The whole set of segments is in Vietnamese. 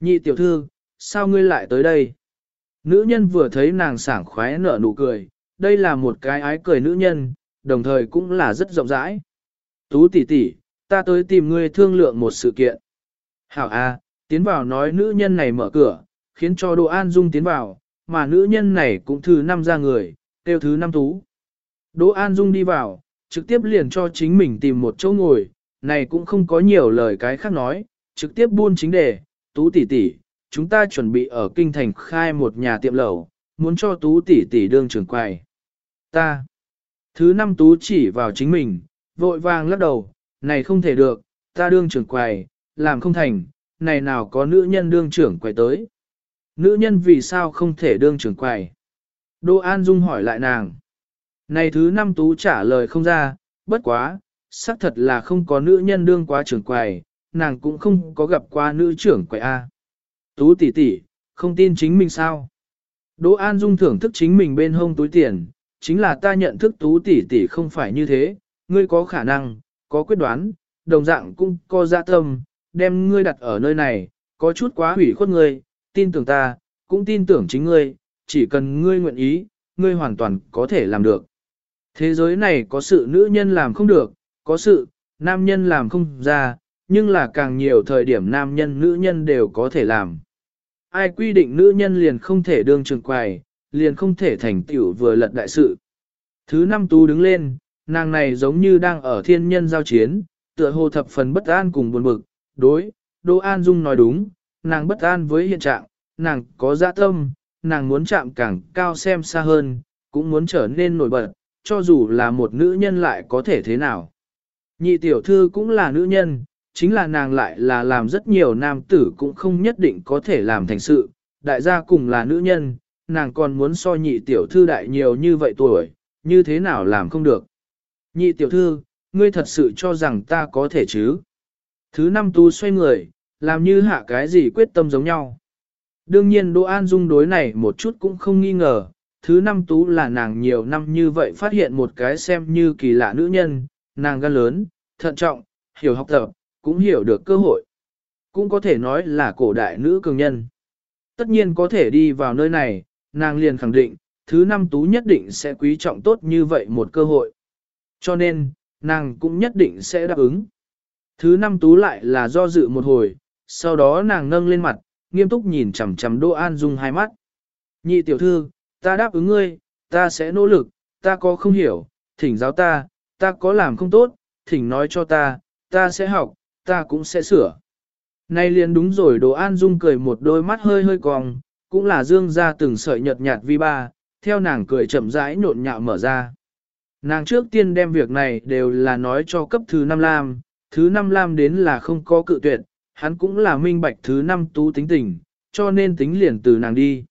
Nhị tiểu thư, sao ngươi lại tới đây? Nữ nhân vừa thấy nàng sảng khoái nở nụ cười, đây là một cái ái cười nữ nhân, đồng thời cũng là rất rộng rãi. Tú tỷ tỷ, ta tới tìm ngươi thương lượng một sự kiện. Hảo A, tiến vào nói nữ nhân này mở cửa, khiến cho Đỗ An Dung tiến vào, mà nữ nhân này cũng thứ năm ra người, tiêu thứ năm tú. Đỗ An Dung đi vào, trực tiếp liền cho chính mình tìm một chỗ ngồi, này cũng không có nhiều lời cái khác nói, trực tiếp buôn chính đề, tú tỷ tỷ, chúng ta chuẩn bị ở kinh thành khai một nhà tiệm lẩu, muốn cho tú tỷ tỷ đương trưởng quầy. Ta. Thứ năm tú chỉ vào chính mình, vội vàng lắc đầu, này không thể được, ta đương trưởng quầy, làm không thành, này nào có nữ nhân đương trưởng quầy tới. Nữ nhân vì sao không thể đương trưởng quầy? Đô An Dung hỏi lại nàng. Này thứ năm tú trả lời không ra, bất quá, xác thật là không có nữ nhân đương quá trưởng quầy, nàng cũng không có gặp qua nữ trưởng quầy A. Tú tỷ tỷ, không tin chính mình sao? Đỗ An Dung thưởng thức chính mình bên hông túi tiền, chính là ta nhận thức tú tỷ tỷ không phải như thế, ngươi có khả năng, có quyết đoán, đồng dạng cũng có dạ tâm, đem ngươi đặt ở nơi này, có chút quá hủy khuất ngươi, tin tưởng ta, cũng tin tưởng chính ngươi, chỉ cần ngươi nguyện ý, ngươi hoàn toàn có thể làm được. Thế giới này có sự nữ nhân làm không được, có sự, nam nhân làm không ra, nhưng là càng nhiều thời điểm nam nhân nữ nhân đều có thể làm. Ai quy định nữ nhân liền không thể đương trường quài, liền không thể thành tiểu vừa lật đại sự. Thứ năm tú đứng lên, nàng này giống như đang ở thiên nhân giao chiến, tựa hồ thập phần bất an cùng buồn bực, đối, Đỗ An Dung nói đúng, nàng bất an với hiện trạng, nàng có dạ tâm, nàng muốn chạm càng cao xem xa hơn, cũng muốn trở nên nổi bật, cho dù là một nữ nhân lại có thể thế nào. Nhị tiểu thư cũng là nữ nhân, chính là nàng lại là làm rất nhiều nam tử cũng không nhất định có thể làm thành sự, đại gia cùng là nữ nhân, nàng còn muốn so nhị tiểu thư đại nhiều như vậy tuổi, như thế nào làm không được. Nhị tiểu thư, ngươi thật sự cho rằng ta có thể chứ? Thứ năm tu xoay người, làm như hạ cái gì quyết tâm giống nhau. Đương nhiên Đỗ An Dung đối này một chút cũng không nghi ngờ, thứ năm tú là nàng nhiều năm như vậy phát hiện một cái xem như kỳ lạ nữ nhân, nàng gan lớn, thận trọng, hiểu học tập, cũng hiểu được cơ hội. Cũng có thể nói là cổ đại nữ cường nhân. Tất nhiên có thể đi vào nơi này, nàng liền khẳng định, thứ năm tú nhất định sẽ quý trọng tốt như vậy một cơ hội. Cho nên, nàng cũng nhất định sẽ đáp ứng. Thứ năm tú lại là do dự một hồi, sau đó nàng nâng lên mặt, nghiêm túc nhìn chằm chằm Đỗ An Dung hai mắt. Nhị tiểu thư, ta đáp ứng ngươi, ta sẽ nỗ lực, ta có không hiểu, thỉnh giáo ta, ta có làm không tốt, thỉnh nói cho ta, ta sẽ học, ta cũng sẽ sửa. Nay liền đúng rồi Đỗ An Dung cười một đôi mắt hơi hơi cong, cũng là dương ra từng sợi nhợt nhạt vi ba, theo nàng cười chậm rãi nhộn nhạo mở ra. Nàng trước tiên đem việc này đều là nói cho cấp thứ năm lam, thứ năm lam đến là không có cự tuyệt, hắn cũng là minh bạch thứ năm tú tính tình, cho nên tính liền từ nàng đi.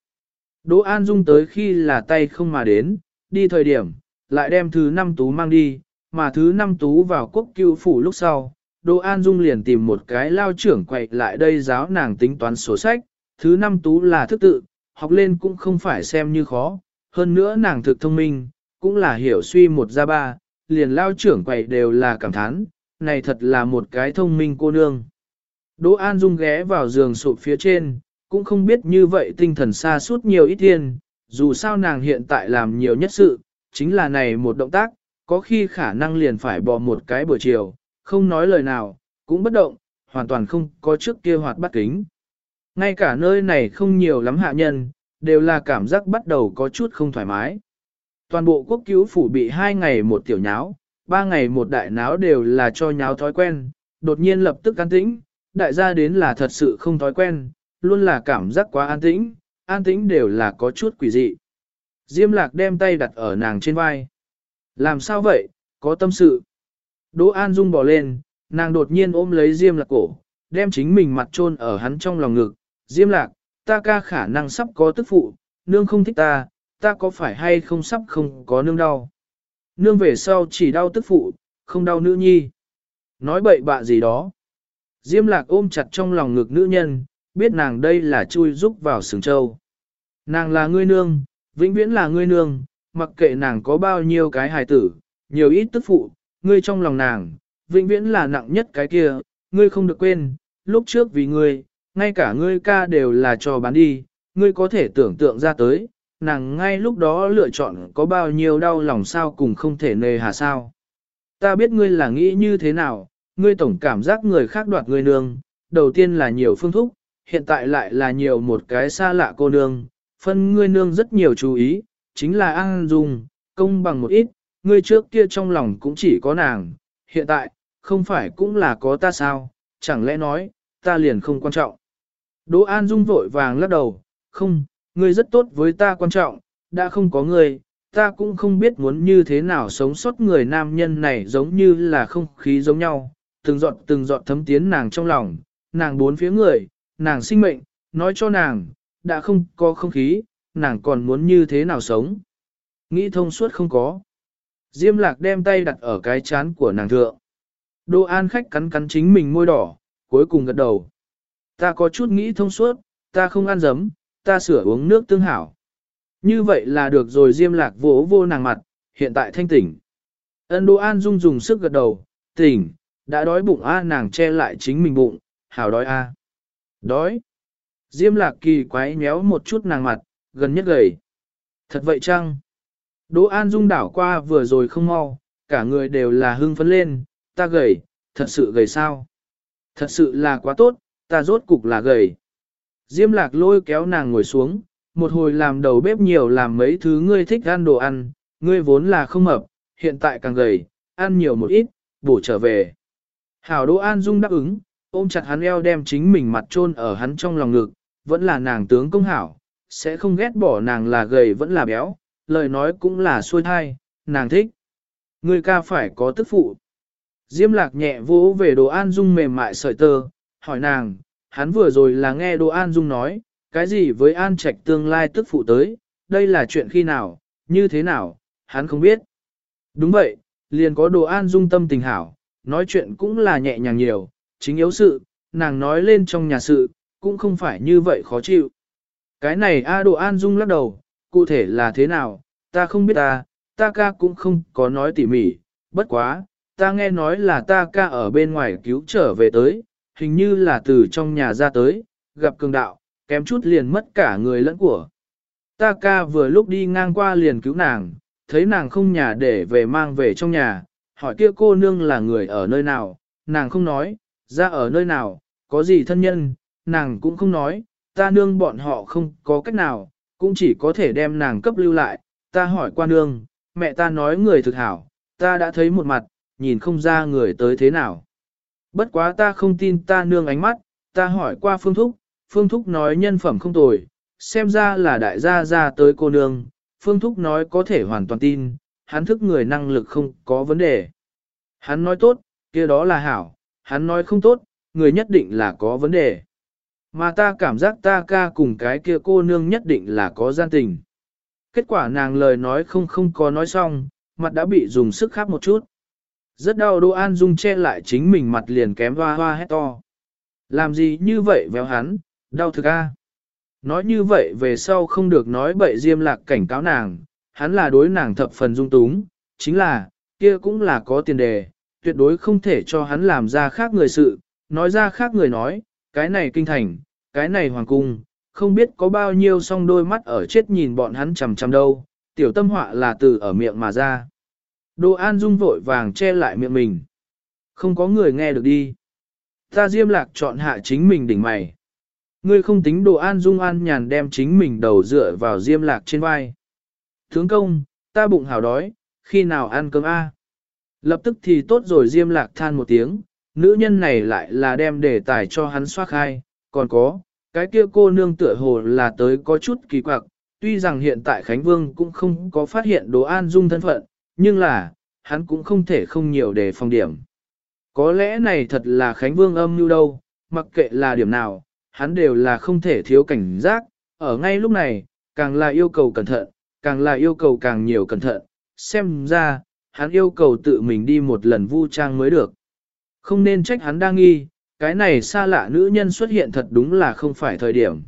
Đỗ An Dung tới khi là tay không mà đến, đi thời điểm, lại đem thứ năm tú mang đi, mà thứ năm tú vào quốc cưu phủ lúc sau. Đỗ An Dung liền tìm một cái lao trưởng quậy lại đây giáo nàng tính toán sổ sách, thứ năm tú là thức tự, học lên cũng không phải xem như khó, hơn nữa nàng thực thông minh, cũng là hiểu suy một ra ba, liền lao trưởng quậy đều là cảm thán, này thật là một cái thông minh cô nương. Đỗ An Dung ghé vào giường sụp phía trên, cũng không biết như vậy tinh thần xa suốt nhiều ít thiên, dù sao nàng hiện tại làm nhiều nhất sự, chính là này một động tác, có khi khả năng liền phải bỏ một cái buổi chiều, không nói lời nào, cũng bất động, hoàn toàn không có trước kia hoạt bát kính. Ngay cả nơi này không nhiều lắm hạ nhân, đều là cảm giác bắt đầu có chút không thoải mái. Toàn bộ quốc cứu phủ bị hai ngày một tiểu nháo, ba ngày một đại náo đều là cho nháo thói quen, đột nhiên lập tức an tĩnh, đại gia đến là thật sự không thói quen, luôn là cảm giác quá an tĩnh, an tĩnh đều là có chút quỷ dị. Diêm lạc đem tay đặt ở nàng trên vai. Làm sao vậy, có tâm sự. Đỗ An Dung bỏ lên, nàng đột nhiên ôm lấy Diêm lạc cổ, đem chính mình mặt chôn ở hắn trong lòng ngực. Diêm lạc, ta ca khả năng sắp có tức phụ, nương không thích ta, ta có phải hay không sắp không có nương đau. Nương về sau chỉ đau tức phụ, không đau nữ nhi. Nói bậy bạ gì đó. Diêm lạc ôm chặt trong lòng ngực nữ nhân, biết nàng đây là chui rúc vào sừng châu. Nàng là ngươi nương, vĩnh viễn là ngươi nương, mặc kệ nàng có bao nhiêu cái hài tử, nhiều ít tức phụ, ngươi trong lòng nàng, vĩnh viễn là nặng nhất cái kia, ngươi không được quên, lúc trước vì ngươi, ngay cả ngươi ca đều là cho bán đi, ngươi có thể tưởng tượng ra tới, nàng ngay lúc đó lựa chọn có bao nhiêu đau lòng sao cùng không thể nề hà sao. Ta biết ngươi là nghĩ như thế nào, ngươi tổng cảm giác người khác đoạt ngươi nương, đầu tiên là nhiều phương thúc, hiện tại lại là nhiều một cái xa lạ cô nương, phân ngươi nương rất nhiều chú ý, chính là an dung, công bằng một ít, ngươi trước kia trong lòng cũng chỉ có nàng, hiện tại, không phải cũng là có ta sao, chẳng lẽ nói, ta liền không quan trọng. Đỗ An Dung vội vàng lắc đầu, không, ngươi rất tốt với ta quan trọng, đã không có ngươi, ta cũng không biết muốn như thế nào sống sót người nam nhân này giống như là không khí giống nhau, từng giọt từng giọt thấm tiến nàng trong lòng, nàng bốn phía người, nàng sinh mệnh, nói cho nàng, đã không có không khí, nàng còn muốn như thế nào sống. Nghĩ thông suốt không có. Diêm lạc đem tay đặt ở cái chán của nàng thượng. Đô an khách cắn cắn chính mình môi đỏ, cuối cùng gật đầu. Ta có chút nghĩ thông suốt, ta không ăn dấm, ta sửa uống nước tương hảo. Như vậy là được rồi diêm lạc vỗ vô nàng mặt, hiện tại thanh tỉnh. Ân Đô An Dung dùng sức gật đầu, tỉnh, đã đói bụng A nàng che lại chính mình bụng, hảo đói A. Đói. Diêm lạc kỳ quái nhéo một chút nàng mặt, gần nhất gầy. Thật vậy chăng? Đỗ An Dung đảo qua vừa rồi không mau, cả người đều là hưng phấn lên, ta gầy, thật sự gầy sao? Thật sự là quá tốt, ta rốt cục là gầy. Diêm lạc lôi kéo nàng ngồi xuống, một hồi làm đầu bếp nhiều làm mấy thứ ngươi thích ăn đồ ăn, ngươi vốn là không mập, hiện tại càng gầy, ăn nhiều một ít, bổ trở về. Hảo Đỗ An Dung đáp ứng, ôm chặt hắn eo đem chính mình mặt chôn ở hắn trong lòng ngực, vẫn là nàng tướng công hảo, sẽ không ghét bỏ nàng là gầy vẫn là béo, lời nói cũng là xuôi thai, nàng thích. Người ca phải có tức phụ. Diêm lạc nhẹ vỗ về đồ an dung mềm mại sợi tơ, hỏi nàng, hắn vừa rồi là nghe đồ an dung nói, cái gì với an trạch tương lai tức phụ tới, đây là chuyện khi nào, như thế nào, hắn không biết. Đúng vậy, liền có đồ an dung tâm tình hảo, nói chuyện cũng là nhẹ nhàng nhiều, chính yếu sự, nàng nói lên trong nhà sự, cũng không phải như vậy khó chịu. Cái này A Đồ An Dung lắc đầu, cụ thể là thế nào, ta không biết ta, ta ca cũng không có nói tỉ mỉ, bất quá, ta nghe nói là ta ca ở bên ngoài cứu trở về tới, hình như là từ trong nhà ra tới, gặp cường đạo, kém chút liền mất cả người lẫn của. Ta ca vừa lúc đi ngang qua liền cứu nàng, thấy nàng không nhà để về mang về trong nhà, hỏi kia cô nương là người ở nơi nào, nàng không nói, ra ở nơi nào, có gì thân nhân, nàng cũng không nói, ta nương bọn họ không có cách nào, cũng chỉ có thể đem nàng cấp lưu lại, ta hỏi qua nương, mẹ ta nói người thực hảo, ta đã thấy một mặt, nhìn không ra người tới thế nào. Bất quá ta không tin ta nương ánh mắt, ta hỏi qua Phương Thúc, Phương Thúc nói nhân phẩm không tồi, xem ra là đại gia ra tới cô nương, Phương Thúc nói có thể hoàn toàn tin, hắn thức người năng lực không có vấn đề. Hắn nói tốt, kia đó là hảo, hắn nói không tốt, người nhất định là có vấn đề. Mà ta cảm giác ta ca cùng cái kia cô nương nhất định là có gian tình. Kết quả nàng lời nói không không có nói xong, mặt đã bị dùng sức khắp một chút. Rất đau Đỗ An Dung che lại chính mình mặt liền kém hoa hoa hét to. Làm gì như vậy véo hắn, đau thực a. Nói như vậy về sau không được nói bậy diêm lạc cảnh cáo nàng, hắn là đối nàng thập phần dung túng, chính là, kia cũng là có tiền đề, tuyệt đối không thể cho hắn làm ra khác người sự, nói ra khác người nói, cái này kinh thành, cái này hoàng cung, không biết có bao nhiêu song đôi mắt ở chết nhìn bọn hắn chằm chằm đâu, tiểu tâm họa là từ ở miệng mà ra. Đồ An Dung vội vàng che lại miệng mình. Không có người nghe được đi. Ta diêm lạc chọn hạ chính mình đỉnh mày. Ngươi không tính Đồ An Dung an nhàn đem chính mình đầu dựa vào diêm lạc trên vai. Thướng công, ta bụng hào đói, khi nào ăn cơm A. Lập tức thì tốt rồi diêm lạc than một tiếng, nữ nhân này lại là đem đề tài cho hắn xoát khai, còn có, cái kia cô nương tựa hồ là tới có chút kỳ quặc, tuy rằng hiện tại Khánh Vương cũng không có phát hiện đồ an dung thân phận, nhưng là, hắn cũng không thể không nhiều để phòng điểm. Có lẽ này thật là Khánh Vương âm như đâu, mặc kệ là điểm nào, hắn đều là không thể thiếu cảnh giác, ở ngay lúc này, càng là yêu cầu cẩn thận, càng là yêu cầu càng nhiều cẩn thận, xem ra, hắn yêu cầu tự mình đi một lần vu trang mới được. Không nên trách hắn đang nghi, cái này xa lạ nữ nhân xuất hiện thật đúng là không phải thời điểm.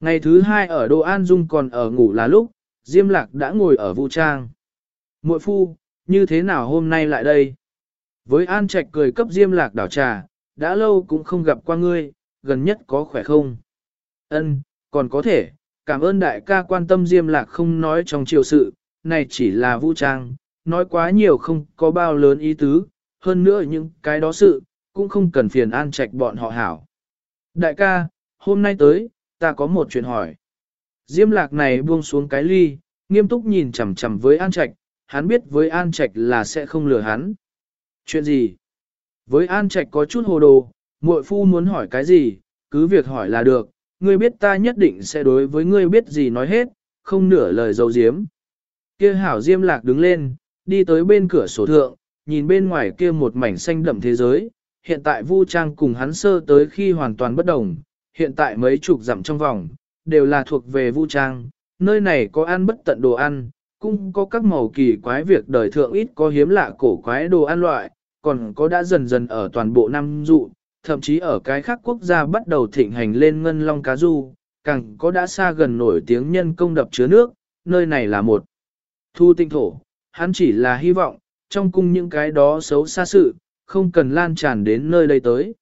Ngày thứ hai ở Đô An Dung còn ở ngủ là lúc, Diêm Lạc đã ngồi ở vũ trang. Muội phu, như thế nào hôm nay lại đây? Với An Trạch cười cấp Diêm Lạc đảo trà, đã lâu cũng không gặp qua ngươi, gần nhất có khỏe không? Ân, còn có thể, cảm ơn đại ca quan tâm Diêm Lạc không nói trong chiều sự, này chỉ là vũ trang, nói quá nhiều không có bao lớn ý tứ, hơn nữa những cái đó sự, cũng không cần phiền an trạch bọn họ hảo. Đại ca, hôm nay tới, ta có một chuyện hỏi. Diêm lạc này buông xuống cái ly, nghiêm túc nhìn chằm chằm với an trạch, hắn biết với an trạch là sẽ không lừa hắn. Chuyện gì? Với an trạch có chút hồ đồ, muội phu muốn hỏi cái gì, cứ việc hỏi là được, ngươi biết ta nhất định sẽ đối với ngươi biết gì nói hết, không nửa lời dấu diếm. Kia hảo diêm lạc đứng lên, đi tới bên cửa sổ thượng, nhìn bên ngoài kia một mảnh xanh đậm thế giới, hiện tại Vu Trang cùng hắn sơ tới khi hoàn toàn bất đồng, hiện tại mấy chục dặm trong vòng, đều là thuộc về Vu Trang, nơi này có ăn bất tận đồ ăn, cũng có các màu kỳ quái việc đời thượng ít có hiếm lạ cổ quái đồ ăn loại, còn có đã dần dần ở toàn bộ năm dụ, thậm chí ở cái khác quốc gia bắt đầu thịnh hành lên ngân long cá du, càng có đã xa gần nổi tiếng nhân công đập chứa nước, nơi này là một. Thu tinh thổ, hắn chỉ là hy vọng, trong cung những cái đó xấu xa sự, không cần lan tràn đến nơi đây tới.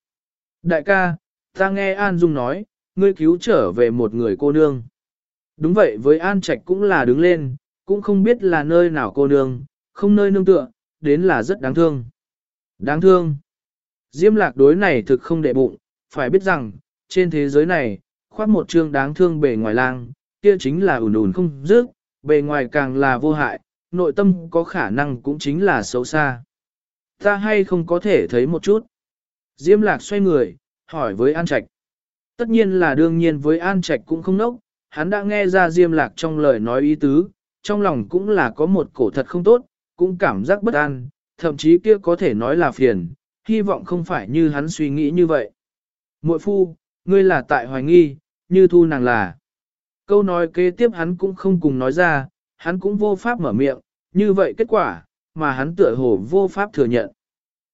Đại ca, ta nghe An Dung nói, ngươi cứu trở về một người cô nương. Đúng vậy với An Trạch cũng là đứng lên, cũng không biết là nơi nào cô nương, không nơi nương tựa, đến là rất đáng thương. Đáng thương. Diêm lạc đối này thực không đệ bụng, phải biết rằng, trên thế giới này, khoác một chương đáng thương bề ngoài lang, kia chính là ủn ủn không dứt, bề ngoài càng là vô hại, nội tâm có khả năng cũng chính là xấu xa. Ta hay không có thể thấy một chút. Diêm lạc xoay người, hỏi với An Trạch. Tất nhiên là đương nhiên với An Trạch cũng không nốc, hắn đã nghe ra Diêm lạc trong lời nói ý tứ, trong lòng cũng là có một cổ thật không tốt, cũng cảm giác bất an, thậm chí kia có thể nói là phiền, hy vọng không phải như hắn suy nghĩ như vậy. Muội phu, ngươi là tại hoài nghi, như thu nàng là. Câu nói kế tiếp hắn cũng không cùng nói ra, hắn cũng vô pháp mở miệng, như vậy kết quả, mà hắn tựa hồ vô pháp thừa nhận.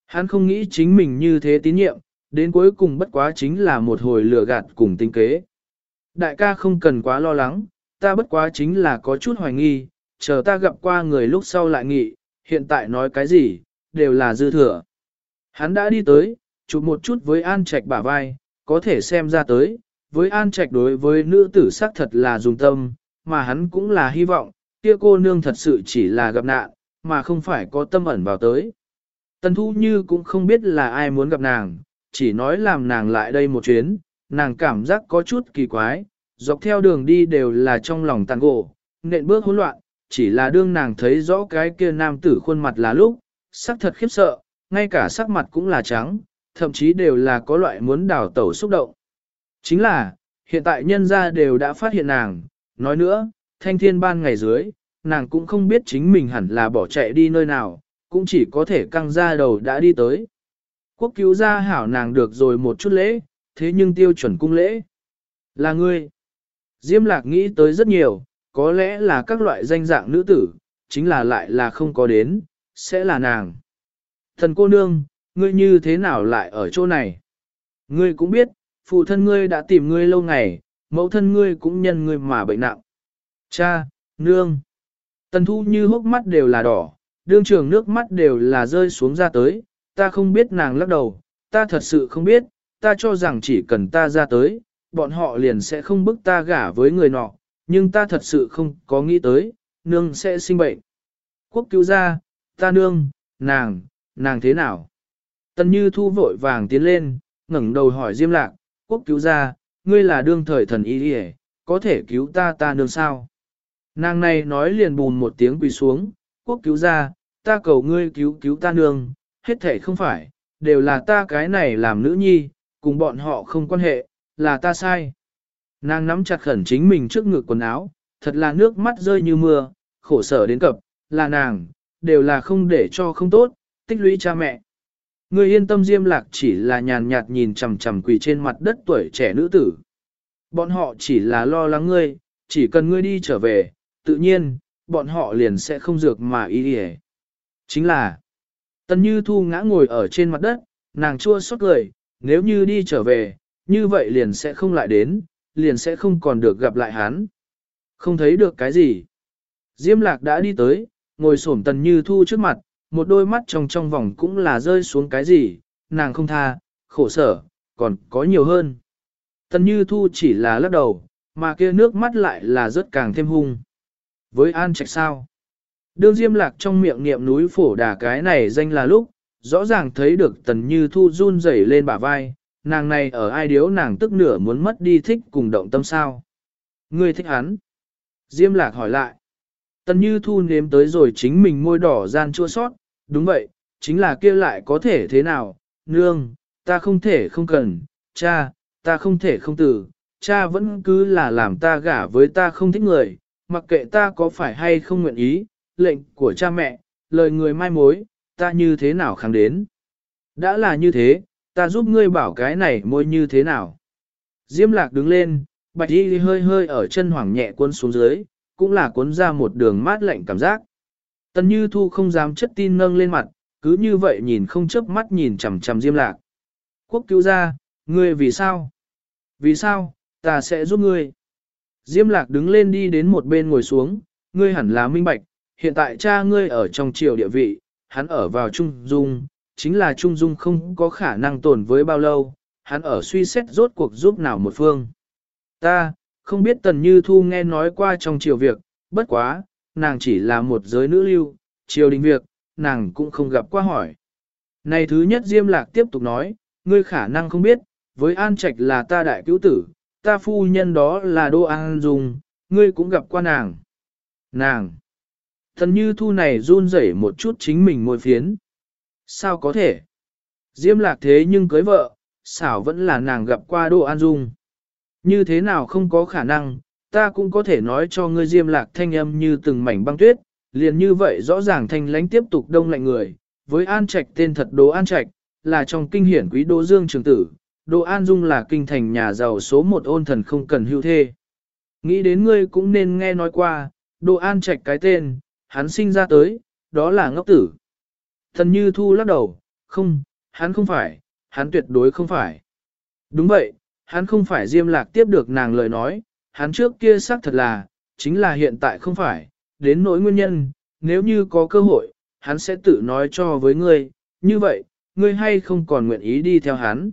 Hắn không nghĩ chính mình như thế tín nhiệm, đến cuối cùng bất quá chính là một hồi lừa gạt cùng tinh kế. Đại ca không cần quá lo lắng, ta bất quá chính là có chút hoài nghi, chờ ta gặp qua người lúc sau lại nghị, hiện tại nói cái gì, đều là dư thừa. Hắn đã đi tới, chụp một chút với An Trạch bả vai, có thể xem ra tới, với An Trạch đối với nữ tử sắc thật là dùng tâm, mà hắn cũng là hy vọng, kia cô nương thật sự chỉ là gặp nạn, mà không phải có tâm ẩn vào tới. Tần Thu Như cũng không biết là ai muốn gặp nàng, chỉ nói làm nàng lại đây một chuyến, nàng cảm giác có chút kỳ quái, dọc theo đường đi đều là trong lòng tàn gỗ, nện bước hỗn loạn, chỉ là đương nàng thấy rõ cái kia nam tử khuôn mặt là lúc, sắc thật khiếp sợ, ngay cả sắc mặt cũng là trắng, thậm chí đều là có loại muốn đào tẩu xúc động. Chính là, hiện tại nhân gia đều đã phát hiện nàng, nói nữa, thanh thiên ban ngày dưới, nàng cũng không biết chính mình hẳn là bỏ chạy đi nơi nào, cũng chỉ có thể căng ra đầu đã đi tới. Quốc cứu gia hảo nàng được rồi một chút lễ, thế nhưng tiêu chuẩn cung lễ. Là ngươi. Diêm lạc nghĩ tới rất nhiều, có lẽ là các loại danh dạng nữ tử, chính là lại là không có đến, sẽ là nàng. Thần cô nương, ngươi như thế nào lại ở chỗ này? Ngươi cũng biết, phụ thân ngươi đã tìm ngươi lâu ngày, mẫu thân ngươi cũng nhân ngươi mà bệnh nặng. Cha, nương. Tần thu như hốc mắt đều là đỏ, đương trường nước mắt đều là rơi xuống ra tới, ta không biết nàng lắc đầu, ta thật sự không biết, ta cho rằng chỉ cần ta ra tới, bọn họ liền sẽ không bức ta gả với người nọ, nhưng ta thật sự không có nghĩ tới, nương sẽ sinh bệnh. Quốc cứu ra, ta nương, nàng, nàng thế nào? Tần Như Thu vội vàng tiến lên, ngẩng đầu hỏi Diêm Lạc, quốc cứu ra, ngươi là đương thời thần y đi có thể cứu ta ta nương sao? Nàng này nói liền bùn một tiếng quỳ xuống, quốc cứu ra, ta cầu ngươi cứu cứu ta nương, hết thể không phải, đều là ta cái này làm nữ nhi, cùng bọn họ không quan hệ, là ta sai. Nàng nắm chặt khẩn chính mình trước ngực quần áo, thật là nước mắt rơi như mưa, khổ sở đến cập, là nàng, đều là không để cho không tốt, tích lũy cha mẹ. người yên tâm diêm lạc chỉ là nhàn nhạt nhìn chằm chằm quỳ trên mặt đất tuổi trẻ nữ tử. Bọn họ chỉ là lo lắng ngươi, chỉ cần ngươi đi trở về, tự nhiên, bọn họ liền sẽ không dược mà ý đi Chính là, Tần Như Thu ngã ngồi ở trên mặt đất, nàng chua xót cười, nếu như đi trở về, như vậy liền sẽ không lại đến, liền sẽ không còn được gặp lại hắn. Không thấy được cái gì. Diêm lạc đã đi tới, ngồi xổm Tần Như Thu trước mặt, một đôi mắt trong trong vòng cũng là rơi xuống cái gì, nàng không tha, khổ sở, còn có nhiều hơn. Tần Như Thu chỉ là lắc đầu, mà kia nước mắt lại là rất càng thêm hung. Với An Trạch sao? Đương Diêm Lạc trong miệng niệm núi phổ đà cái này danh là lúc, rõ ràng thấy được Tần Như Thu run rẩy lên bả vai, nàng này ở ai điếu nàng tức nửa muốn mất đi thích cùng động tâm sao. Ngươi thích hắn. Diêm Lạc hỏi lại. Tần Như Thu nếm tới rồi chính mình môi đỏ gian chua sót, đúng vậy, chính là kia lại có thể thế nào, nương, ta không thể không cần, cha, ta không thể không tử, cha vẫn cứ là làm ta gả với ta không thích người, mặc kệ ta có phải hay không nguyện ý, lệnh của cha mẹ, lời người mai mối, ta như thế nào kháng đến. Đã là như thế, ta giúp ngươi bảo cái này môi như thế nào. Diêm lạc đứng lên, bạch y hơi hơi ở chân hoảng nhẹ cuốn xuống dưới, cũng là cuốn ra một đường mát lạnh cảm giác. Tần Như Thu không dám chất tin nâng lên mặt, cứ như vậy nhìn không chớp mắt nhìn chằm chằm Diêm Lạc. Quốc cứu ra, ngươi vì sao? Vì sao, ta sẽ giúp ngươi. Diêm Lạc đứng lên đi đến một bên ngồi xuống, ngươi hẳn là minh bạch, hiện tại cha ngươi ở trong triều địa vị, hắn ở vào Trung Dung, chính là Trung Dung không có khả năng tồn với bao lâu, hắn ở suy xét rốt cuộc giúp nào một phương. Ta, không biết Tần Như Thu nghe nói qua trong triều việc, bất quá, nàng chỉ là một giới nữ lưu, triều đình việc, nàng cũng không gặp qua hỏi. Này thứ nhất Diêm Lạc tiếp tục nói, ngươi khả năng không biết, với An Trạch là ta đại cứu tử, ta phu nhân đó là Đô An Dung, ngươi cũng gặp qua nàng. Nàng! Thần như thu này run rẩy một chút chính mình môi phiến. Sao có thể? Diêm lạc thế nhưng cưới vợ, xảo vẫn là nàng gặp qua Đô An Dung. Như thế nào không có khả năng, ta cũng có thể nói cho ngươi diêm lạc thanh âm như từng mảnh băng tuyết, liền như vậy rõ ràng thanh lánh tiếp tục đông lạnh người, với An Trạch tên thật Đỗ An Trạch, là trong kinh hiển quý Đỗ Dương trường tử, Đỗ An Dung là kinh thành nhà giàu số một ôn thần không cần hưu thê. Nghĩ đến ngươi cũng nên nghe nói qua, Đỗ An Trạch cái tên, hắn sinh ra tới, đó là ngốc tử. Thần Như Thu lắc đầu, không, hắn không phải, hắn tuyệt đối không phải. Đúng vậy, hắn không phải Diêm Lạc tiếp được nàng lời nói, hắn trước kia xác thật là, chính là hiện tại không phải, đến nỗi nguyên nhân, nếu như có cơ hội, hắn sẽ tự nói cho với ngươi, như vậy, ngươi hay không còn nguyện ý đi theo hắn.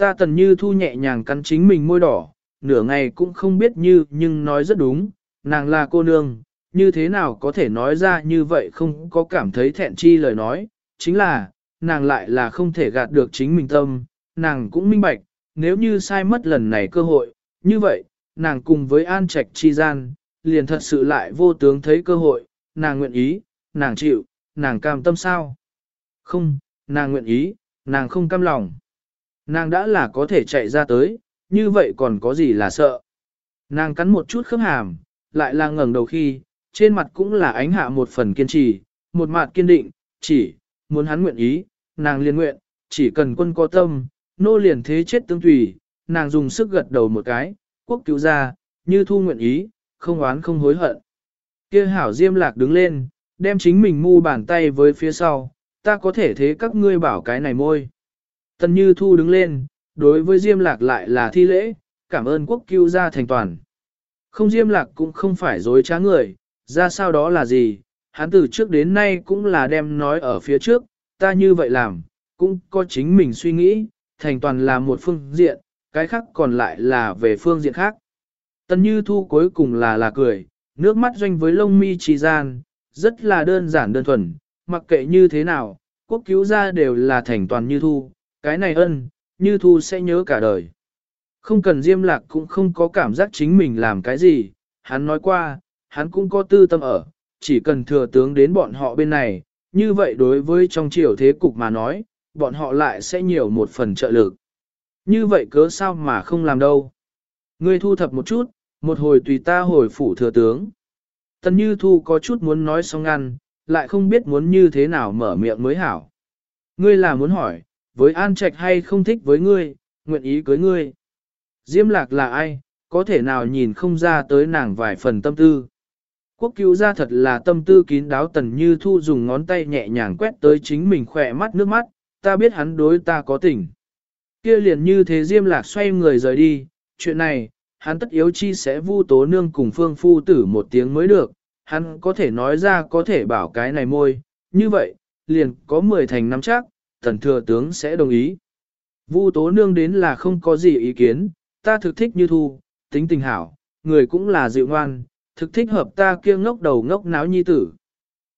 Ta tần như thu nhẹ nhàng cắn chính mình môi đỏ, nửa ngày cũng không biết như nhưng nói rất đúng, nàng là cô nương, như thế nào có thể nói ra như vậy không có cảm thấy thẹn chi lời nói, chính là, nàng lại là không thể gạt được chính mình tâm, nàng cũng minh bạch, nếu như sai mất lần này cơ hội, như vậy, nàng cùng với an trạch chi gian, liền thật sự lại vô tướng thấy cơ hội, nàng nguyện ý, nàng chịu, nàng cam tâm sao? Không, nàng nguyện ý, nàng không cam lòng. Nàng đã là có thể chạy ra tới, như vậy còn có gì là sợ. Nàng cắn một chút khớp hàm, lại là ngẩng đầu khi, trên mặt cũng là ánh hạ một phần kiên trì, một mặt kiên định, chỉ, muốn hắn nguyện ý, nàng liên nguyện, chỉ cần quân có tâm, nô liền thế chết tương tùy, nàng dùng sức gật đầu một cái, quốc cứu ra, như thu nguyện ý, không oán không hối hận. Kia hảo diêm lạc đứng lên, đem chính mình mu bàn tay với phía sau, ta có thể thế các ngươi bảo cái này môi. Tần Như Thu đứng lên, đối với Diêm Lạc lại là thi lễ, cảm ơn quốc cứu gia thành toàn. Không Diêm Lạc cũng không phải dối trá người, ra sao đó là gì, hắn từ trước đến nay cũng là đem nói ở phía trước, ta như vậy làm, cũng có chính mình suy nghĩ, thành toàn là một phương diện, cái khác còn lại là về phương diện khác. Tần Như Thu cuối cùng là là cười, nước mắt doanh với lông mi trì gian, rất là đơn giản đơn thuần, mặc kệ như thế nào, quốc cứu gia đều là thành toàn Như Thu, cái này ân, Như Thu sẽ nhớ cả đời. Không cần Diêm Lạc cũng không có cảm giác chính mình làm cái gì, hắn nói qua, hắn cũng có tư tâm ở, chỉ cần thừa tướng đến bọn họ bên này, như vậy đối với trong triều thế cục mà nói, bọn họ lại sẽ nhiều một phần trợ lực. Như vậy cớ sao mà không làm đâu. Ngươi thu thập một chút, một hồi tùy ta hồi phủ thừa tướng. Tần Như Thu có chút muốn nói xong ngăn, lại không biết muốn như thế nào mở miệng mới hảo. Ngươi là muốn hỏi, với An Trạch hay không thích với ngươi, nguyện ý cưới ngươi. Diêm lạc là ai, có thể nào nhìn không ra tới nàng vài phần tâm tư. Quốc cứu ra thật là tâm tư kín đáo tần như thu dùng ngón tay nhẹ nhàng quét tới chính mình khỏe mắt nước mắt, ta biết hắn đối ta có tình. Kia liền như thế Diêm lạc xoay người rời đi, chuyện này, hắn tất yếu chi sẽ vu tố nương cùng phương phu tử một tiếng mới được, hắn có thể nói ra có thể bảo cái này môi, như vậy, liền có 10 thành năm chắc, thần thừa tướng sẽ đồng ý. Vu tố nương đến là không có gì ý kiến, ta thực thích như thu, tính tình hảo, người cũng là dịu ngoan, thực thích hợp ta kia ngốc đầu ngốc náo nhi tử.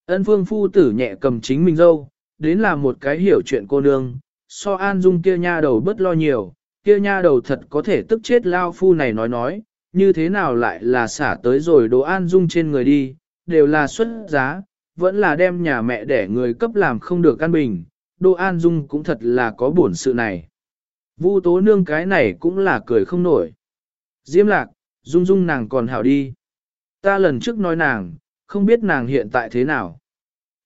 Ân phương phu tử nhẹ cầm chính mình dâu, đến là một cái hiểu chuyện cô nương, so an dung kia nha đầu bất lo nhiều, kia nha đầu thật có thể tức chết lao phu này nói nói, như thế nào lại là xả tới rồi đồ an dung trên người đi, đều là xuất giá, vẫn là đem nhà mẹ để người cấp làm không được căn bình, Đô an dung cũng thật là có buồn sự này. Vu tố nương cái này cũng là cười không nổi. Diêm lạc, dung dung nàng còn hảo đi. Ta lần trước nói nàng, không biết nàng hiện tại thế nào.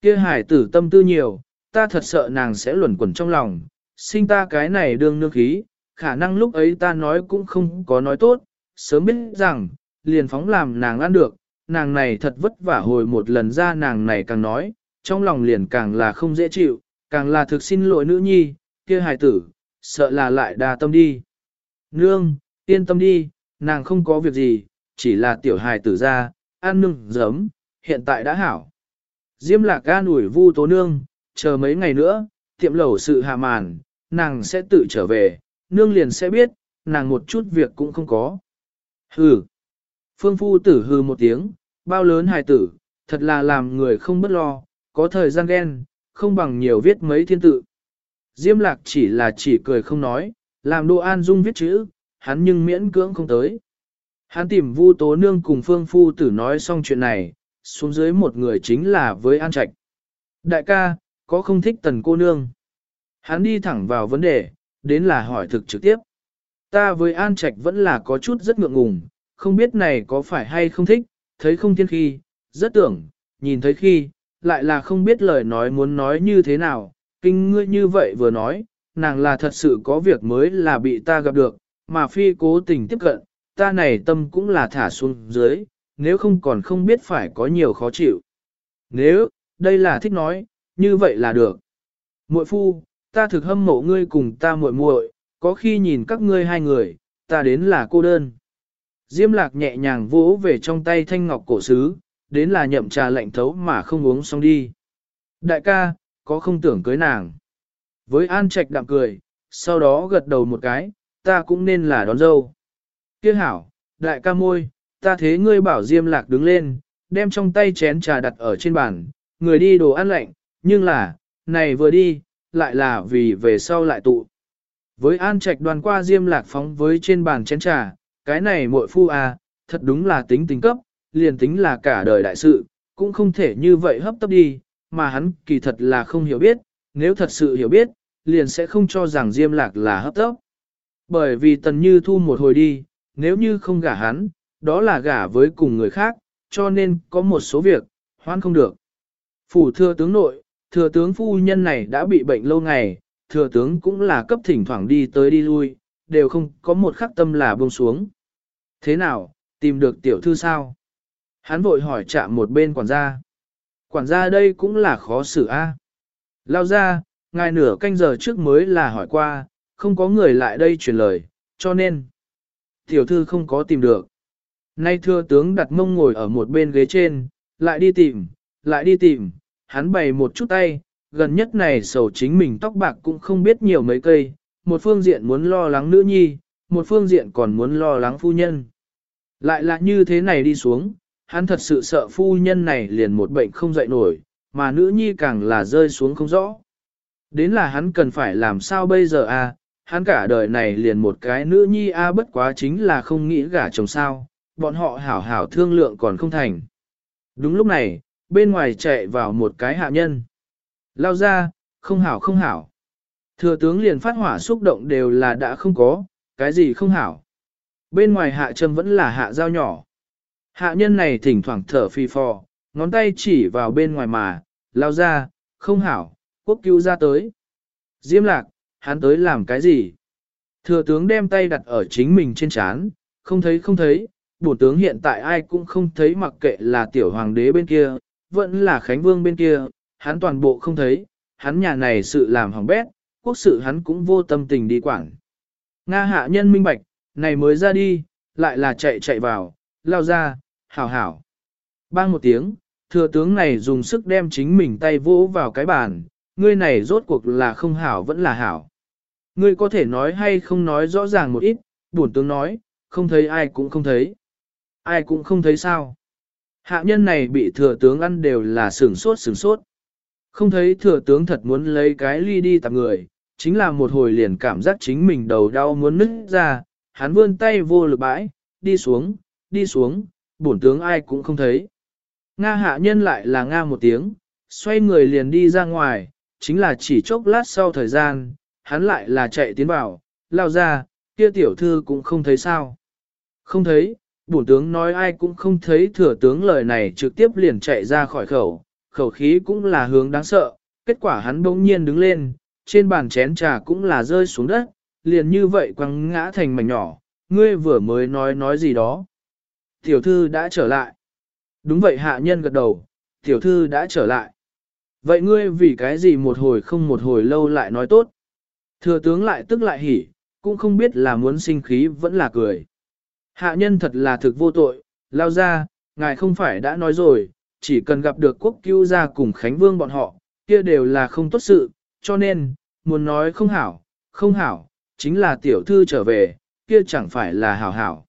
Kia hải tử tâm tư nhiều, ta thật sợ nàng sẽ luẩn quẩn trong lòng, sinh ta cái này đương nương khí, khả năng lúc ấy ta nói cũng không có nói tốt, sớm biết rằng, liền phóng làm nàng ăn được, nàng này thật vất vả hồi một lần ra nàng này càng nói, trong lòng liền càng là không dễ chịu, càng là thực xin lỗi nữ nhi, kia hài tử, sợ là lại đa tâm đi. Nương, yên tâm đi, nàng không có việc gì, chỉ là tiểu hài tử ra, ăn nương giấm, hiện tại đã hảo. Diêm lạc ga ủi vu tố nương, chờ mấy ngày nữa, tiệm lẩu sự hạ màn, nàng sẽ tự trở về, nương liền sẽ biết, nàng một chút việc cũng không có. Hừ. Phương phu tử hừ một tiếng, bao lớn hài tử, thật là làm người không bất lo, có thời gian ghen, không bằng nhiều viết mấy thiên tự. Diêm lạc chỉ là chỉ cười không nói, làm đồ an dung viết chữ, hắn nhưng miễn cưỡng không tới. Hắn tìm vu tố nương cùng phương phu tử nói xong chuyện này, xuống dưới một người chính là với an trạch. Đại ca, có không thích tần cô nương? Hắn đi thẳng vào vấn đề, đến là hỏi thực trực tiếp. Ta với An Trạch vẫn là có chút rất ngượng ngùng, không biết này có phải hay không thích, thấy không thiên khi, rất tưởng, nhìn thấy khi, lại là không biết lời nói muốn nói như thế nào, kinh ngươi như vậy vừa nói, nàng là thật sự có việc mới là bị ta gặp được, mà phi cố tình tiếp cận, ta này tâm cũng là thả xuống dưới, nếu không còn không biết phải có nhiều khó chịu. Nếu, đây là thích nói, như vậy là được. Muội phu, ta thực hâm mộ ngươi cùng ta muội muội, có khi nhìn các ngươi hai người, ta đến là cô đơn. Diêm lạc nhẹ nhàng vỗ về trong tay thanh ngọc cổ sứ, đến là nhậm trà lạnh thấu mà không uống xong đi. Đại ca, có không tưởng cưới nàng. Với an trạch đạm cười, sau đó gật đầu một cái, ta cũng nên là đón dâu. Kia hảo, đại ca môi, ta thế ngươi bảo diêm lạc đứng lên, đem trong tay chén trà đặt ở trên bàn, người đi đồ ăn lạnh, nhưng là, này vừa đi, lại là vì về sau lại tụ. Với an trạch đoàn qua diêm lạc phóng với trên bàn chén trà, cái này muội phu à, thật đúng là tính tính cấp, liền tính là cả đời đại sự, cũng không thể như vậy hấp tấp đi, mà hắn kỳ thật là không hiểu biết, nếu thật sự hiểu biết, liền sẽ không cho rằng diêm lạc là hấp tấp. Bởi vì tần như thu một hồi đi, nếu như không gả hắn, đó là gả với cùng người khác, cho nên có một số việc, hoan không được. Phủ thừa tướng nội, thừa tướng phu nhân này đã bị bệnh lâu ngày, thừa tướng cũng là cấp thỉnh thoảng đi tới đi lui, đều không có một khắc tâm là buông xuống. Thế nào, tìm được tiểu thư sao? Hắn vội hỏi chạm một bên quản gia. Quản gia đây cũng là khó xử a. Lao ra, ngài nửa canh giờ trước mới là hỏi qua, không có người lại đây truyền lời, cho nên tiểu thư không có tìm được. Nay thưa tướng đặt mông ngồi ở một bên ghế trên, lại đi tìm, lại đi tìm, hắn bày một chút tay, gần nhất này sầu chính mình tóc bạc cũng không biết nhiều mấy cây, một phương diện muốn lo lắng nữ nhi, một phương diện còn muốn lo lắng phu nhân. Lại là như thế này đi xuống, hắn thật sự sợ phu nhân này liền một bệnh không dậy nổi, mà nữ nhi càng là rơi xuống không rõ. Đến là hắn cần phải làm sao bây giờ à, hắn cả đời này liền một cái nữ nhi a bất quá chính là không nghĩ gả chồng sao, bọn họ hảo hảo thương lượng còn không thành. Đúng lúc này, bên ngoài chạy vào một cái hạ nhân. Lao ra, không hảo không hảo. Thừa tướng liền phát hỏa xúc động đều là đã không có, cái gì không hảo. Bên ngoài hạ trầm vẫn là hạ dao nhỏ. Hạ nhân này thỉnh thoảng thở phi phò, ngón tay chỉ vào bên ngoài mà, lao ra, không hảo, quốc cứu ra tới. Diêm lạc, hắn tới làm cái gì? Thừa tướng đem tay đặt ở chính mình trên chán, không thấy không thấy, bổ tướng hiện tại ai cũng không thấy mặc kệ là tiểu hoàng đế bên kia, vẫn là Khánh Vương bên kia, hắn toàn bộ không thấy, hắn nhà này sự làm hỏng bét, quốc sự hắn cũng vô tâm tình đi quản. Nga hạ nhân minh bạch, này mới ra đi, lại là chạy chạy vào, lao ra, hảo hảo. Bang một tiếng, thừa tướng này dùng sức đem chính mình tay vỗ vào cái bàn, ngươi này rốt cuộc là không hảo vẫn là hảo. Ngươi có thể nói hay không nói rõ ràng một ít, bổn tướng nói, không thấy ai cũng không thấy. Ai cũng không thấy sao. Hạ nhân này bị thừa tướng ăn đều là sửng sốt sửng sốt. Không thấy thừa tướng thật muốn lấy cái ly đi tạp người, chính là một hồi liền cảm giác chính mình đầu đau muốn nứt ra, hắn vươn tay vô lực bãi, đi xuống, đi xuống, bổn tướng ai cũng không thấy. Nga hạ nhân lại là Nga một tiếng, xoay người liền đi ra ngoài, chính là chỉ chốc lát sau thời gian, hắn lại là chạy tiến vào, lao ra, kia tiểu thư cũng không thấy sao. Không thấy, bổn tướng nói ai cũng không thấy thừa tướng lời này trực tiếp liền chạy ra khỏi khẩu, khẩu khí cũng là hướng đáng sợ, kết quả hắn bỗng nhiên đứng lên, trên bàn chén trà cũng là rơi xuống đất, liền như vậy quăng ngã thành mảnh nhỏ, ngươi vừa mới nói nói gì đó. Tiểu thư đã trở lại. Đúng vậy hạ nhân gật đầu, tiểu thư đã trở lại. Vậy ngươi vì cái gì một hồi không một hồi lâu lại nói tốt. Thừa tướng lại tức lại hỉ, cũng không biết là muốn sinh khí vẫn là cười. Hạ nhân thật là thực vô tội, lao ra, ngài không phải đã nói rồi, chỉ cần gặp được quốc cứu gia cùng Khánh Vương bọn họ, kia đều là không tốt sự, cho nên, muốn nói không hảo, không hảo, chính là tiểu thư trở về, kia chẳng phải là hảo hảo.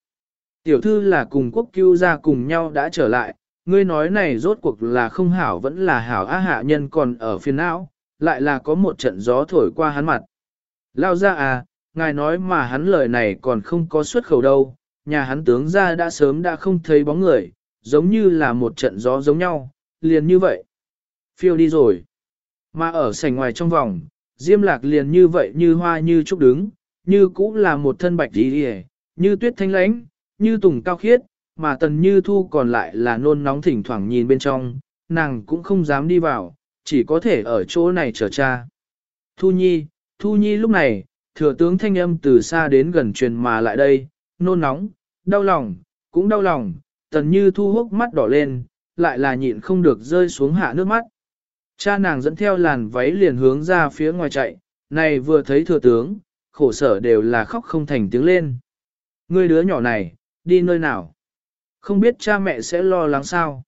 Tiểu thư là cùng quốc cứu ra cùng nhau đã trở lại, ngươi nói này rốt cuộc là không hảo vẫn là hảo á hạ nhân còn ở phiên não, lại là có một trận gió thổi qua hắn mặt. Lao ra à, ngài nói mà hắn lời này còn không có xuất khẩu đâu, nhà hắn tướng ra đã sớm đã không thấy bóng người, giống như là một trận gió giống nhau, liền như vậy. Phiêu đi rồi. Mà ở sảnh ngoài trong vòng, Diêm Lạc liền như vậy như hoa như trúc đứng, như cũng là một thân bạch đi đi như tuyết thanh lãnh, như tùng cao khiết, mà tần như thu còn lại là nôn nóng thỉnh thoảng nhìn bên trong, nàng cũng không dám đi vào, chỉ có thể ở chỗ này chờ cha. Thu Nhi, Thu Nhi lúc này, thừa tướng thanh âm từ xa đến gần truyền mà lại đây, nôn nóng, đau lòng, cũng đau lòng, tần như thu hốc mắt đỏ lên, lại là nhịn không được rơi xuống hạ nước mắt. Cha nàng dẫn theo làn váy liền hướng ra phía ngoài chạy, này vừa thấy thừa tướng, khổ sở đều là khóc không thành tiếng lên. người đứa nhỏ này, đi nơi nào? Không biết cha mẹ sẽ lo lắng sao?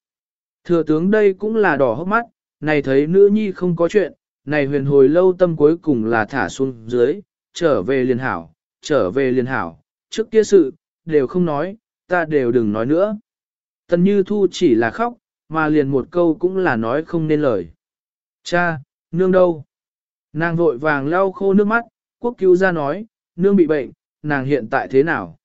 Thừa tướng đây cũng là đỏ hốc mắt, này thấy nữ nhi không có chuyện, này huyền hồi lâu tâm cuối cùng là thả xuống dưới, trở về liền hảo, trở về liền hảo, trước kia sự, đều không nói, ta đều đừng nói nữa. Tần Như Thu chỉ là khóc, mà liền một câu cũng là nói không nên lời. Cha, nương đâu? Nàng vội vàng lau khô nước mắt, quốc cứu ra nói, nương bị bệnh, nàng hiện tại thế nào?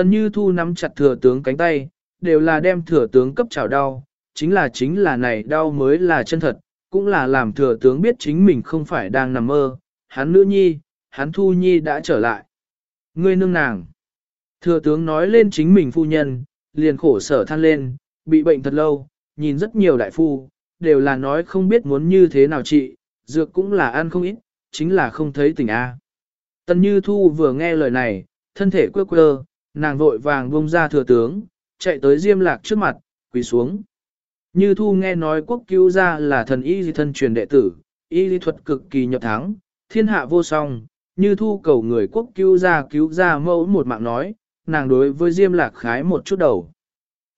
Tần Như Thu nắm chặt thừa tướng cánh tay, đều là đem thừa tướng cấp chảo đau, chính là chính là này đau mới là chân thật, cũng là làm thừa tướng biết chính mình không phải đang nằm mơ, hắn nữ nhi, hắn thu nhi đã trở lại. Ngươi nương nàng. Thừa tướng nói lên chính mình phu nhân, liền khổ sở than lên, bị bệnh thật lâu, nhìn rất nhiều đại phu, đều là nói không biết muốn như thế nào trị, dược cũng là ăn không ít, chính là không thấy tỉnh A. Tần Như Thu vừa nghe lời này, thân thể quơ quơ, nàng vội vàng bông ra thừa tướng, chạy tới Diêm Lạc trước mặt, quỳ xuống. Như Thu nghe nói quốc cứu ra là thần y di thân truyền đệ tử, y lý thuật cực kỳ nhập thắng, thiên hạ vô song, như Thu cầu người quốc cứu ra cứu ra mẫu một mạng nói, nàng đối với Diêm Lạc khái một chút đầu.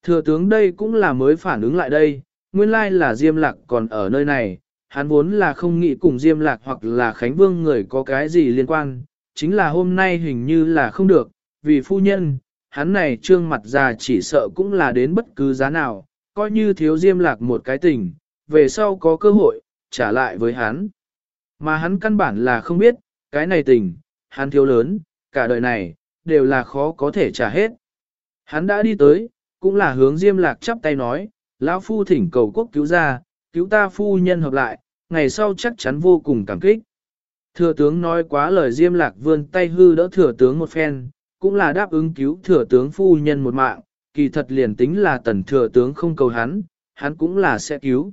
Thừa tướng đây cũng là mới phản ứng lại đây, nguyên lai là Diêm Lạc còn ở nơi này, hắn vốn là không nghĩ cùng Diêm Lạc hoặc là Khánh Vương người có cái gì liên quan, chính là hôm nay hình như là không được, vì phu nhân, hắn này trương mặt già chỉ sợ cũng là đến bất cứ giá nào, coi như thiếu Diêm Lạc một cái tình, về sau có cơ hội, trả lại với hắn. Mà hắn căn bản là không biết, cái này tình, hắn thiếu lớn, cả đời này, đều là khó có thể trả hết. Hắn đã đi tới, cũng là hướng Diêm Lạc chắp tay nói, lão phu thỉnh cầu quốc cứu ra, cứu ta phu nhân hợp lại, ngày sau chắc chắn vô cùng cảm kích. Thừa tướng nói quá lời Diêm Lạc vươn tay hư đỡ thừa tướng một phen, cũng là đáp ứng cứu thừa tướng phu nhân một mạng, kỳ thật liền tính là tần thừa tướng không cầu hắn, hắn cũng là sẽ cứu.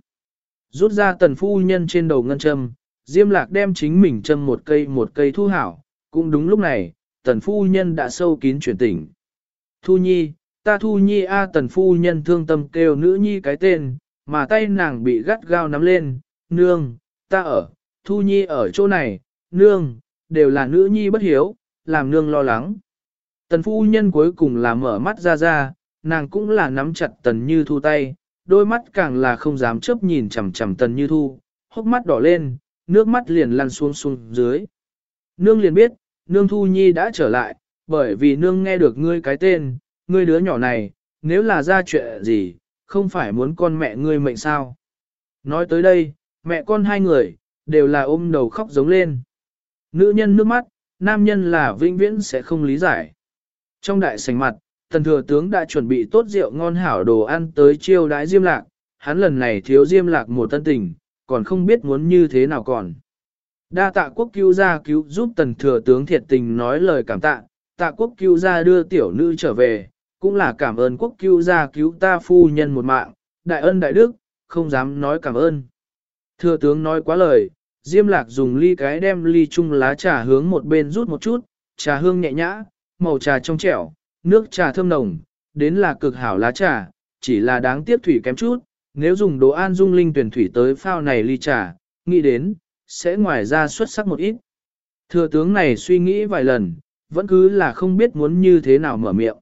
Rút ra tần phu nhân trên đầu ngân châm, Diêm Lạc đem chính mình châm một cây một cây thu hảo, cũng đúng lúc này, tần phu nhân đã sâu kín chuyển tỉnh. Thu nhi, ta thu nhi a tần phu nhân thương tâm kêu nữ nhi cái tên, mà tay nàng bị gắt gao nắm lên, nương, ta ở, thu nhi ở chỗ này, nương, đều là nữ nhi bất hiếu, làm nương lo lắng. Tần phu nhân cuối cùng là mở mắt ra ra, nàng cũng là nắm chặt tần như thu tay, đôi mắt càng là không dám chớp nhìn chằm chằm tần như thu, hốc mắt đỏ lên, nước mắt liền lăn xuống xuống dưới. Nương liền biết, nương thu nhi đã trở lại, bởi vì nương nghe được ngươi cái tên, ngươi đứa nhỏ này, nếu là ra chuyện gì, không phải muốn con mẹ ngươi mệnh sao. Nói tới đây, mẹ con hai người, đều là ôm đầu khóc giống lên. Nữ nhân nước mắt, nam nhân là vĩnh viễn sẽ không lý giải. Trong đại sảnh mặt, tần thừa tướng đã chuẩn bị tốt rượu ngon hảo đồ ăn tới chiêu đãi diêm lạc, hắn lần này thiếu diêm lạc một tân tình, còn không biết muốn như thế nào còn. Đa tạ quốc cứu gia cứu giúp tần thừa tướng thiệt tình nói lời cảm tạ, tạ quốc cứu gia đưa tiểu nữ trở về, cũng là cảm ơn quốc cứu gia cứu ta phu nhân một mạng, đại ân đại đức, không dám nói cảm ơn. Thừa tướng nói quá lời, Diêm Lạc dùng ly cái đem ly chung lá trà hướng một bên rút một chút, trà hương nhẹ nhã, màu trà trong trẻo, nước trà thơm nồng, đến là cực hảo lá trà, chỉ là đáng tiếc thủy kém chút, nếu dùng đồ an dung linh tuyển thủy tới phao này ly trà, nghĩ đến, sẽ ngoài ra xuất sắc một ít. Thừa tướng này suy nghĩ vài lần, vẫn cứ là không biết muốn như thế nào mở miệng.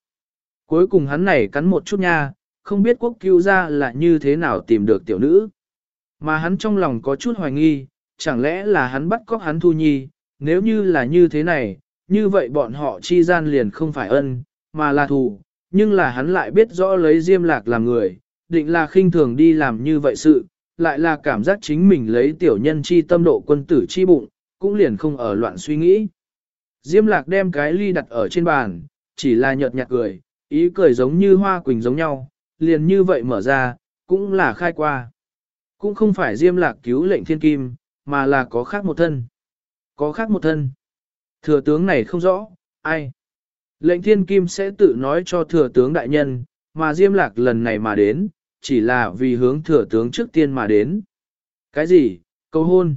Cuối cùng hắn này cắn một chút nha, không biết quốc cứu ra là như thế nào tìm được tiểu nữ. Mà hắn trong lòng có chút hoài nghi, chẳng lẽ là hắn bắt cóc hắn thu nhi, nếu như là như thế này, như vậy bọn họ chi gian liền không phải ân, mà là thù, nhưng là hắn lại biết rõ lấy diêm lạc làm người, định là khinh thường đi làm như vậy sự, lại là cảm giác chính mình lấy tiểu nhân chi tâm độ quân tử chi bụng, cũng liền không ở loạn suy nghĩ. Diêm lạc đem cái ly đặt ở trên bàn, chỉ là nhợt nhạt cười, ý cười giống như hoa quỳnh giống nhau, liền như vậy mở ra, cũng là khai qua. Cũng không phải diêm lạc cứu lệnh thiên kim, mà là có khác một thân. Có khác một thân. Thừa tướng này không rõ, ai? Lệnh thiên kim sẽ tự nói cho thừa tướng đại nhân, mà diêm lạc lần này mà đến, chỉ là vì hướng thừa tướng trước tiên mà đến. Cái gì? Cầu hôn.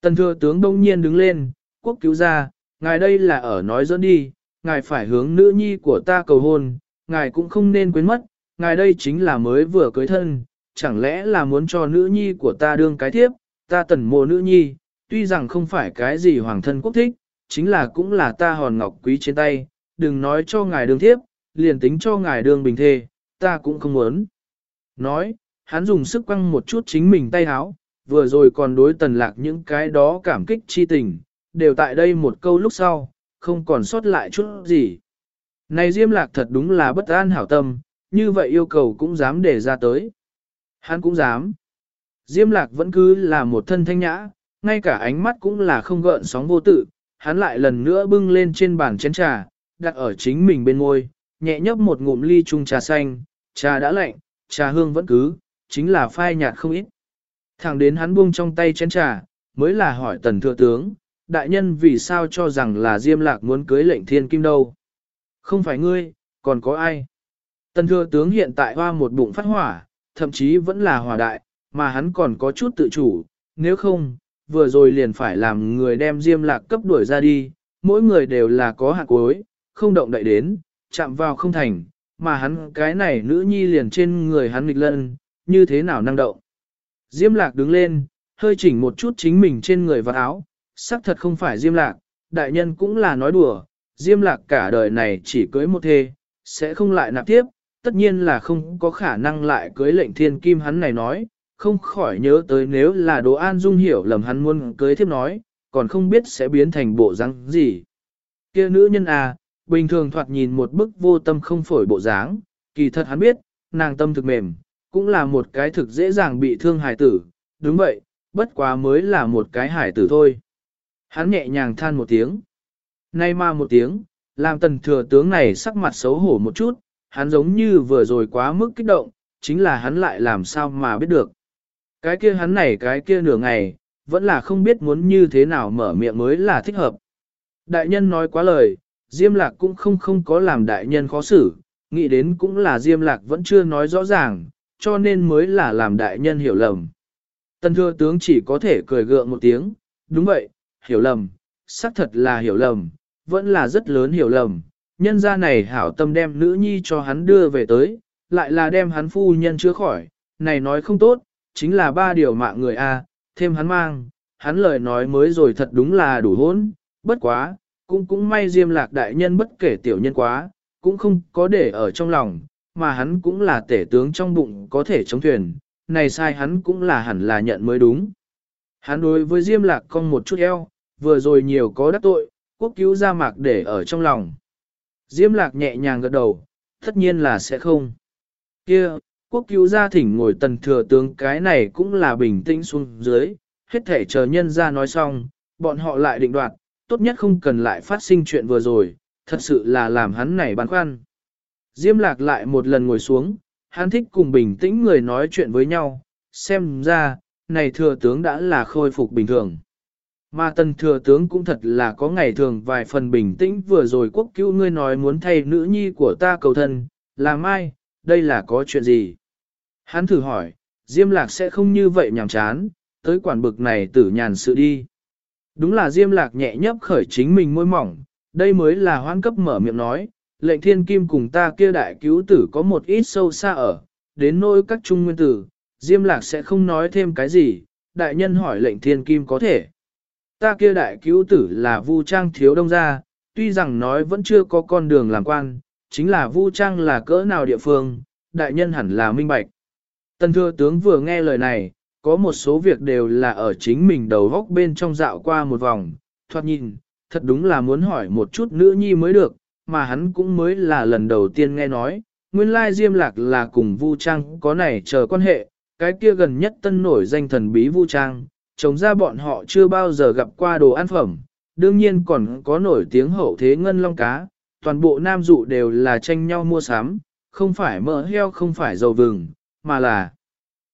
Tần thừa tướng đông nhiên đứng lên, quốc cứu ra, ngài đây là ở nói dẫn đi, ngài phải hướng nữ nhi của ta cầu hôn, ngài cũng không nên quên mất, ngài đây chính là mới vừa cưới thân, chẳng lẽ là muốn cho nữ nhi của ta đương cái thiếp, ta tần mộ nữ nhi, tuy rằng không phải cái gì hoàng thân quốc thích, chính là cũng là ta hòn ngọc quý trên tay, đừng nói cho ngài đương thiếp, liền tính cho ngài đương bình thê, ta cũng không muốn. Nói, hắn dùng sức quăng một chút chính mình tay háo, vừa rồi còn đối tần lạc những cái đó cảm kích chi tình, đều tại đây một câu lúc sau, không còn sót lại chút gì. Này Diêm Lạc thật đúng là bất an hảo tâm, như vậy yêu cầu cũng dám để ra tới. Hắn cũng dám. Diêm Lạc vẫn cứ là một thân thanh nhã, ngay cả ánh mắt cũng là không gợn sóng vô tự, hắn lại lần nữa bưng lên trên bàn chén trà, đặt ở chính mình bên ngôi, nhẹ nhấp một ngụm ly chung trà xanh, trà đã lạnh, trà hương vẫn cứ, chính là phai nhạt không ít. Thẳng đến hắn buông trong tay chén trà, mới là hỏi tần thừa tướng, đại nhân vì sao cho rằng là Diêm Lạc muốn cưới lệnh thiên kim đâu. Không phải ngươi, còn có ai? Tần thừa tướng hiện tại hoa một bụng phát hỏa, thậm chí vẫn là hỏa đại, mà hắn còn có chút tự chủ, nếu không, vừa rồi liền phải làm người đem Diêm Lạc cấp đuổi ra đi, mỗi người đều là có hạt cuối, không động đậy đến, chạm vào không thành, mà hắn cái này nữ nhi liền trên người hắn nghịch lân, như thế nào năng động. Diêm lạc đứng lên, hơi chỉnh một chút chính mình trên người và áo, xác thật không phải diêm lạc, đại nhân cũng là nói đùa, diêm lạc cả đời này chỉ cưới một thê, sẽ không lại nạp tiếp, tất nhiên là không có khả năng lại cưới lệnh thiên kim hắn này nói, không khỏi nhớ tới nếu là đồ an dung hiểu lầm hắn muốn cưới tiếp nói, còn không biết sẽ biến thành bộ răng gì. kia nữ nhân à, bình thường thoạt nhìn một bức vô tâm không phổi bộ dáng, kỳ thật hắn biết, nàng tâm thực mềm, cũng là một cái thực dễ dàng bị thương hải tử, đúng vậy, bất quá mới là một cái hải tử thôi. Hắn nhẹ nhàng than một tiếng. Nay mà một tiếng, làm tần thừa tướng này sắc mặt xấu hổ một chút, hắn giống như vừa rồi quá mức kích động, chính là hắn lại làm sao mà biết được. Cái kia hắn này cái kia nửa ngày, vẫn là không biết muốn như thế nào mở miệng mới là thích hợp. Đại nhân nói quá lời, Diêm Lạc cũng không không có làm đại nhân khó xử, nghĩ đến cũng là Diêm Lạc vẫn chưa nói rõ ràng, cho nên mới là làm đại nhân hiểu lầm. Tân thưa tướng chỉ có thể cười gượng một tiếng, đúng vậy, hiểu lầm, xác thật là hiểu lầm, vẫn là rất lớn hiểu lầm. Nhân gia này hảo tâm đem nữ nhi cho hắn đưa về tới, lại là đem hắn phu nhân chữa khỏi, này nói không tốt, chính là ba điều mạng người a, thêm hắn mang, hắn lời nói mới rồi thật đúng là đủ hỗn, bất quá, cũng cũng may Diêm Lạc đại nhân bất kể tiểu nhân quá, cũng không có để ở trong lòng, mà hắn cũng là tể tướng trong bụng có thể chống thuyền, này sai hắn cũng là hẳn là nhận mới đúng. Hắn đối với Diêm Lạc cong một chút eo, vừa rồi nhiều có đắc tội, quốc cứu ra mạc để ở trong lòng. Diêm lạc nhẹ nhàng gật đầu, tất nhiên là sẽ không. Kia, quốc cứu gia thỉnh ngồi tần thừa tướng cái này cũng là bình tĩnh xuống dưới, hết thể chờ nhân ra nói xong, bọn họ lại định đoạt, tốt nhất không cần lại phát sinh chuyện vừa rồi, thật sự là làm hắn này băn khoăn. Diêm lạc lại một lần ngồi xuống, hắn thích cùng bình tĩnh người nói chuyện với nhau, xem ra, này thừa tướng đã là khôi phục bình thường. Mà tần thừa tướng cũng thật là có ngày thường vài phần bình tĩnh vừa rồi quốc cứu ngươi nói muốn thay nữ nhi của ta cầu thân, là mai, đây là có chuyện gì? Hắn thử hỏi, Diêm Lạc sẽ không như vậy nhàm chán, tới quản bực này tử nhàn sự đi. Đúng là Diêm Lạc nhẹ nhấp khởi chính mình môi mỏng, đây mới là hoan cấp mở miệng nói, lệnh thiên kim cùng ta kia đại cứu tử có một ít sâu xa ở, đến nỗi các trung nguyên tử, Diêm Lạc sẽ không nói thêm cái gì, đại nhân hỏi lệnh thiên kim có thể. Ta kia đại cứu tử là Vu Trang thiếu đông gia, tuy rằng nói vẫn chưa có con đường làm quan, chính là Vu Trang là cỡ nào địa phương, đại nhân hẳn là minh bạch. Tần thừa tướng vừa nghe lời này, có một số việc đều là ở chính mình đầu góc bên trong dạo qua một vòng, thoát nhìn, thật đúng là muốn hỏi một chút nữ nhi mới được, mà hắn cũng mới là lần đầu tiên nghe nói, nguyên lai diêm lạc là cùng Vu Trang có này chờ quan hệ, cái kia gần nhất tân nổi danh thần bí Vu Trang, chống ra bọn họ chưa bao giờ gặp qua đồ ăn phẩm, đương nhiên còn có nổi tiếng hậu thế ngân long cá, toàn bộ nam dụ đều là tranh nhau mua sắm, không phải mỡ heo không phải dầu vừng, mà là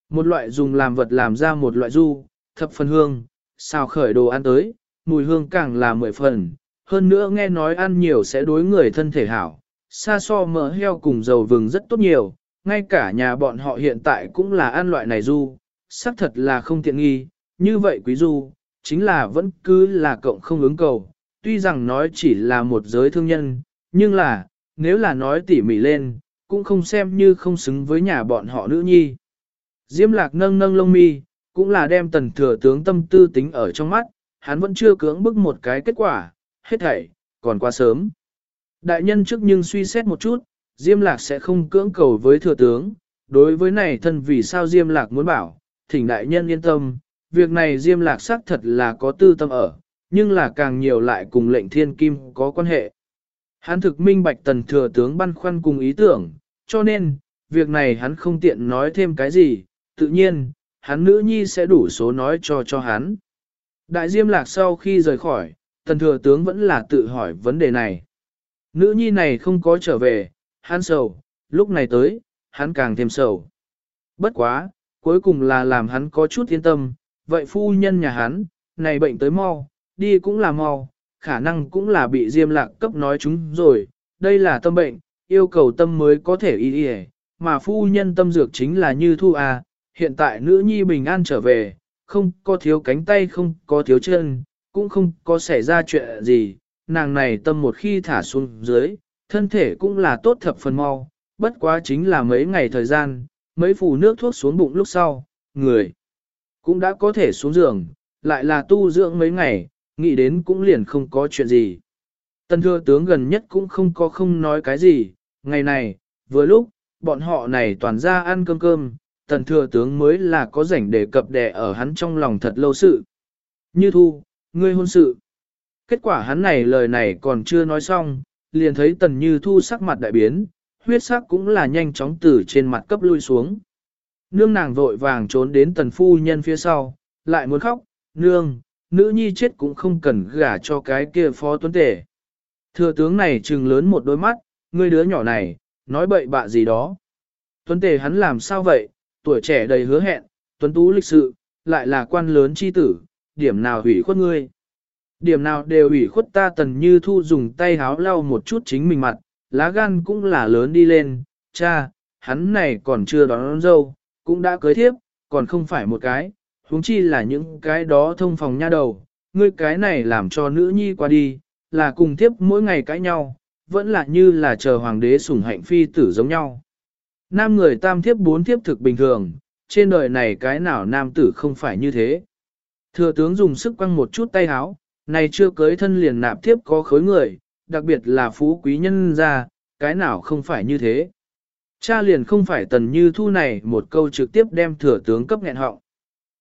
một loại dùng làm vật làm ra một loại du, thập phần hương, xào khởi đồ ăn tới, mùi hương càng là mười phần, hơn nữa nghe nói ăn nhiều sẽ đối người thân thể hảo, xa so mỡ heo cùng dầu vừng rất tốt nhiều, ngay cả nhà bọn họ hiện tại cũng là ăn loại này du, xác thật là không tiện nghi, như vậy quý du, chính là vẫn cứ là cộng không ứng cầu, tuy rằng nói chỉ là một giới thương nhân, nhưng là, nếu là nói tỉ mỉ lên, cũng không xem như không xứng với nhà bọn họ nữ nhi. Diêm lạc nâng nâng lông mi, cũng là đem tần thừa tướng tâm tư tính ở trong mắt, hắn vẫn chưa cưỡng bức một cái kết quả, hết thảy, còn quá sớm. Đại nhân trước nhưng suy xét một chút, Diêm lạc sẽ không cưỡng cầu với thừa tướng, đối với này thân vì sao Diêm lạc muốn bảo, thỉnh đại nhân yên tâm, việc này Diêm lạc xác thật là có tư tâm ở, nhưng là càng nhiều lại cùng lệnh thiên kim có quan hệ. Hắn thực minh bạch tần thừa tướng băn khoăn cùng ý tưởng, cho nên, việc này hắn không tiện nói thêm cái gì, tự nhiên, hắn nữ nhi sẽ đủ số nói cho cho hắn. Đại diêm lạc sau khi rời khỏi, tần thừa tướng vẫn là tự hỏi vấn đề này. Nữ nhi này không có trở về, hắn sầu, lúc này tới, hắn càng thêm sầu. Bất quá, cuối cùng là làm hắn có chút yên tâm, vậy phu nhân nhà hắn, này bệnh tới mau, đi cũng là mau, khả năng cũng là bị diêm lạc cấp nói chúng rồi, đây là tâm bệnh, yêu cầu tâm mới có thể y y mà phu nhân tâm dược chính là như thu à, hiện tại nữ nhi bình an trở về, không có thiếu cánh tay không có thiếu chân, cũng không có xảy ra chuyện gì, nàng này tâm một khi thả xuống dưới, thân thể cũng là tốt thập phần mau, bất quá chính là mấy ngày thời gian, mấy phủ nước thuốc xuống bụng lúc sau, người cũng đã có thể xuống giường, lại là tu dưỡng mấy ngày, nghĩ đến cũng liền không có chuyện gì. Tần thừa tướng gần nhất cũng không có không nói cái gì, ngày này, vừa lúc, bọn họ này toàn ra ăn cơm cơm, tần thừa tướng mới là có rảnh để cập đè ở hắn trong lòng thật lâu sự. Như thu, ngươi hôn sự. Kết quả hắn này lời này còn chưa nói xong, liền thấy tần như thu sắc mặt đại biến, huyết sắc cũng là nhanh chóng từ trên mặt cấp lui xuống. Nương nàng vội vàng trốn đến tần phu nhân phía sau, lại muốn khóc, nương, nữ nhi chết cũng không cần gả cho cái kia phó tuấn tể. Thừa tướng này trừng lớn một đôi mắt, ngươi đứa nhỏ này, nói bậy bạ gì đó. Tuấn tề hắn làm sao vậy, tuổi trẻ đầy hứa hẹn, tuấn tú lịch sự, lại là quan lớn chi tử, điểm nào hủy khuất ngươi. Điểm nào đều hủy khuất ta tần như thu dùng tay háo lau một chút chính mình mặt, lá gan cũng là lớn đi lên, cha, hắn này còn chưa đón, đón dâu, cũng đã cưới thiếp, còn không phải một cái, huống chi là những cái đó thông phòng nha đầu, ngươi cái này làm cho nữ nhi qua đi, là cùng thiếp mỗi ngày cãi nhau, vẫn là như là chờ hoàng đế sủng hạnh phi tử giống nhau. Nam người tam thiếp bốn thiếp thực bình thường, trên đời này cái nào nam tử không phải như thế. Thừa tướng dùng sức quăng một chút tay háo, này chưa cưới thân liền nạp thiếp có khối người, đặc biệt là phú quý nhân ra, cái nào không phải như thế. Cha liền không phải tần như thu này một câu trực tiếp đem thừa tướng cấp nghẹn họng.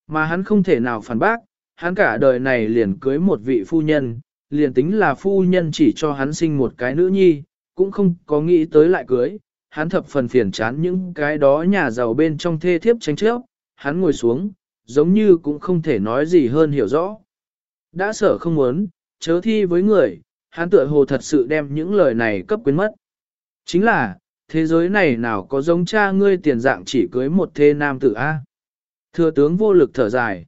Mà hắn không thể nào phản bác, hắn cả đời này liền cưới một vị phu nhân, liền tính là phu nhân chỉ cho hắn sinh một cái nữ nhi, cũng không có nghĩ tới lại cưới, hắn thập phần phiền chán những cái đó nhà giàu bên trong thê thiếp tranh chấp, hắn ngồi xuống, giống như cũng không thể nói gì hơn hiểu rõ. Đã sợ không muốn, chớ thi với người, hắn tựa hồ thật sự đem những lời này cấp quyến mất. Chính là, thế giới này nào có giống cha ngươi tiền dạng chỉ cưới một thê nam tử A. Thừa tướng vô lực thở dài.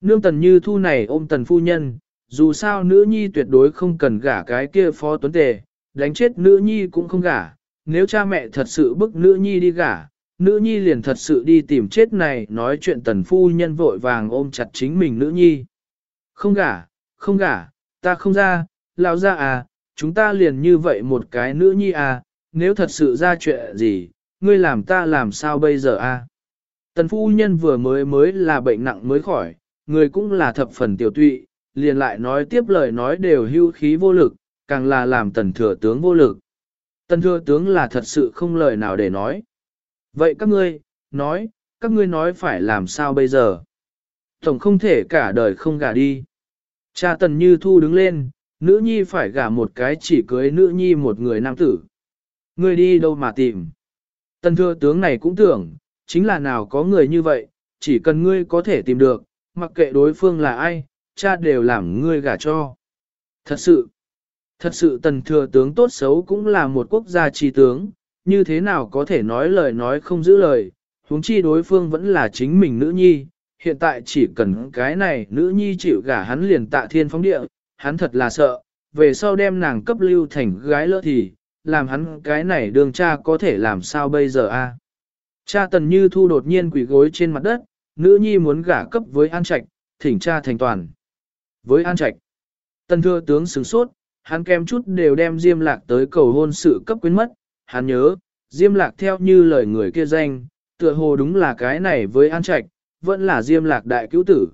Nương tần như thu này ôm tần phu nhân, dù sao nữ nhi tuyệt đối không cần gả cái kia phó tuấn tề, đánh chết nữ nhi cũng không gả, nếu cha mẹ thật sự bức nữ nhi đi gả, nữ nhi liền thật sự đi tìm chết này nói chuyện tần phu nhân vội vàng ôm chặt chính mình nữ nhi. Không gả, không gả, ta không ra, lão ra à, chúng ta liền như vậy một cái nữ nhi à, nếu thật sự ra chuyện gì, ngươi làm ta làm sao bây giờ à. Tần phu nhân vừa mới mới là bệnh nặng mới khỏi, người cũng là thập phần tiểu tụy, liền lại nói tiếp lời nói đều hưu khí vô lực, càng là làm tần thừa tướng vô lực. Tần thừa tướng là thật sự không lời nào để nói. Vậy các ngươi, nói, các ngươi nói phải làm sao bây giờ? Tổng không thể cả đời không gả đi. Cha tần như thu đứng lên, nữ nhi phải gả một cái chỉ cưới nữ nhi một người nam tử. Ngươi đi đâu mà tìm? Tần thừa tướng này cũng tưởng, chính là nào có người như vậy, chỉ cần ngươi có thể tìm được, mặc kệ đối phương là ai, cha đều làm ngươi gả cho. Thật sự, thật sự tần thừa tướng tốt xấu cũng là một quốc gia trí tướng, như thế nào có thể nói lời nói không giữ lời, huống chi đối phương vẫn là chính mình nữ nhi, hiện tại chỉ cần cái này nữ nhi chịu gả hắn liền tạ thiên phóng địa, hắn thật là sợ, về sau đem nàng cấp lưu thành gái lỡ thì, làm hắn cái này đường cha có thể làm sao bây giờ a? Cha tần như thu đột nhiên quỳ gối trên mặt đất, nữ nhi muốn gả cấp với an trạch, thỉnh cha thành toàn. Với an trạch, tần thừa tướng sửng sốt, hắn kem chút đều đem diêm lạc tới cầu hôn sự cấp quyến mất, hắn nhớ, diêm lạc theo như lời người kia danh, tựa hồ đúng là cái này với an trạch, vẫn là diêm lạc đại cứu tử.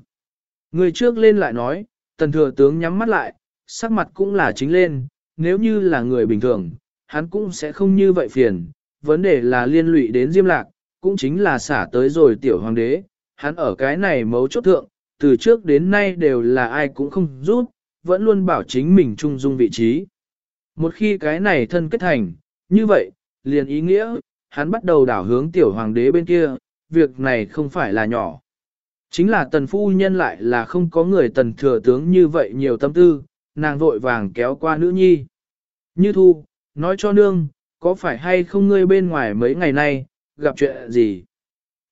Người trước lên lại nói, tần thừa tướng nhắm mắt lại, sắc mặt cũng là chính lên, nếu như là người bình thường, hắn cũng sẽ không như vậy phiền, vấn đề là liên lụy đến diêm lạc, cũng chính là xả tới rồi tiểu hoàng đế, hắn ở cái này mấu chốt thượng, từ trước đến nay đều là ai cũng không rút, vẫn luôn bảo chính mình trung dung vị trí. Một khi cái này thân kết thành, như vậy, liền ý nghĩa, hắn bắt đầu đảo hướng tiểu hoàng đế bên kia, việc này không phải là nhỏ. Chính là tần phu nhân lại là không có người tần thừa tướng như vậy nhiều tâm tư, nàng vội vàng kéo qua nữ nhi. Như thu, nói cho nương, có phải hay không ngươi bên ngoài mấy ngày nay, gặp chuyện gì?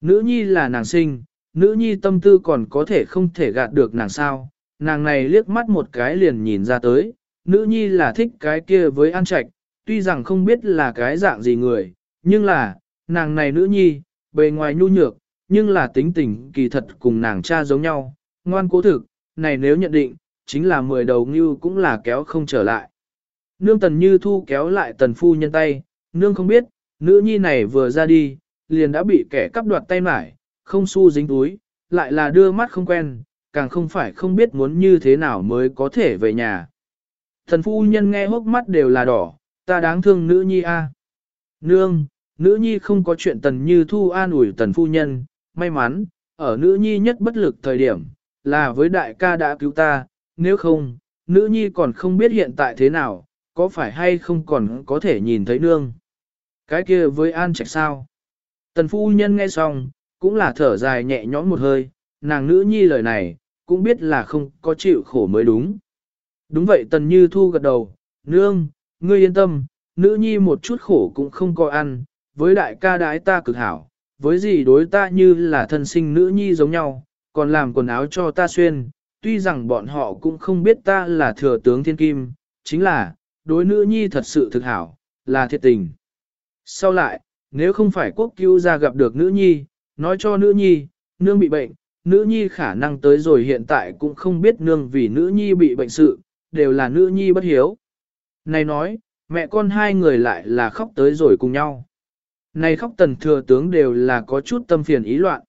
Nữ nhi là nàng sinh, nữ nhi tâm tư còn có thể không thể gạt được nàng sao, nàng này liếc mắt một cái liền nhìn ra tới, nữ nhi là thích cái kia với an trạch, tuy rằng không biết là cái dạng gì người, nhưng là, nàng này nữ nhi, bề ngoài nhu nhược, nhưng là tính tình kỳ thật cùng nàng cha giống nhau, ngoan cố thực, này nếu nhận định, chính là mười đầu như cũng là kéo không trở lại. Nương tần như thu kéo lại tần phu nhân tay, nương không biết, nữ nhi này vừa ra đi, liền đã bị kẻ cắp đoạt tay mải, không xu dính túi, lại là đưa mắt không quen, càng không phải không biết muốn như thế nào mới có thể về nhà. Thần phu nhân nghe hốc mắt đều là đỏ, ta đáng thương nữ nhi a. Nương, nữ nhi không có chuyện tần như thu an ủi tần phu nhân, may mắn, ở nữ nhi nhất bất lực thời điểm, là với đại ca đã cứu ta, nếu không, nữ nhi còn không biết hiện tại thế nào, có phải hay không còn có thể nhìn thấy nương. Cái kia với an trạch sao? Tần phu nhân nghe xong, cũng là thở dài nhẹ nhõm một hơi, nàng nữ nhi lời này, cũng biết là không có chịu khổ mới đúng. Đúng vậy tần như thu gật đầu, nương, ngươi yên tâm, nữ nhi một chút khổ cũng không có ăn, với đại ca đái ta cực hảo, với gì đối ta như là thân sinh nữ nhi giống nhau, còn làm quần áo cho ta xuyên, tuy rằng bọn họ cũng không biết ta là thừa tướng thiên kim, chính là, đối nữ nhi thật sự thực hảo, là thiệt tình. Sau lại, nếu không phải quốc cứu ra gặp được nữ nhi, nói cho nữ nhi, nương bị bệnh, nữ nhi khả năng tới rồi hiện tại cũng không biết nương vì nữ nhi bị bệnh sự, đều là nữ nhi bất hiếu. Này nói, mẹ con hai người lại là khóc tới rồi cùng nhau. Này khóc tần thừa tướng đều là có chút tâm phiền ý loạn.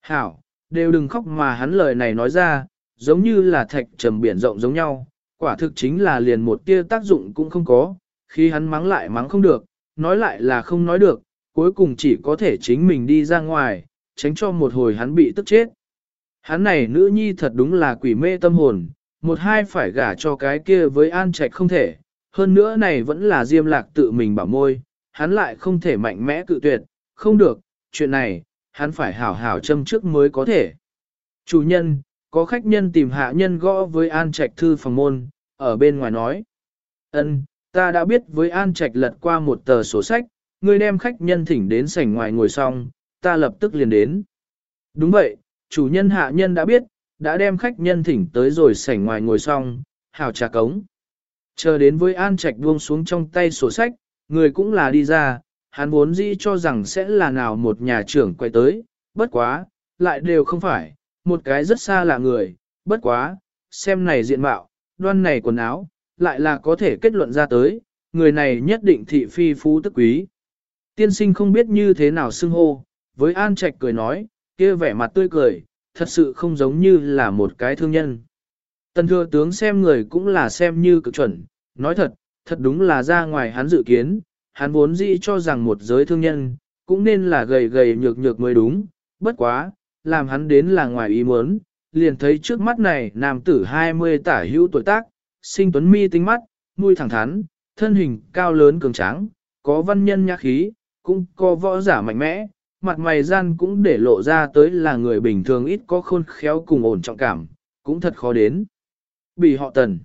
Hảo, đều đừng khóc mà hắn lời này nói ra, giống như là thạch trầm biển rộng giống nhau, quả thực chính là liền một tia tác dụng cũng không có, khi hắn mắng lại mắng không được, nói lại là không nói được, cuối cùng chỉ có thể chính mình đi ra ngoài, tránh cho một hồi hắn bị tức chết. Hắn này nữ nhi thật đúng là quỷ mê tâm hồn, một hai phải gả cho cái kia với an trạch không thể, hơn nữa này vẫn là diêm lạc tự mình bảo môi, hắn lại không thể mạnh mẽ cự tuyệt, không được, chuyện này, hắn phải hảo hảo châm trước mới có thể. Chủ nhân, có khách nhân tìm hạ nhân gõ với An Trạch thư phòng môn, ở bên ngoài nói. ân ta đã biết với An Trạch lật qua một tờ sổ sách, ngươi đem khách nhân thỉnh đến sảnh ngoài ngồi xong, ta lập tức liền đến. Đúng vậy, chủ nhân hạ nhân đã biết, đã đem khách nhân thỉnh tới rồi sảnh ngoài ngồi xong, hào trà cống. Chờ đến với An Trạch buông xuống trong tay sổ sách, người cũng là đi ra, hắn vốn dĩ cho rằng sẽ là nào một nhà trưởng quay tới, bất quá, lại đều không phải, một cái rất xa lạ người, bất quá, xem này diện mạo, đoan này quần áo, lại là có thể kết luận ra tới, người này nhất định thị phi phú tức quý. Tiên sinh không biết như thế nào xưng hô, với An Trạch cười nói, kia vẻ mặt tươi cười, thật sự không giống như là một cái thương nhân. Tần thừa tướng xem người cũng là xem như cực chuẩn, nói thật, thật đúng là ra ngoài hắn dự kiến, hắn vốn dĩ cho rằng một giới thương nhân, cũng nên là gầy gầy nhược nhược mới đúng, bất quá, làm hắn đến là ngoài ý muốn, liền thấy trước mắt này nam tử 20 tả hữu tuổi tác, sinh tuấn mi tinh mắt, nuôi thẳng thắn, thân hình cao lớn cường tráng, có văn nhân nhã khí, cũng có võ giả mạnh mẽ, mặt mày gian cũng để lộ ra tới là người bình thường ít có khôn khéo cùng ổn trọng cảm, cũng thật khó đến. Bị họ tần.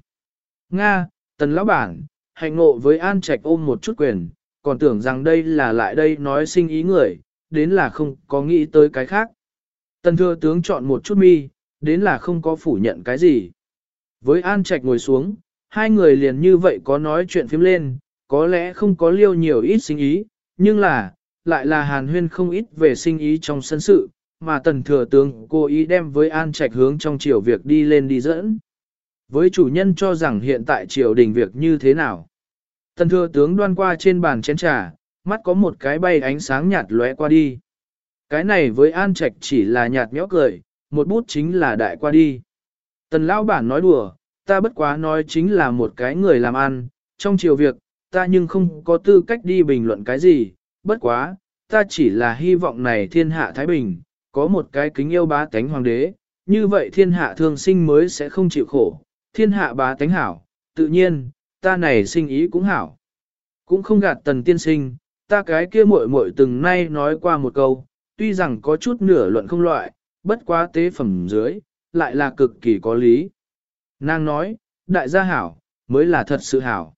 Nga, tần lão bản, hành ngộ với an trạch ôm một chút quyền, còn tưởng rằng đây là lại đây nói sinh ý người, đến là không có nghĩ tới cái khác. Tần thừa tướng chọn một chút mi, đến là không có phủ nhận cái gì. Với an trạch ngồi xuống, hai người liền như vậy có nói chuyện phím lên, có lẽ không có liêu nhiều ít sinh ý, nhưng là, lại là hàn huyên không ít về sinh ý trong sân sự, mà tần thừa tướng cố ý đem với an trạch hướng trong triều việc đi lên đi dẫn. Với chủ nhân cho rằng hiện tại triều đình việc như thế nào. Tần thừa tướng đoan qua trên bàn chén trà, mắt có một cái bay ánh sáng nhạt lóe qua đi. Cái này với an trạch chỉ là nhạt nhẽo cười, một bút chính là đại qua đi. Tần lão bản nói đùa, ta bất quá nói chính là một cái người làm ăn, trong chiều việc, ta nhưng không có tư cách đi bình luận cái gì, bất quá, ta chỉ là hy vọng này thiên hạ Thái Bình, có một cái kính yêu bá tánh hoàng đế, như vậy thiên hạ thương sinh mới sẽ không chịu khổ, thiên hạ bá tánh hảo, tự nhiên, ta này sinh ý cũng hảo. Cũng không gạt tần tiên sinh, ta cái kia muội muội từng nay nói qua một câu, tuy rằng có chút nửa luận không loại, bất quá tế phẩm dưới, lại là cực kỳ có lý. Nàng nói, đại gia hảo, mới là thật sự hảo.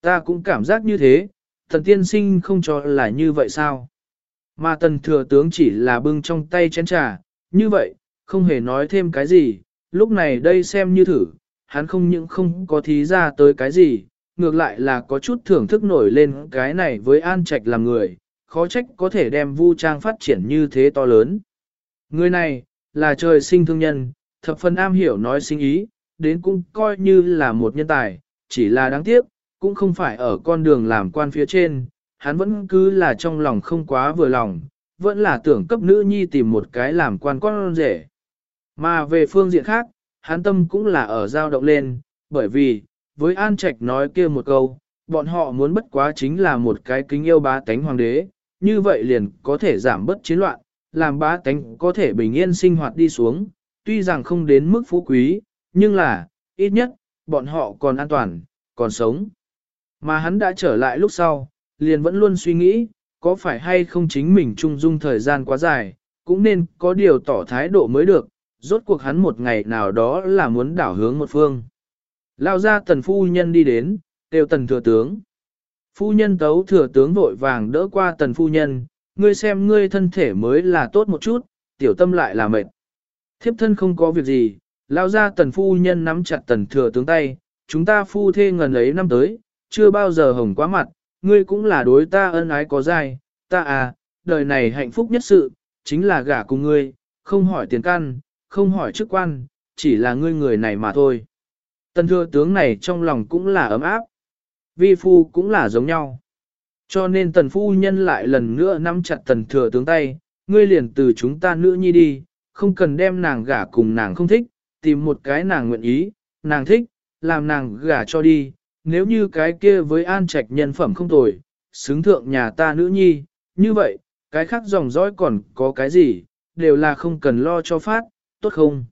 Ta cũng cảm giác như thế, thần tiên sinh không cho là như vậy sao? Mà tần thừa tướng chỉ là bưng trong tay chén trà, như vậy, không hề nói thêm cái gì, lúc này đây xem như thử, hắn không những không có thí ra tới cái gì, ngược lại là có chút thưởng thức nổi lên cái này với an trạch làm người, khó trách có thể đem vu trang phát triển như thế to lớn. Người này, là trời sinh thương nhân, thập phần am hiểu nói sinh ý, đến cũng coi như là một nhân tài, chỉ là đáng tiếc, cũng không phải ở con đường làm quan phía trên, hắn vẫn cứ là trong lòng không quá vừa lòng, vẫn là tưởng cấp nữ nhi tìm một cái làm quan con rể. Mà về phương diện khác, hắn tâm cũng là ở dao động lên, bởi vì, với An Trạch nói kia một câu, bọn họ muốn bất quá chính là một cái kính yêu bá tánh hoàng đế, như vậy liền có thể giảm bớt chiến loạn, làm bá tánh có thể bình yên sinh hoạt đi xuống, tuy rằng không đến mức phú quý, nhưng là, ít nhất, bọn họ còn an toàn, còn sống. Mà hắn đã trở lại lúc sau, liền vẫn luôn suy nghĩ, có phải hay không chính mình trung dung thời gian quá dài, cũng nên có điều tỏ thái độ mới được, rốt cuộc hắn một ngày nào đó là muốn đảo hướng một phương. Lao ra tần phu nhân đi đến, đều tần thừa tướng. Phu nhân tấu thừa tướng vội vàng đỡ qua tần phu nhân, ngươi xem ngươi thân thể mới là tốt một chút, tiểu tâm lại là mệt. Thiếp thân không có việc gì, lao ra tần phu nhân nắm chặt tần thừa tướng tay, chúng ta phu thê ngần ấy năm tới, chưa bao giờ hồng quá mặt, ngươi cũng là đối ta ân ái có dai, ta à, đời này hạnh phúc nhất sự, chính là gả cùng ngươi, không hỏi tiền căn, không hỏi chức quan, chỉ là ngươi người này mà thôi. Tần thừa tướng này trong lòng cũng là ấm áp, vi phu cũng là giống nhau. Cho nên tần phu nhân lại lần nữa nắm chặt tần thừa tướng tay, ngươi liền từ chúng ta nữ nhi đi, không cần đem nàng gả cùng nàng không thích, tìm một cái nàng nguyện ý, nàng thích, làm nàng gả cho đi, nếu như cái kia với an trạch nhân phẩm không tồi, xứng thượng nhà ta nữ nhi, như vậy, cái khác dòng dõi còn có cái gì, đều là không cần lo cho phát, tốt không?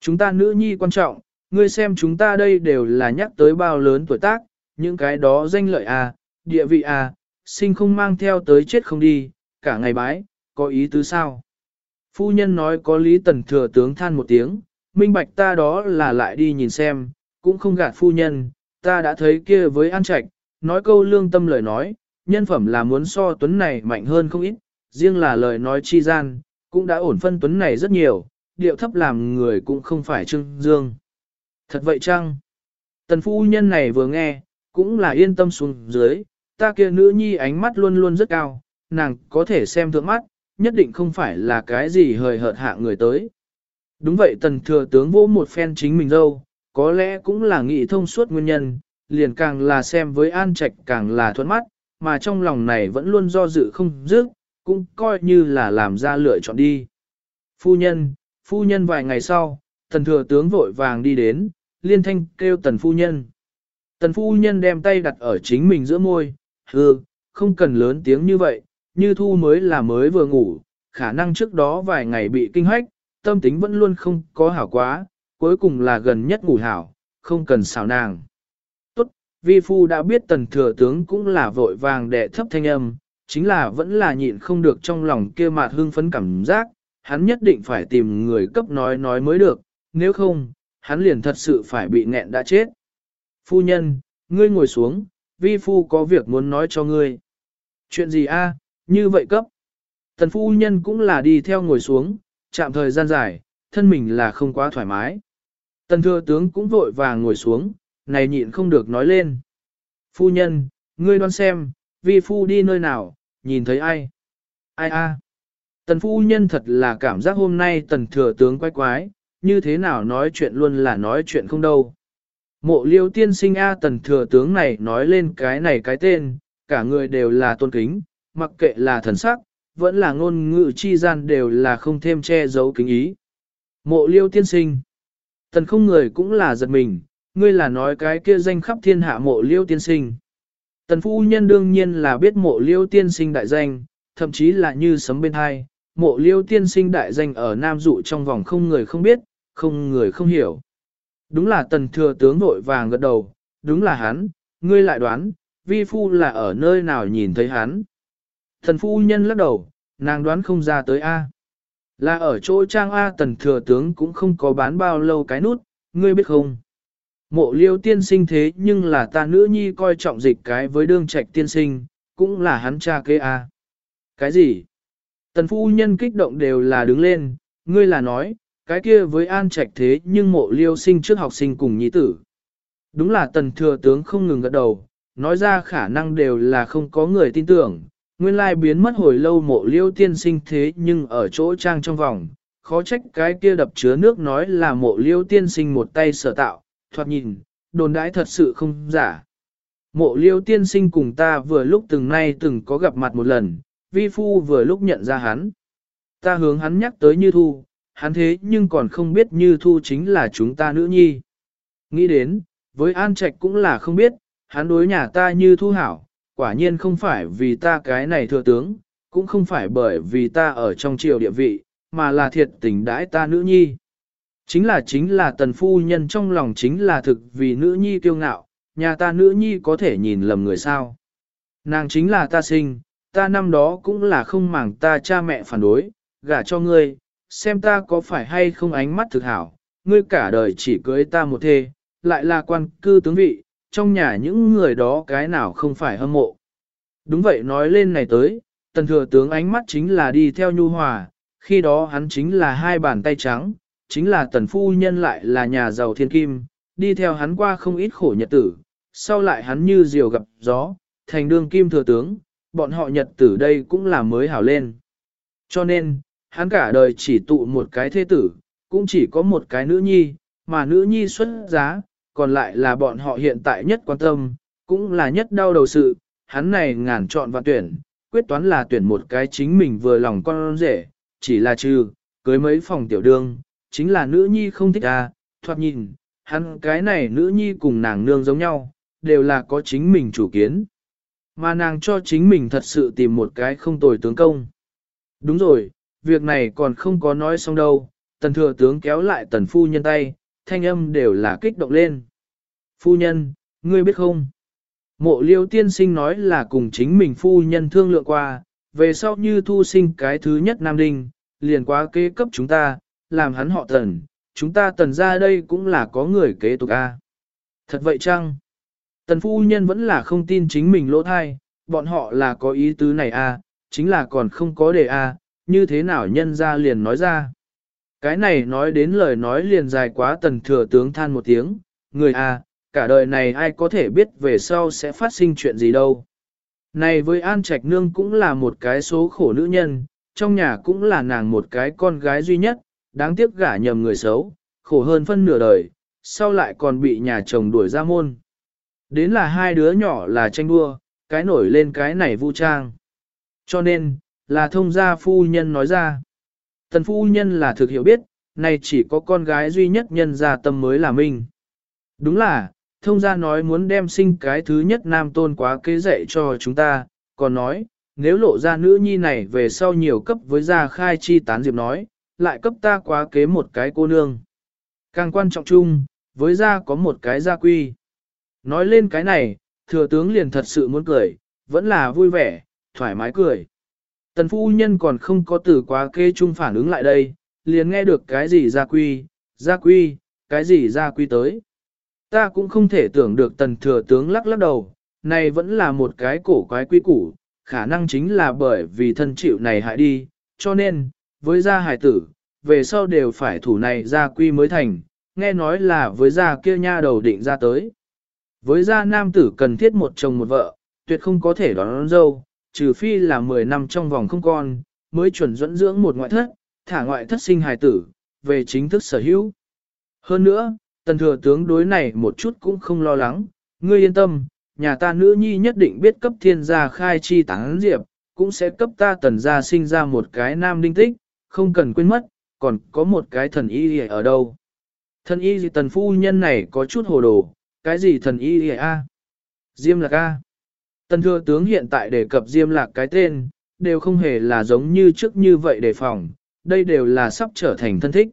Chúng ta nữ nhi quan trọng, ngươi xem chúng ta đây đều là nhắc tới bao lớn tuổi tác, những cái đó danh lợi à, địa vị à, sinh không mang theo tới chết không đi, cả ngày bái, có ý tứ sao? Phu nhân nói có lý tần thừa tướng than một tiếng, minh bạch ta đó là lại đi nhìn xem, cũng không gạt phu nhân, ta đã thấy kia với an trạch, nói câu lương tâm lời nói, nhân phẩm là muốn so tuấn này mạnh hơn không ít, riêng là lời nói chi gian, cũng đã ổn phân tuấn này rất nhiều, điệu thấp làm người cũng không phải trưng dương. Thật vậy chăng? Tần phu nhân này vừa nghe, cũng là yên tâm xuống dưới, ta kia nữ nhi ánh mắt luôn luôn rất cao, nàng có thể xem thượng mắt, nhất định không phải là cái gì hời hợt hạ người tới. Đúng vậy tần thừa tướng vô một phen chính mình đâu, có lẽ cũng là nghị thông suốt nguyên nhân, liền càng là xem với an trạch càng là thuận mắt, mà trong lòng này vẫn luôn do dự không dứt, cũng coi như là làm ra lựa chọn đi. Phu nhân, phu nhân vài ngày sau, tần thừa tướng vội vàng đi đến, liên thanh kêu tần phu nhân. Tần phu nhân đem tay đặt ở chính mình giữa môi, hừ, không cần lớn tiếng như vậy, như thu mới là mới vừa ngủ, khả năng trước đó vài ngày bị kinh hoách, tâm tính vẫn luôn không có hảo quá, cuối cùng là gần nhất ngủ hảo, không cần xào nàng. Tốt, vi phu đã biết tần thừa tướng cũng là vội vàng đệ thấp thanh âm, chính là vẫn là nhịn không được trong lòng kia mạt hương phấn cảm giác, hắn nhất định phải tìm người cấp nói nói mới được, nếu không, hắn liền thật sự phải bị nghẹn đã chết. Phu nhân, ngươi ngồi xuống, vi phu có việc muốn nói cho ngươi. Chuyện gì a? Như vậy cấp. Tần phu nhân cũng là đi theo ngồi xuống, chạm thời gian dài, thân mình là không quá thoải mái. Tần thừa tướng cũng vội vàng ngồi xuống, này nhịn không được nói lên. Phu nhân, ngươi đoán xem, vi phu đi nơi nào, nhìn thấy ai? Ai a? Tần phu nhân thật là cảm giác hôm nay tần thừa tướng quái quái, như thế nào nói chuyện luôn là nói chuyện không đâu. Mộ liêu tiên sinh A tần thừa tướng này nói lên cái này cái tên, cả người đều là tôn kính, mặc kệ là thần sắc, vẫn là ngôn ngữ chi gian đều là không thêm che giấu kính ý. Mộ liêu tiên sinh. Tần không người cũng là giật mình, ngươi là nói cái kia danh khắp thiên hạ mộ liêu tiên sinh. Tần phu nhân đương nhiên là biết mộ liêu tiên sinh đại danh, thậm chí là như sấm bên hai, mộ liêu tiên sinh đại danh ở Nam Dụ trong vòng không người không biết, không người không hiểu. Đúng là tần thừa tướng vội vàng gật đầu, đúng là hắn, ngươi lại đoán, vi phu là ở nơi nào nhìn thấy hắn. Thần phu nhân lắc đầu, nàng đoán không ra tới A. Là ở chỗ trang A tần thừa tướng cũng không có bán bao lâu cái nút, ngươi biết không? Mộ liêu tiên sinh thế nhưng là ta nữ nhi coi trọng dịch cái với đương trạch tiên sinh, cũng là hắn cha kế A. Cái gì? Tần phu nhân kích động đều là đứng lên, ngươi là nói, cái kia với an trạch thế nhưng mộ liêu sinh trước học sinh cùng nhi tử. Đúng là tần thừa tướng không ngừng gật đầu, nói ra khả năng đều là không có người tin tưởng, nguyên lai biến mất hồi lâu mộ liêu tiên sinh thế nhưng ở chỗ trang trong vòng, khó trách cái kia đập chứa nước nói là mộ liêu tiên sinh một tay sở tạo, thoạt nhìn, đồn đãi thật sự không giả. Mộ liêu tiên sinh cùng ta vừa lúc từng nay từng có gặp mặt một lần, vi phu vừa lúc nhận ra hắn. Ta hướng hắn nhắc tới như thu, hắn thế nhưng còn không biết như thu chính là chúng ta nữ nhi. Nghĩ đến, với an trạch cũng là không biết, hắn đối nhà ta như thu hảo, quả nhiên không phải vì ta cái này thừa tướng, cũng không phải bởi vì ta ở trong triều địa vị, mà là thiệt tình đãi ta nữ nhi. Chính là chính là tần phu nhân trong lòng chính là thực vì nữ nhi kiêu ngạo, nhà ta nữ nhi có thể nhìn lầm người sao. Nàng chính là ta sinh, ta năm đó cũng là không màng ta cha mẹ phản đối, gả cho ngươi, xem ta có phải hay không ánh mắt thực hảo, ngươi cả đời chỉ cưới ta một thê, lại là quan cư tướng vị, trong nhà những người đó cái nào không phải hâm mộ. Đúng vậy nói lên này tới, tần thừa tướng ánh mắt chính là đi theo nhu hòa, khi đó hắn chính là hai bàn tay trắng, chính là tần phu nhân lại là nhà giàu thiên kim, đi theo hắn qua không ít khổ nhật tử, sau lại hắn như diều gặp gió, thành đương kim thừa tướng, bọn họ nhật tử đây cũng là mới hảo lên. Cho nên, hắn cả đời chỉ tụ một cái thế tử, cũng chỉ có một cái nữ nhi, mà nữ nhi xuất giá, còn lại là bọn họ hiện tại nhất quan tâm, cũng là nhất đau đầu sự, hắn này ngàn chọn và tuyển, quyết toán là tuyển một cái chính mình vừa lòng con rể, chỉ là trừ, cưới mấy phòng tiểu đương, chính là nữ nhi không thích à, thoạt nhìn, hắn cái này nữ nhi cùng nàng nương giống nhau, đều là có chính mình chủ kiến. Mà nàng cho chính mình thật sự tìm một cái không tồi tướng công. Đúng rồi, việc này còn không có nói xong đâu, tần thừa tướng kéo lại tần phu nhân tay, thanh âm đều là kích động lên. Phu nhân, ngươi biết không? Mộ liêu tiên sinh nói là cùng chính mình phu nhân thương lượng qua, về sau như thu sinh cái thứ nhất Nam Đinh, liền quá kế cấp chúng ta, làm hắn họ tần, chúng ta tần ra đây cũng là có người kế tục A. Thật vậy chăng? Tần phu nhân vẫn là không tin chính mình lỗ thai, bọn họ là có ý tứ này A, chính là còn không có đề A, như thế nào nhân ra liền nói ra. Cái này nói đến lời nói liền dài quá tần thừa tướng than một tiếng, người A, cả đời này ai có thể biết về sau sẽ phát sinh chuyện gì đâu. Này với An Trạch Nương cũng là một cái số khổ nữ nhân, trong nhà cũng là nàng một cái con gái duy nhất, đáng tiếc gả nhầm người xấu, khổ hơn phân nửa đời, sau lại còn bị nhà chồng đuổi ra môn. Đến là hai đứa nhỏ là tranh đua, cái nổi lên cái này vu trang. Cho nên, là thông gia phu nhân nói ra. Tần phu nhân là thực hiểu biết, này chỉ có con gái duy nhất nhân gia tâm mới là mình. Đúng là, thông gia nói muốn đem sinh cái thứ nhất nam tôn quá kế dạy cho chúng ta, còn nói, nếu lộ ra nữ nhi này về sau nhiều cấp với gia khai chi tán diệp nói, lại cấp ta quá kế một cái cô nương. Càng quan trọng chung, với gia có một cái gia quy. Nói lên cái này, thừa tướng liền thật sự muốn cười, vẫn là vui vẻ, thoải mái cười. Tần phu nhân còn không có từ quá kê chung phản ứng lại đây, liền nghe được cái gì gia quy, gia quy, cái gì gia quy tới. Ta cũng không thể tưởng được tần thừa tướng lắc lắc đầu, này vẫn là một cái cổ quái quy củ, khả năng chính là bởi vì thân chịu này hại đi, cho nên, với gia hải tử, về sau đều phải thủ này gia quy mới thành, nghe nói là với gia kia nha đầu định ra tới. Với gia nam tử cần thiết một chồng một vợ, tuyệt không có thể đón, đón dâu, trừ phi là 10 năm trong vòng không con, mới chuẩn dẫn dưỡng một ngoại thất, thả ngoại thất sinh hài tử, về chính thức sở hữu. Hơn nữa, tần thừa tướng đối này một chút cũng không lo lắng, ngươi yên tâm, nhà ta nữ nhi nhất định biết cấp thiên gia khai chi tán diệp, cũng sẽ cấp ta tần gia sinh ra một cái nam đinh tích, không cần quên mất, còn có một cái thần y ở đâu. Thần y gì tần phu nhân này có chút hồ đồ, cái gì thần y a? Diêm lạc a. Tần thừa tướng hiện tại đề cập diêm lạc cái tên, đều không hề là giống như trước như vậy đề phòng, đây đều là sắp trở thành thân thích.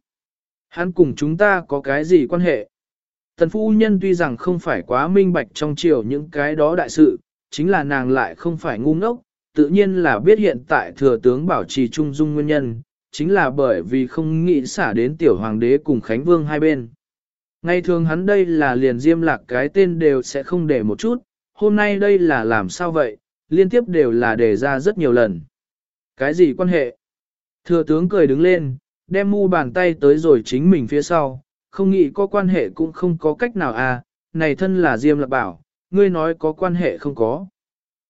Hắn cùng chúng ta có cái gì quan hệ? Tần phu nhân tuy rằng không phải quá minh bạch trong chiều những cái đó đại sự, chính là nàng lại không phải ngu ngốc, tự nhiên là biết hiện tại thừa tướng bảo trì trung dung nguyên nhân, chính là bởi vì không nghĩ xả đến tiểu hoàng đế cùng Khánh Vương hai bên. Ngày thường hắn đây là liền diêm lạc cái tên đều sẽ không để một chút, hôm nay đây là làm sao vậy, liên tiếp đều là đề ra rất nhiều lần. Cái gì quan hệ? Thừa tướng cười đứng lên, đem mu bàn tay tới rồi chính mình phía sau, không nghĩ có quan hệ cũng không có cách nào à, này thân là Diêm Lạc bảo, ngươi nói có quan hệ không có.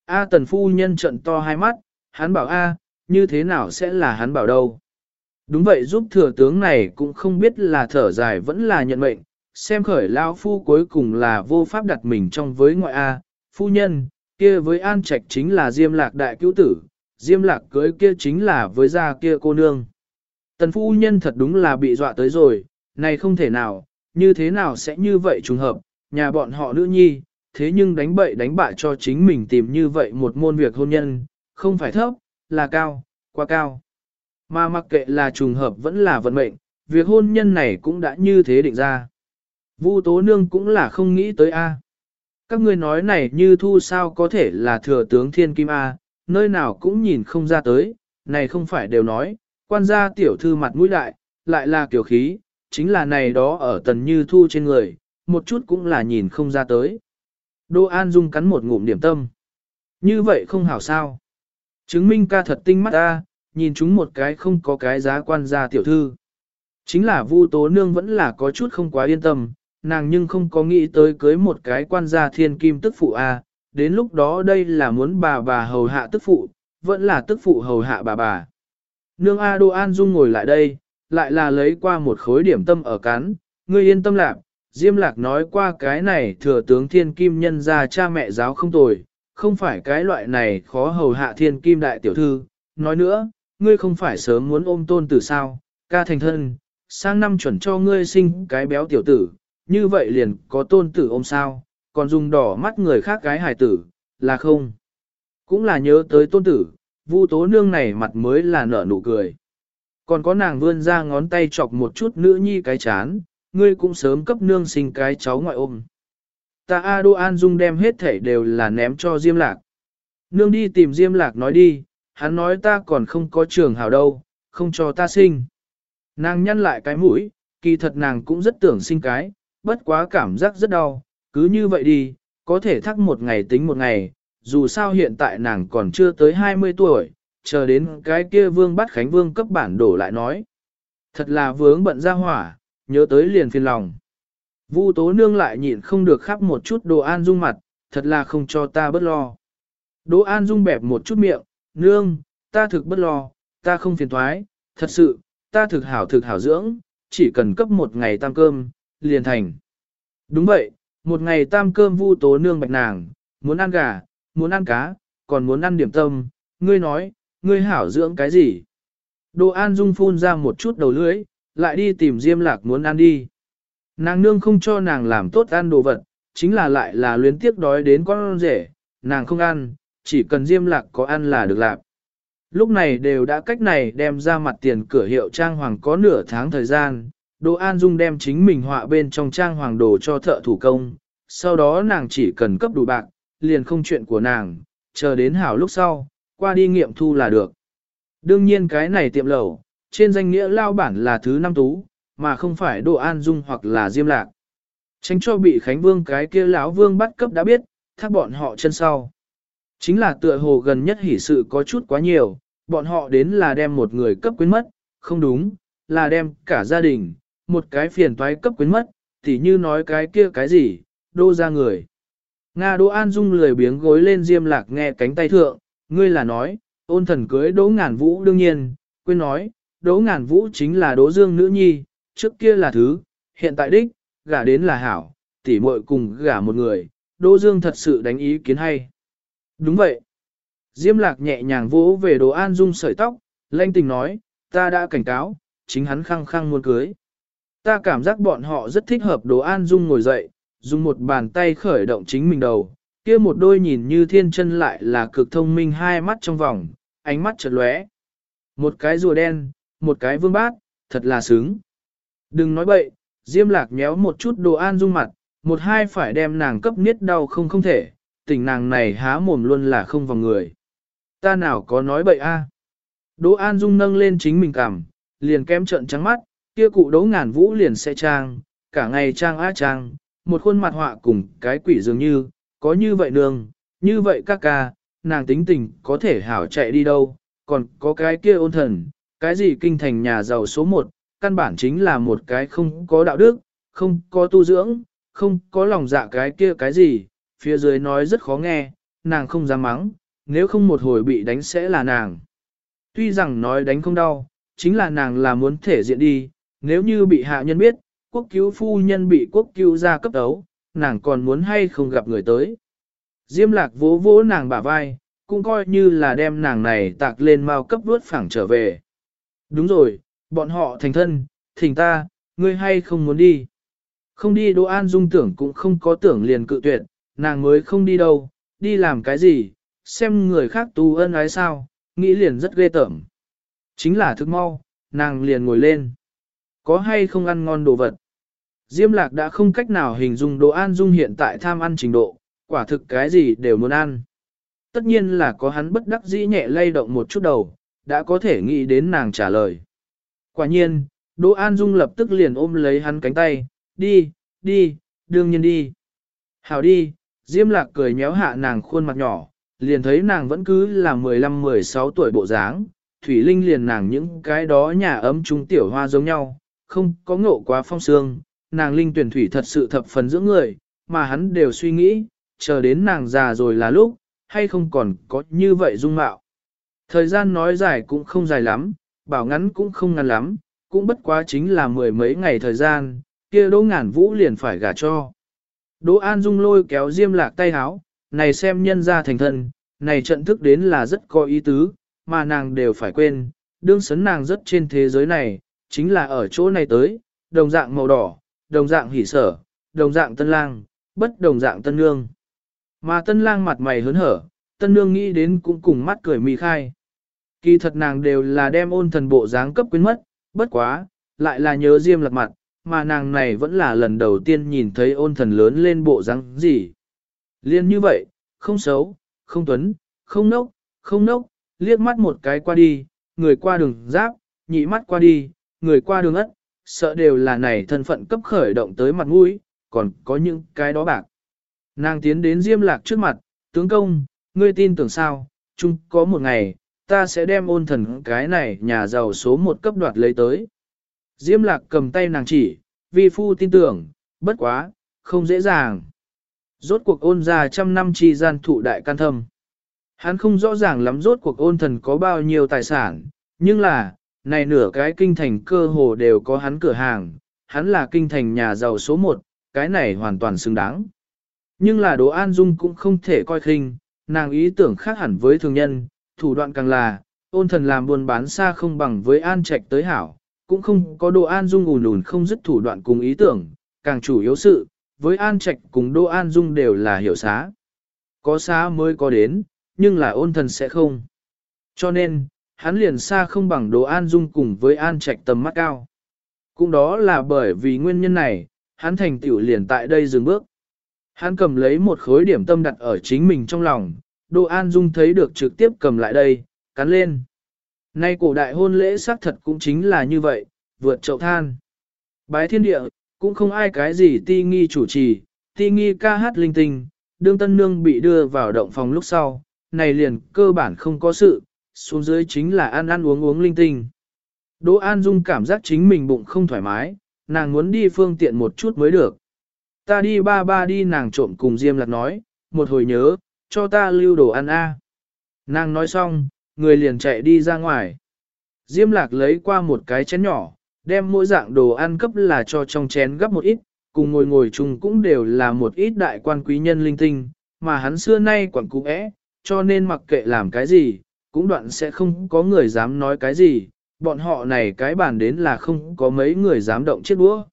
A tần phu nhân trận to hai mắt, hắn bảo A, như thế nào sẽ là hắn bảo đâu. Đúng vậy giúp thừa tướng này cũng không biết là thở dài vẫn là nhận mệnh, xem khởi lao phu cuối cùng là vô pháp đặt mình trong với ngoại A, phu nhân, kia với an trạch chính là diêm lạc đại cứu tử, diêm lạc cưới kia chính là với gia kia cô nương. Tần phu nhân thật đúng là bị dọa tới rồi, này không thể nào, như thế nào sẽ như vậy trùng hợp, nhà bọn họ nữ nhi, thế nhưng đánh bậy đánh bại cho chính mình tìm như vậy một môn việc hôn nhân, không phải thấp, là cao, quá cao. Mà mặc kệ là trùng hợp vẫn là vận mệnh, việc hôn nhân này cũng đã như thế định ra. Vu tố nương cũng là không nghĩ tới A. Các ngươi nói này như thu sao có thể là thừa tướng thiên kim A, nơi nào cũng nhìn không ra tới, này không phải đều nói, quan gia tiểu thư mặt mũi đại, lại là kiểu khí, chính là này đó ở tần như thu trên người, một chút cũng là nhìn không ra tới. Đô An Dung cắn một ngụm điểm tâm. Như vậy không hảo sao. Chứng minh ca thật tinh mắt ta, nhìn chúng một cái không có cái giá quan gia tiểu thư. Chính là Vu Tố Nương vẫn là có chút không quá yên tâm, nàng nhưng không có nghĩ tới cưới một cái quan gia thiên kim tức phụ a. đến lúc đó đây là muốn bà bà hầu hạ tức phụ, vẫn là tức phụ hầu hạ bà bà. Nương A Đô An Dung ngồi lại đây, lại là lấy qua một khối điểm tâm ở cán, ngươi yên tâm lạc, Diêm Lạc nói qua cái này thừa tướng thiên kim nhân ra cha mẹ giáo không tồi, không phải cái loại này khó hầu hạ thiên kim đại tiểu thư, nói nữa, ngươi không phải sớm muốn ôm tôn tử sao, ca thành thân, sang năm chuẩn cho ngươi sinh cái béo tiểu tử, như vậy liền có tôn tử ôm sao, còn dùng đỏ mắt người khác cái hài tử, là không. Cũng là nhớ tới tôn tử, vu tố nương này mặt mới là nở nụ cười. Còn có nàng vươn ra ngón tay chọc một chút nữ nhi cái chán, ngươi cũng sớm cấp nương sinh cái cháu ngoại ôm. ta A Đô An Dung đem hết thể đều là ném cho Diêm Lạc. Nương đi tìm Diêm Lạc nói đi, hắn nói ta còn không có trường hảo đâu, không cho ta sinh. Nàng nhăn lại cái mũi, kỳ thật nàng cũng rất tưởng sinh cái, bất quá cảm giác rất đau, cứ như vậy đi, có thể thắc một ngày tính một ngày, dù sao hiện tại nàng còn chưa tới 20 tuổi, chờ đến cái kia vương bắt khánh vương cấp bản đổ lại nói. Thật là vướng bận ra hỏa, nhớ tới liền phiền lòng. Vu tố nương lại nhịn không được khắp một chút đồ an dung mặt, thật là không cho ta bất lo. Đỗ an dung bẹp một chút miệng, nương, ta thực bất lo, ta không phiền thoái, thật sự, ta thực hảo thực hảo dưỡng, chỉ cần cấp một ngày tam cơm, liền thành. Đúng vậy, một ngày tam cơm vu tố nương bạch nàng, muốn ăn gà, muốn ăn cá, còn muốn ăn điểm tâm, ngươi nói, ngươi hảo dưỡng cái gì? Đồ An Dung phun ra một chút đầu lưỡi, lại đi tìm Diêm Lạc muốn ăn đi. Nàng nương không cho nàng làm tốt ăn đồ vật, chính là lại là luyến tiếc đói đến con rể, nàng không ăn, chỉ cần Diêm Lạc có ăn là được làm. Lúc này đều đã cách này đem ra mặt tiền cửa hiệu trang hoàng có nửa tháng thời gian, Đỗ An Dung đem chính mình họa bên trong trang hoàng đồ cho thợ thủ công, sau đó nàng chỉ cần cấp đủ bạc, liền không chuyện của nàng, chờ đến hảo lúc sau, qua đi nghiệm thu là được. Đương nhiên cái này tiệm lẩu, trên danh nghĩa lao bản là thứ năm tú, mà không phải Đỗ An Dung hoặc là Diêm Lạc. Tránh cho bị Khánh Vương cái kia lão vương bắt cấp đã biết, thác bọn họ chân sau. Chính là tựa hồ gần nhất hỉ sự có chút quá nhiều, bọn họ đến là đem một người cấp quyến mất, không đúng, là đem cả gia đình, một cái phiền toái cấp quyến mất, thì như nói cái kia cái gì, đô ra người. Nga Đỗ An Dung lười biếng gối lên Diêm Lạc nghe cánh tay thượng, ngươi là nói, ôn thần cưới Đỗ Ngàn Vũ đương nhiên, quên nói, Đỗ Ngàn Vũ chính là Đỗ Dương nữ nhi, trước kia là thứ, hiện tại đích, gả đến là hảo, tỉ muội cùng gả một người, Đỗ Dương thật sự đánh ý kiến hay. Đúng vậy. Diêm Lạc nhẹ nhàng vỗ về Đỗ An Dung sợi tóc, lanh tình nói, ta đã cảnh cáo, chính hắn khăng khăng muốn cưới. Ta cảm giác bọn họ rất thích hợp Đỗ An Dung ngồi dậy, dùng một bàn tay khởi động chính mình đầu, kia một đôi nhìn như thiên chân lại là cực thông minh hai mắt trong vòng, ánh mắt chợt lóe. Một cái rùa đen, một cái vương bát, thật là sướng. Đừng nói bậy, Diêm Lạc nhéo một chút Đồ An Dung mặt, một hai phải đem nàng cấp niết đau không không thể, tình nàng này há mồm luôn là không vào người. Ta nào có nói bậy a? Đỗ An Dung nâng lên chính mình cảm, liền kém trợn trắng mắt, kia cụ đấu ngàn vũ liền sẽ trang, cả ngày trang á trang, một khuôn mặt họa cùng cái quỷ dường như, có như vậy nương, như vậy ca ca, nàng tính tình có thể hảo chạy đi đâu, còn có cái kia ôn thần, cái gì kinh thành nhà giàu số một, căn bản chính là một cái không có đạo đức, không có tu dưỡng, không có lòng dạ cái kia cái gì, phía dưới nói rất khó nghe, nàng không dám mắng, nếu không một hồi bị đánh sẽ là nàng. Tuy rằng nói đánh không đau, chính là nàng là muốn thể diện đi, nếu như bị hạ nhân biết, quốc cứu phu nhân bị quốc cứu ra cấp đấu, nàng còn muốn hay không gặp người tới. Diêm lạc vỗ vỗ nàng bả vai, cũng coi như là đem nàng này tạc lên mau cấp đuốt phẳng trở về. Đúng rồi, bọn họ thành thân, thỉnh ta, ngươi hay không muốn đi. Không đi Đỗ An Dung tưởng cũng không có tưởng liền cự tuyệt, nàng mới không đi đâu, đi làm cái gì, xem người khác tu ân ái sao, nghĩ liền rất ghê tởm. Chính là thức mau, nàng liền ngồi lên. Có hay không ăn ngon đồ vật? Diêm lạc đã không cách nào hình dung đồ an dung hiện tại tham ăn trình độ, quả thực cái gì đều muốn ăn. Tất nhiên là có hắn bất đắc dĩ nhẹ lay động một chút đầu, đã có thể nghĩ đến nàng trả lời. Quả nhiên, Đỗ An Dung lập tức liền ôm lấy hắn cánh tay, đi, đi, đương nhiên đi. Hảo đi, Diêm lạc cười nhéo hạ nàng khuôn mặt nhỏ, liền thấy nàng vẫn cứ là 15-16 tuổi bộ dáng, Thủy Linh liền nàng những cái đó nhà ấm trung tiểu hoa giống nhau, không có ngộ quá phong sương, nàng Linh tuyển thủy thật sự thập phần dưỡng người, mà hắn đều suy nghĩ, chờ đến nàng già rồi là lúc, hay không còn có như vậy dung mạo. Thời gian nói dài cũng không dài lắm, bảo ngắn cũng không ngắn lắm, cũng bất quá chính là mười mấy ngày thời gian, kia đỗ ngàn vũ liền phải gả cho. Đỗ An Dung lôi kéo diêm lạc tay háo, này xem nhân ra thành thân, này trận thức đến là rất có ý tứ, mà nàng đều phải quên, đương sấn nàng rất trên thế giới này, chính là ở chỗ này tới, đồng dạng màu đỏ, đồng dạng hỉ sở, đồng dạng tân lang, bất đồng dạng tân nương. Mà tân lang mặt mày hớn hở, tân nương nghĩ đến cũng cùng mắt cười mì khai. Kỳ thật nàng đều là đem ôn thần bộ dáng cấp quyến mất, bất quá, lại là nhớ diêm lật mặt, mà nàng này vẫn là lần đầu tiên nhìn thấy ôn thần lớn lên bộ dáng gì. Liên như vậy, không xấu, không tuấn, không nốc, không nốc, liếc mắt một cái qua đi, người qua đường giáp, nhị mắt qua đi, người qua đường ất, sợ đều là này thân phận cấp khởi động tới mặt mũi, còn có những cái đó bạc. Nàng tiến đến Diêm Lạc trước mặt, tướng công, ngươi tin tưởng sao, chung có một ngày, ta sẽ đem ôn thần cái này nhà giàu số một cấp đoạt lấy tới. Diêm Lạc cầm tay nàng chỉ, vi phu tin tưởng, bất quá, không dễ dàng. Rốt cuộc ôn ra trăm năm chi gian thụ đại can thâm. Hắn không rõ ràng lắm rốt cuộc ôn thần có bao nhiêu tài sản, nhưng là, này nửa cái kinh thành cơ hồ đều có hắn cửa hàng, hắn là kinh thành nhà giàu số một, cái này hoàn toàn xứng đáng. Nhưng là Đỗ An Dung cũng không thể coi khinh, nàng ý tưởng khác hẳn với thường nhân, thủ đoạn càng là, ôn thần làm buôn bán xa không bằng với An Trạch tới hảo, cũng không có Đỗ An Dung ùn ùn không dứt thủ đoạn cùng ý tưởng, càng chủ yếu sự, với An Trạch cùng Đỗ An Dung đều là hiểu xá. Có xá mới có đến, nhưng là ôn thần sẽ không. Cho nên, hắn liền xa không bằng đồ An Dung cùng với An Trạch tầm mắt cao. Cũng đó là bởi vì nguyên nhân này, hắn thành tựu liền tại đây dừng bước. Hắn cầm lấy một khối điểm tâm đặt ở chính mình trong lòng, đồ An Dung thấy được trực tiếp cầm lại đây, cắn lên. Nay cổ đại hôn lễ xác thật cũng chính là như vậy, vượt chậu than. Bái thiên địa, cũng không ai cái gì ti nghi chủ trì, ti nghi ca hát linh tinh, đương tân nương bị đưa vào động phòng lúc sau, này liền cơ bản không có sự, xuống dưới chính là ăn ăn uống uống linh tinh. Đỗ An Dung cảm giác chính mình bụng không thoải mái, nàng muốn đi phương tiện một chút mới được. Ta đi ba ba đi nàng trộm cùng Diêm Lạc nói, một hồi nhớ, cho ta lưu đồ ăn a. Nàng nói xong, người liền chạy đi ra ngoài. Diêm Lạc lấy qua một cái chén nhỏ, đem mỗi dạng đồ ăn cấp là cho trong chén gấp một ít, cùng ngồi ngồi chung cũng đều là một ít đại quan quý nhân linh tinh, mà hắn xưa nay quẳng cú é, cho nên mặc kệ làm cái gì, cũng đoạn sẽ không có người dám nói cái gì, bọn họ này cái bàn đến là không có mấy người dám động chiếc đũa.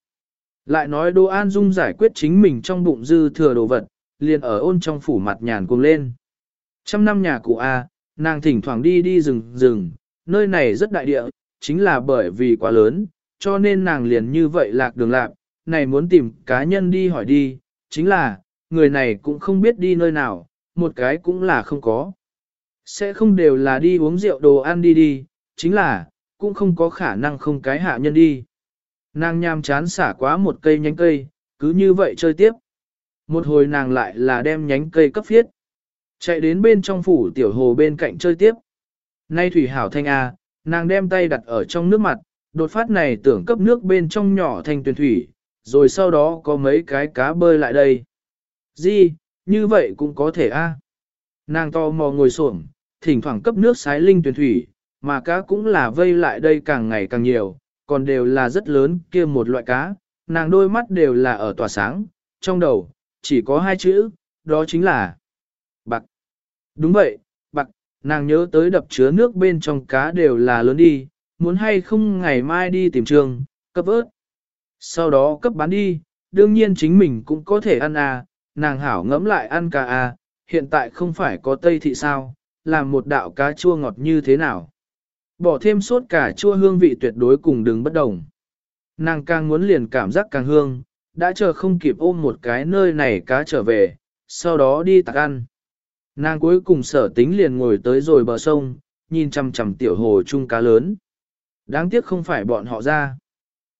Lại nói Đỗ An Dung giải quyết chính mình trong bụng dư thừa đồ vật, liền ở ôn trong phủ mặt nhàn cuồng lên. Trăm năm nhà cụ A, nàng thỉnh thoảng đi đi rừng rừng, nơi này rất đại địa, chính là bởi vì quá lớn, cho nên nàng liền như vậy lạc đường lạc, này muốn tìm cá nhân đi hỏi đi, chính là, người này cũng không biết đi nơi nào, một cái cũng là không có. Sẽ không đều là đi uống rượu đồ ăn đi đi, chính là, cũng không có khả năng không cái hạ nhân đi. Nàng nham chán xả quá một cây nhánh cây, cứ như vậy chơi tiếp. Một hồi nàng lại là đem nhánh cây cấp phiết. Chạy đến bên trong phủ tiểu hồ bên cạnh chơi tiếp. Nay thủy hảo thanh A, nàng đem tay đặt ở trong nước mặt, đột phát này tưởng cấp nước bên trong nhỏ thanh tuyển thủy, rồi sau đó có mấy cái cá bơi lại đây. Di, như vậy cũng có thể A. Nàng to mò ngồi xổm, thỉnh thoảng cấp nước sái linh tuyển thủy, mà cá cũng là vây lại đây càng ngày càng nhiều, còn đều là rất lớn kia một loại cá, nàng đôi mắt đều là ở tỏa sáng, trong đầu, chỉ có hai chữ, đó chính là bạc. Đúng vậy, bạc, nàng nhớ tới đập chứa nước bên trong cá đều là lớn đi, muốn hay không ngày mai đi tìm trường, cấp ớt. Sau đó cấp bán đi, đương nhiên chính mình cũng có thể ăn à, nàng hảo ngẫm lại ăn cá à, hiện tại không phải có tây thị sao, làm một đạo cá chua ngọt như thế nào. Bỏ thêm sốt cả chua hương vị tuyệt đối cùng đừng bất đồng. Nàng càng muốn liền cảm giác càng hương, đã chờ không kịp ôm một cái nơi này cá trở về, sau đó đi tạc ăn. Nàng cuối cùng sở tính liền ngồi tới rồi bờ sông, nhìn chằm chằm tiểu hồ chung cá lớn. Đáng tiếc không phải bọn họ ra.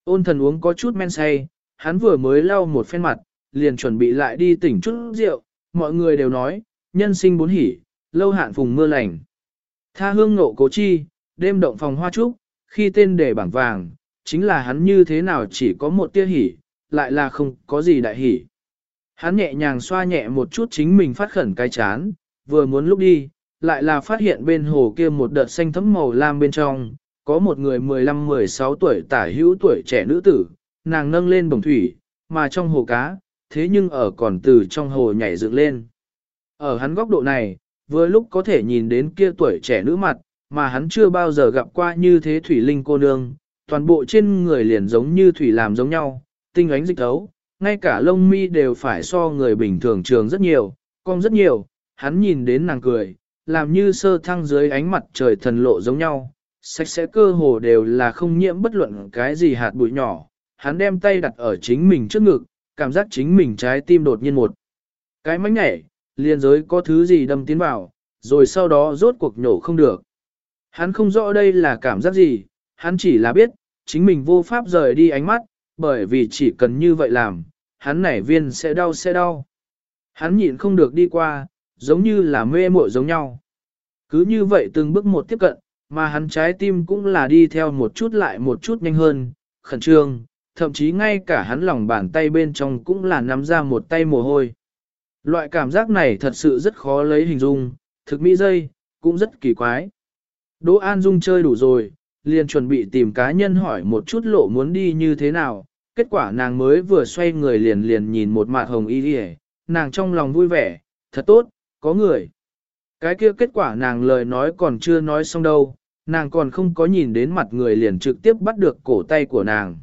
Ôn thần uống có chút men say, hắn vừa mới lau một phen mặt, liền chuẩn bị lại đi tỉnh chút rượu, mọi người đều nói, nhân sinh bốn hỉ, lâu hạn phùng mưa lành. Tha hương ngộ cố chi, đêm động phòng hoa trúc, khi tên để bảng vàng, chính là hắn như thế nào chỉ có một tia hỉ, lại là không có gì đại hỉ. Hắn nhẹ nhàng xoa nhẹ một chút chính mình phát khẩn cái chán, vừa muốn lúc đi, lại là phát hiện bên hồ kia một đợt xanh thấm màu lam bên trong, có một người 15-16 tuổi tả hữu tuổi trẻ nữ tử, nàng nâng lên bồng thủy, mà trong hồ cá, thế nhưng ở còn từ trong hồ nhảy dựng lên. Ở hắn góc độ này, vừa lúc có thể nhìn đến kia tuổi trẻ nữ mặt, mà hắn chưa bao giờ gặp qua như thế thủy linh cô nương, toàn bộ trên người liền giống như thủy làm giống nhau, tinh ánh dịch thấu, ngay cả lông mi đều phải so người bình thường trường rất nhiều, cong rất nhiều, hắn nhìn đến nàng cười, làm như sơ thăng dưới ánh mặt trời thần lộ giống nhau, sạch sẽ cơ hồ đều là không nhiễm bất luận cái gì hạt bụi nhỏ, hắn đem tay đặt ở chính mình trước ngực, cảm giác chính mình trái tim đột nhiên một. Cái mánh nhảy, liền giới có thứ gì đâm tiến vào, rồi sau đó rốt cuộc nhổ không được. Hắn không rõ đây là cảm giác gì, hắn chỉ là biết, chính mình vô pháp rời đi ánh mắt, bởi vì chỉ cần như vậy làm, hắn nảy viên sẽ đau sẽ đau. Hắn nhịn không được đi qua, giống như là mê muội giống nhau. Cứ như vậy từng bước một tiếp cận, mà hắn trái tim cũng là đi theo một chút lại một chút nhanh hơn, khẩn trương, thậm chí ngay cả hắn lòng bàn tay bên trong cũng là nắm ra một tay mồ hôi. Loại cảm giác này thật sự rất khó lấy hình dung, thực mỹ dây, cũng rất kỳ quái. Đỗ An Dung chơi đủ rồi, liền chuẩn bị tìm cá nhân hỏi một chút lộ muốn đi như thế nào, kết quả nàng mới vừa xoay người liền liền nhìn một mặt hồng y đi nàng trong lòng vui vẻ, thật tốt, có người. Cái kia kết quả nàng lời nói còn chưa nói xong đâu, nàng còn không có nhìn đến mặt người liền trực tiếp bắt được cổ tay của nàng.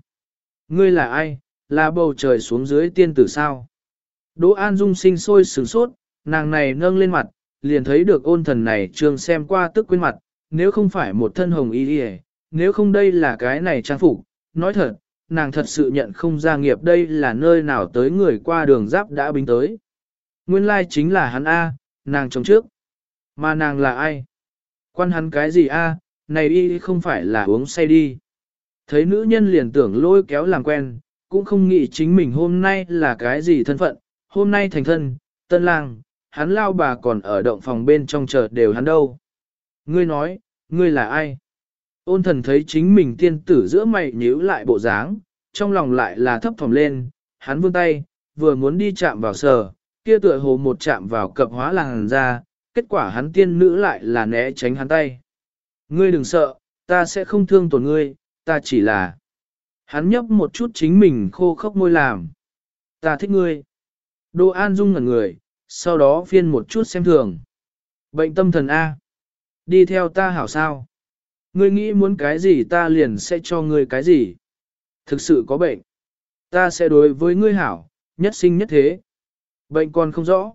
Ngươi là ai, là bầu trời xuống dưới tiên tử sao? Đỗ An Dung sinh sôi sửng sốt, nàng này nâng lên mặt, liền thấy được ôn thần này trường xem qua tức quên mặt, nếu không phải một thân hồng y đi nếu không đây là cái này trang phục, nói thật, nàng thật sự nhận không ra nghiệp đây là nơi nào tới người qua đường giáp đã bính tới. Nguyên lai chính là hắn A, nàng chống trước. Mà nàng là ai? Quan hắn cái gì A, này y không phải là uống say đi. Thấy nữ nhân liền tưởng lôi kéo làm quen, cũng không nghĩ chính mình hôm nay là cái gì thân phận, hôm nay thành thân, tân lang, hắn lao bà còn ở động phòng bên trong chợ đều hắn đâu. Ngươi nói, ngươi là ai? Ôn thần thấy chính mình tiên tử giữa mày nhíu lại bộ dáng, trong lòng lại là thấp thỏm lên, hắn vươn tay, vừa muốn đi chạm vào sờ, kia tựa hồ một chạm vào cập hóa làng ra, kết quả hắn tiên nữ lại là né tránh hắn tay. Ngươi đừng sợ, ta sẽ không thương tổn ngươi, ta chỉ là... Hắn nhấp một chút chính mình khô khốc môi làm. Ta thích ngươi. Đô An Dung ngẩn người, sau đó phiên một chút xem thường. Bệnh tâm thần A. Đi theo ta hảo sao. Ngươi nghĩ muốn cái gì ta liền sẽ cho ngươi cái gì. Thực sự có bệnh. Ta sẽ đối với ngươi hảo, nhất sinh nhất thế. Bệnh còn không rõ.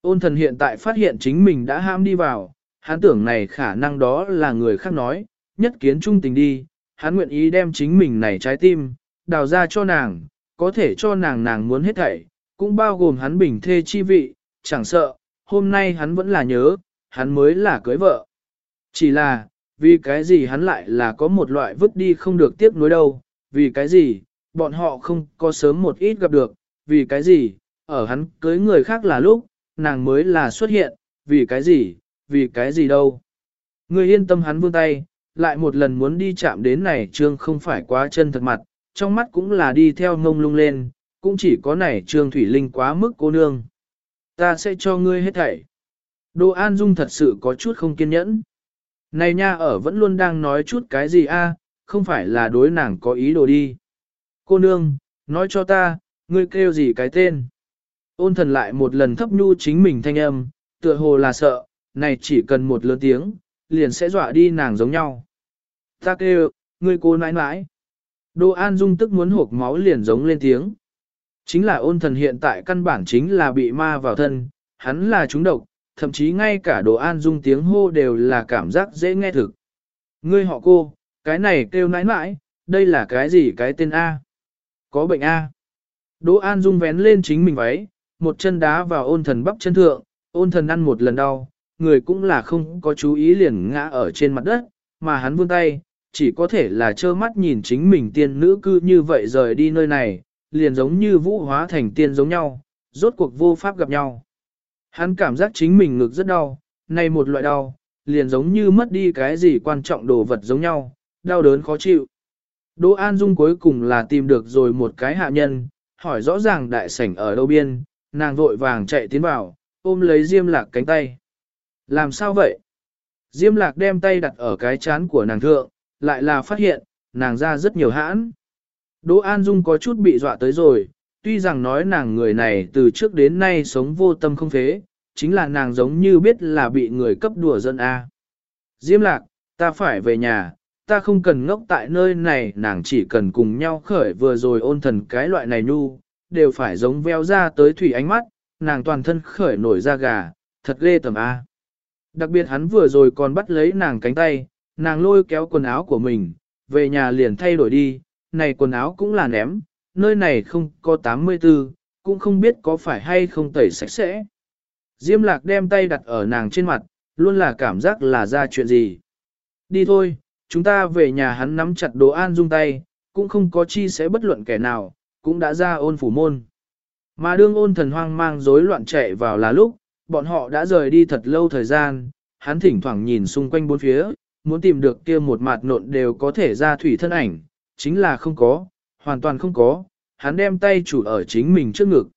Ôn thần hiện tại phát hiện chính mình đã ham đi vào, hắn tưởng này khả năng đó là người khác nói, nhất kiến trung tình đi, hắn nguyện ý đem chính mình này trái tim, đào ra cho nàng, có thể cho nàng nàng muốn hết thảy, cũng bao gồm hắn bình thê chi vị, chẳng sợ, hôm nay hắn vẫn là nhớ, hắn mới là cưới vợ. Chỉ là, vì cái gì hắn lại là có một loại vứt đi không được tiếc nuối đâu, vì cái gì, bọn họ không có sớm một ít gặp được, vì cái gì, ở hắn cưới người khác là lúc, nàng mới là xuất hiện, vì cái gì, vì cái gì đâu. Người yên tâm hắn vươn tay, lại một lần muốn đi chạm đến này trương không phải quá chân thật mặt, trong mắt cũng là đi theo ngông lung lên, cũng chỉ có này trương thủy linh quá mức cô nương. Ta sẽ cho ngươi hết thảy. Đỗ An Dung thật sự có chút không kiên nhẫn. Này nha ở vẫn luôn đang nói chút cái gì a, không phải là đối nàng có ý đồ đi. Cô nương, nói cho ta, ngươi kêu gì cái tên. Ôn thần lại một lần thấp nhu chính mình thanh âm, tựa hồ là sợ, này chỉ cần một lớn tiếng, liền sẽ dọa đi nàng giống nhau. Ta kêu, ngươi cô nãi nãi. Đô An Dung tức muốn hộp máu liền giống lên tiếng. Chính là ôn thần hiện tại căn bản chính là bị ma vào thân, hắn là trúng độc, thậm chí ngay cả đồ an dung tiếng hô đều là cảm giác dễ nghe thực. Ngươi họ cô, cái này kêu nãi nãi, đây là cái gì cái tên A? Có bệnh A. Đỗ An Dung vén lên chính mình váy, một chân đá vào ôn thần bắp chân thượng, ôn thần ăn một lần đau, người cũng là không có chú ý liền ngã ở trên mặt đất, mà hắn vươn tay, chỉ có thể là trơ mắt nhìn chính mình tiên nữ cư như vậy rời đi nơi này, liền giống như vũ hóa thành tiên giống nhau, rốt cuộc vô pháp gặp nhau. Hắn cảm giác chính mình ngực rất đau, này một loại đau, liền giống như mất đi cái gì quan trọng đồ vật giống nhau, đau đớn khó chịu. Đỗ An Dung cuối cùng là tìm được rồi một cái hạ nhân, hỏi rõ ràng đại sảnh ở đâu biên, nàng vội vàng chạy tiến vào, ôm lấy Diêm Lạc cánh tay. Làm sao vậy? Diêm Lạc đem tay đặt ở cái chán của nàng thượng, lại là phát hiện, nàng ra rất nhiều hãn. Đỗ An Dung có chút bị dọa tới rồi, tuy rằng nói nàng người này từ trước đến nay sống vô tâm không phế, chính là nàng giống như biết là bị người cấp đùa dân A. Diêm lạc, ta phải về nhà, ta không cần ngốc tại nơi này, nàng chỉ cần cùng nhau khởi vừa rồi ôn thần cái loại này nhu, đều phải giống veo ra tới thủy ánh mắt, nàng toàn thân khởi nổi ra gà, thật ghê tầm A. Đặc biệt hắn vừa rồi còn bắt lấy nàng cánh tay, nàng lôi kéo quần áo của mình, về nhà liền thay đổi đi, này quần áo cũng là ném, nơi này không có 84, cũng không biết có phải hay không tẩy sạch sẽ. Diêm lạc đem tay đặt ở nàng trên mặt, luôn là cảm giác là ra chuyện gì. Đi thôi, chúng ta về nhà hắn nắm chặt đồ an dung tay, cũng không có chi sẽ bất luận kẻ nào, cũng đã ra ôn phủ môn. Mà đương ôn thần hoang mang rối loạn chạy vào là lúc, bọn họ đã rời đi thật lâu thời gian, hắn thỉnh thoảng nhìn xung quanh bốn phía, muốn tìm được kia một mặt nộn đều có thể ra thủy thân ảnh, chính là không có, hoàn toàn không có, hắn đem tay chủ ở chính mình trước ngực.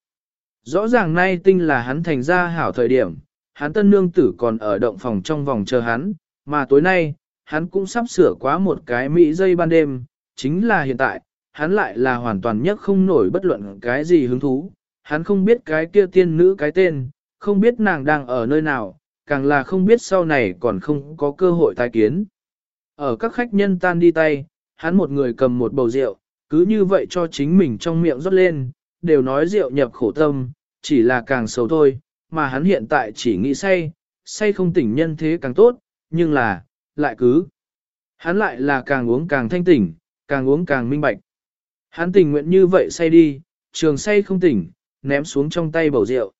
Rõ ràng nay tinh là hắn thành ra hảo thời điểm, hắn tân nương tử còn ở động phòng trong vòng chờ hắn, mà tối nay, hắn cũng sắp sửa quá một cái mỹ dây ban đêm, chính là hiện tại, hắn lại là hoàn toàn nhất không nổi bất luận cái gì hứng thú, hắn không biết cái kia tiên nữ cái tên, không biết nàng đang ở nơi nào, càng là không biết sau này còn không có cơ hội tái kiến. Ở các khách nhân tan đi tay, hắn một người cầm một bầu rượu, cứ như vậy cho chính mình trong miệng rót lên, đều nói rượu nhập khổ tâm, chỉ là càng xấu thôi, mà hắn hiện tại chỉ nghĩ say, say không tỉnh nhân thế càng tốt, nhưng là, lại cứ. Hắn lại là càng uống càng thanh tỉnh, càng uống càng minh bạch. Hắn tình nguyện như vậy say đi, trường say không tỉnh, ném xuống trong tay bầu rượu.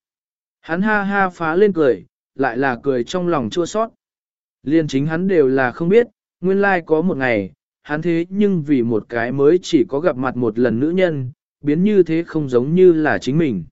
Hắn ha ha phá lên cười, lại là cười trong lòng chua sót. Liên chính hắn đều là không biết, nguyên lai có một ngày, hắn thế nhưng vì một cái mới chỉ có gặp mặt một lần nữ nhân, biến như thế không giống như là chính mình.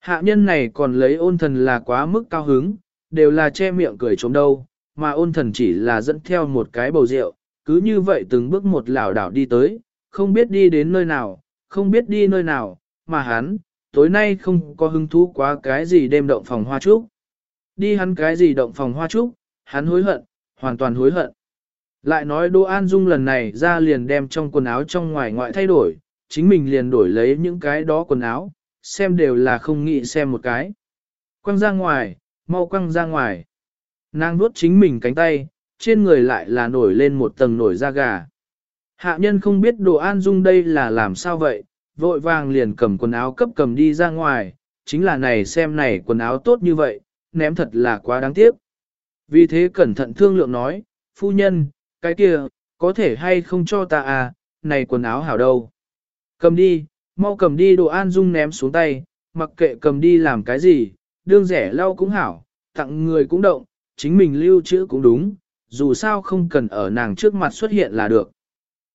Hạ nhân này còn lấy ôn thần là quá mức cao hứng, đều là che miệng cười trống đâu, mà ôn thần chỉ là dẫn theo một cái bầu rượu, cứ như vậy từng bước một lảo đảo đi tới, không biết đi đến nơi nào, không biết đi nơi nào, mà hắn, tối nay không có hứng thú quá cái gì đêm động phòng hoa trúc. Đi hắn cái gì động phòng hoa trúc, hắn hối hận, hoàn toàn hối hận. Lại nói Đỗ An Dung lần này ra liền đem trong quần áo trong ngoài ngoại thay đổi, chính mình liền đổi lấy những cái đó quần áo, xem đều là không nghĩ xem một cái. Quăng ra ngoài, mau quăng ra ngoài. Nàng nuốt chính mình cánh tay, trên người lại là nổi lên một tầng nổi da gà. Hạ nhân không biết Đỗ an dung đây là làm sao vậy, vội vàng liền cầm quần áo cấp cầm đi ra ngoài, chính là này xem này quần áo tốt như vậy, ném thật là quá đáng tiếc. Vì thế cẩn thận thương lượng nói, phu nhân, cái kia, có thể hay không cho ta à, này quần áo hảo đâu. Cầm đi, mau cầm đi đồ an dung ném xuống tay, mặc kệ cầm đi làm cái gì, đương rẻ lau cũng hảo, tặng người cũng động, chính mình lưu trữ cũng đúng, dù sao không cần ở nàng trước mặt xuất hiện là được.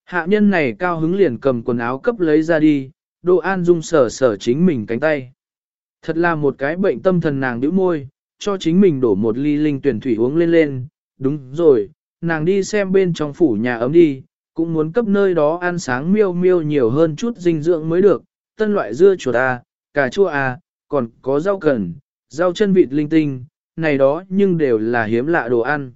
Hạ nhân này cao hứng liền cầm quần áo cấp lấy ra đi, đồ an dung sở sở chính mình cánh tay. Thật là một cái bệnh tâm thần nàng đĩu môi, cho chính mình đổ một ly linh tuyển thủy uống lên lên, đúng rồi, nàng đi xem bên trong phủ nhà ấm đi, cũng muốn cấp nơi đó ăn sáng miêu miêu nhiều hơn chút dinh dưỡng mới được, tân loại dưa chuột à, cà chua à, còn có rau cần, rau chân vịt linh tinh, này đó nhưng đều là hiếm lạ đồ ăn.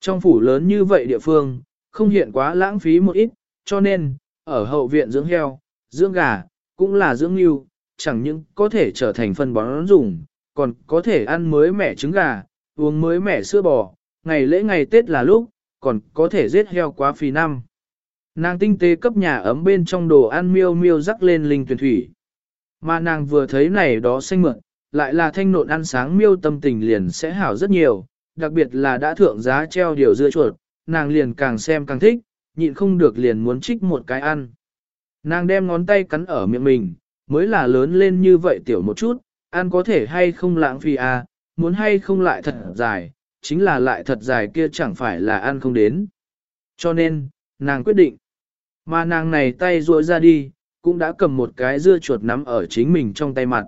Trong phủ lớn như vậy địa phương, không hiện quá lãng phí một ít, cho nên, ở hậu viện dưỡng heo, dưỡng gà, cũng là dưỡng yêu, chẳng những có thể trở thành phân bón dùng, còn có thể ăn mới mẻ trứng gà, uống mới mẻ sữa bò, ngày lễ ngày Tết là lúc, còn có thể giết heo quá phì năm. Nàng tinh tế cấp nhà ấm bên trong đồ ăn miêu miêu rắc lên linh tuyển thủy. Mà nàng vừa thấy này đó xanh mượn, lại là thanh nộn ăn sáng miêu tâm tình liền sẽ hảo rất nhiều, đặc biệt là đã thượng giá treo điều dưa chuột, nàng liền càng xem càng thích, nhịn không được liền muốn trích một cái ăn. Nàng đem ngón tay cắn ở miệng mình, mới là lớn lên như vậy tiểu một chút, ăn có thể hay không lãng phí à, muốn hay không lại thật dài, chính là lại thật dài kia chẳng phải là ăn không đến. Cho nên, nàng quyết định. Mà nàng này tay ruội ra đi, cũng đã cầm một cái dưa chuột nắm ở chính mình trong tay mặt.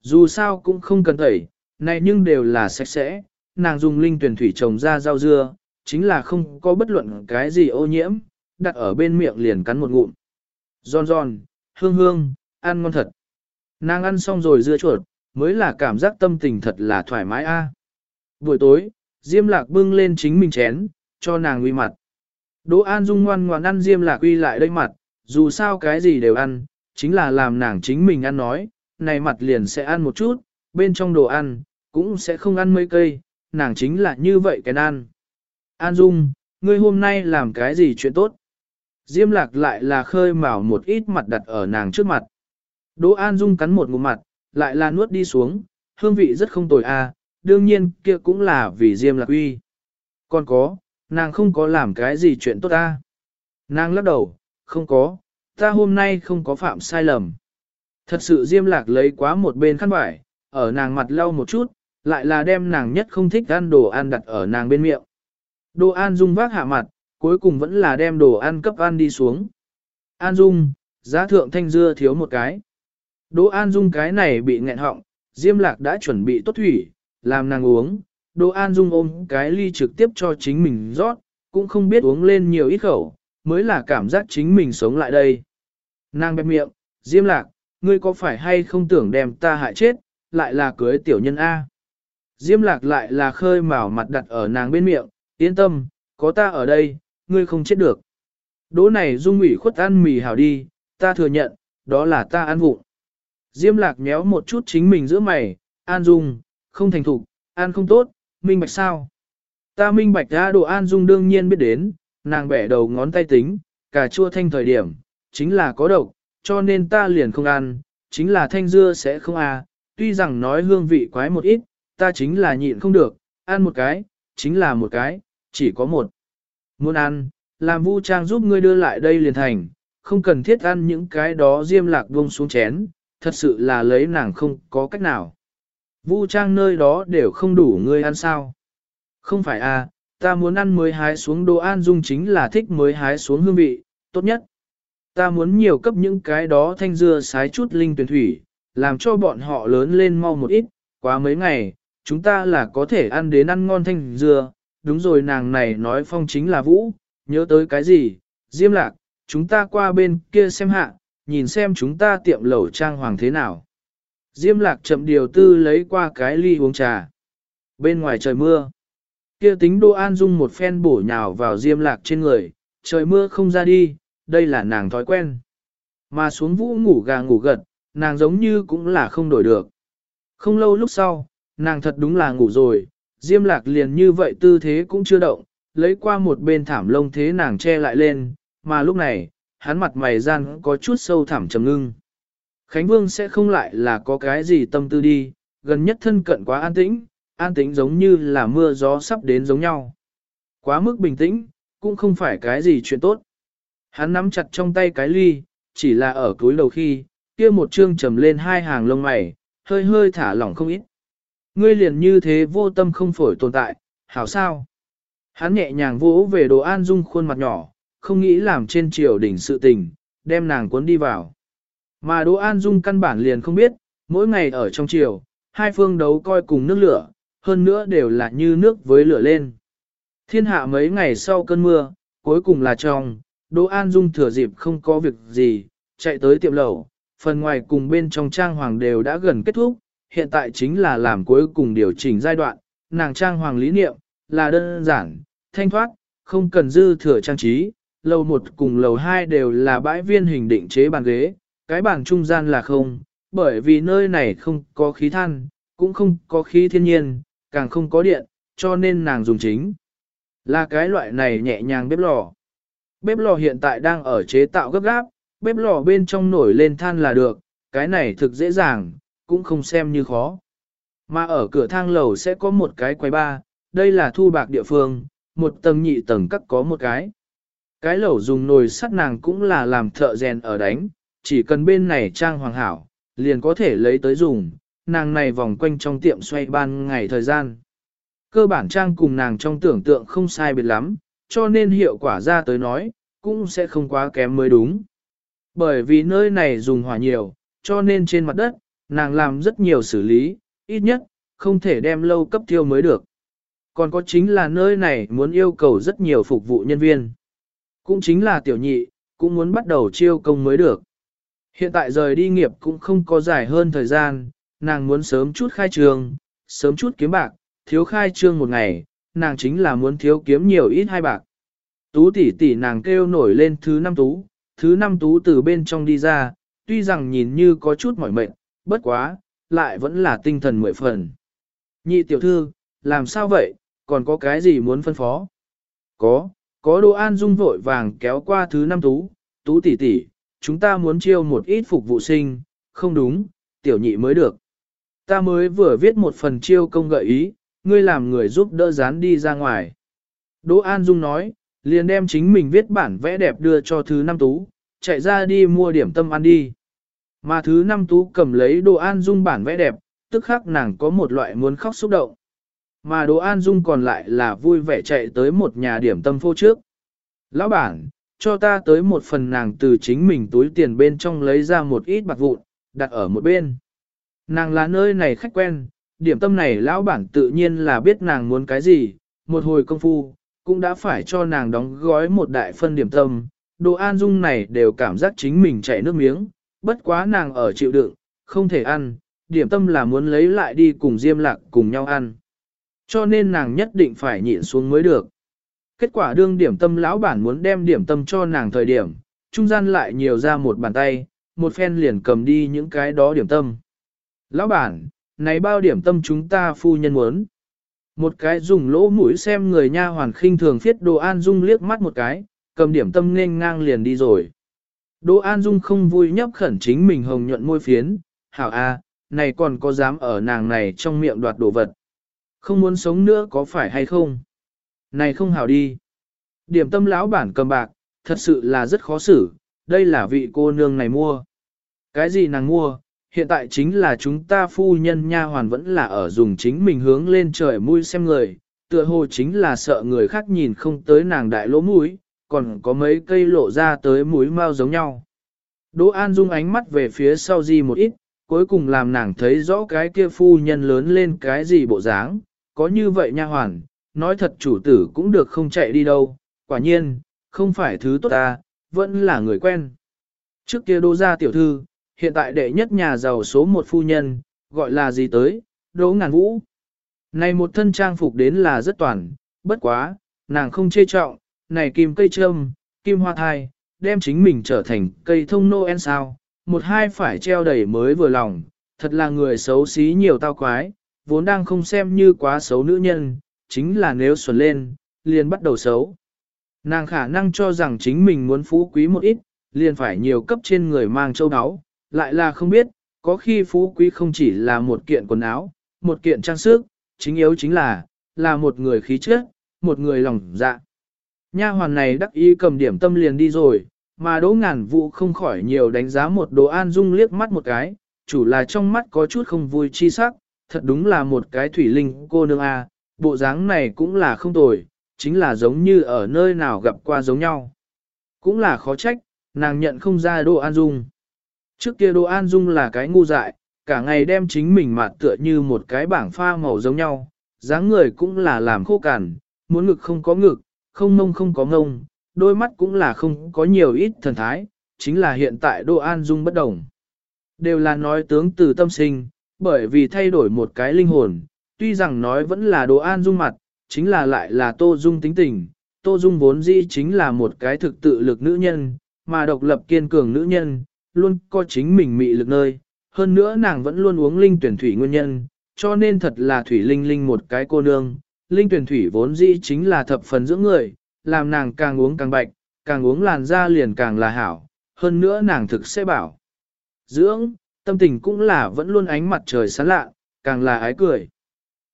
Dù sao cũng không cần tẩy, này nhưng đều là sạch sẽ, nàng dùng linh tuyển thủy trồng ra rau dưa, chính là không có bất luận cái gì ô nhiễm, đặt ở bên miệng liền cắn một ngụm. Giòn giòn, hương hương, ăn ngon thật. Nàng ăn xong rồi dưa chuột, mới là cảm giác tâm tình thật là thoải mái a. Buổi tối, Diêm Lạc bưng lên chính mình chén, cho nàng uy mặt. Đỗ An Dung ngoan ngoãn ăn Diêm Lạc uy lại đây mặt, dù sao cái gì đều ăn, chính là làm nàng chính mình ăn nói, này mặt liền sẽ ăn một chút, bên trong đồ ăn, cũng sẽ không ăn mấy cây, nàng chính là như vậy cái ăn. An Dung, ngươi hôm nay làm cái gì chuyện tốt? Diêm lạc lại là khơi mào một ít mặt đặt ở nàng trước mặt. Đỗ An Dung cắn một ngụm mặt, lại là nuốt đi xuống, hương vị rất không tồi a, à, đương nhiên kia cũng là vì Diêm lạc uy. Còn có, nàng không có làm cái gì chuyện tốt a. Nàng lắc đầu, không có, Ta hôm nay không có phạm sai lầm. Thật sự Diêm Lạc lấy quá một bên khăn vải, ở nàng mặt lau một chút, lại là đem nàng nhất không thích ăn đồ ăn đặt ở nàng bên miệng. Đồ An Dung vác hạ mặt, cuối cùng vẫn là đem đồ ăn cấp ăn đi xuống. An Dung, giá thượng thanh dưa thiếu một cái. Đỗ An Dung cái này bị nghẹn họng, Diêm Lạc đã chuẩn bị tốt thủy, làm nàng uống. Đỗ An Dung ôm cái ly trực tiếp cho chính mình rót, cũng không biết uống lên nhiều ít khẩu, mới là cảm giác chính mình sống lại đây. Nàng bẹp miệng, Diêm Lạc, ngươi có phải hay không tưởng đem ta hại chết, lại là cưới tiểu nhân A. Diêm Lạc lại là khơi mào mặt đặt ở nàng bên miệng, yên tâm, có ta ở đây, ngươi không chết được. Đỗ này Dung ủy khuất ăn mì hảo đi, ta thừa nhận, đó là ta ăn vụng. Diêm lạc méo một chút chính mình giữa mày, An Dung, không thành thục, ăn không tốt, minh bạch sao. Ta minh bạch ra đồ An Dung đương nhiên biết đến, nàng bẻ đầu ngón tay tính, cà chua thanh thời điểm, chính là có độc, cho nên ta liền không ăn, chính là thanh dưa sẽ không à, tuy rằng nói hương vị quái một ít, ta chính là nhịn không được, ăn một cái, chính là một cái, chỉ có một. Muốn ăn, làm vu trang giúp ngươi đưa lại đây liền thành, không cần thiết ăn những cái đó diêm lạc buông xuống chén, thật sự là lấy nàng không có cách nào. Vu trang nơi đó đều không đủ ngươi ăn sao. Không phải à, ta muốn ăn mới hái xuống đồ an dung chính là thích mới hái xuống hương vị, tốt nhất. Ta muốn nhiều cấp những cái đó thanh dưa sái chút linh tuyển thủy, làm cho bọn họ lớn lên mau một ít, quá mấy ngày, chúng ta là có thể ăn đến ăn ngon thanh dưa. Đúng rồi nàng này nói phong chính là vũ, nhớ tới cái gì, diêm lạc, chúng ta qua bên kia xem hạ, nhìn xem chúng ta tiệm lẩu trang hoàng thế nào. Diêm lạc chậm điều tư lấy qua cái ly uống trà. Bên ngoài trời mưa. Kia tính đô an dung một phen bổ nhào vào diêm lạc trên người, trời mưa không ra đi, đây là nàng thói quen. Mà xuống vũ ngủ gà ngủ gật, nàng giống như cũng là không đổi được. Không lâu lúc sau, nàng thật đúng là ngủ rồi, diêm lạc liền như vậy tư thế cũng chưa động, lấy qua một bên thảm lông thế nàng che lại lên, mà lúc này, hắn mặt mày gian có chút sâu thẳm trầm ngưng. Khánh Vương sẽ không lại là có cái gì tâm tư đi, gần nhất thân cận quá an tĩnh, an tĩnh giống như là mưa gió sắp đến giống nhau. Quá mức bình tĩnh, cũng không phải cái gì chuyện tốt. Hắn nắm chặt trong tay cái ly, chỉ là ở cuối đầu khi, kia một chương trầm lên hai hàng lông mày, hơi hơi thả lỏng không ít. Ngươi liền như thế vô tâm không phổi tồn tại, hảo sao? Hắn nhẹ nhàng vỗ về đồ an dung khuôn mặt nhỏ, không nghĩ làm trên triều đỉnh sự tình, đem nàng cuốn đi vào. Mà Đỗ An Dung căn bản liền không biết, mỗi ngày ở trong triều, hai phương đấu coi cùng nước lửa, hơn nữa đều là như nước với lửa lên. Thiên hạ mấy ngày sau cơn mưa, cuối cùng là trong, Đỗ An Dung thừa dịp không có việc gì, chạy tới tiệm lẩu, phần ngoài cùng bên trong trang hoàng đều đã gần kết thúc, hiện tại chính là làm cuối cùng điều chỉnh giai đoạn, nàng trang hoàng lý niệm, là đơn giản, thanh thoát, không cần dư thừa trang trí, lầu 1 cùng lầu 2 đều là bãi viên hình định chế bàn ghế, cái bàn trung gian là không, bởi vì nơi này không có khí than, cũng không có khí thiên nhiên, càng không có điện, cho nên nàng dùng chính. Là cái loại này nhẹ nhàng bếp lò. Bếp lò hiện tại đang ở chế tạo gấp gáp, bếp lò bên trong nổi lên than là được, cái này thực dễ dàng, cũng không xem như khó. Mà ở cửa thang lầu sẽ có một cái quầy ba, đây là thu bạc địa phương, một tầng nhị tầng cắt có một cái. Cái lẩu dùng nồi sắt nàng cũng là làm thợ rèn ở đánh, chỉ cần bên này trang hoàng hảo, liền có thể lấy tới dùng, nàng này vòng quanh trong tiệm xoay ban ngày thời gian. Cơ bản trang cùng nàng trong tưởng tượng không sai biệt lắm, cho nên hiệu quả ra tới nói, cũng sẽ không quá kém mới đúng. Bởi vì nơi này dùng hỏa nhiều, cho nên trên mặt đất, nàng làm rất nhiều xử lý, ít nhất, không thể đem lâu cấp thiêu mới được. Còn có chính là nơi này muốn yêu cầu rất nhiều phục vụ nhân viên. Cũng chính là tiểu nhị, cũng muốn bắt đầu chiêu công mới được. Hiện tại rời đi nghiệp cũng không có dài hơn thời gian, nàng muốn sớm chút khai trường, sớm chút kiếm bạc, thiếu khai trương một ngày, nàng chính là muốn thiếu kiếm nhiều ít hai bạc. Tú tỷ tỷ nàng kêu nổi lên thứ năm tú, thứ năm tú từ bên trong đi ra, tuy rằng nhìn như có chút mỏi mệt, bất quá, lại vẫn là tinh thần mười phần. Nhị tiểu thư, làm sao vậy, còn có cái gì muốn phân phó? Có, có đồ an dung vội vàng kéo qua thứ năm tú, tú tỷ tỷ, chúng ta muốn chiêu một ít phục vụ sinh, không đúng, tiểu nhị mới được. Ta mới vừa viết một phần chiêu công gợi ý, ngươi làm người giúp đỡ dán đi ra ngoài. Đỗ An Dung nói, liền đem chính mình viết bản vẽ đẹp đưa cho thứ năm tú, chạy ra đi mua điểm tâm ăn đi. Mà thứ năm tú cầm lấy Đỗ an dung bản vẽ đẹp, tức khắc nàng có một loại muốn khóc xúc động. Mà Đỗ an dung còn lại là vui vẻ chạy tới một nhà điểm tâm phô trước. Lão bản, cho ta tới một phần nàng từ chính mình túi tiền bên trong lấy ra một ít bạc vụn, đặt ở một bên. Nàng là nơi này khách quen, điểm tâm này lão bản tự nhiên là biết nàng muốn cái gì, một hồi công phu, cũng đã phải cho nàng đóng gói một đại phân điểm tâm. Đồ an dung này đều cảm giác chính mình chảy nước miếng, bất quá nàng ở chịu đựng, không thể ăn, điểm tâm là muốn lấy lại đi cùng Diêm Lạc cùng nhau ăn. Cho nên nàng nhất định phải nhịn xuống mới được. Kết quả đương điểm tâm lão bản muốn đem điểm tâm cho nàng thời điểm, trung gian lại nhiều ra một bàn tay, một phen liền cầm đi những cái đó điểm tâm. Lão bản, này bao điểm tâm chúng ta phu nhân muốn. Một cái dùng lỗ mũi xem người nha hoàn khinh thường phiết đồ an dung liếc mắt một cái, cầm điểm tâm nên ngang liền đi rồi. Đỗ An Dung không vui nhấp khẩn chính mình hồng nhuận môi phiến, hảo a, này còn có dám ở nàng này trong miệng đoạt đồ vật. Không muốn sống nữa có phải hay không? Này không hảo đi. Điểm tâm lão bản cầm bạc, thật sự là rất khó xử, đây là vị cô nương này mua. Cái gì nàng mua, hiện tại chính là chúng ta phu nhân nha hoàn vẫn là ở dùng chính mình hướng lên trời mũi xem người, tựa hồ chính là sợ người khác nhìn không tới nàng đại lỗ mũi, còn có mấy cây lộ ra tới mũi mau giống nhau. Đỗ An Dung ánh mắt về phía sau gì một ít, cuối cùng làm nàng thấy rõ cái kia phu nhân lớn lên cái gì bộ dáng, có như vậy nha hoàn, nói thật chủ tử cũng được không chạy đi đâu, quả nhiên, không phải thứ tốt ta, vẫn là người quen. Trước kia đô gia tiểu thư, hiện tại đệ nhất nhà giàu số một phu nhân, gọi là gì tới, đỗ ngàn vũ. Này một thân trang phục đến là rất toàn, bất quá, nàng không chê trọng, này kim cây trâm, kim hoa thai, đem chính mình trở thành cây thông Noel sao, một hai phải treo đầy mới vừa lòng, thật là người xấu xí nhiều tao quái, vốn đang không xem như quá xấu nữ nhân, chính là nếu xuẩn lên, liền bắt đầu xấu. Nàng khả năng cho rằng chính mình muốn phú quý một ít, liền phải nhiều cấp trên người mang châu áo, lại là không biết, có khi phú quý không chỉ là một kiện quần áo, một kiện trang sức, chính yếu chính là, là một người khí chất, một người lòng dạ. Nha hoàn này đắc ý cầm điểm tâm liền đi rồi, mà đỗ ngàn vụ không khỏi nhiều đánh giá một đồ an dung liếc mắt một cái, chủ là trong mắt có chút không vui chi sắc, thật đúng là một cái thủy linh cô nương a, bộ dáng này cũng là không tồi, chính là giống như ở nơi nào gặp qua giống nhau. Cũng là khó trách, nàng nhận không ra Đỗ an dung. Trước kia Đỗ an dung là cái ngu dại, cả ngày đem chính mình mặt tựa như một cái bảng pha màu giống nhau, dáng người cũng là làm khô cằn, muốn ngực không có ngực, không mông không có ngông, đôi mắt cũng là không có nhiều ít thần thái, chính là hiện tại Đỗ An Dung bất đồng. Đều là nói tướng từ tâm sinh, bởi vì thay đổi một cái linh hồn, tuy rằng nói vẫn là đồ An Dung mặt, chính là lại là Tô Dung tính tình, Tô Dung vốn dĩ chính là một cái thực tự lực nữ nhân, mà độc lập kiên cường nữ nhân, luôn có chính mình mị lực nơi, hơn nữa nàng vẫn luôn uống linh tuyển thủy nguyên nhân, cho nên thật là thủy linh linh một cái cô nương, linh tuyển thủy vốn dĩ chính là thập phần dưỡng người, làm nàng càng uống càng bạch, càng uống làn da liền càng là hảo, hơn nữa nàng thực sẽ bảo. Dưỡng, tâm tình cũng là vẫn luôn ánh mặt trời sáng lạ, càng là ái cười.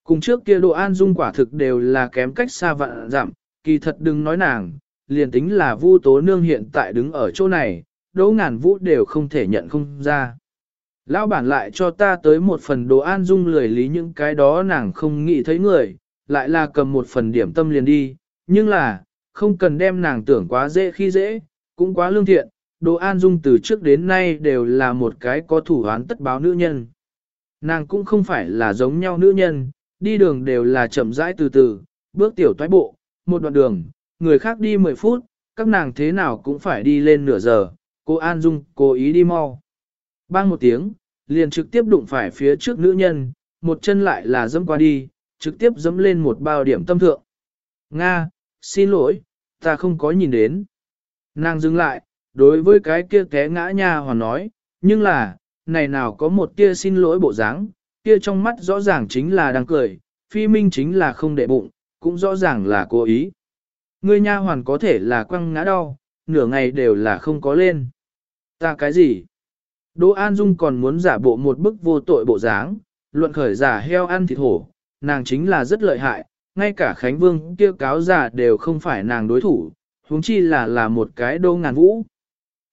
Cùng trước kia độ an dung quả thực đều là kém cách xa vạn giảm, kỳ thật đừng nói nàng, liền tính là vu tố nương hiện tại đứng ở chỗ này, đỗ ngàn vũ đều không thể nhận không ra. Lão bản lại cho ta tới một phần đồ an dung lười lý những cái đó nàng không nghĩ thấy người, lại là cầm một phần điểm tâm liền đi, nhưng là, không cần đem nàng tưởng quá dễ khi dễ, cũng quá lương thiện, Đồ An Dung từ trước đến nay đều là một cái có thủ án tất báo nữ nhân. Nàng cũng không phải là giống nhau nữ nhân, đi đường đều là chậm rãi từ từ, bước tiểu toái bộ, một đoạn đường, người khác đi 10 phút, các nàng thế nào cũng phải đi lên nửa giờ, cô An Dung cố ý đi mau. Bang một tiếng, liền trực tiếp đụng phải phía trước nữ nhân, một chân lại là dẫm qua đi, trực tiếp dẫm lên một bao điểm tâm thượng. Nga, xin lỗi, ta không có nhìn đến. Nàng dừng lại, đối với cái kia té ngã nha hoàn nói, nhưng là, này nào có một tia xin lỗi bộ dáng, kia trong mắt rõ ràng chính là đang cười, phi minh chính là không để bụng, cũng rõ ràng là cố ý. Ngươi nha hoàn có thể là quăng ngã đau, nửa ngày đều là không có lên. Ta cái gì? Đỗ An Dung còn muốn giả bộ một bức vô tội bộ dáng, luận khởi giả heo ăn thịt hổ, nàng chính là rất lợi hại, ngay cả Khánh Vương kia cáo giả đều không phải nàng đối thủ, huống chi là là một cái đô ngàn vũ.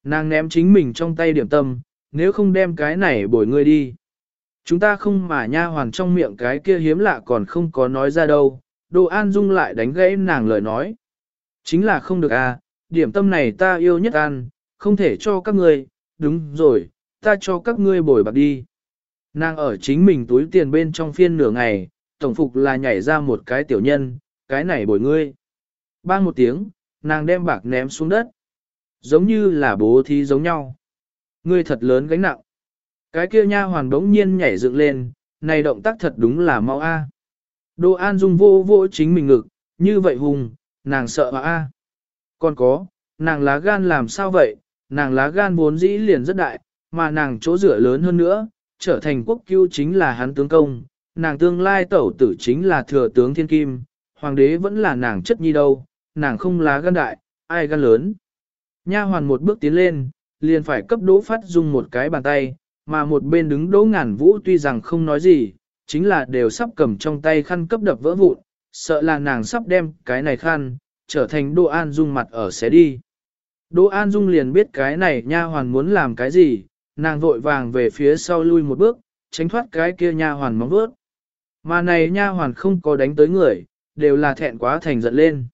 Nàng ném chính mình trong tay điểm tâm, nếu không đem cái này bồi ngươi đi. Chúng ta không mà nha hoàn trong miệng cái kia hiếm lạ còn không có nói ra đâu, Đồ An Dung lại đánh gãy nàng lời nói. Chính là không được à, điểm tâm này ta yêu nhất ăn, không thể cho các ngươi, đúng rồi, ta cho các ngươi bồi bạc đi. Nàng ở chính mình túi tiền bên trong phiên nửa ngày, tổng phục là nhảy ra một cái tiểu nhân, cái này bồi ngươi. Bang một tiếng, nàng đem bạc ném xuống đất. Giống như là bố thí giống nhau. Ngươi thật lớn gánh nặng. Cái kia nha hoàn bỗng nhiên nhảy dựng lên, này động tác thật đúng là mau a. Đô An Dung vô vô chính mình ngực, như vậy hùng, nàng sợ a. Còn có, nàng lá gan làm sao vậy, nàng lá gan vốn dĩ liền rất đại, mà nàng chỗ rửa lớn hơn nữa, trở thành quốc cứu chính là hắn tướng công, nàng tương lai tẩu tử chính là thừa tướng thiên kim, hoàng đế vẫn là nàng chất nhi đâu, nàng không lá gan đại, ai gan lớn. Nha hoàn một bước tiến lên, liền phải cấp đỗ phát dung một cái bàn tay, mà một bên đứng đỗ ngàn vũ tuy rằng không nói gì, chính là đều sắp cầm trong tay khăn cấp đập vỡ vụn, sợ là nàng sắp đem cái này khăn, trở thành Đỗ An Dung mặt ở xé đi. Đỗ An Dung liền biết cái này nha hoàn muốn làm cái gì, nàng vội vàng về phía sau lui một bước, tránh thoát cái kia nha hoàn móng vuốt. Mà này nha hoàn không có đánh tới người, đều là thẹn quá thành giận lên.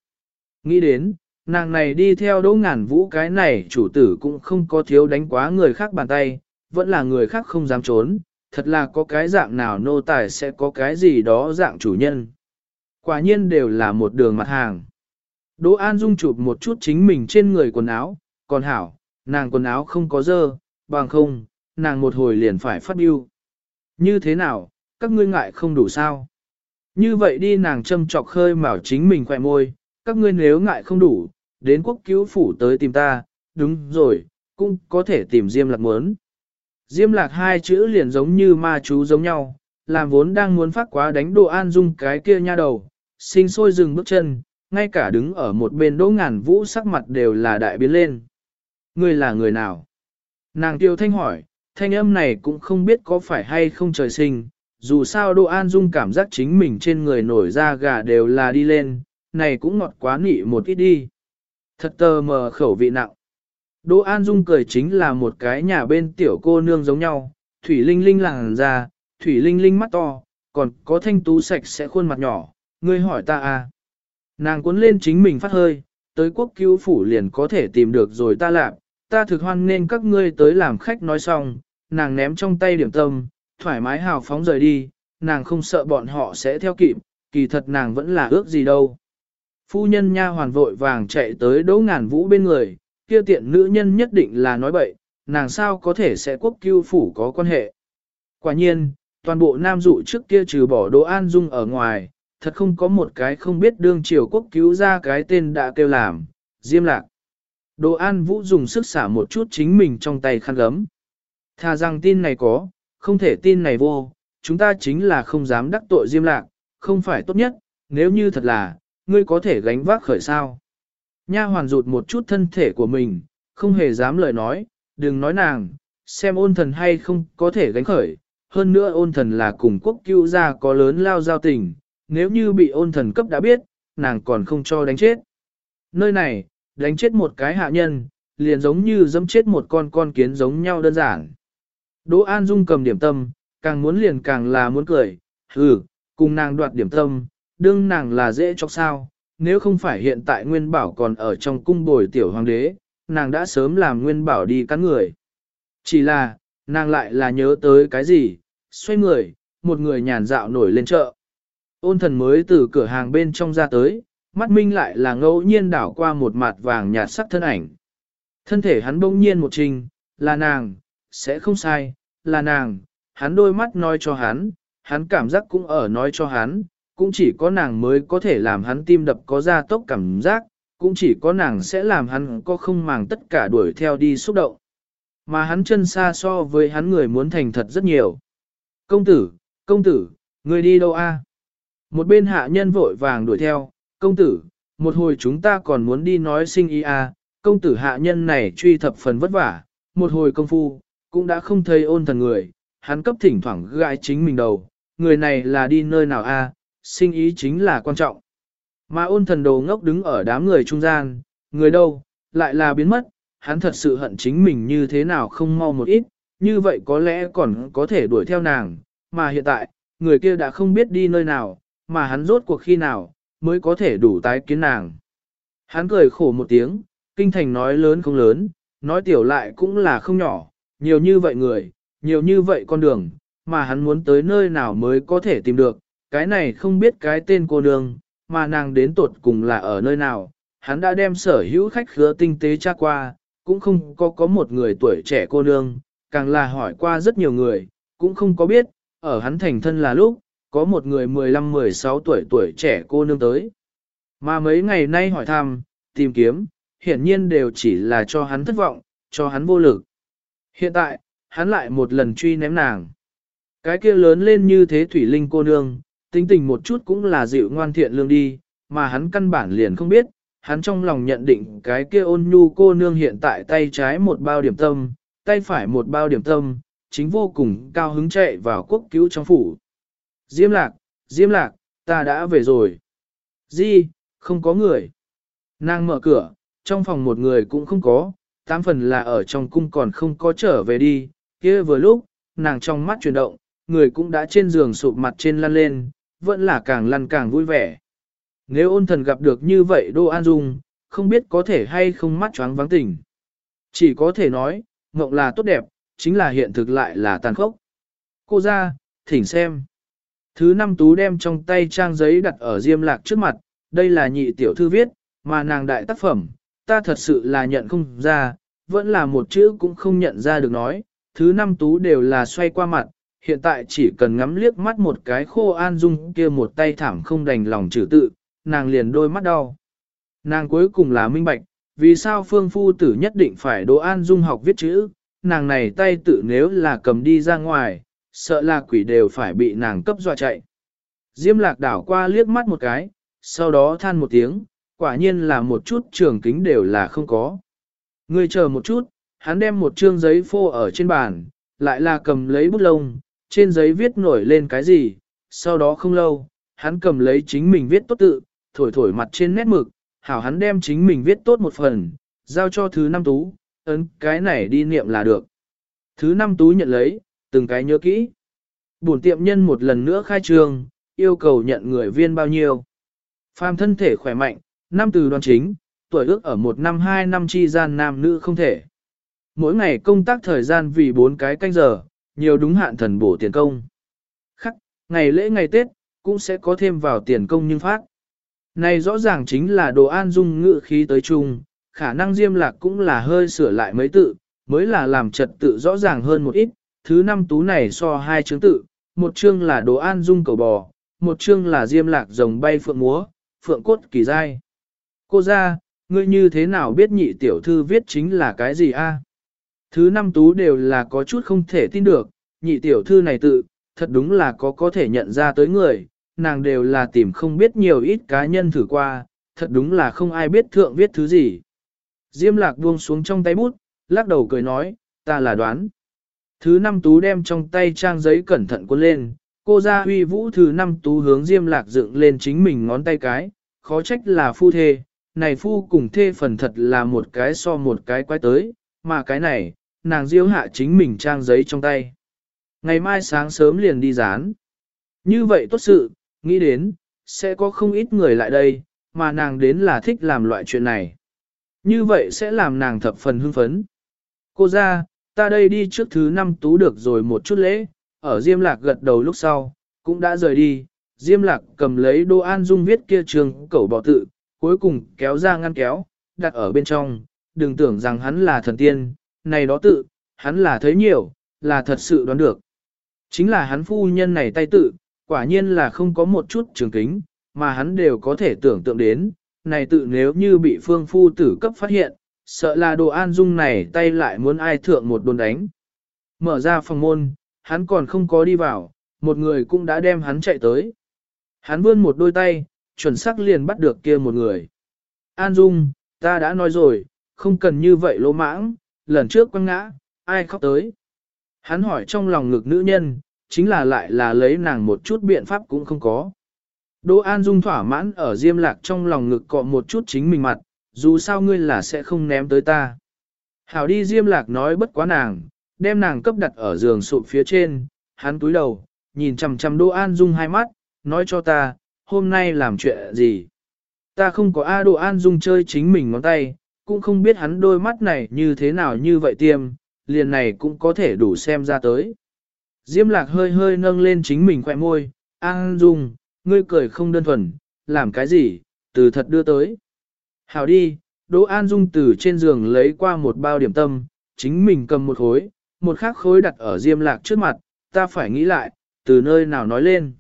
Nghĩ đến, nàng này đi theo đỗ ngàn vũ cái này chủ tử cũng không có thiếu đánh quá người khác bàn tay, vẫn là người khác không dám trốn, thật là có cái dạng nào nô tài sẽ có cái gì đó dạng chủ nhân. Quả nhiên đều là một đường mặt hàng. Đỗ An Dung chụp một chút chính mình trên người quần áo, còn hảo, nàng quần áo không có dơ, bằng không, nàng một hồi liền phải phát biêu. Như thế nào, các ngươi ngại không đủ sao? Như vậy đi nàng châm trọc khơi mào chính mình khỏe môi, các ngươi nếu ngại không đủ, đến quốc cứu phủ tới tìm ta, đúng rồi, cũng có thể tìm Diêm Lạc muốn. Diêm Lạc hai chữ liền giống như ma chú giống nhau, làm vốn đang muốn phát quá đánh đồ an dung cái kia nha đầu, sinh sôi dừng bước chân, ngay cả đứng ở một bên đỗ ngàn vũ sắc mặt đều là đại biến lên. Ngươi là người nào? Nàng tiêu thanh hỏi, thanh âm này cũng không biết có phải hay không trời sinh, dù sao Đỗ An Dung cảm giác chính mình trên người nổi da gà đều là đi lên, này cũng ngọt quá nị một ít đi. Thật tờ mờ khẩu vị nặng. Đỗ An Dung cười chính là một cái nhà bên tiểu cô nương giống nhau, Thủy Linh Linh làng ra, Thủy Linh Linh mắt to, còn có thanh tú sạch sẽ khuôn mặt nhỏ, ngươi hỏi ta à. Nàng cuốn lên chính mình phát hơi, tới quốc cứu phủ liền có thể tìm được rồi ta làm, ta thực hoan nên các ngươi tới làm khách nói xong, nàng ném trong tay điểm tâm, thoải mái hào phóng rời đi, nàng không sợ bọn họ sẽ theo kịp, kỳ thật nàng vẫn là ước gì đâu. Phu nhân nha hoàn vội vàng chạy tới đỗ ngàn vũ bên người, kia tiện nữ nhân nhất định là nói bậy, nàng sao có thể sẽ quốc cứu phủ có quan hệ. Quả nhiên, toàn bộ nam dụ trước kia trừ bỏ đỗ an dung ở ngoài, thật không có một cái không biết đương triều quốc cứu ra cái tên đã kêu làm, diêm lạc. Đỗ an vũ dùng sức xả một chút chính mình trong tay khăn gấm. Thà rằng tin này có, không thể tin này vô, chúng ta chính là không dám đắc tội diêm lạc, không phải tốt nhất, nếu như thật là, ngươi có thể gánh vác khởi sao. Nha hoàn rụt một chút thân thể của mình, không hề dám lời nói, đừng nói nàng, xem ôn thần hay không có thể gánh khởi, hơn nữa ôn thần là cùng quốc cứu gia có lớn lao giao tình, nếu như bị ôn thần cấp đã biết, nàng còn không cho đánh chết. Nơi này, đánh chết một cái hạ nhân, liền giống như dẫm chết một con con kiến giống nhau đơn giản. Đỗ An Dung cầm điểm tâm, càng muốn liền càng là muốn cười, hừ, cùng nàng đoạt điểm tâm, đương nàng là dễ cho sao, nếu không phải hiện tại Nguyên Bảo còn ở trong cung bồi tiểu hoàng đế, nàng đã sớm làm Nguyên Bảo đi cắn người. Chỉ là, nàng lại là nhớ tới cái gì, xoay người, một người nhàn dạo nổi lên chợ. Ôn thần mới từ cửa hàng bên trong ra tới, mắt minh lại là ngẫu nhiên đảo qua một mặt vàng nhạt sắc thân ảnh. Thân thể hắn bỗng nhiên một trình, là nàng, sẽ không sai, là nàng, hắn đôi mắt nói cho hắn, hắn cảm giác cũng ở nói cho hắn, cũng chỉ có nàng mới có thể làm hắn tim đập có ra tốc cảm giác, cũng chỉ có nàng sẽ làm hắn có không màng tất cả đuổi theo đi xúc động. Mà hắn chân xa so với hắn người muốn thành thật rất nhiều. Công tử, công tử, người đi đâu a? Một bên hạ nhân vội vàng đuổi theo, công tử, một hồi chúng ta còn muốn đi nói sinh ý a, công tử hạ nhân này truy thập phần vất vả, một hồi công phu, cũng đã không thấy ôn thần người, hắn cấp thỉnh thoảng gãi chính mình đầu, người này là đi nơi nào a, sinh ý chính là quan trọng. Mà ôn thần đồ ngốc đứng ở đám người trung gian, người đâu, lại là biến mất, hắn thật sự hận chính mình như thế nào không mau một ít, như vậy có lẽ còn có thể đuổi theo nàng, mà hiện tại, người kia đã không biết đi nơi nào, mà hắn rốt cuộc khi nào, mới có thể đủ tái kiến nàng. Hắn cười khổ một tiếng, kinh thành nói lớn không lớn, nói tiểu lại cũng là không nhỏ, nhiều như vậy người, nhiều như vậy con đường, mà hắn muốn tới nơi nào mới có thể tìm được, cái này không biết cái tên cô nương, mà nàng đến tột cùng là ở nơi nào, hắn đã đem sở hữu khách khứa tinh tế tra qua, cũng không có có một người tuổi trẻ cô nương, càng là hỏi qua rất nhiều người, cũng không có biết, ở hắn thành thân là lúc, có một người 15-16 tuổi tuổi trẻ cô nương tới. Mà mấy ngày nay hỏi thăm, tìm kiếm, hiển nhiên đều chỉ là cho hắn thất vọng, cho hắn vô lực. Hiện tại, hắn lại một lần truy ném nàng. Cái kia lớn lên như thế thủy linh cô nương, tính tình một chút cũng là dịu ngoan thiện lương đi, mà hắn căn bản liền không biết, hắn trong lòng nhận định cái kia ôn nhu cô nương hiện tại tay trái một bao điểm tâm, tay phải một bao điểm tâm, chính vô cùng cao hứng chạy vào quốc cứu trong phủ. Diêm lạc, Diêm lạc, ta đã về rồi. Di, không có người. Nàng mở cửa, trong phòng một người cũng không có, tám phần là ở trong cung còn không có trở về đi, kia vừa lúc, nàng trong mắt chuyển động, người cũng đã trên giường sụp mặt trên lăn lên, vẫn là càng lăn càng vui vẻ. Nếu ôn thần gặp được như vậy Đô An Dung, không biết có thể hay không mắt choáng vắng tỉnh. Chỉ có thể nói, mộng là tốt đẹp, chính là hiện thực lại là tàn khốc. Cô ra, thỉnh xem. Thứ năm tú đem trong tay trang giấy đặt ở diêm lạc trước mặt, đây là nhị tiểu thư viết, mà nàng đại tác phẩm, ta thật sự là nhận không ra, vẫn là một chữ cũng không nhận ra được nói, thứ năm tú đều là xoay qua mặt, hiện tại chỉ cần ngắm liếc mắt một cái khô an dung kia một tay thảm không đành lòng trừ tự, nàng liền đôi mắt đau. Nàng cuối cùng là minh bạch, vì sao phương phu tử nhất định phải đỗ an dung học viết chữ, nàng này tay tự nếu là cầm đi ra ngoài, sợ là quỷ đều phải bị nàng cấp dọa chạy. Diêm lạc đảo qua liếc mắt một cái, sau đó than một tiếng, quả nhiên là một chút trường kính đều là không có. Người chờ một chút, hắn đem một trương giấy phô ở trên bàn, lại là cầm lấy bút lông, trên giấy viết nổi lên cái gì, sau đó không lâu, hắn cầm lấy chính mình viết tốt tự, thổi thổi mặt trên nét mực, hảo hắn đem chính mình viết tốt một phần, giao cho thứ năm tú, ấn cái này đi niệm là được. Thứ năm tú nhận lấy, từng cái nhớ kỹ. Bổn tiệm nhân một lần nữa khai trương, yêu cầu nhận người viên bao nhiêu. Phàm thân thể khỏe mạnh, năm từ đoan chính, tuổi ước ở một năm hai năm chi gian nam nữ không thể. Mỗi ngày công tác thời gian vì bốn cái canh giờ, nhiều đúng hạn thần bổ tiền công. Khắc, ngày lễ ngày Tết, cũng sẽ có thêm vào tiền công nhưng phát. Này rõ ràng chính là đồ an dung ngự khí tới chung, khả năng diêm lạc cũng là hơi sửa lại mấy tự, mới là làm trật tự rõ ràng hơn một ít. Thứ năm tú này so hai chương tự, một chương là đồ an dung cầu bò, một chương là diêm lạc rồng bay phượng múa, phượng cốt kỳ dai. Cô ra, ngươi như thế nào biết nhị tiểu thư viết chính là cái gì a? Thứ năm tú đều là có chút không thể tin được, nhị tiểu thư này tự, thật đúng là có có thể nhận ra tới người, nàng đều là tìm không biết nhiều ít cá nhân thử qua, thật đúng là không ai biết thượng viết thứ gì. Diêm lạc buông xuống trong tay bút, lắc đầu cười nói, ta là đoán. Thứ năm tú đem trong tay trang giấy cẩn thận cuốn lên, cô ra huy vũ thứ năm tú hướng diêm lạc dựng lên chính mình ngón tay cái, khó trách là phu thê, này phu cùng thê phần thật là một cái so một cái quay tới, mà cái này, nàng diêu hạ chính mình trang giấy trong tay. Ngày mai sáng sớm liền đi dán. Như vậy tốt sự, nghĩ đến, sẽ có không ít người lại đây, mà nàng đến là thích làm loại chuyện này. Như vậy sẽ làm nàng thập phần hưng phấn. Cô ra, ta đây đi trước thứ năm tú được rồi một chút lễ, ở Diêm Lạc gật đầu lúc sau, cũng đã rời đi. Diêm Lạc cầm lấy Đô An Dung viết kia trường cẩu bỏ tự, cuối cùng kéo ra ngăn kéo, đặt ở bên trong, đừng tưởng rằng hắn là thần tiên, này đó tự, hắn là thấy nhiều, là thật sự đoán được. Chính là hắn phu nhân này tay tự, quả nhiên là không có một chút trường kính, mà hắn đều có thể tưởng tượng đến, này tự nếu như bị phương phu tử cấp phát hiện, sợ là đồ an dung này tay lại muốn ai thượng một đồn đánh. Mở ra phòng môn, hắn còn không có đi vào, một người cũng đã đem hắn chạy tới. Hắn vươn một đôi tay, chuẩn xác liền bắt được kia một người. An Dung, ta đã nói rồi, không cần như vậy lỗ mãng, lần trước quăng ngã, ai khóc tới. Hắn hỏi trong lòng ngực nữ nhân, chính là lại là lấy nàng một chút biện pháp cũng không có. Đỗ An Dung thỏa mãn ở diêm lạc trong lòng ngực cọ một chút chính mình mặt, dù sao ngươi là sẽ không ném tới ta. Hảo đi Diêm Lạc nói bất quá nàng, đem nàng cấp đặt ở giường sụp phía trên, hắn túi đầu, nhìn chằm chằm Đỗ An Dung hai mắt, nói cho ta, hôm nay làm chuyện gì. Ta không có A Đỗ An Dung chơi chính mình ngón tay, cũng không biết hắn đôi mắt này như thế nào như vậy tiêm, liền này cũng có thể đủ xem ra tới. Diêm lạc hơi hơi nâng lên chính mình khỏe môi, An Dung, ngươi cười không đơn thuần, làm cái gì, từ thật đưa tới. Hảo đi, Đỗ An Dung từ trên giường lấy qua một bao điểm tâm, chính mình cầm một khối, một khác khối đặt ở Diêm Lạc trước mặt, ta phải nghĩ lại, từ nơi nào nói lên.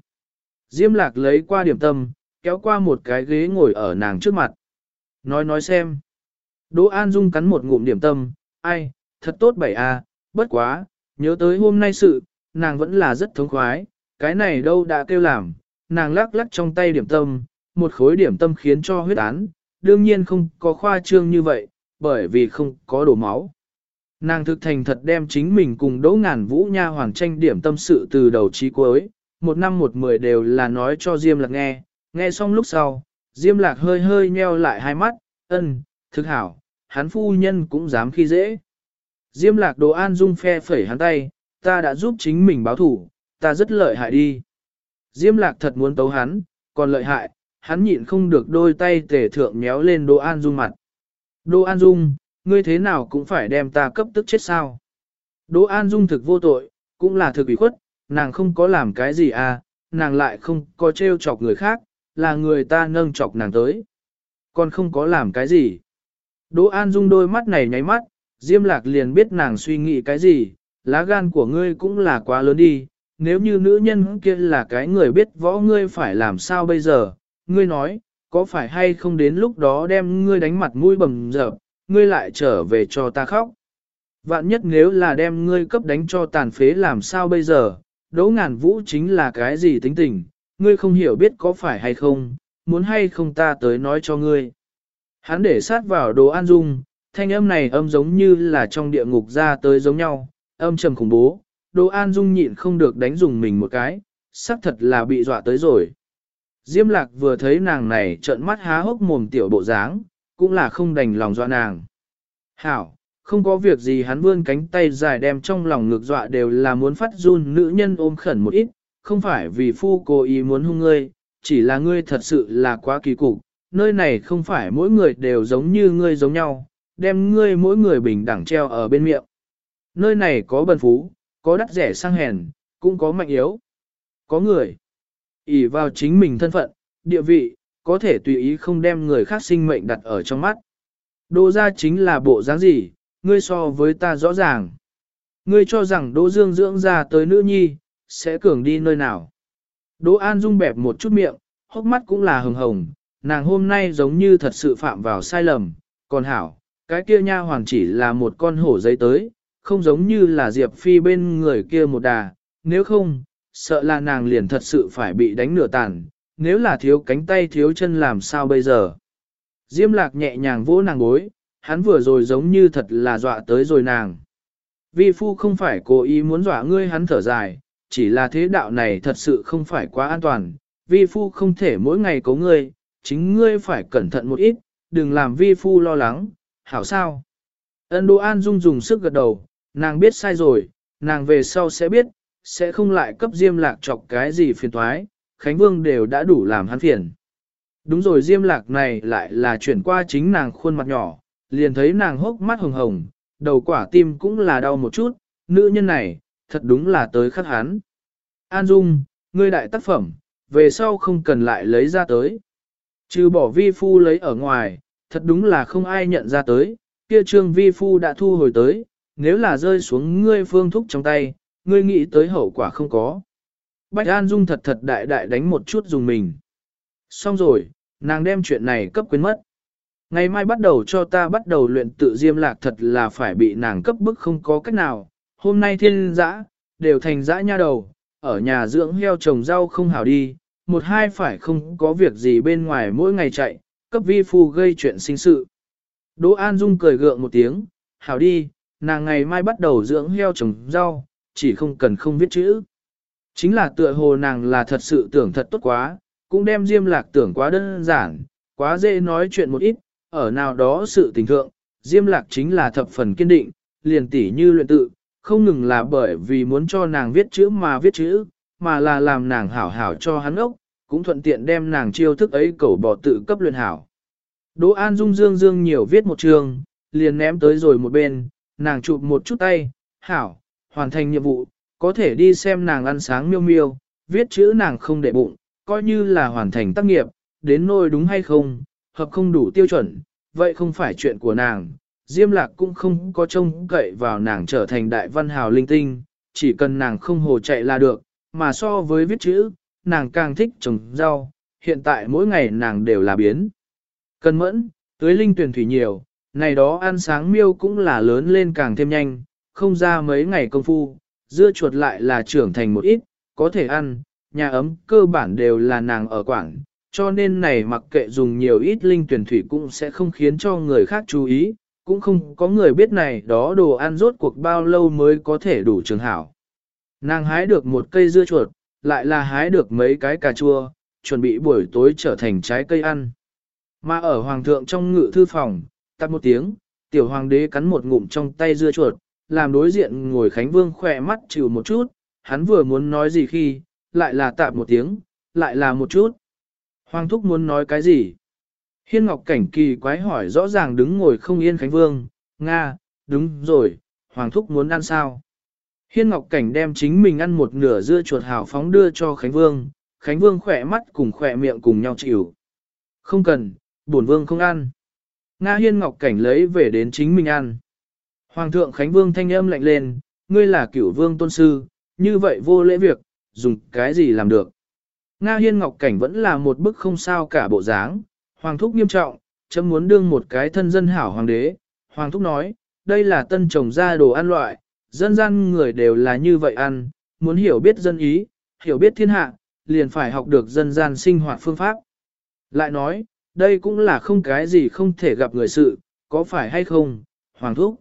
Diêm Lạc lấy qua điểm tâm, kéo qua một cái ghế ngồi ở nàng trước mặt. Nói nói xem. Đỗ An Dung cắn một ngụm điểm tâm, ai, thật tốt bảy a, bất quá, nhớ tới hôm nay sự, nàng vẫn là rất thống khoái, cái này đâu đã kêu làm, nàng lắc lắc trong tay điểm tâm, một khối điểm tâm khiến cho huyết án, đương nhiên không có khoa trương như vậy, bởi vì không có đổ máu. Nàng thực thành thật đem chính mình cùng đỗ ngàn vũ nha hoàng tranh điểm tâm sự từ đầu chí cuối, một năm một mười đều là nói cho Diêm Lạc nghe, nghe xong lúc sau, Diêm Lạc hơi hơi nheo lại hai mắt, ân, thực hảo, hắn phu nhân cũng dám khi dễ. Diêm Lạc đồ an dung phe phẩy hắn tay, ta đã giúp chính mình báo thủ, ta rất lợi hại đi. Diêm Lạc thật muốn tấu hắn, còn lợi hại, hắn nhịn không được đôi tay tể thượng méo lên Đỗ An Dung mặt. Đỗ An Dung, ngươi thế nào cũng phải đem ta cấp tức chết sao. Đỗ An Dung thực vô tội, cũng là thực ủy khuất, nàng không có làm cái gì à, nàng lại không có trêu chọc người khác, là người ta nâng chọc nàng tới. Còn không có làm cái gì. Đỗ An Dung đôi mắt này nháy mắt, Diêm Lạc liền biết nàng suy nghĩ cái gì, lá gan của ngươi cũng là quá lớn đi, nếu như nữ nhân kia là cái người biết võ ngươi phải làm sao bây giờ, ngươi nói, có phải hay không đến lúc đó đem ngươi đánh mặt mũi bầm dập, ngươi lại trở về cho ta khóc. Vạn nhất nếu là đem ngươi cấp đánh cho tàn phế làm sao bây giờ, đỗ ngàn vũ chính là cái gì tính tình, ngươi không hiểu biết có phải hay không, muốn hay không ta tới nói cho ngươi. Hắn để sát vào đồ an dung, thanh âm này âm giống như là trong địa ngục ra tới giống nhau, âm trầm khủng bố, đồ an dung nhịn không được đánh dùng mình một cái, xác thật là bị dọa tới rồi. Diêm lạc vừa thấy nàng này trợn mắt há hốc mồm tiểu bộ dáng, cũng là không đành lòng dọa nàng. Hảo, không có việc gì hắn vươn cánh tay dài đem trong lòng ngược dọa đều là muốn phát run nữ nhân ôm khẩn một ít, không phải vì phu cố ý muốn hung ngươi, chỉ là ngươi thật sự là quá kỳ cục, nơi này không phải mỗi người đều giống như ngươi giống nhau, đem ngươi mỗi người bình đẳng treo ở bên miệng. Nơi này có bần phú, có đắt rẻ sang hèn, cũng có mạnh yếu. Có người ỷ vào chính mình thân phận, địa vị, có thể tùy ý không đem người khác sinh mệnh đặt ở trong mắt. Đỗ ra chính là bộ dáng gì, ngươi so với ta rõ ràng. Ngươi cho rằng Đỗ Dương dưỡng ra tới nữ nhi, sẽ cường đi nơi nào. Đỗ An Dung bẹp một chút miệng, hốc mắt cũng là hồng hồng, nàng hôm nay giống như thật sự phạm vào sai lầm, còn hảo, cái kia nha hoàn chỉ là một con hổ giấy tới, không giống như là Diệp Phi bên người kia một đà, nếu không, sợ là nàng liền thật sự phải bị đánh nửa tàn, nếu là thiếu cánh tay thiếu chân làm sao bây giờ. Diêm lạc nhẹ nhàng vỗ nàng gối, hắn vừa rồi giống như thật là dọa tới rồi nàng. Vi phu không phải cố ý muốn dọa ngươi hắn thở dài, chỉ là thế đạo này thật sự không phải quá an toàn. Vi phu không thể mỗi ngày cố ngươi, chính ngươi phải cẩn thận một ít, đừng làm vi phu lo lắng, hảo sao. Ân Đô An Dung dùng sức gật đầu, nàng biết sai rồi, nàng về sau sẽ biết, sẽ không lại cấp Diêm Lạc chọc cái gì phiền toái, Khánh Vương đều đã đủ làm hắn phiền. Đúng rồi Diêm Lạc này lại là chuyển qua chính nàng khuôn mặt nhỏ, liền thấy nàng hốc mắt hồng hồng, đầu quả tim cũng là đau một chút, nữ nhân này, thật đúng là tới khắc hắn. An Dung, ngươi đại tác phẩm, về sau không cần lại lấy ra tới. Trừ bỏ vi phu lấy ở ngoài, thật đúng là không ai nhận ra tới, kia trương vi phu đã thu hồi tới, nếu là rơi xuống ngươi phương thúc trong tay, ngươi nghĩ tới hậu quả không có. Bạch An Dung thật thật đại đại đánh một chút dùng mình. Xong rồi, nàng đem chuyện này cấp quên mất. Ngày mai bắt đầu cho ta bắt đầu luyện tự diêm lạc thật là phải bị nàng cấp bức không có cách nào. Hôm nay thiên dã, đều thành dã nha đầu, ở nhà dưỡng heo trồng rau không hảo đi, một hai phải không có việc gì bên ngoài mỗi ngày chạy, cấp vi phu gây chuyện sinh sự. Đỗ An Dung cười gượng một tiếng, hảo đi, nàng ngày mai bắt đầu dưỡng heo trồng rau, chỉ không cần không viết chữ. Chính là tựa hồ nàng là thật sự tưởng thật tốt quá, cũng đem Diêm Lạc tưởng quá đơn giản, quá dễ nói chuyện một ít, ở nào đó sự tình thượng, Diêm lạc chính là thập phần kiên định, liền tỉ như luyện tự, không ngừng là bởi vì muốn cho nàng viết chữ mà viết chữ, mà là làm nàng hảo hảo cho hắn ốc, cũng thuận tiện đem nàng chiêu thức ấy cẩu bỏ tự cấp luyện hảo. Đỗ An Dung dương dương nhiều viết một trường, liền ném tới rồi một bên, nàng chụp một chút tay, hảo, hoàn thành nhiệm vụ, có thể đi xem nàng ăn sáng miêu miêu, viết chữ nàng không để bụng, coi như là hoàn thành tác nghiệp, đến nôi đúng hay không, hợp không đủ tiêu chuẩn, vậy không phải chuyện của nàng. Diêm lạc cũng không có trông cậy vào nàng trở thành đại văn hào linh tinh, chỉ cần nàng không hồ chạy là được, mà so với viết chữ, nàng càng thích trồng rau, hiện tại mỗi ngày nàng đều là biến. Cần mẫn, tưới linh tuyển thủy nhiều, này đó ăn sáng miêu cũng là lớn lên càng thêm nhanh, không ra mấy ngày công phu, dưa chuột lại là trưởng thành một ít, có thể ăn, nhà ấm cơ bản đều là nàng ở quảng, cho nên này mặc kệ dùng nhiều ít linh tuyển thủy cũng sẽ không khiến cho người khác chú ý, cũng không có người biết này đó đồ ăn rốt cuộc bao lâu mới có thể đủ trường hảo. Nàng hái được một cây dưa chuột, lại là hái được mấy cái cà chua, chuẩn bị buổi tối trở thành trái cây ăn. Mà ở hoàng thượng trong ngự thư phòng, tắt một tiếng, tiểu hoàng đế cắn một ngụm trong tay dưa chuột, làm đối diện ngồi Khánh Vương khỏe mắt chịu một chút, hắn vừa muốn nói gì khi, lại là tạm một tiếng, lại là một chút. Hoàng thúc muốn nói cái gì? Hiên Ngọc Cảnh kỳ quái hỏi rõ ràng đứng ngồi không yên Khánh Vương, Nga, đúng rồi, Hoàng thúc muốn ăn sao? Hiên Ngọc Cảnh đem chính mình ăn một nửa dưa chuột hào phóng đưa cho Khánh Vương, Khánh Vương khỏe mắt cùng khỏe miệng cùng nhau chịu. Không cần, bổn Vương không ăn. Nga Hiên Ngọc Cảnh lấy về đến chính mình ăn. Hoàng thượng Khánh Vương thanh âm lạnh lên, ngươi là cửu vương tôn sư, như vậy vô lễ việc, dùng cái gì làm được. Nga Hiên Ngọc Cảnh vẫn là một bức không sao cả bộ dáng, Hoàng thúc nghiêm trọng, chấm muốn đương một cái thân dân hảo hoàng đế. Hoàng thúc nói, đây là tân trồng ra đồ ăn loại, dân gian người đều là như vậy ăn, muốn hiểu biết dân ý, hiểu biết thiên hạ, liền phải học được dân gian sinh hoạt phương pháp. Lại nói, đây cũng là không cái gì không thể gặp người sự, có phải hay không, Hoàng thúc.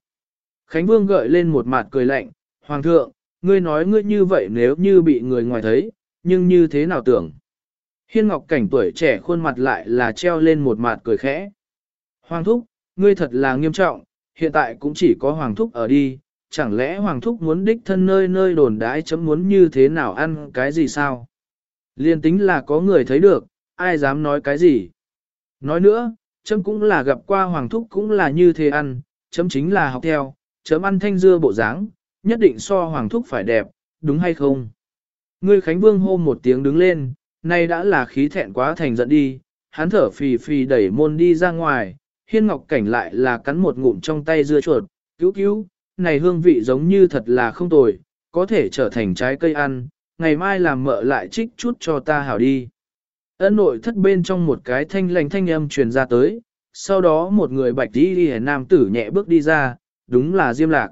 Khánh Vương gợi lên một mặt cười lạnh, Hoàng thượng, ngươi nói ngươi như vậy nếu như bị người ngoài thấy, nhưng như thế nào tưởng? Hiên Ngọc Cảnh tuổi trẻ khuôn mặt lại là treo lên một mặt cười khẽ. Hoàng thúc, ngươi thật là nghiêm trọng, hiện tại cũng chỉ có Hoàng thúc ở đi, chẳng lẽ Hoàng thúc muốn đích thân nơi nơi đồn đãi chấm muốn như thế nào ăn cái gì sao? Liên tính là có người thấy được, ai dám nói cái gì? Nói nữa, chấm cũng là gặp qua Hoàng thúc cũng là như thế ăn, chấm chính là học theo, chấm ăn thanh dưa bộ dáng, nhất định so Hoàng thúc phải đẹp, đúng hay không? Ngươi Khánh Vương hô một tiếng đứng lên, nay đã là khí thẹn quá thành giận đi, hắn thở phì phì đẩy môn đi ra ngoài, hiên ngọc cảnh lại là cắn một ngụm trong tay dưa chuột, cứu cứu, này hương vị giống như thật là không tồi, có thể trở thành trái cây ăn, ngày mai làm mợ lại trích chút cho ta hảo đi. Ấn nội thất bên trong một cái thanh lành thanh âm truyền ra tới, sau đó một người bạch đi đi nam tử nhẹ bước đi ra, đúng là Diêm Lạc.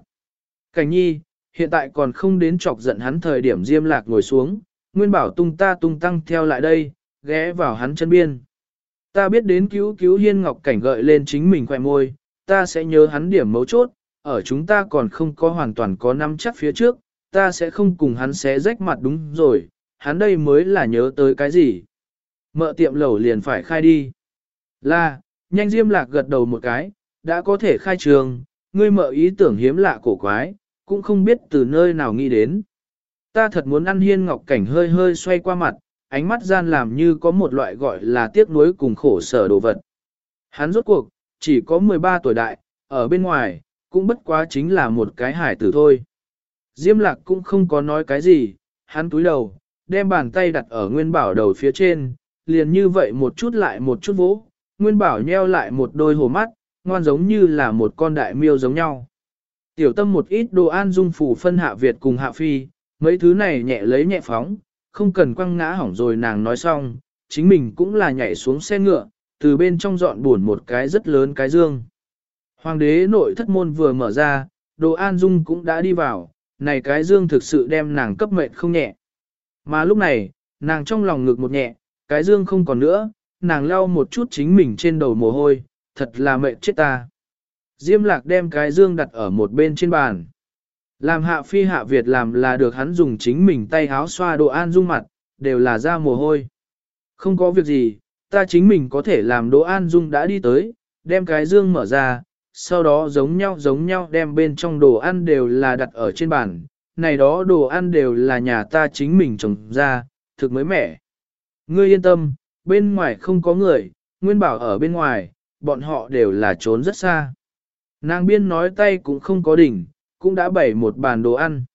Cảnh nhi, hiện tại còn không đến chọc giận hắn thời điểm Diêm Lạc ngồi xuống, Nguyên bảo tung ta tung tăng theo lại đây, ghé vào hắn chân biên. Ta biết đến cứu cứu hiên ngọc cảnh gợi lên chính mình khỏe môi, ta sẽ nhớ hắn điểm mấu chốt, ở chúng ta còn không có hoàn toàn có nắm chắc phía trước, ta sẽ không cùng hắn xé rách mặt đúng rồi, hắn đây mới là nhớ tới cái gì. Mợ tiệm lẩu liền phải khai đi. Là, nhanh diêm lạc gật đầu một cái, đã có thể khai trường, ngươi mợ ý tưởng hiếm lạ cổ quái, cũng không biết từ nơi nào nghĩ đến. Ta thật muốn ăn hiên ngọc cảnh hơi hơi xoay qua mặt, ánh mắt gian làm như có một loại gọi là tiếc nuối cùng khổ sở đồ vật. Hắn rốt cuộc, chỉ có 13 tuổi đại, ở bên ngoài, cũng bất quá chính là một cái hải tử thôi. Diêm lạc cũng không có nói cái gì, hắn túi đầu, đem bàn tay đặt ở nguyên bảo đầu phía trên, liền như vậy một chút lại một chút vỗ, nguyên bảo nheo lại một đôi hồ mắt, ngoan giống như là một con đại miêu giống nhau. Tiểu tâm một ít đồ an dung phủ phân hạ Việt cùng hạ phi, Mấy thứ này nhẹ lấy nhẹ phóng, không cần quăng ngã hỏng rồi nàng nói xong, chính mình cũng là nhảy xuống xe ngựa, từ bên trong dọn buồn một cái rất lớn cái dương. Hoàng đế nội thất môn vừa mở ra, đồ an dung cũng đã đi vào, này cái dương thực sự đem nàng cấp mệnh không nhẹ. Mà lúc này, nàng trong lòng ngực một nhẹ, cái dương không còn nữa, nàng lau một chút chính mình trên đầu mồ hôi, thật là mệt chết ta. Diêm lạc đem cái dương đặt ở một bên trên bàn. Làm hạ phi hạ Việt làm là được hắn dùng chính mình tay háo xoa đồ an dung mặt, đều là ra mồ hôi. Không có việc gì, ta chính mình có thể làm đồ an dung đã đi tới, đem cái dương mở ra, sau đó giống nhau giống nhau đem bên trong đồ ăn đều là đặt ở trên bàn, này đó đồ ăn đều là nhà ta chính mình trồng ra, thực mới mẻ. Ngươi yên tâm, bên ngoài không có người, nguyên bảo ở bên ngoài, bọn họ đều là trốn rất xa. Nàng biên nói tay cũng không có đỉnh, cũng đã bày một bàn đồ ăn.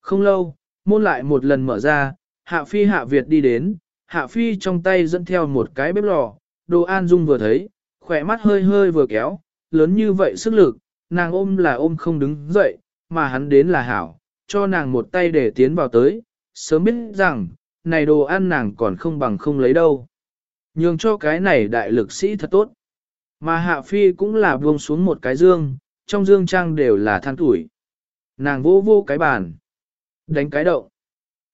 Không lâu, môn lại một lần mở ra, hạ phi hạ Việt đi đến, hạ phi trong tay dẫn theo một cái bếp lò, đồ ăn dung vừa thấy, khỏe mắt hơi hơi vừa kéo, lớn như vậy sức lực, nàng ôm là ôm không đứng dậy, mà hắn đến là hảo, cho nàng một tay để tiến vào tới, sớm biết rằng, này đồ ăn nàng còn không bằng không lấy đâu. Nhường cho cái này đại lực sĩ thật tốt. Mà hạ phi cũng là buông xuống một cái dương, trong dương trang đều là than tuổi. Nàng vô vô cái bàn. Đánh cái động.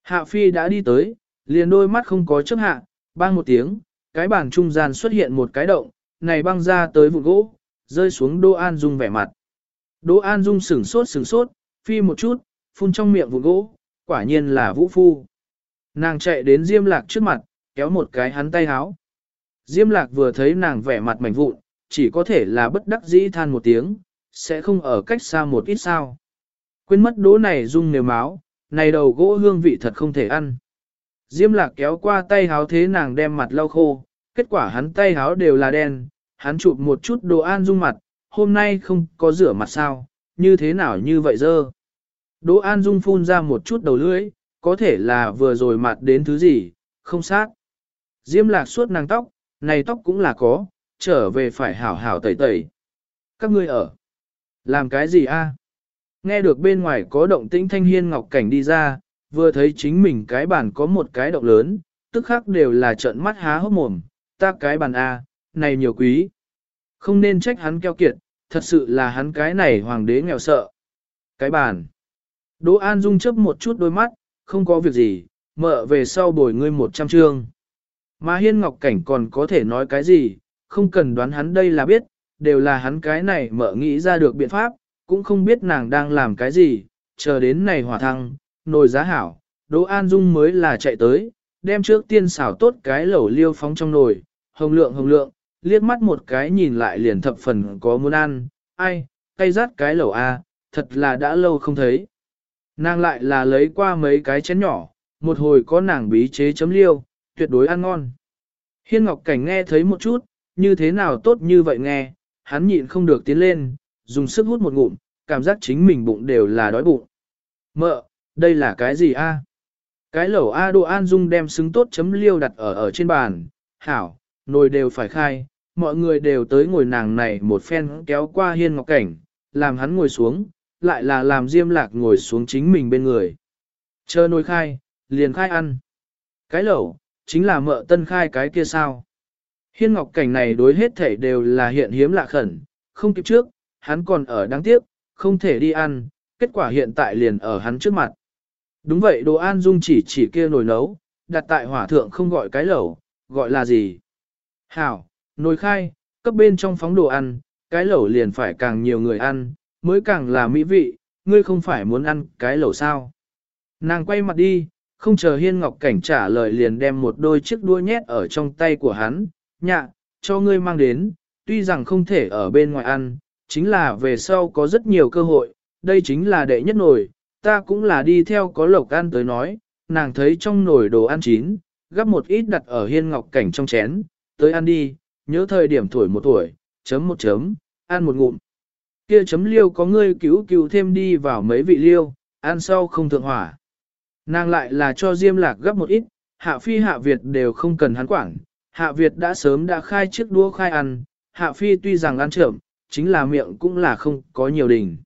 Hạ phi đã đi tới, liền đôi mắt không có chấp hạ, bang một tiếng, cái bàn trung gian xuất hiện một cái động, này băng ra tới vụ gỗ, rơi xuống Đỗ An Dung vẻ mặt. Đỗ An Dung sửng sốt sửng sốt, phi một chút, phun trong miệng vụ gỗ, quả nhiên là vũ phu. Nàng chạy đến Diêm Lạc trước mặt, kéo một cái hắn tay háo. Diêm Lạc vừa thấy nàng vẻ mặt mảnh vụn, chỉ có thể là bất đắc dĩ than một tiếng, sẽ không ở cách xa một ít sao. Quên mất đỗ này dung nếu máu, này đầu gỗ hương vị thật không thể ăn. Diêm lạc kéo qua tay háo thế nàng đem mặt lau khô, kết quả hắn tay háo đều là đen, hắn chụp một chút đồ an dung mặt, hôm nay không có rửa mặt sao, như thế nào như vậy dơ. Đỗ An Dung phun ra một chút đầu lưỡi, có thể là vừa rồi mặt đến thứ gì, không sát. Diêm lạc suốt nàng tóc, này tóc cũng là có, trở về phải hảo hảo tẩy tẩy. Các ngươi ở. Làm cái gì a? Nghe được bên ngoài có động tĩnh thanh hiên ngọc cảnh đi ra, vừa thấy chính mình cái bàn có một cái động lớn, tức khắc đều là trợn mắt há hốc mồm, ta cái bàn a, này nhiều quý. Không nên trách hắn keo kiệt, thật sự là hắn cái này hoàng đế nghèo sợ. Cái bàn. Đỗ An Dung chớp một chút đôi mắt, không có việc gì, mợ về sau bồi ngươi một trăm trương. Mà Hiên Ngọc Cảnh còn có thể nói cái gì, không cần đoán hắn đây là biết, đều là hắn cái này mợ nghĩ ra được biện pháp, cũng không biết nàng đang làm cái gì, chờ đến này hỏa thăng, nồi giá hảo, Đỗ An Dung mới là chạy tới, đem trước tiên xảo tốt cái lẩu liêu phóng trong nồi, hồng lượng hồng lượng, liếc mắt một cái nhìn lại liền thập phần có muốn ăn, ai, cay rát cái lẩu a, thật là đã lâu không thấy. Nàng lại là lấy qua mấy cái chén nhỏ, một hồi có nàng bí chế chấm liêu, tuyệt đối ăn ngon. Hiên Ngọc Cảnh nghe thấy một chút, như thế nào tốt như vậy nghe, hắn nhịn không được tiến lên, dùng sức hút một ngụm, cảm giác chính mình bụng đều là đói bụng. Mợ, đây là cái gì a? Cái lẩu A đồ An Dung đem xứng tốt chấm liêu đặt ở ở trên bàn, hảo, nồi đều phải khai, mọi người đều tới ngồi nàng này một phen kéo qua hiên ngọc cảnh, làm hắn ngồi xuống, lại là làm diêm lạc ngồi xuống chính mình bên người. Chờ nồi khai, liền khai ăn. Cái lẩu, chính là mợ tân khai cái kia sao. Hiên ngọc cảnh này đối hết thể đều là hiện hiếm lạ khẩn, không kịp trước, hắn còn ở đáng tiếc, không thể đi ăn, kết quả hiện tại liền ở hắn trước mặt. Đúng vậy đồ an dung chỉ chỉ kia nồi nấu, đặt tại hỏa thượng không gọi cái lẩu, gọi là gì? Hảo, nồi khai, cấp bên trong phóng đồ ăn, cái lẩu liền phải càng nhiều người ăn, mới càng là mỹ vị, ngươi không phải muốn ăn cái lẩu sao? Nàng quay mặt đi, không chờ Hiên Ngọc Cảnh trả lời liền đem một đôi chiếc đuôi nhét ở trong tay của hắn, nhạ, cho ngươi mang đến, tuy rằng không thể ở bên ngoài ăn, chính là về sau có rất nhiều cơ hội, đây chính là đệ nhất nồi, ta cũng là đi theo có lộc ăn tới nói, nàng thấy trong nồi đồ ăn chín, gắp một ít đặt ở Hiên Ngọc Cảnh trong chén, tới ăn đi, nhớ thời điểm tuổi một tuổi, chấm một chấm, ăn một ngụm. Kia chấm liêu có ngươi cứu cứu thêm đi vào mấy vị liêu, ăn sau không thượng hỏa. Nàng lại là cho Diêm Lạc gấp một ít, Hạ Phi Hạ Việt đều không cần hắn quản. Hạ Việt đã sớm đã khai chiếc đũa khai ăn, Hạ Phi tuy rằng ăn chậm, chính là miệng cũng là không có nhiều đỉnh.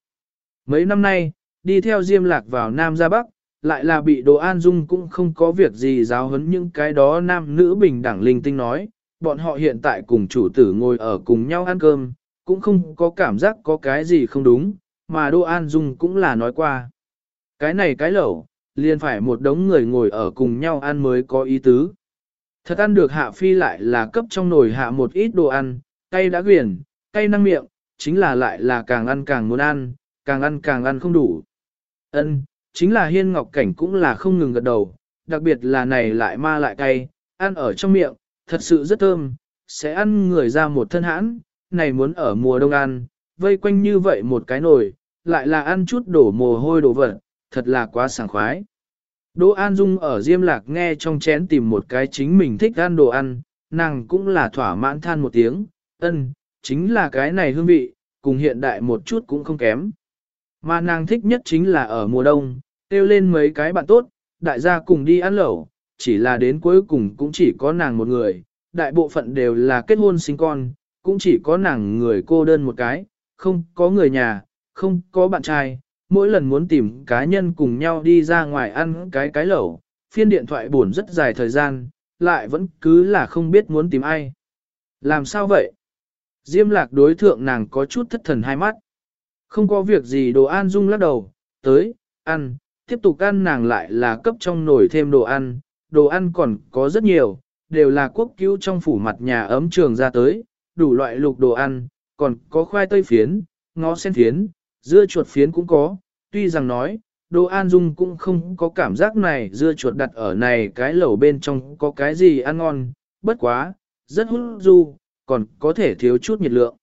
Mấy năm nay, đi theo Diêm Lạc vào Nam ra Bắc, lại là bị Đồ An Dung cũng không có việc gì giáo huấn những cái đó nam nữ bình đẳng linh tinh nói, bọn họ hiện tại cùng chủ tử ngồi ở cùng nhau ăn cơm, cũng không có cảm giác có cái gì không đúng, mà Đô An Dung cũng là nói qua. Cái này cái lẩu, liền phải một đống người ngồi ở cùng nhau ăn mới có ý tứ. Thật ăn được hạ phi lại là cấp trong nồi hạ một ít đồ ăn, cay đã quyển, cay năng miệng, chính là lại là càng ăn càng muốn ăn, càng ăn càng ăn không đủ. Ân, chính là hiên ngọc cảnh cũng là không ngừng gật đầu, đặc biệt là này lại ma lại cay, ăn ở trong miệng, thật sự rất thơm, sẽ ăn người ra một thân hãn, này muốn ở mùa đông ăn, vây quanh như vậy một cái nồi, lại là ăn chút đổ mồ hôi đổ vật, thật là quá sảng khoái. Đỗ An Dung ở Diêm Lạc nghe trong chén tìm một cái chính mình thích ăn đồ ăn, nàng cũng là thỏa mãn than một tiếng, ân, chính là cái này hương vị, cùng hiện đại một chút cũng không kém. Mà nàng thích nhất chính là ở mùa đông, tiêu lên mấy cái bạn tốt, đại gia cùng đi ăn lẩu, chỉ là đến cuối cùng cũng chỉ có nàng một người, đại bộ phận đều là kết hôn sinh con, cũng chỉ có nàng người cô đơn một cái, không có người nhà, không có bạn trai, mỗi lần muốn tìm cá nhân cùng nhau đi ra ngoài ăn cái cái lẩu, phiên điện thoại buồn rất dài thời gian, lại vẫn cứ là không biết muốn tìm ai. Làm sao vậy? Diêm lạc đối thượng nàng có chút thất thần hai mắt. Không có việc gì đồ an dung lắc đầu, tới, ăn, tiếp tục ăn nàng lại là cấp trong nồi thêm đồ ăn, đồ ăn còn có rất nhiều, đều là quốc cứu trong phủ mặt nhà ấm trường ra tới, đủ loại lục đồ ăn, còn có khoai tây phiến, ngó sen phiến, dưa chuột phiến cũng có, tuy rằng nói, đồ an dung cũng không có cảm giác này dưa chuột đặt ở này cái lẩu bên trong có cái gì ăn ngon, bất quá, rất hút du, còn có thể thiếu chút nhiệt lượng.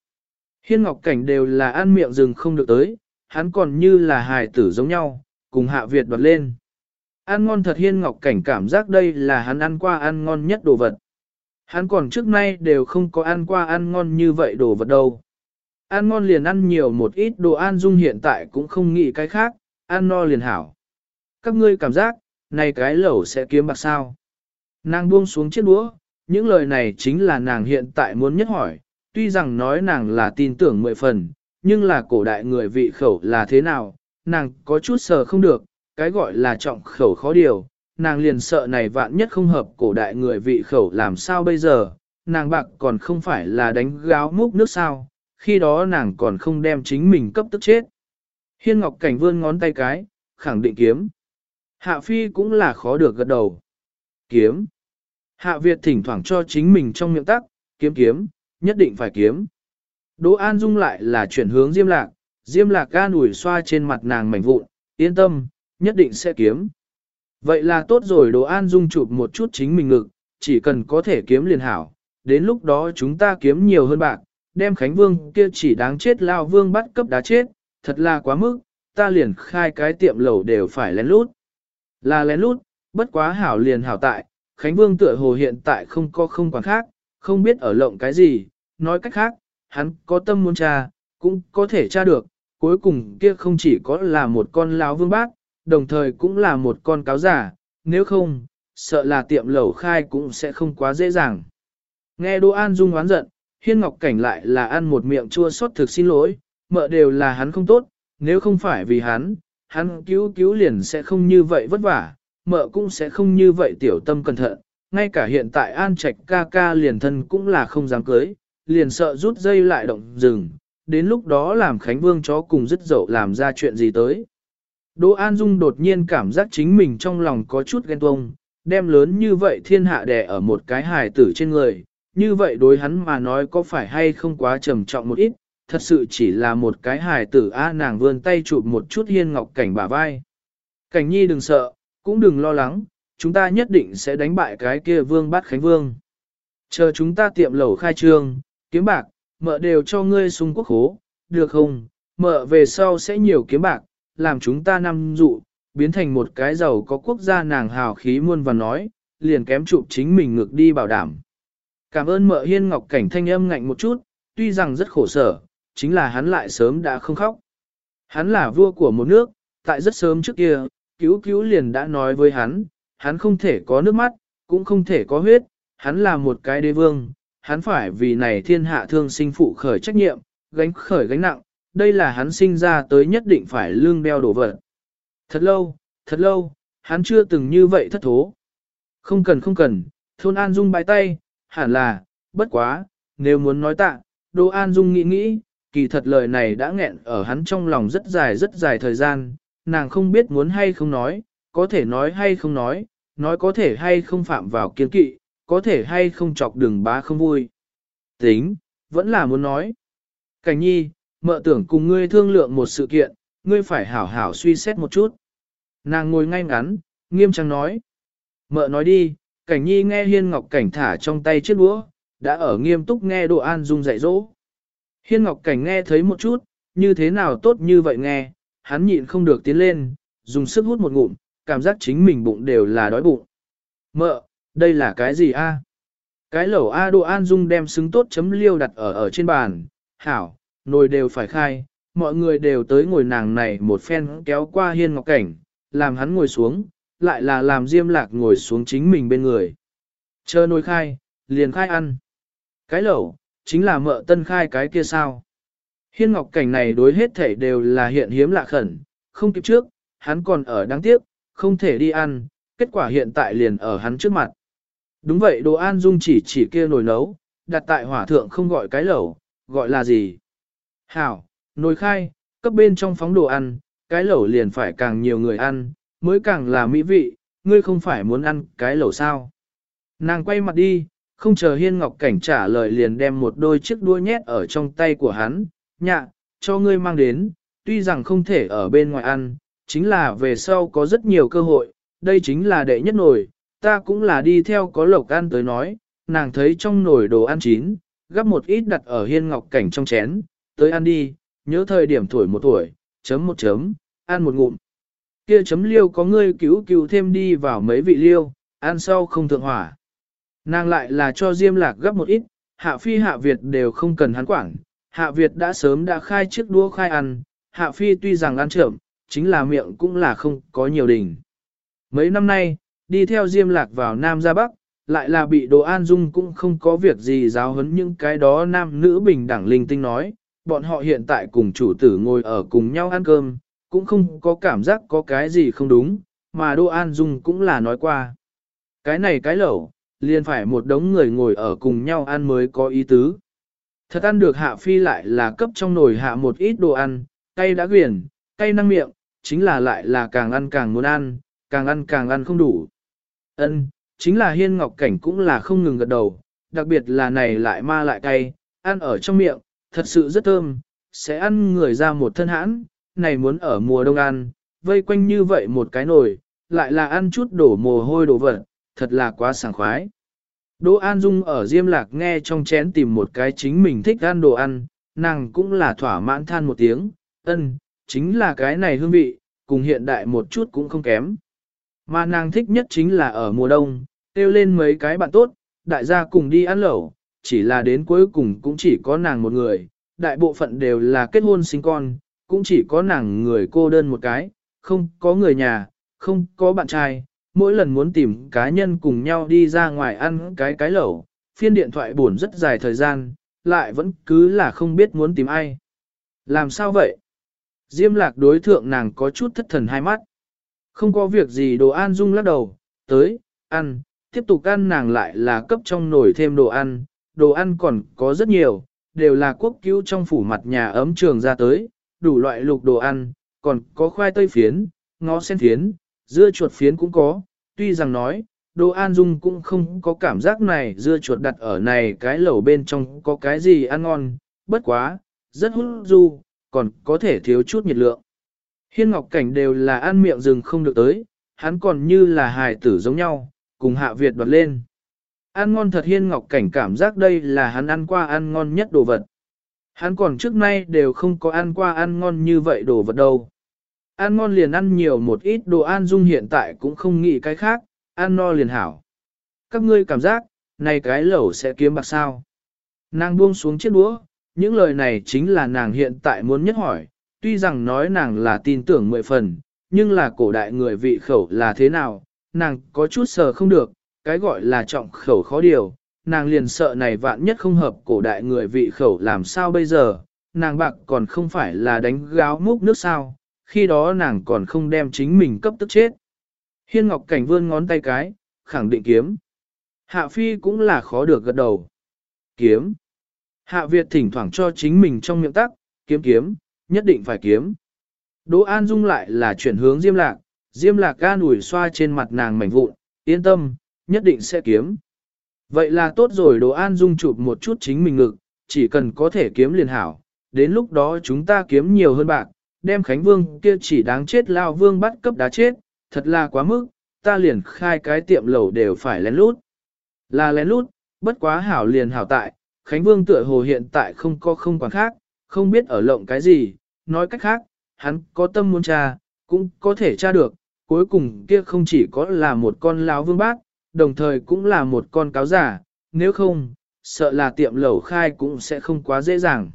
Hiên Ngọc Cảnh đều là ăn miệng rừng không được tới, hắn còn như là hài tử giống nhau, cùng Hạ Việt đoạt lên. Ăn ngon thật Hiên Ngọc Cảnh cảm giác đây là hắn ăn qua ăn ngon nhất đồ vật. Hắn còn trước nay đều không có ăn qua ăn ngon như vậy đồ vật đâu. Ăn ngon liền ăn nhiều một ít đồ an dung hiện tại cũng không nghĩ cái khác, ăn no liền hảo. Các ngươi cảm giác, này cái lẩu sẽ kiếm bạc sao. Nàng buông xuống chiếc đũa, những lời này chính là nàng hiện tại muốn nhất hỏi, tuy rằng nói nàng là tin tưởng mười phần, nhưng là cổ đại người vị khẩu là thế nào, nàng có chút sờ không được, cái gọi là trọng khẩu khó điều, nàng liền sợ này vạn nhất không hợp cổ đại người vị khẩu làm sao bây giờ, nàng bạc còn không phải là đánh gáo múc nước sao, khi đó nàng còn không đem chính mình cấp tức chết. Hiên Ngọc Cảnh vươn ngón tay cái, khẳng định kiếm. Hạ Phi cũng là khó được gật đầu. Kiếm. Hạ Việt thỉnh thoảng cho chính mình trong miệng tắc, kiếm kiếm, nhất định phải kiếm. Đỗ An Dung lại là chuyển hướng Diêm Lạc, Diêm Lạc ca ủi xoa trên mặt nàng mảnh vụn, yên tâm, nhất định sẽ kiếm. Vậy là tốt rồi đồ An Dung chụp một chút chính mình ngực, chỉ cần có thể kiếm liền hảo, đến lúc đó chúng ta kiếm nhiều hơn bạc, đem Khánh Vương kia chỉ đáng chết lao vương bắt cấp đá chết, thật là quá mức, ta liền khai cái tiệm lẩu đều phải lén lút. Là lén lút, bất quá hảo liền hảo tại, Khánh Vương tựa hồ hiện tại không có không quản khác, không biết ở lộng cái gì, nói cách khác, hắn có tâm muốn tra, cũng có thể tra được, cuối cùng kia không chỉ có là một con lão vương bác, đồng thời cũng là một con cáo giả, nếu không, sợ là tiệm lẩu khai cũng sẽ không quá dễ dàng. Nghe Đỗ An Dung oán giận, Hiên Ngọc Cảnh lại là ăn một miệng chua xót thực xin lỗi, mợ đều là hắn không tốt, nếu không phải vì hắn, hắn cứu cứu liền sẽ không như vậy vất vả, mợ cũng sẽ không như vậy tiểu tâm cẩn thận, ngay cả hiện tại An Trạch ca ca liền thân cũng là không dám cưới, liền sợ rút dây lại động rừng, đến lúc đó làm Khánh Vương chó cùng dứt dậu làm ra chuyện gì tới. Đỗ An Dung đột nhiên cảm giác chính mình trong lòng có chút ghen tuông, đem lớn như vậy thiên hạ đè ở một cái hài tử trên người, như vậy đối hắn mà nói có phải hay không quá trầm trọng một ít, thật sự chỉ là một cái hài tử a nàng vươn tay chụp một chút hiên ngọc cảnh bả vai. Cảnh nhi đừng sợ, cũng đừng lo lắng, chúng ta nhất định sẽ đánh bại cái kia vương bát khánh vương. Chờ chúng ta tiệm lẩu khai trương, kiếm bạc, mợ đều cho ngươi sung quốc hố, được không? Mợ về sau sẽ nhiều kiếm bạc, làm chúng ta năm dụ, biến thành một cái giàu có quốc gia nàng hào khí muôn và nói, liền kém chụp chính mình ngược đi bảo đảm. Cảm ơn mợ hiên ngọc cảnh thanh âm ngạnh một chút, tuy rằng rất khổ sở, chính là hắn lại sớm đã không khóc. Hắn là vua của một nước, tại rất sớm trước kia, cứu cứu liền đã nói với hắn, hắn không thể có nước mắt, cũng không thể có huyết, hắn là một cái đế vương, hắn phải vì này thiên hạ thương sinh phụ khởi trách nhiệm, gánh khởi gánh nặng, đây là hắn sinh ra tới nhất định phải lương đeo đổ vật. Thật lâu, thật lâu, hắn chưa từng như vậy thất thố. Không cần không cần, thôn An Dung bái tay, hẳn là, bất quá, nếu muốn nói tạ, Đỗ An Dung nghĩ nghĩ, kỳ thật lời này đã nghẹn ở hắn trong lòng rất dài rất dài thời gian, nàng không biết muốn hay không nói, có thể nói hay không nói, nói có thể hay không phạm vào kiên kỵ, có thể hay không chọc đường bá không vui. Tính, vẫn là muốn nói. Cảnh nhi, mợ tưởng cùng ngươi thương lượng một sự kiện, ngươi phải hảo hảo suy xét một chút. Nàng ngồi ngay ngắn, nghiêm trang nói. Mợ nói đi, cảnh nhi nghe hiên ngọc cảnh thả trong tay chiếc búa, đã ở nghiêm túc nghe đồ an dung dạy dỗ. Hiên Ngọc Cảnh nghe thấy một chút, như thế nào tốt như vậy nghe, hắn nhịn không được tiến lên, dùng sức hút một ngụm, cảm giác chính mình bụng đều là đói bụng. Mợ, đây là cái gì a? Cái lẩu A Đô An Dung đem xứng tốt chấm liêu đặt ở ở trên bàn, hảo, nồi đều phải khai, mọi người đều tới ngồi nàng này một phen kéo qua hiên ngọc cảnh, làm hắn ngồi xuống, lại là làm diêm lạc ngồi xuống chính mình bên người. Chờ nồi khai, liền khai ăn. Cái lẩu, chính là mợ tân khai cái kia sao. Hiên ngọc cảnh này đối hết thể đều là hiện hiếm lạ khẩn, không kịp trước, hắn còn ở đáng tiếc, không thể đi ăn, kết quả hiện tại liền ở hắn trước mặt. Đúng vậy đồ an dung chỉ chỉ kia nồi nấu, đặt tại hỏa thượng không gọi cái lẩu, gọi là gì? Hảo, nồi khai, cấp bên trong phóng đồ ăn, cái lẩu liền phải càng nhiều người ăn, mới càng là mỹ vị, ngươi không phải muốn ăn cái lẩu sao? Nàng quay mặt đi, không chờ Hiên Ngọc Cảnh trả lời liền đem một đôi chiếc đua nhét ở trong tay của hắn, nhạ, cho ngươi mang đến, tuy rằng không thể ở bên ngoài ăn, chính là về sau có rất nhiều cơ hội, đây chính là đệ nhất nồi, ta cũng là đi theo có lộc ăn tới nói, nàng thấy trong nồi đồ ăn chín, gắp một ít đặt ở hiên ngọc cảnh trong chén, tới ăn đi, nhớ thời điểm tuổi một tuổi, chấm một chấm, ăn một ngụm. Kia chấm liêu có ngươi cứu cứu thêm đi vào mấy vị liêu, ăn sau không thượng hỏa. Nàng lại là cho Diêm Lạc gấp một ít, Hạ Phi Hạ Việt đều không cần hắn quản. Hạ Việt đã sớm đã khai chiếc đũa khai ăn, Hạ Phi tuy rằng ăn chậm, chính là miệng cũng là không có nhiều đỉnh. Mấy năm nay, đi theo Diêm Lạc vào Nam ra Bắc, lại là bị Đồ An Dung cũng không có việc gì giáo huấn những cái đó nam nữ bình đẳng linh tinh nói, bọn họ hiện tại cùng chủ tử ngồi ở cùng nhau ăn cơm, cũng không có cảm giác có cái gì không đúng, mà Đô An Dung cũng là nói qua. Cái này cái lẩu, liền phải một đống người ngồi ở cùng nhau ăn mới có ý tứ. Thật ăn được hạ phi lại là cấp trong nồi hạ một ít đồ ăn, cay đã quyển, cay năng miệng, chính là lại là càng ăn càng muốn ăn, càng ăn càng ăn không đủ. Ân, chính là hiên ngọc cảnh cũng là không ngừng gật đầu, đặc biệt là này lại ma lại cay, ăn ở trong miệng, thật sự rất thơm, sẽ ăn người ra một thân hãn, này muốn ở mùa đông ăn, vây quanh như vậy một cái nồi, lại là ăn chút đổ mồ hôi đổ vật, thật là quá sảng khoái. Đỗ An Dung ở Diêm Lạc nghe trong chén tìm một cái chính mình thích ăn đồ ăn, nàng cũng là thỏa mãn than một tiếng, ân, chính là cái này hương vị, cùng hiện đại một chút cũng không kém. Mà nàng thích nhất chính là ở mùa đông, kêu lên mấy cái bạn tốt, đại gia cùng đi ăn lẩu, chỉ là đến cuối cùng cũng chỉ có nàng một người, đại bộ phận đều là kết hôn sinh con, cũng chỉ có nàng người cô đơn một cái, không có người nhà, không có bạn trai, mỗi lần muốn tìm cá nhân cùng nhau đi ra ngoài ăn cái cái lẩu, phiên điện thoại buồn rất dài thời gian, lại vẫn cứ là không biết muốn tìm ai. Làm sao vậy? Diêm lạc đối thượng nàng có chút thất thần hai mắt. Không có việc gì đồ an dung lắc đầu, tới, ăn, tiếp tục ăn nàng lại là cấp trong nồi thêm đồ ăn, đồ ăn còn có rất nhiều, đều là quốc cứu trong phủ mặt nhà ấm trường ra tới, đủ loại lục đồ ăn, còn có khoai tây phiến, ngó sen phiến, dưa chuột phiến cũng có, tuy rằng nói, đồ an dung cũng không có cảm giác này dưa chuột đặt ở này cái lẩu bên trong có cái gì ăn ngon, bất quá, rất hút du, còn có thể thiếu chút nhiệt lượng. Hiên Ngọc Cảnh đều là ăn miệng rừng không được tới, hắn còn như là hài tử giống nhau, cùng Hạ Việt đoạt lên. Ăn ngon thật Hiên Ngọc Cảnh cảm giác đây là hắn ăn qua ăn ngon nhất đồ vật. Hắn còn trước nay đều không có ăn qua ăn ngon như vậy đồ vật đâu. Ăn ngon liền ăn nhiều một ít đồ an dung hiện tại cũng không nghĩ cái khác, ăn no liền hảo. Các ngươi cảm giác, này cái lẩu sẽ kiếm bạc sao. Nàng buông xuống chiếc đũa, những lời này chính là nàng hiện tại muốn nhất hỏi, tuy rằng nói nàng là tin tưởng mười phần, nhưng là cổ đại người vị khẩu là thế nào, nàng có chút sờ không được, cái gọi là trọng khẩu khó điều, nàng liền sợ này vạn nhất không hợp cổ đại người vị khẩu làm sao bây giờ, nàng bạc còn không phải là đánh gáo múc nước sao, khi đó nàng còn không đem chính mình cấp tức chết. Hiên Ngọc Cảnh vươn ngón tay cái, khẳng định kiếm. Hạ Phi cũng là khó được gật đầu. Kiếm. Hạ Việt thỉnh thoảng cho chính mình trong miệng tắc, kiếm kiếm, nhất định phải kiếm. Đỗ An Dung lại là chuyển hướng Diêm Lạc, Diêm Lạc ga ủi xoa trên mặt nàng mảnh vụn, yên tâm, nhất định sẽ kiếm. Vậy là tốt rồi đồ An Dung chụp một chút chính mình ngực, chỉ cần có thể kiếm liền hảo, đến lúc đó chúng ta kiếm nhiều hơn bạc, đem Khánh Vương kia chỉ đáng chết lao vương bắt cấp đá chết, thật là quá mức, ta liền khai cái tiệm lẩu đều phải lén lút. Là lén lút, bất quá hảo liền hảo tại, Khánh Vương tựa hồ hiện tại không có không quản khác, không biết ở lộng cái gì, nói cách khác, hắn có tâm muốn tra, cũng có thể tra được, cuối cùng kia không chỉ có là một con lao vương bác, đồng thời cũng là một con cáo giả, nếu không, sợ là tiệm lẩu khai cũng sẽ không quá dễ dàng.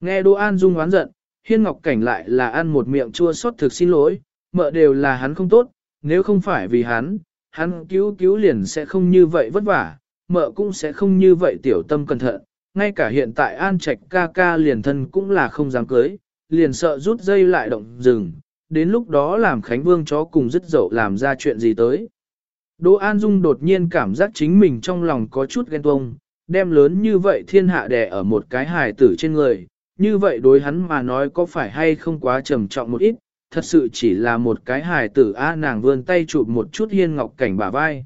Nghe Đỗ An Dung oán giận, Hiên Ngọc Cảnh lại là ăn một miệng chua xót thực xin lỗi, mợ đều là hắn không tốt, nếu không phải vì hắn, hắn cứu cứu liền sẽ không như vậy vất vả, mợ cũng sẽ không như vậy tiểu tâm cẩn thận, ngay cả hiện tại An Trạch ca ca liền thân cũng là không dám cưới, liền sợ rút dây lại động rừng, đến lúc đó làm Khánh Vương chó cùng dứt dậu làm ra chuyện gì tới. Đỗ An Dung đột nhiên cảm giác chính mình trong lòng có chút ghen tuông, đem lớn như vậy thiên hạ đè ở một cái hài tử trên người, như vậy đối hắn mà nói có phải hay không quá trầm trọng một ít, thật sự chỉ là một cái hài tử a nàng vươn tay chụp một chút hiên ngọc cảnh bả vai.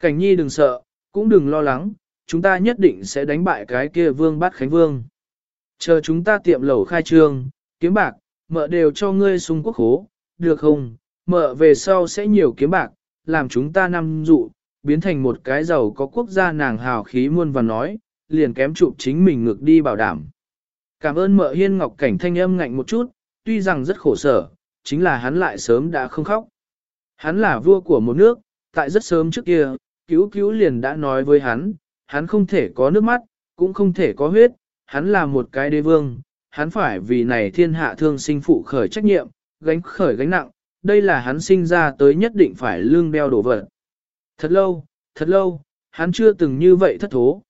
Cảnh nhi đừng sợ, cũng đừng lo lắng, chúng ta nhất định sẽ đánh bại cái kia vương bát khánh vương. Chờ chúng ta tiệm lẩu khai trương, kiếm bạc, mợ đều cho ngươi sung quốc hố, được không? Mợ về sau sẽ nhiều kiếm bạc, làm chúng ta năm dụ, biến thành một cái giàu có quốc gia nàng hào khí muôn và nói, liền kém chụp chính mình ngược đi bảo đảm. Cảm ơn mợ hiên ngọc cảnh thanh âm ngạnh một chút, tuy rằng rất khổ sở, chính là hắn lại sớm đã không khóc. Hắn là vua của một nước, tại rất sớm trước kia, cứu cứu liền đã nói với hắn, hắn không thể có nước mắt, cũng không thể có huyết, hắn là một cái đế vương, hắn phải vì này thiên hạ thương sinh phụ khởi trách nhiệm, gánh khởi gánh nặng, đây là hắn sinh ra tới nhất định phải lương đeo đổ vật. Thật lâu, thật lâu, hắn chưa từng như vậy thất thố.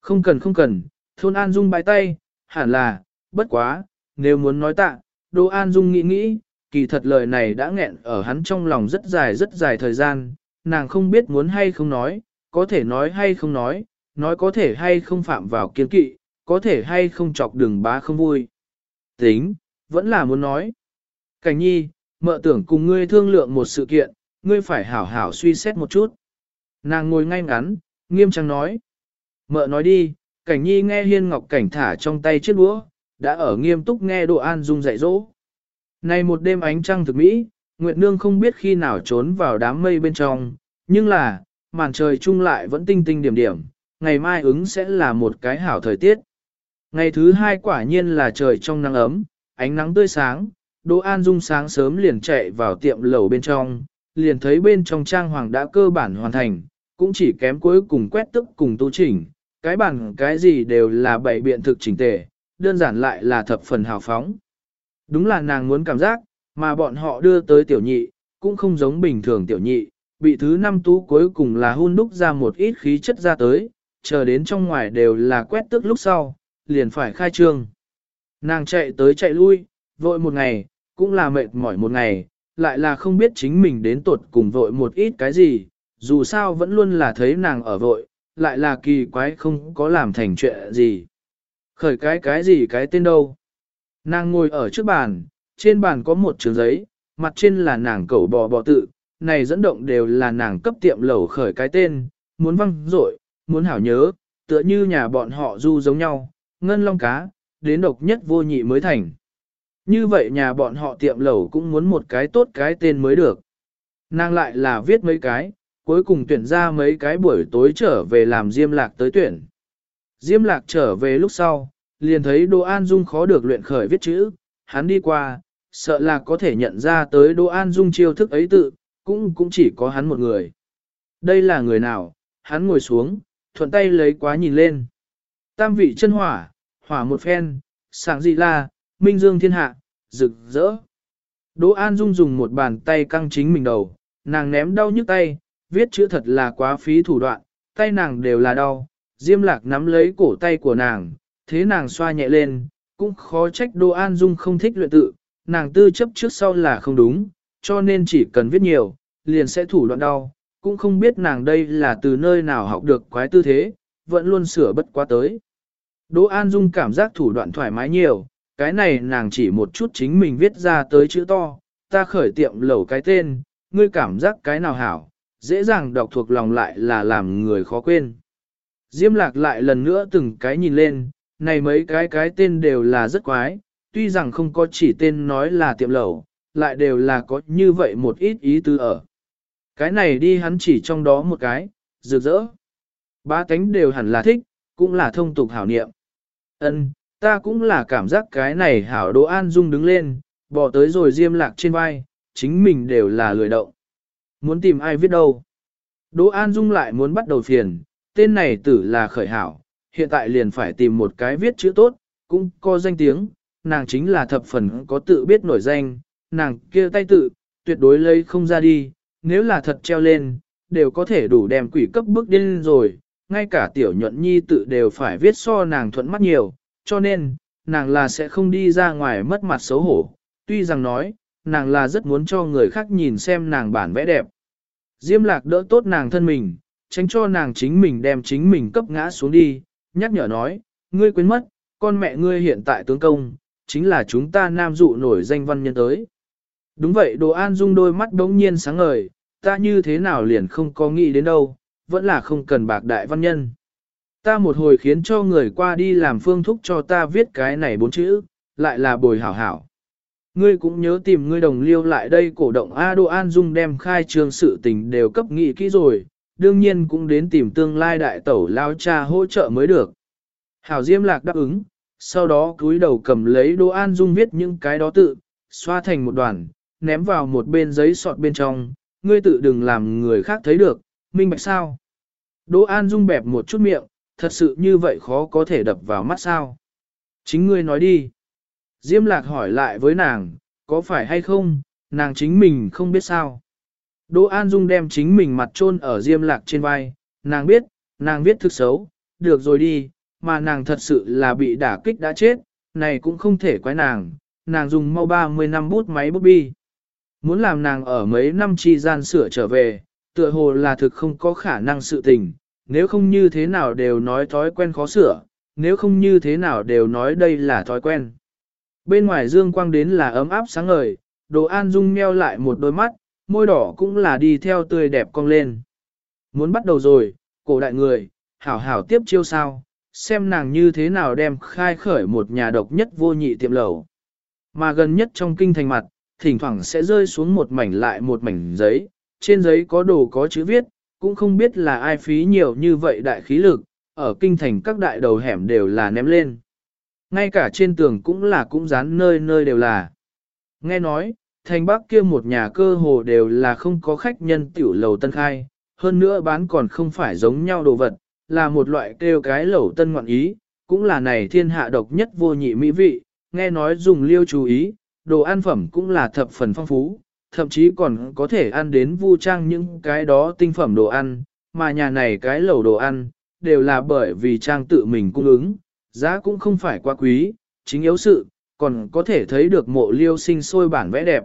Không cần không cần, thôn An Dung bái tay, hẳn là, bất quá, nếu muốn nói tạ, Đỗ An Dung nghĩ nghĩ, kỳ thật lời này đã nghẹn ở hắn trong lòng rất dài rất dài thời gian, nàng không biết muốn hay không nói, có thể nói hay không nói, nói có thể hay không phạm vào kiên kỵ, có thể hay không chọc đường bá không vui. Tính, vẫn là muốn nói. Cảnh nhi, mợ tưởng cùng ngươi thương lượng một sự kiện, ngươi phải hảo hảo suy xét một chút. Nàng ngồi ngay ngắn, nghiêm trang nói. Mợ nói đi, cảnh nhi nghe hiên ngọc cảnh thả trong tay chiếc búa, đã ở nghiêm túc nghe đồ An Dung dạy dỗ. Này một đêm ánh trăng thực mỹ, Nguyệt Nương không biết khi nào trốn vào đám mây bên trong, nhưng là, màn trời chung lại vẫn tinh tinh điểm điểm, ngày mai ứng sẽ là một cái hảo thời tiết. Ngày thứ hai quả nhiên là trời trong nắng ấm, ánh nắng tươi sáng, Đỗ An Dung sáng sớm liền chạy vào tiệm lầu bên trong, liền thấy bên trong trang hoàng đã cơ bản hoàn thành, cũng chỉ kém cuối cùng quét tức cùng tu chỉnh, cái bản cái gì đều là bảy biện thực chỉnh tề, đơn giản lại là thập phần hào phóng. Đúng là nàng muốn cảm giác, mà bọn họ đưa tới tiểu nhị, cũng không giống bình thường tiểu nhị, bị thứ năm tú cuối cùng là hun đúc ra một ít khí chất ra tới, chờ đến trong ngoài đều là quét tức lúc sau, liền phải khai trương. Nàng chạy tới chạy lui, vội một ngày, cũng là mệt mỏi một ngày, lại là không biết chính mình đến tuột cùng vội một ít cái gì, dù sao vẫn luôn là thấy nàng ở vội, lại là kỳ quái không có làm thành chuyện gì. Khởi cái cái gì cái tên đâu. Nàng ngồi ở trước bàn, trên bàn có một trường giấy, mặt trên là nàng cẩu bò bò tự, này dẫn động đều là nàng cấp tiệm lẩu khởi cái tên, muốn văng rội, muốn hảo nhớ, tựa như nhà bọn họ du giống nhau, ngân long cá, đến độc nhất vô nhị mới thành. Như vậy nhà bọn họ tiệm lẩu cũng muốn một cái tốt cái tên mới được. Nàng lại là viết mấy cái, cuối cùng tuyển ra mấy cái buổi tối trở về làm Diêm Lạc tới tuyển. Diêm Lạc trở về lúc sau, liền thấy Đỗ An Dung khó được luyện khởi viết chữ, hắn đi qua, sợ là có thể nhận ra tới Đỗ An Dung chiêu thức ấy tự, cũng cũng chỉ có hắn một người. Đây là người nào, hắn ngồi xuống, thuận tay lấy quá nhìn lên. Tam vị chân hỏa, hỏa một phen, sáng dị la, minh dương thiên hạ, rực rỡ. Đỗ An Dung dùng một bàn tay căng chính mình đầu, nàng ném đau nhức tay, viết chữ thật là quá phí thủ đoạn, tay nàng đều là đau. Diêm lạc nắm lấy cổ tay của nàng, thế nàng xoa nhẹ lên, cũng khó trách Đỗ An Dung không thích luyện tự, nàng tư chấp trước sau là không đúng, cho nên chỉ cần viết nhiều, liền sẽ thủ đoạn đau, cũng không biết nàng đây là từ nơi nào học được quái tư thế, vẫn luôn sửa bất quá tới. Đỗ An Dung cảm giác thủ đoạn thoải mái nhiều, cái này nàng chỉ một chút chính mình viết ra tới chữ to, ta khởi tiệm lẩu cái tên, ngươi cảm giác cái nào hảo, dễ dàng đọc thuộc lòng lại là làm người khó quên. Diêm lạc lại lần nữa từng cái nhìn lên, này mấy cái cái tên đều là rất quái, tuy rằng không có chỉ tên nói là tiệm lẩu, lại đều là có như vậy một ít ý tứ ở. Cái này đi hắn chỉ trong đó một cái, rực rỡ. Ba cánh đều hẳn là thích, cũng là thông tục hảo niệm. Ân, ta cũng là cảm giác cái này hảo Đỗ An Dung đứng lên, bỏ tới rồi diêm lạc trên vai, chính mình đều là lười động. Muốn tìm ai viết đâu? Đỗ An Dung lại muốn bắt đầu phiền, tên này tử là khởi hảo, hiện tại liền phải tìm một cái viết chữ tốt, cũng có danh tiếng, nàng chính là thập phần có tự biết nổi danh, nàng kia tay tự, tuyệt đối lấy không ra đi, nếu là thật treo lên, đều có thể đủ đem quỷ cấp bước điên rồi, ngay cả tiểu nhuận nhi tự đều phải viết so nàng thuận mắt nhiều, cho nên, nàng là sẽ không đi ra ngoài mất mặt xấu hổ, tuy rằng nói, nàng là rất muốn cho người khác nhìn xem nàng bản vẽ đẹp. Diêm lạc đỡ tốt nàng thân mình, tránh cho nàng chính mình đem chính mình cấp ngã xuống đi, nhắc nhở nói, ngươi quên mất, con mẹ ngươi hiện tại tướng công, chính là chúng ta nam dụ nổi danh văn nhân tới. Đúng vậy đồ an dung đôi mắt đống nhiên sáng ngời, ta như thế nào liền không có nghĩ đến đâu, vẫn là không cần bạc đại văn nhân. Ta một hồi khiến cho người qua đi làm phương thúc cho ta viết cái này bốn chữ, lại là bồi hảo hảo. Ngươi cũng nhớ tìm ngươi đồng liêu lại đây cổ động A Đô An Dung đem khai trương sự tình đều cấp nghị kỹ rồi, đương nhiên cũng đến tìm tương lai đại tẩu lao cha hỗ trợ mới được. Hảo Diêm Lạc đáp ứng, sau đó cúi đầu cầm lấy Đô An Dung viết những cái đó tự, xoa thành một đoàn, ném vào một bên giấy sọt bên trong, ngươi tự đừng làm người khác thấy được, minh bạch sao. Đỗ An Dung bẹp một chút miệng, thật sự như vậy khó có thể đập vào mắt sao. Chính ngươi nói đi. Diêm Lạc hỏi lại với nàng, có phải hay không, nàng chính mình không biết sao. Đỗ An Dung đem chính mình mặt chôn ở Diêm Lạc trên vai, nàng biết, nàng viết thực xấu, được rồi đi, mà nàng thật sự là bị đả kích đã chết, này cũng không thể quái nàng, nàng dùng mau 30 năm bút máy bút bi. Muốn làm nàng ở mấy năm chi gian sửa trở về, tựa hồ là thực không có khả năng sự tình, nếu không như thế nào đều nói thói quen khó sửa, nếu không như thế nào đều nói đây là thói quen. Bên ngoài dương quang đến là ấm áp sáng ngời, đồ an dung meo lại một đôi mắt, môi đỏ cũng là đi theo tươi đẹp cong lên. Muốn bắt đầu rồi, cổ đại người, hảo hảo tiếp chiêu sao, xem nàng như thế nào đem khai khởi một nhà độc nhất vô nhị tiệm lầu. Mà gần nhất trong kinh thành mặt, thỉnh thoảng sẽ rơi xuống một mảnh lại một mảnh giấy, trên giấy có đồ có chữ viết, cũng không biết là ai phí nhiều như vậy đại khí lực, ở kinh thành các đại đầu hẻm đều là ném lên. Ngay cả trên tường cũng là cũng dán nơi nơi đều là. Nghe nói, thành bắc kia một nhà cơ hồ đều là không có khách nhân tiểu lầu tân khai, hơn nữa bán còn không phải giống nhau đồ vật, là một loại kêu cái lẩu tân ngoạn ý, cũng là này thiên hạ độc nhất vô nhị mỹ vị, nghe nói dùng liêu chú ý, đồ ăn phẩm cũng là thập phần phong phú, thậm chí còn có thể ăn đến vu trang những cái đó tinh phẩm đồ ăn, mà nhà này cái lẩu đồ ăn, đều là bởi vì trang tự mình cung ứng, giá cũng không phải quá quý, chính yếu sự, còn có thể thấy được mộ liêu sinh sôi bản vẽ đẹp.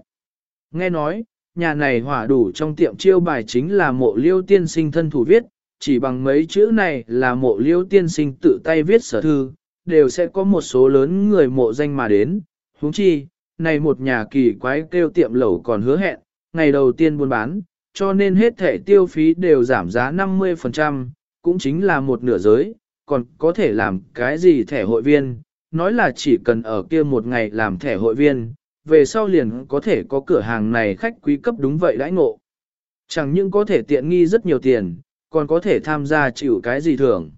Nghe nói, nhà này hỏa đủ trong tiệm chiêu bài chính là mộ liêu tiên sinh thân thủ viết, chỉ bằng mấy chữ này là mộ liêu tiên sinh tự tay viết sở thư, đều sẽ có một số lớn người mộ danh mà đến, huống chi, này một nhà kỳ quái kêu tiệm lẩu còn hứa hẹn, ngày đầu tiên buôn bán, cho nên hết thể tiêu phí đều giảm giá 50%, cũng chính là một nửa giới, còn có thể làm cái gì thẻ hội viên, nói là chỉ cần ở kia một ngày làm thẻ hội viên, về sau liền có thể có cửa hàng này khách quý cấp đúng vậy đãi ngộ. Chẳng những có thể tiện nghi rất nhiều tiền, còn có thể tham gia chịu cái gì thưởng.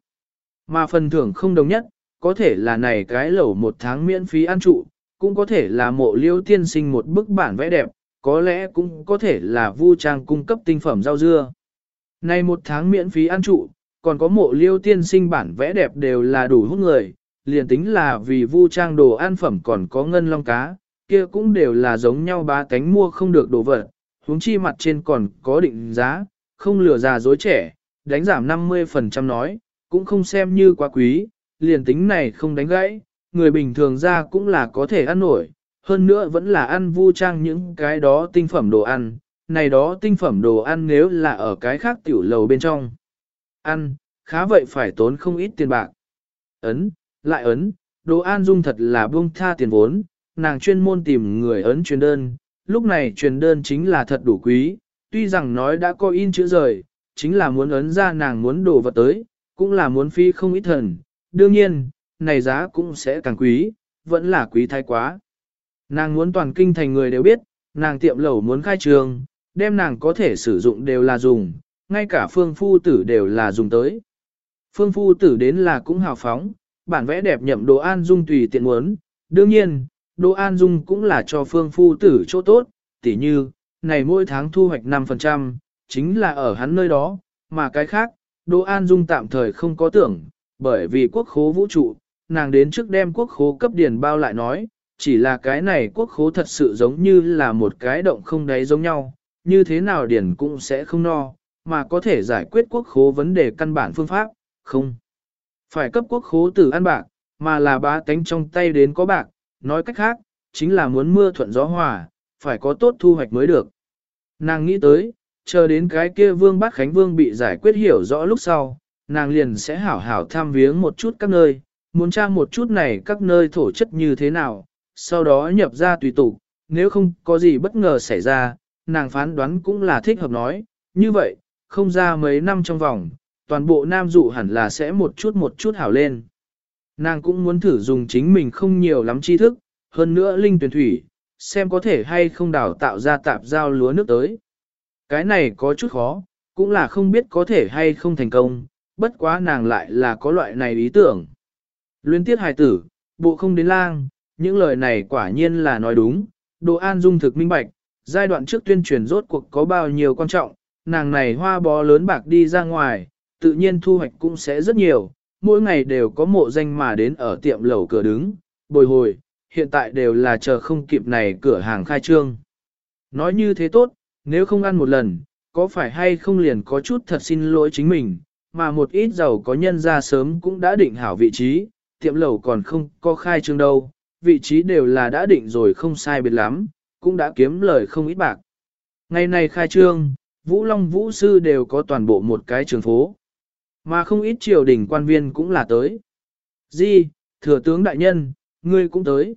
Mà phần thưởng không đồng nhất, có thể là này cái lẩu một tháng miễn phí ăn trụ, cũng có thể là mộ liêu tiên sinh một bức bản vẽ đẹp, có lẽ cũng có thể là vu trang cung cấp tinh phẩm rau dưa. Này một tháng miễn phí ăn trụ, còn có mộ liêu tiên sinh bản vẽ đẹp đều là đủ hút người, liền tính là vì vu trang đồ ăn phẩm còn có ngân long cá, kia cũng đều là giống nhau ba cánh mua không được đồ vật, huống chi mặt trên còn có định giá, không lừa già dối trẻ, đánh giảm 50% nói, cũng không xem như quá quý, liền tính này không đánh gãy, người bình thường ra cũng là có thể ăn nổi, hơn nữa vẫn là ăn vu trang những cái đó tinh phẩm đồ ăn, này đó tinh phẩm đồ ăn nếu là ở cái khác tiểu lầu bên trong. Ăn, khá vậy phải tốn không ít tiền bạc. Ấn, lại ấn, đồ ăn dung thật là buông tha tiền vốn, nàng chuyên môn tìm người ấn truyền đơn, lúc này truyền đơn chính là thật đủ quý, tuy rằng nói đã có in chữ rời, chính là muốn ấn ra nàng muốn đồ vật tới, cũng là muốn phi không ít thần, đương nhiên, này giá cũng sẽ càng quý, vẫn là quý thái quá. Nàng muốn toàn kinh thành người đều biết, nàng tiệm lẩu muốn khai trường, đem nàng có thể sử dụng đều là dùng, ngay cả phương phu tử đều là dùng tới. phương phu tử đến là cũng hào phóng, bản vẽ đẹp nhậm đồ an dung tùy tiện muốn. Đương nhiên, đồ an dung cũng là cho phương phu tử chỗ tốt, tỉ như, này mỗi tháng thu hoạch 5%, chính là ở hắn nơi đó, mà cái khác, đồ an dung tạm thời không có tưởng, bởi vì quốc khố vũ trụ, nàng đến trước đem quốc khố cấp điền bao lại nói, chỉ là cái này quốc khố thật sự giống như là một cái động không đáy giống nhau, như thế nào điền cũng sẽ không no, mà có thể giải quyết quốc khố vấn đề căn bản phương pháp, không. Phải cấp quốc khố từ ăn bạc, mà là bá tánh trong tay đến có bạc, nói cách khác, chính là muốn mưa thuận gió hòa, phải có tốt thu hoạch mới được. Nàng nghĩ tới, chờ đến cái kia vương bát khánh vương bị giải quyết hiểu rõ lúc sau, nàng liền sẽ hảo hảo tham viếng một chút các nơi, muốn tra một chút này các nơi thổ chất như thế nào, sau đó nhập ra tùy tục, nếu không có gì bất ngờ xảy ra, nàng phán đoán cũng là thích hợp nói, như vậy, không ra mấy năm trong vòng, toàn bộ nam dụ hẳn là sẽ một chút một chút hảo lên. Nàng cũng muốn thử dùng chính mình không nhiều lắm tri thức, hơn nữa linh tuyển thủy, xem có thể hay không đào tạo ra tạp giao lúa nước tới. Cái này có chút khó, cũng là không biết có thể hay không thành công, bất quá nàng lại là có loại này ý tưởng. Luyến tiết hài tử, bộ không đến lang, những lời này quả nhiên là nói đúng, đồ an dung thực minh bạch, giai đoạn trước tuyên truyền rốt cuộc có bao nhiêu quan trọng, nàng này hoa bó lớn bạc đi ra ngoài, tự nhiên thu hoạch cũng sẽ rất nhiều, mỗi ngày đều có mộ danh mà đến ở tiệm lầu cửa đứng, bồi hồi, hiện tại đều là chờ không kịp này cửa hàng khai trương. Nói như thế tốt, nếu không ăn một lần, có phải hay không liền có chút thật xin lỗi chính mình, mà một ít giàu có nhân ra sớm cũng đã định hảo vị trí, tiệm lầu còn không có khai trương đâu, vị trí đều là đã định rồi không sai biệt lắm, cũng đã kiếm lời không ít bạc. Ngày này khai trương, Vũ Long Vũ Sư đều có toàn bộ một cái trường phố. Mà không ít triều đình quan viên cũng là tới. Di, thừa tướng đại nhân, ngươi cũng tới.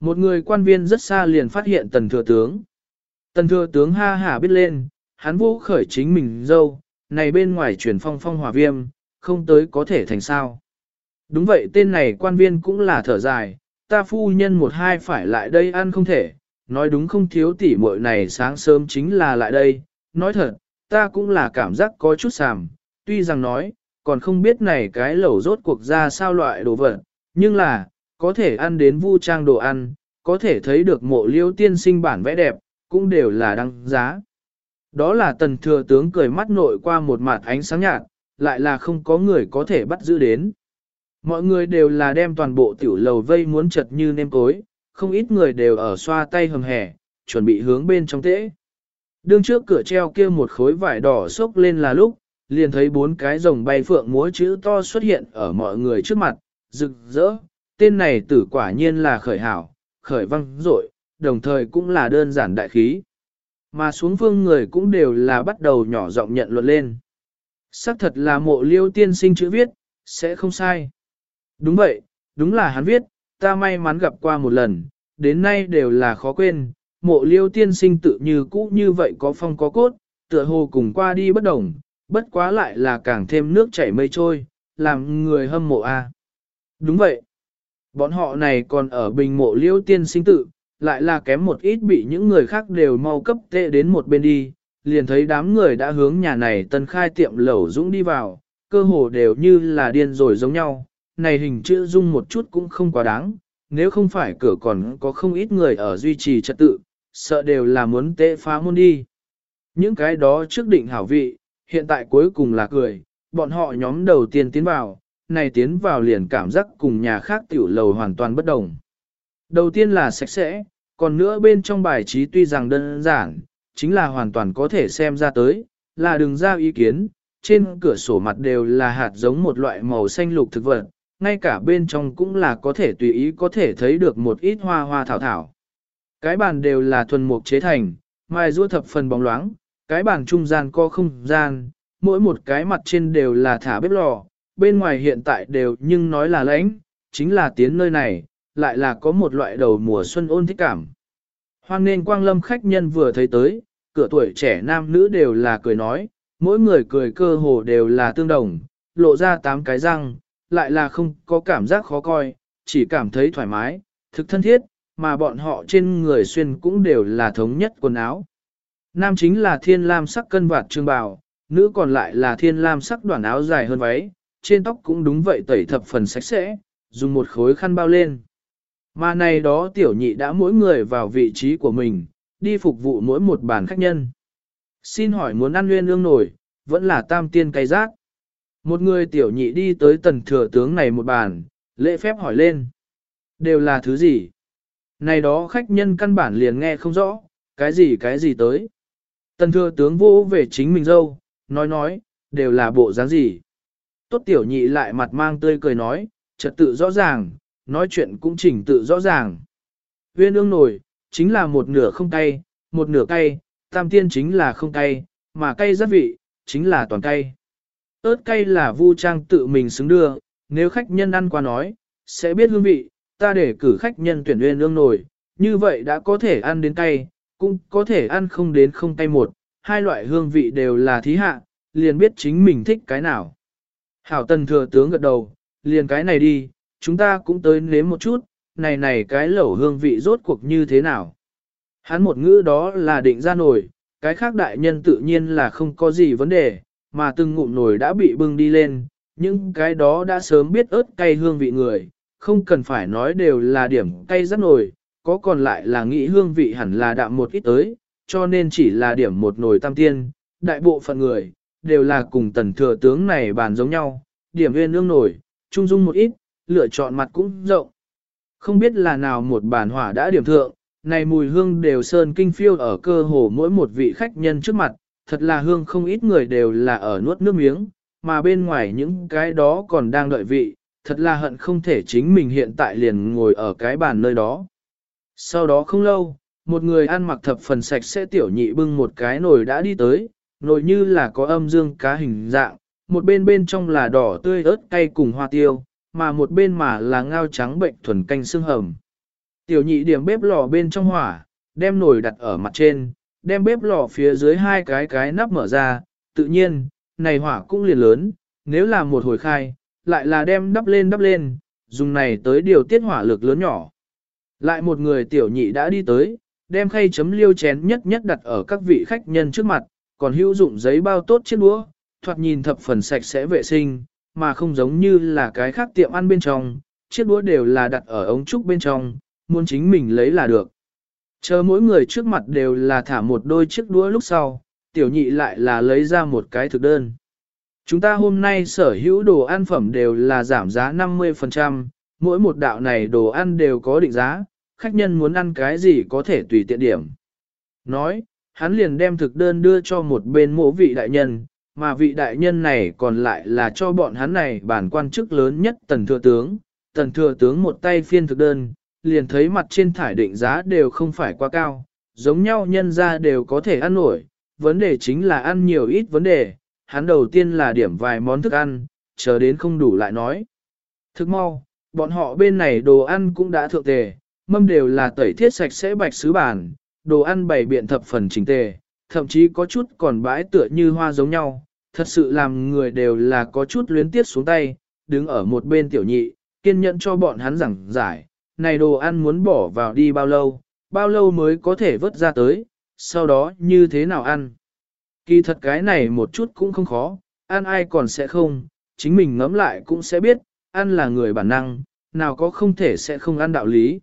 Một người quan viên rất xa liền phát hiện tần thừa tướng. Tần thừa tướng ha hả biết lên, hắn vũ khởi chính mình dâu, này bên ngoài truyền phong phong hòa viêm, không tới có thể thành sao. Đúng vậy tên này quan viên cũng là thở dài, ta phu nhân một hai phải lại đây ăn không thể, nói đúng không thiếu tỉ muội này sáng sớm chính là lại đây, nói thật, ta cũng là cảm giác có chút sàm, tuy rằng nói, còn không biết này cái lẩu rốt cuộc ra sao loại đồ vật, nhưng là, có thể ăn đến vu trang đồ ăn, có thể thấy được mộ liêu tiên sinh bản vẽ đẹp, cũng đều là đăng giá. Đó là tần thừa tướng cười mắt nội qua một mặt ánh sáng nhạt, lại là không có người có thể bắt giữ đến. Mọi người đều là đem toàn bộ tiểu lầu vây muốn chật như nêm cối, không ít người đều ở xoa tay hầm hẻ, chuẩn bị hướng bên trong tễ. Đương trước cửa treo kia một khối vải đỏ xốc lên là lúc, liền thấy bốn cái rồng bay phượng múa chữ to xuất hiện ở mọi người trước mặt, rực rỡ, tên này tử quả nhiên là khởi hảo, khởi văng rội, đồng thời cũng là đơn giản đại khí. Mà xuống phương người cũng đều là bắt đầu nhỏ giọng nhận luận lên. Sắc thật là mộ liêu tiên sinh chữ viết, sẽ không sai. Đúng vậy, đúng là hắn viết, ta may mắn gặp qua một lần, đến nay đều là khó quên, mộ liêu tiên sinh tự như cũ như vậy có phong có cốt, tựa hồ cùng qua đi bất đồng, bất quá lại là càng thêm nước chảy mây trôi, làm người hâm mộ a. Đúng vậy. Bọn họ này còn ở bình mộ liêu tiên sinh tự, lại là kém một ít bị những người khác đều mau cấp tệ đến một bên đi, liền thấy đám người đã hướng nhà này tân khai tiệm lẩu dũng đi vào, cơ hồ đều như là điên rồi giống nhau, này hình chữ dung một chút cũng không quá đáng, nếu không phải cửa còn có không ít người ở duy trì trật tự, sợ đều là muốn tệ phá môn đi. Những cái đó trước định hảo vị, hiện tại cuối cùng là cười, bọn họ nhóm đầu tiên tiến vào, này tiến vào liền cảm giác cùng nhà khác tiểu lầu hoàn toàn bất đồng. Đầu tiên là sạch sẽ, còn nữa bên trong bài trí tuy rằng đơn giản, chính là hoàn toàn có thể xem ra tới, là đừng ra ý kiến, trên cửa sổ mặt đều là hạt giống một loại màu xanh lục thực vật, ngay cả bên trong cũng là có thể tùy ý có thể thấy được một ít hoa hoa thảo thảo. Cái bàn đều là thuần mục chế thành, mai rua thập phần bóng loáng, cái bàn trung gian có không gian, mỗi một cái mặt trên đều là thả bếp lò, bên ngoài hiện tại đều nhưng nói là lãnh, chính là tiến nơi này, lại là có một loại đầu mùa xuân ôn thích cảm. Hoan nên quang lâm khách nhân vừa thấy tới, cửa tuổi trẻ nam nữ đều là cười nói, mỗi người cười cơ hồ đều là tương đồng, lộ ra tám cái răng, lại là không có cảm giác khó coi, chỉ cảm thấy thoải mái, thực thân thiết, mà bọn họ trên người xuyên cũng đều là thống nhất quần áo. Nam chính là thiên lam sắc cân vạt trường bào, nữ còn lại là thiên lam sắc đoàn áo dài hơn váy, trên tóc cũng đúng vậy tẩy thập phần sạch sẽ, dùng một khối khăn bao lên. Mà này đó tiểu nhị đã mỗi người vào vị trí của mình, đi phục vụ mỗi một bàn khách nhân. Xin hỏi muốn ăn nguyên ương nổi, vẫn là tam tiên cay rác. Một người tiểu nhị đi tới tần thừa tướng này một bàn, lễ phép hỏi lên. Đều là thứ gì? Này đó khách nhân căn bản liền nghe không rõ, cái gì cái gì tới. Tần thừa tướng vô về chính mình dâu, nói nói, đều là bộ dáng gì. Tốt tiểu nhị lại mặt mang tươi cười nói, trật tự rõ ràng, nói chuyện cũng chỉnh tự rõ ràng. Viên ương nổi, chính là một nửa không cay, một nửa cay, tam tiên chính là không cay, mà cay rất vị, chính là toàn cay ớt cay là vu trang tự mình xứng đưa, nếu khách nhân ăn qua nói, sẽ biết hương vị, ta để cử khách nhân tuyển nguyên ương nổi, như vậy đã có thể ăn đến cay, cũng có thể ăn không đến không cay một, hai loại hương vị đều là thí hạ, liền biết chính mình thích cái nào. Hảo tần thừa tướng gật đầu, liền cái này đi, chúng ta cũng tới nếm một chút, này này cái lẩu hương vị rốt cuộc như thế nào. Hắn một ngữ đó là định ra nổi, cái khác đại nhân tự nhiên là không có gì vấn đề, mà từng ngụm nổi đã bị bưng đi lên, những cái đó đã sớm biết ớt cay hương vị người, không cần phải nói đều là điểm cay rất nổi, có còn lại là nghĩ hương vị hẳn là đạm một ít tới, cho nên chỉ là điểm một nồi tam tiên, đại bộ phận người, đều là cùng tần thừa tướng này bàn giống nhau, điểm viên nương nổi, trung dung một ít, lựa chọn mặt cũng rộng. Không biết là nào một bàn hỏa đã điểm thượng, này mùi hương đều sơn kinh phiêu ở cơ hồ mỗi một vị khách nhân trước mặt, thật là hương không ít người đều là ở nuốt nước miếng, mà bên ngoài những cái đó còn đang đợi vị, thật là hận không thể chính mình hiện tại liền ngồi ở cái bàn nơi đó. Sau đó không lâu, một người ăn mặc thập phần sạch sẽ tiểu nhị bưng một cái nồi đã đi tới, nồi như là có âm dương cá hình dạng, một bên bên trong là đỏ tươi ớt cay cùng hoa tiêu, mà một bên mà là ngao trắng bệnh thuần canh xương hầm. Tiểu nhị điểm bếp lò bên trong hỏa, đem nồi đặt ở mặt trên, đem bếp lò phía dưới hai cái cái nắp mở ra, tự nhiên, này hỏa cũng liền lớn, nếu là một hồi khai, lại là đem đắp lên đắp lên, dùng này tới điều tiết hỏa lực lớn nhỏ. Lại một người tiểu nhị đã đi tới, đem khay chấm liêu chén nhất nhất đặt ở các vị khách nhân trước mặt, còn hữu dụng giấy bao tốt chiếc đũa, thoạt nhìn thập phần sạch sẽ vệ sinh, mà không giống như là cái khác tiệm ăn bên trong, chiếc đũa đều là đặt ở ống trúc bên trong, muốn chính mình lấy là được. Chờ mỗi người trước mặt đều là thả một đôi chiếc đũa lúc sau, tiểu nhị lại là lấy ra một cái thực đơn. Chúng ta hôm nay sở hữu đồ ăn phẩm đều là giảm giá 50%, mỗi một đạo này đồ ăn đều có định giá, khách nhân muốn ăn cái gì có thể tùy tiện điểm. Nói, hắn liền đem thực đơn đưa cho một bên mộ vị đại nhân, mà vị đại nhân này còn lại là cho bọn hắn này bản quan chức lớn nhất tần thừa tướng. Tần thừa tướng một tay phiên thực đơn, liền thấy mặt trên thải định giá đều không phải quá cao, giống nhau nhân ra đều có thể ăn nổi, vấn đề chính là ăn nhiều ít vấn đề, hắn đầu tiên là điểm vài món thức ăn, chờ đến không đủ lại nói. Thức mau, bọn họ bên này đồ ăn cũng đã thượng tề, mâm đều là tẩy thiết sạch sẽ bạch sứ bản, đồ ăn bày biện thập phần chỉnh tề, thậm chí có chút còn bãi tựa như hoa giống nhau, thật sự làm người đều là có chút luyến tiết xuống tay, đứng ở một bên tiểu nhị, kiên nhẫn cho bọn hắn giảng giải, này đồ ăn muốn bỏ vào đi bao lâu, bao lâu mới có thể vớt ra tới, sau đó như thế nào ăn. Kỳ thật cái này một chút cũng không khó, ăn ai còn sẽ không, chính mình ngẫm lại cũng sẽ biết, ăn là người bản năng, nào có không thể sẽ không ăn đạo lý.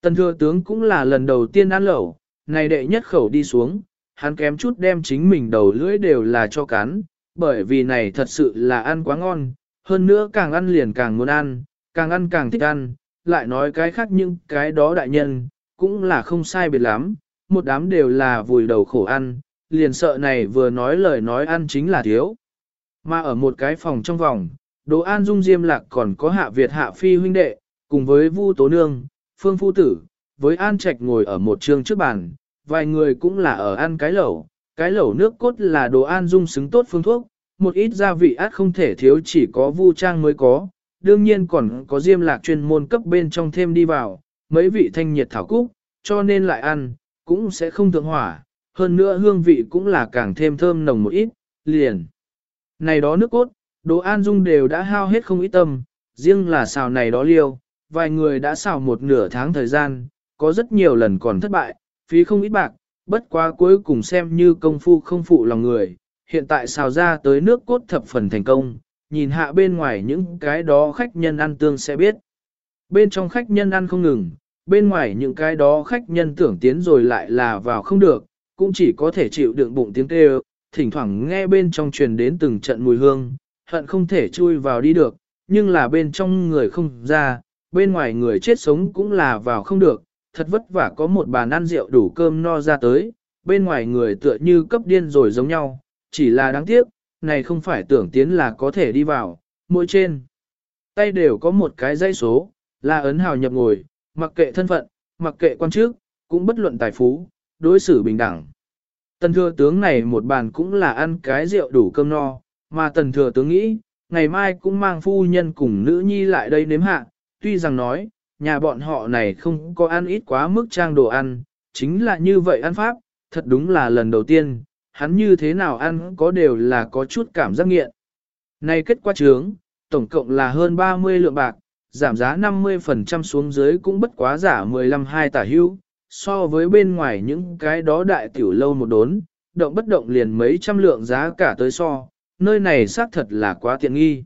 Tần thừa tướng cũng là lần đầu tiên ăn lẩu, này đệ nhất khẩu đi xuống, hắn kém chút đem chính mình đầu lưỡi đều là cho cắn, bởi vì này thật sự là ăn quá ngon, hơn nữa càng ăn liền càng muốn ăn, càng ăn càng thích ăn, lại nói cái khác nhưng cái đó đại nhân, cũng là không sai biệt lắm, một đám đều là vùi đầu khổ ăn, liền sợ này vừa nói lời nói ăn chính là thiếu. Mà ở một cái phòng trong vòng, Đỗ An Dung Diêm Lạc còn có Hạ Việt Hạ Phi huynh đệ, cùng với Vu Tố Nương, Phương Phu Tử, với An Trạch ngồi ở một trường trước bàn, vài người cũng là ở ăn cái lẩu, cái lẩu nước cốt là đồ An Dung xứng tốt phương thuốc, một ít gia vị át không thể thiếu chỉ có Vu Trang mới có, đương nhiên còn có Diêm Lạc chuyên môn cấp bên trong thêm đi vào, mấy vị thanh nhiệt thảo cúc, cho nên lại ăn, cũng sẽ không thượng hỏa, hơn nữa hương vị cũng là càng thêm thơm nồng một ít, liền. Này đó nước cốt, đồ an dung đều đã hao hết không ít tâm, riêng là xào này đó liêu, vài người đã xào một nửa tháng thời gian, có rất nhiều lần còn thất bại, phí không ít bạc, bất quá cuối cùng xem như công phu không phụ lòng người, hiện tại xào ra tới nước cốt thập phần thành công, nhìn hạ bên ngoài những cái đó khách nhân ăn tương sẽ biết. Bên trong khách nhân ăn không ngừng, bên ngoài những cái đó khách nhân tưởng tiến rồi lại là vào không được, cũng chỉ có thể chịu đựng bụng tiếng kêu, thỉnh thoảng nghe bên trong truyền đến từng trận mùi hương, hận không thể chui vào đi được, nhưng là bên trong người không ra, bên ngoài người chết sống cũng là vào không được, thật vất vả có một bàn ăn rượu đủ cơm no ra tới, bên ngoài người tựa như cấp điên rồi giống nhau, chỉ là đáng tiếc, này không phải tưởng tiến là có thể đi vào, mỗi trên. Tay đều có một cái dây số, là ấn hào nhập ngồi, mặc kệ thân phận, mặc kệ quan chức, cũng bất luận tài phú, đối xử bình đẳng. Tần thừa tướng này một bàn cũng là ăn cái rượu đủ cơm no, mà tần thừa tướng nghĩ, ngày mai cũng mang phu nhân cùng nữ nhi lại đây nếm hạ, tuy rằng nói, nhà bọn họ này không có ăn ít quá mức trang đồ ăn, chính là như vậy ăn pháp, thật đúng là lần đầu tiên, hắn như thế nào ăn có đều là có chút cảm giác nghiện. nay kết quả trướng, tổng cộng là hơn 30 lượng bạc, giảm giá 50% xuống dưới cũng bất quá giả 15 hai tả hưu, so với bên ngoài những cái đó đại tiểu lâu một đốn, động bất động liền mấy trăm lượng giá cả tới so, nơi này xác thật là quá tiện nghi.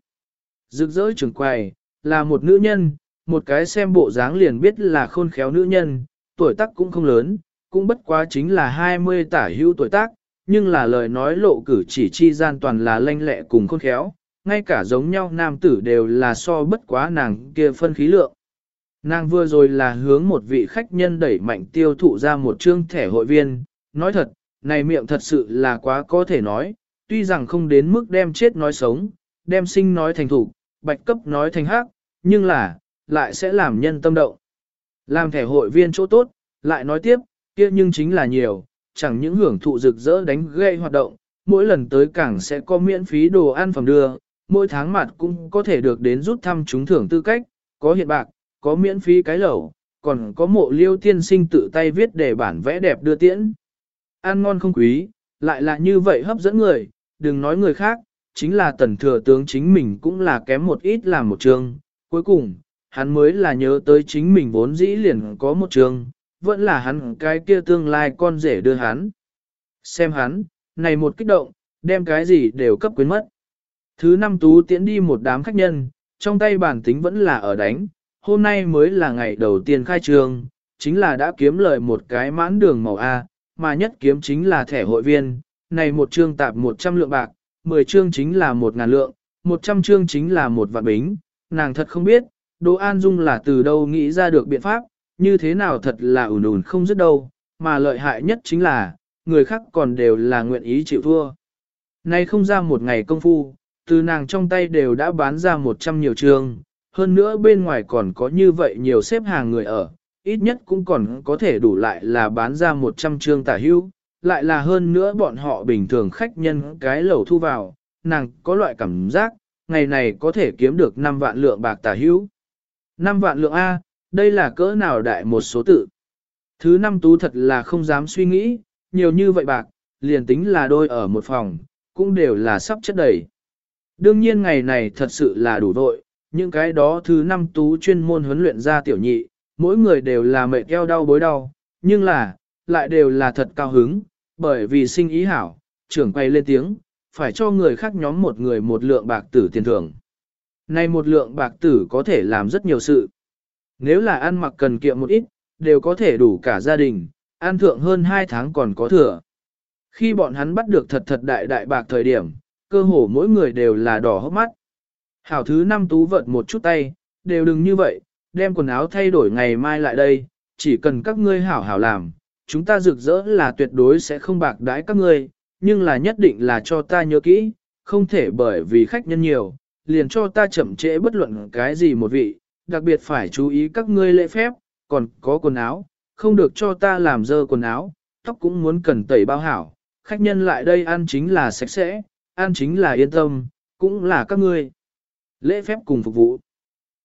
Rực rỡ trường quầy, là một nữ nhân, một cái xem bộ dáng liền biết là khôn khéo nữ nhân, tuổi tác cũng không lớn, cũng bất quá chính là 20 tả hưu tuổi tác, nhưng là lời nói lộ cử chỉ chi gian toàn là lanh lẹ cùng khôn khéo, ngay cả giống nhau nam tử đều là so bất quá nàng kia phân khí lượng. Nàng vừa rồi là hướng một vị khách nhân đẩy mạnh tiêu thụ ra một chương thẻ hội viên, nói thật, này miệng thật sự là quá có thể nói, tuy rằng không đến mức đem chết nói sống, đem sinh nói thành thủ, bạch cấp nói thành hắc, nhưng là, lại sẽ làm nhân tâm động. Làm thẻ hội viên chỗ tốt, lại nói tiếp, kia nhưng chính là nhiều, chẳng những hưởng thụ rực rỡ đánh gây hoạt động, mỗi lần tới cảng sẽ có miễn phí đồ ăn phẩm đưa, mỗi tháng mặt cũng có thể được đến rút thăm trúng thưởng tư cách, có hiện bạc, có miễn phí cái lẩu, còn có mộ liêu tiên sinh tự tay viết để bản vẽ đẹp đưa tiễn. Ăn ngon không quý, lại là như vậy hấp dẫn người, đừng nói người khác, chính là tần thừa tướng chính mình cũng là kém một ít làm một trường. Cuối cùng, hắn mới là nhớ tới chính mình vốn dĩ liền có một trường, vẫn là hắn cái kia tương lai con rể đưa hắn. Xem hắn, này một kích động, đem cái gì đều cấp quyến mất. Thứ năm tú tiễn đi một đám khách nhân, trong tay bản tính vẫn là ở đánh, hôm nay mới là ngày đầu tiên khai trường, chính là đã kiếm lời một cái mãn đường màu A, mà nhất kiếm chính là thẻ hội viên, này một chương tạp 100 lượng bạc, 10 chương chính là 1 ngàn lượng, 100 chương chính là một vạn bính, nàng thật không biết, Đỗ An Dung là từ đâu nghĩ ra được biện pháp, như thế nào thật là ủn ủn không dứt đâu, mà lợi hại nhất chính là, người khác còn đều là nguyện ý chịu thua. Nay không ra một ngày công phu, từ nàng trong tay đều đã bán ra 100 nhiều trường, hơn nữa bên ngoài còn có như vậy nhiều xếp hàng người ở, ít nhất cũng còn có thể đủ lại là bán ra 100 trương tả hưu, lại là hơn nữa bọn họ bình thường khách nhân cái lẩu thu vào, nàng có loại cảm giác, ngày này có thể kiếm được 5 vạn lượng bạc tả hưu. 5 vạn lượng A, đây là cỡ nào đại một số tự. Thứ năm tú thật là không dám suy nghĩ, nhiều như vậy bạc, liền tính là đôi ở một phòng, cũng đều là sắp chất đầy. Đương nhiên ngày này thật sự là đủ vội, những cái đó thứ năm tú chuyên môn huấn luyện ra tiểu nhị, mỗi người đều là mệt eo đau bối đau, nhưng là, lại đều là thật cao hứng, bởi vì sinh ý hảo, trưởng quay lên tiếng, phải cho người khác nhóm một người một lượng bạc tử tiền thưởng. Này một lượng bạc tử có thể làm rất nhiều sự. Nếu là ăn mặc cần kiệm một ít, đều có thể đủ cả gia đình, ăn thượng hơn 2 tháng còn có thừa. Khi bọn hắn bắt được thật thật đại đại bạc thời điểm, cơ hồ mỗi người đều là đỏ hốc mắt. Hảo thứ năm tú vận một chút tay, đều đừng như vậy, đem quần áo thay đổi ngày mai lại đây, chỉ cần các ngươi hảo hảo làm, chúng ta rực rỡ là tuyệt đối sẽ không bạc đãi các ngươi, nhưng là nhất định là cho ta nhớ kỹ, không thể bởi vì khách nhân nhiều, liền cho ta chậm trễ bất luận cái gì một vị, đặc biệt phải chú ý các ngươi lễ phép, còn có quần áo, không được cho ta làm dơ quần áo, tóc cũng muốn cần tẩy bao hảo, khách nhân lại đây ăn chính là sạch sẽ, ăn chính là yên tâm, cũng là các ngươi. Lễ phép cùng phục vụ.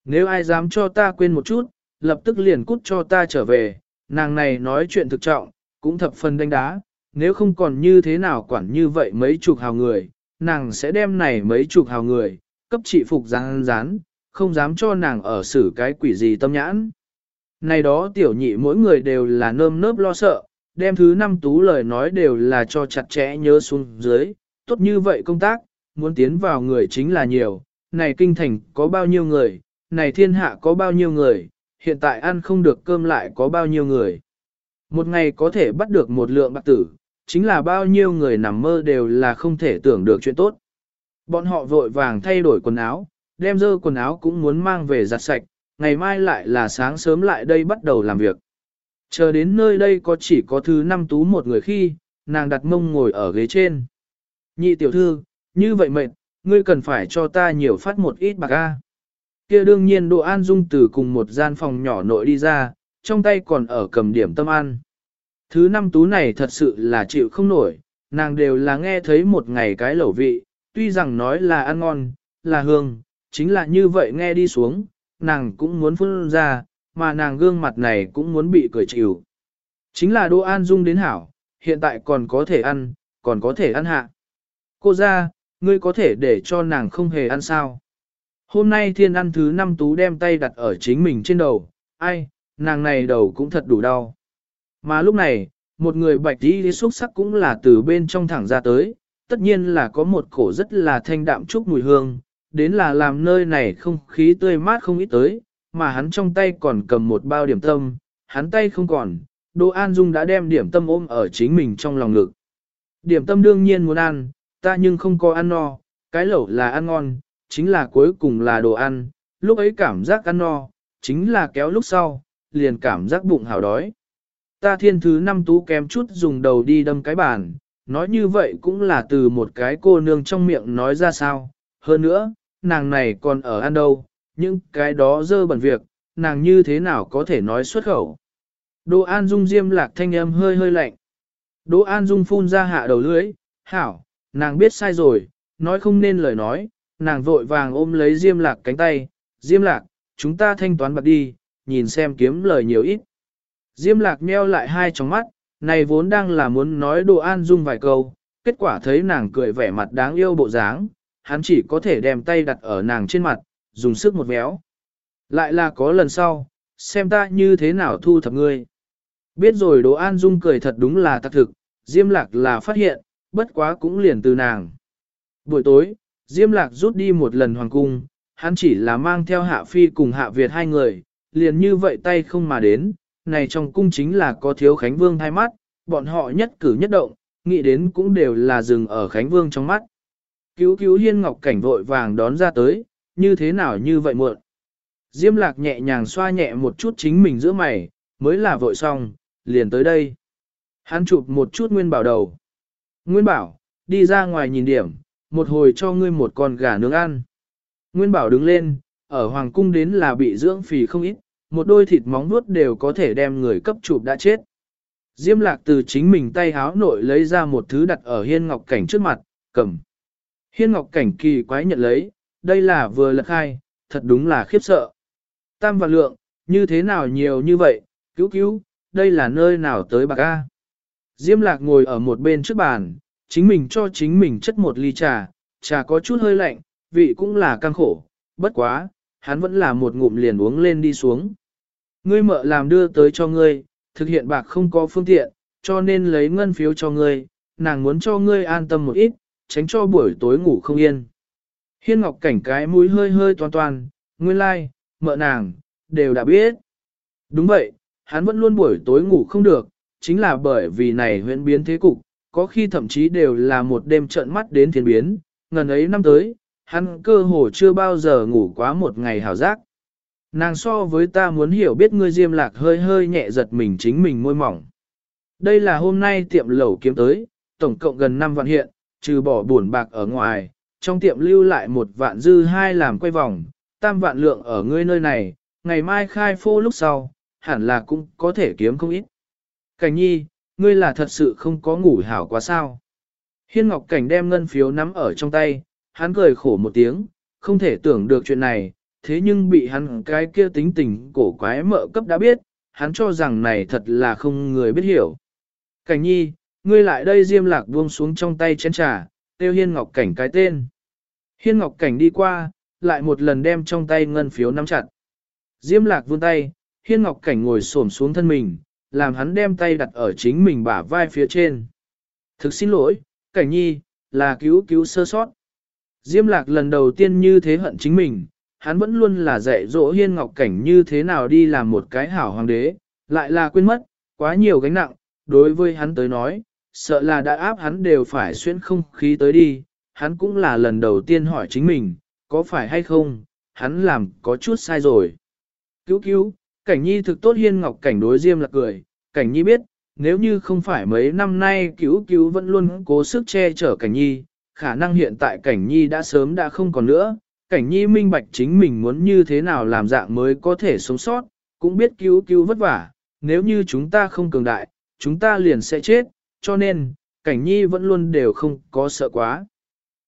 Nếu ai dám cho ta quên một chút, lập tức liền cút cho ta trở về, nàng này nói chuyện thực trọng, cũng thập phần đánh đá, nếu không còn như thế nào quản như vậy mấy chục hào người, nàng sẽ đem này mấy chục hào người, cấp trị phục rán rán, không dám cho nàng ở xử cái quỷ gì tâm nhãn. Này đó tiểu nhị mỗi người đều là nơm nớp lo sợ, đem thứ năm tú lời nói đều là cho chặt chẽ nhớ xuống dưới, tốt như vậy công tác, muốn tiến vào người chính là nhiều, này kinh thành có bao nhiêu người, này thiên hạ có bao nhiêu người, hiện tại ăn không được cơm lại có bao nhiêu người. Một ngày có thể bắt được một lượng bạc tử, chính là bao nhiêu người nằm mơ đều là không thể tưởng được chuyện tốt. Bọn họ vội vàng thay đổi quần áo, đem dơ quần áo cũng muốn mang về giặt sạch, ngày mai lại là sáng sớm lại đây bắt đầu làm việc. Chờ đến nơi đây có chỉ có thứ năm tú một người khi, nàng đặt mông ngồi ở ghế trên. Nhị tiểu thư, như vậy mệt, ngươi cần phải cho ta nhiều phát một ít bạc a. Kia đương nhiên Đỗ An Dung từ cùng một gian phòng nhỏ nội đi ra, trong tay còn ở cầm điểm tâm ăn. Thứ năm tú này thật sự là chịu không nổi, nàng đều là nghe thấy một ngày cái lẩu vị, tuy rằng nói là ăn ngon, là hương, chính là như vậy nghe đi xuống, nàng cũng muốn phun ra, mà nàng gương mặt này cũng muốn bị cười chịu. Chính là Đỗ An Dung đến hảo, hiện tại còn có thể ăn, còn có thể ăn hạ. Cô ra, ngươi có thể để cho nàng không hề ăn sao. Hôm nay thiên ăn thứ năm tú đem tay đặt ở chính mình trên đầu, ai, nàng này đầu cũng thật đủ đau. Mà lúc này, một người bạch đi xuất sắc cũng là từ bên trong thẳng ra tới, tất nhiên là có một cổ rất là thanh đạm chút mùi hương, đến là làm nơi này không khí tươi mát không ít tới, mà hắn trong tay còn cầm một bao điểm tâm, hắn tay không còn, Đỗ An Dung đã đem điểm tâm ôm ở chính mình trong lòng ngực. Điểm tâm đương nhiên muốn ăn, ta nhưng không có ăn no, cái lẩu là ăn ngon, chính là cuối cùng là đồ ăn, lúc ấy cảm giác ăn no, chính là kéo lúc sau, liền cảm giác bụng hào đói. Ta thiên thứ năm tú kém chút dùng đầu đi đâm cái bàn, nói như vậy cũng là từ một cái cô nương trong miệng nói ra sao. Hơn nữa, nàng này còn ở ăn đâu, những cái đó dơ bẩn việc, nàng như thế nào có thể nói xuất khẩu. Đỗ An Dung diêm lạc thanh âm hơi hơi lạnh. Đỗ An Dung phun ra hạ đầu lưới, hảo, nàng biết sai rồi, nói không nên lời nói, nàng vội vàng ôm lấy diêm lạc cánh tay, diêm lạc, chúng ta thanh toán bạc đi, nhìn xem kiếm lời nhiều ít. Diêm lạc meo lại hai tròng mắt, này vốn đang là muốn nói Đỗ An Dung vài câu, kết quả thấy nàng cười vẻ mặt đáng yêu bộ dáng, hắn chỉ có thể đem tay đặt ở nàng trên mặt, dùng sức một véo. Lại là có lần sau, xem ta như thế nào thu thập ngươi. Biết rồi Đỗ An Dung cười thật đúng là thật thực, Diêm Lạc là phát hiện, bất quá cũng liền từ nàng. Buổi tối, Diêm Lạc rút đi một lần hoàng cung, hắn chỉ là mang theo Hạ Phi cùng Hạ Việt hai người, liền như vậy tay không mà đến, này trong cung chính là có thiếu Khánh Vương hai mắt, bọn họ nhất cử nhất động, nghĩ đến cũng đều là dừng ở Khánh Vương trong mắt. Cứu cứu hiên ngọc cảnh vội vàng đón ra tới, như thế nào như vậy muộn. Diêm lạc nhẹ nhàng xoa nhẹ một chút chính mình giữa mày, mới là vội xong, liền tới đây. Hắn chụp một chút Nguyên Bảo đầu. Nguyên Bảo, đi ra ngoài nhìn điểm, một hồi cho ngươi một con gà nướng ăn. Nguyên Bảo đứng lên, ở Hoàng Cung đến là bị dưỡng phì không ít, một đôi thịt móng nuốt đều có thể đem người cấp chụp đã chết. Diêm lạc từ chính mình tay háo nội lấy ra một thứ đặt ở hiên ngọc cảnh trước mặt, cầm. Hiên ngọc cảnh kỳ quái nhận lấy, đây là vừa lật khai, thật đúng là khiếp sợ. Tam và lượng, như thế nào nhiều như vậy, cứu cứu, đây là nơi nào tới bạc A. Diêm lạc ngồi ở một bên trước bàn, chính mình cho chính mình chất một ly trà, trà có chút hơi lạnh, vị cũng là căng khổ, bất quá, hắn vẫn là một ngụm liền uống lên đi xuống. Ngươi mợ làm đưa tới cho ngươi, thực hiện bạc không có phương tiện, cho nên lấy ngân phiếu cho ngươi, nàng muốn cho ngươi an tâm một ít, tránh cho buổi tối ngủ không yên. Hiên Ngọc cảnh cái mũi hơi hơi toan toan, nguyên lai, like, mợ nàng, đều đã biết. Đúng vậy, hắn vẫn luôn buổi tối ngủ không được, chính là bởi vì này huyện biến thế cục, có khi thậm chí đều là một đêm trợn mắt đến thiên biến, ngần ấy năm tới, hắn cơ hồ chưa bao giờ ngủ quá một ngày hào giác. Nàng so với ta muốn hiểu biết ngươi diêm lạc hơi hơi nhẹ giật mình chính mình môi mỏng. Đây là hôm nay tiệm lẩu kiếm tới, tổng cộng gần 5 vạn hiện, trừ bỏ buồn bạc ở ngoài, trong tiệm lưu lại một vạn dư hai làm quay vòng, tam vạn lượng ở ngươi nơi này, ngày mai khai phô lúc sau, hẳn là cũng có thể kiếm không ít. Cảnh nhi, ngươi là thật sự không có ngủ hảo quá sao. Hiên Ngọc Cảnh đem ngân phiếu nắm ở trong tay, hắn cười khổ một tiếng, không thể tưởng được chuyện này, thế nhưng bị hắn cái kia tính tình cổ quái mợ cấp đã biết, hắn cho rằng này thật là không người biết hiểu. Cảnh nhi, ngươi lại đây diêm lạc buông xuống trong tay chén trà, tiêu hiên ngọc cảnh cái tên. Hiên ngọc cảnh đi qua, lại một lần đem trong tay ngân phiếu nắm chặt. Diêm lạc vươn tay, hiên ngọc cảnh ngồi xổm xuống thân mình, làm hắn đem tay đặt ở chính mình bả vai phía trên. Thực xin lỗi, cảnh nhi, là cứu cứu sơ sót. Diêm lạc lần đầu tiên như thế hận chính mình, hắn vẫn luôn là dạy dỗ hiên ngọc cảnh như thế nào đi làm một cái hảo hoàng đế, lại là quên mất, quá nhiều gánh nặng, đối với hắn tới nói, sợ là đã áp hắn đều phải xuyên không khí tới đi, hắn cũng là lần đầu tiên hỏi chính mình, có phải hay không, hắn làm có chút sai rồi. Cứu cứu, cảnh nhi thực tốt hiên ngọc cảnh đối diêm là cười, cảnh nhi biết, nếu như không phải mấy năm nay cứu cứu vẫn luôn cố sức che chở cảnh nhi, khả năng hiện tại cảnh nhi đã sớm đã không còn nữa, cảnh nhi minh bạch chính mình muốn như thế nào làm dạng mới có thể sống sót, cũng biết cứu cứu vất vả, nếu như chúng ta không cường đại, chúng ta liền sẽ chết, cho nên, cảnh nhi vẫn luôn đều không có sợ quá.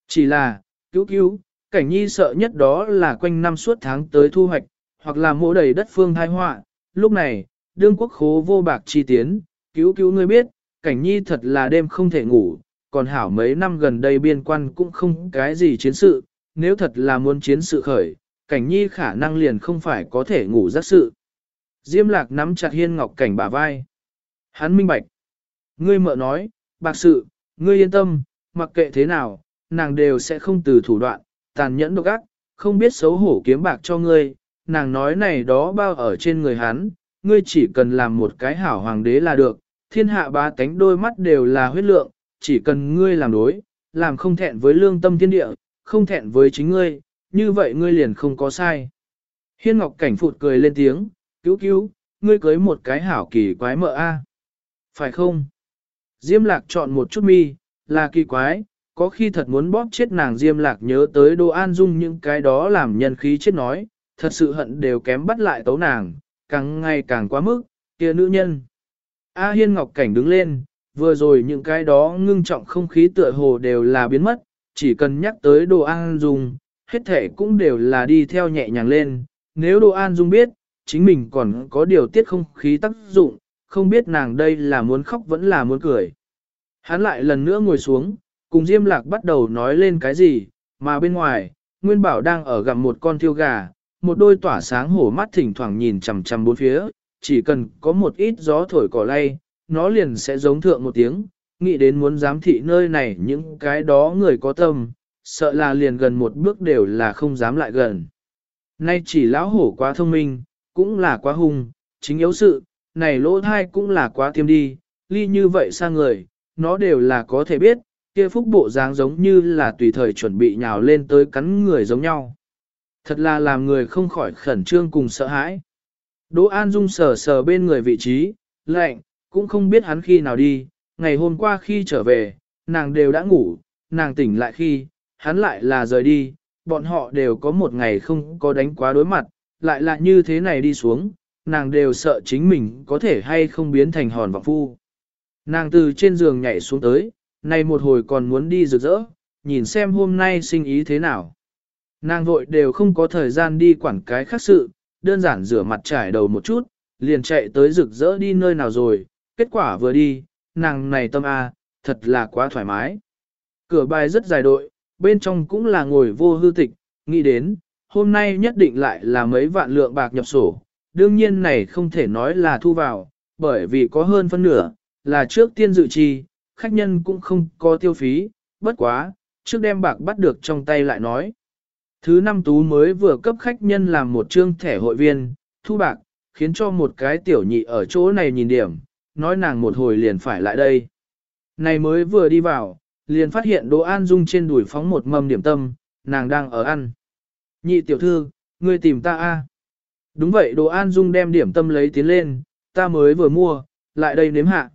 Chỉ là, cứu cứu, cảnh nhi sợ nhất đó là quanh năm suốt tháng tới thu hoạch, hoặc là mỗ đầy đất phương thai họa. Lúc này, đương quốc khố vô bạc chi tiến, cứu cứu ngươi biết, cảnh nhi thật là đêm không thể ngủ, còn hảo mấy năm gần đây biên quan cũng không cái gì chiến sự, nếu thật là muốn chiến sự khởi, cảnh nhi khả năng liền không phải có thể ngủ giấc sự. Diêm lạc nắm chặt hiên ngọc cảnh bả vai. Hắn minh bạch. Ngươi mợ nói, bạc sự, ngươi yên tâm, mặc kệ thế nào, nàng đều sẽ không từ thủ đoạn, tàn nhẫn độc ác, không biết xấu hổ kiếm bạc cho ngươi, nàng nói này đó bao ở trên người hắn, ngươi chỉ cần làm một cái hảo hoàng đế là được, thiên hạ ba tánh đôi mắt đều là huyết lượng, chỉ cần ngươi làm đối, làm không thẹn với lương tâm thiên địa, không thẹn với chính ngươi, như vậy ngươi liền không có sai. Hiên Ngọc Cảnh phụt cười lên tiếng, cứu cứu, ngươi cưới một cái hảo kỳ quái mợ a, Phải không? Diêm lạc chọn một chút mi, là kỳ quái, có khi thật muốn bóp chết nàng Diêm lạc nhớ tới Đô An Dung những cái đó làm nhân khí chết nói, thật sự hận đều kém bắt lại tấu nàng, càng ngày càng quá mức, kia nữ nhân. A Hiên Ngọc Cảnh đứng lên, vừa rồi những cái đó ngưng trọng không khí tựa hồ đều là biến mất, chỉ cần nhắc tới đồ an dung, hết thể cũng đều là đi theo nhẹ nhàng lên. Nếu đồ an dung biết, chính mình còn có điều tiết không khí tác dụng, không biết nàng đây là muốn khóc vẫn là muốn cười. Hắn lại lần nữa ngồi xuống, cùng Diêm Lạc bắt đầu nói lên cái gì, mà bên ngoài, Nguyên Bảo đang ở gặp một con thiêu gà, một đôi tỏa sáng hổ mắt thỉnh thoảng nhìn chằm chằm bốn phía, chỉ cần có một ít gió thổi cỏ lay, nó liền sẽ giống thượng một tiếng, nghĩ đến muốn giám thị nơi này những cái đó người có tâm, sợ là liền gần một bước đều là không dám lại gần. Nay chỉ lão hổ quá thông minh, cũng là quá hung, chính yếu sự, này lỗ thai cũng là quá tiêm đi, ly như vậy sang người, nó đều là có thể biết, kia phúc bộ dáng giống như là tùy thời chuẩn bị nhào lên tới cắn người giống nhau. Thật là làm người không khỏi khẩn trương cùng sợ hãi. Đỗ An Dung sờ sờ bên người vị trí, lạnh, cũng không biết hắn khi nào đi, ngày hôm qua khi trở về, nàng đều đã ngủ, nàng tỉnh lại khi, hắn lại là rời đi, bọn họ đều có một ngày không có đánh quá đối mặt, lại là như thế này đi xuống, nàng đều sợ chính mình có thể hay không biến thành hòn vọng phu. Nàng từ trên giường nhảy xuống tới, nay một hồi còn muốn đi rực rỡ, nhìn xem hôm nay sinh ý thế nào. Nàng vội đều không có thời gian đi quản cái khác sự, đơn giản rửa mặt trải đầu một chút, liền chạy tới rực rỡ đi nơi nào rồi, kết quả vừa đi, nàng này tâm A, thật là quá thoải mái. Cửa bài rất dài đội, bên trong cũng là ngồi vô hư tịch, nghĩ đến, hôm nay nhất định lại là mấy vạn lượng bạc nhập sổ, đương nhiên này không thể nói là thu vào, bởi vì có hơn phân nửa, là trước tiên dự trì, khách nhân cũng không có tiêu phí, bất quá, trước đem bạc bắt được trong tay lại nói. Thứ năm tú mới vừa cấp khách nhân làm một trương thẻ hội viên, thu bạc, khiến cho một cái tiểu nhị ở chỗ này nhìn điểm, nói nàng một hồi liền phải lại đây. Này mới vừa đi vào, liền phát hiện Đỗ An Dung trên đùi phóng một mâm điểm tâm, nàng đang ở ăn. Nhị tiểu thư, ngươi tìm ta a? Đúng vậy đồ An Dung đem điểm tâm lấy tiến lên, ta mới vừa mua, lại đây nếm hạ.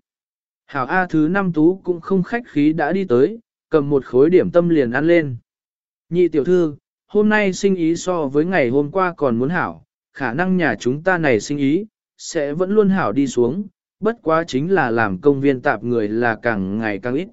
Hảo A thứ năm tú cũng không khách khí đã đi tới, cầm một khối điểm tâm liền ăn lên. Nhị tiểu thư, hôm nay sinh ý so với ngày hôm qua còn muốn hảo, khả năng nhà chúng ta này sinh ý, sẽ vẫn luôn hảo đi xuống, bất quá chính là làm công viên tạp người là càng ngày càng ít.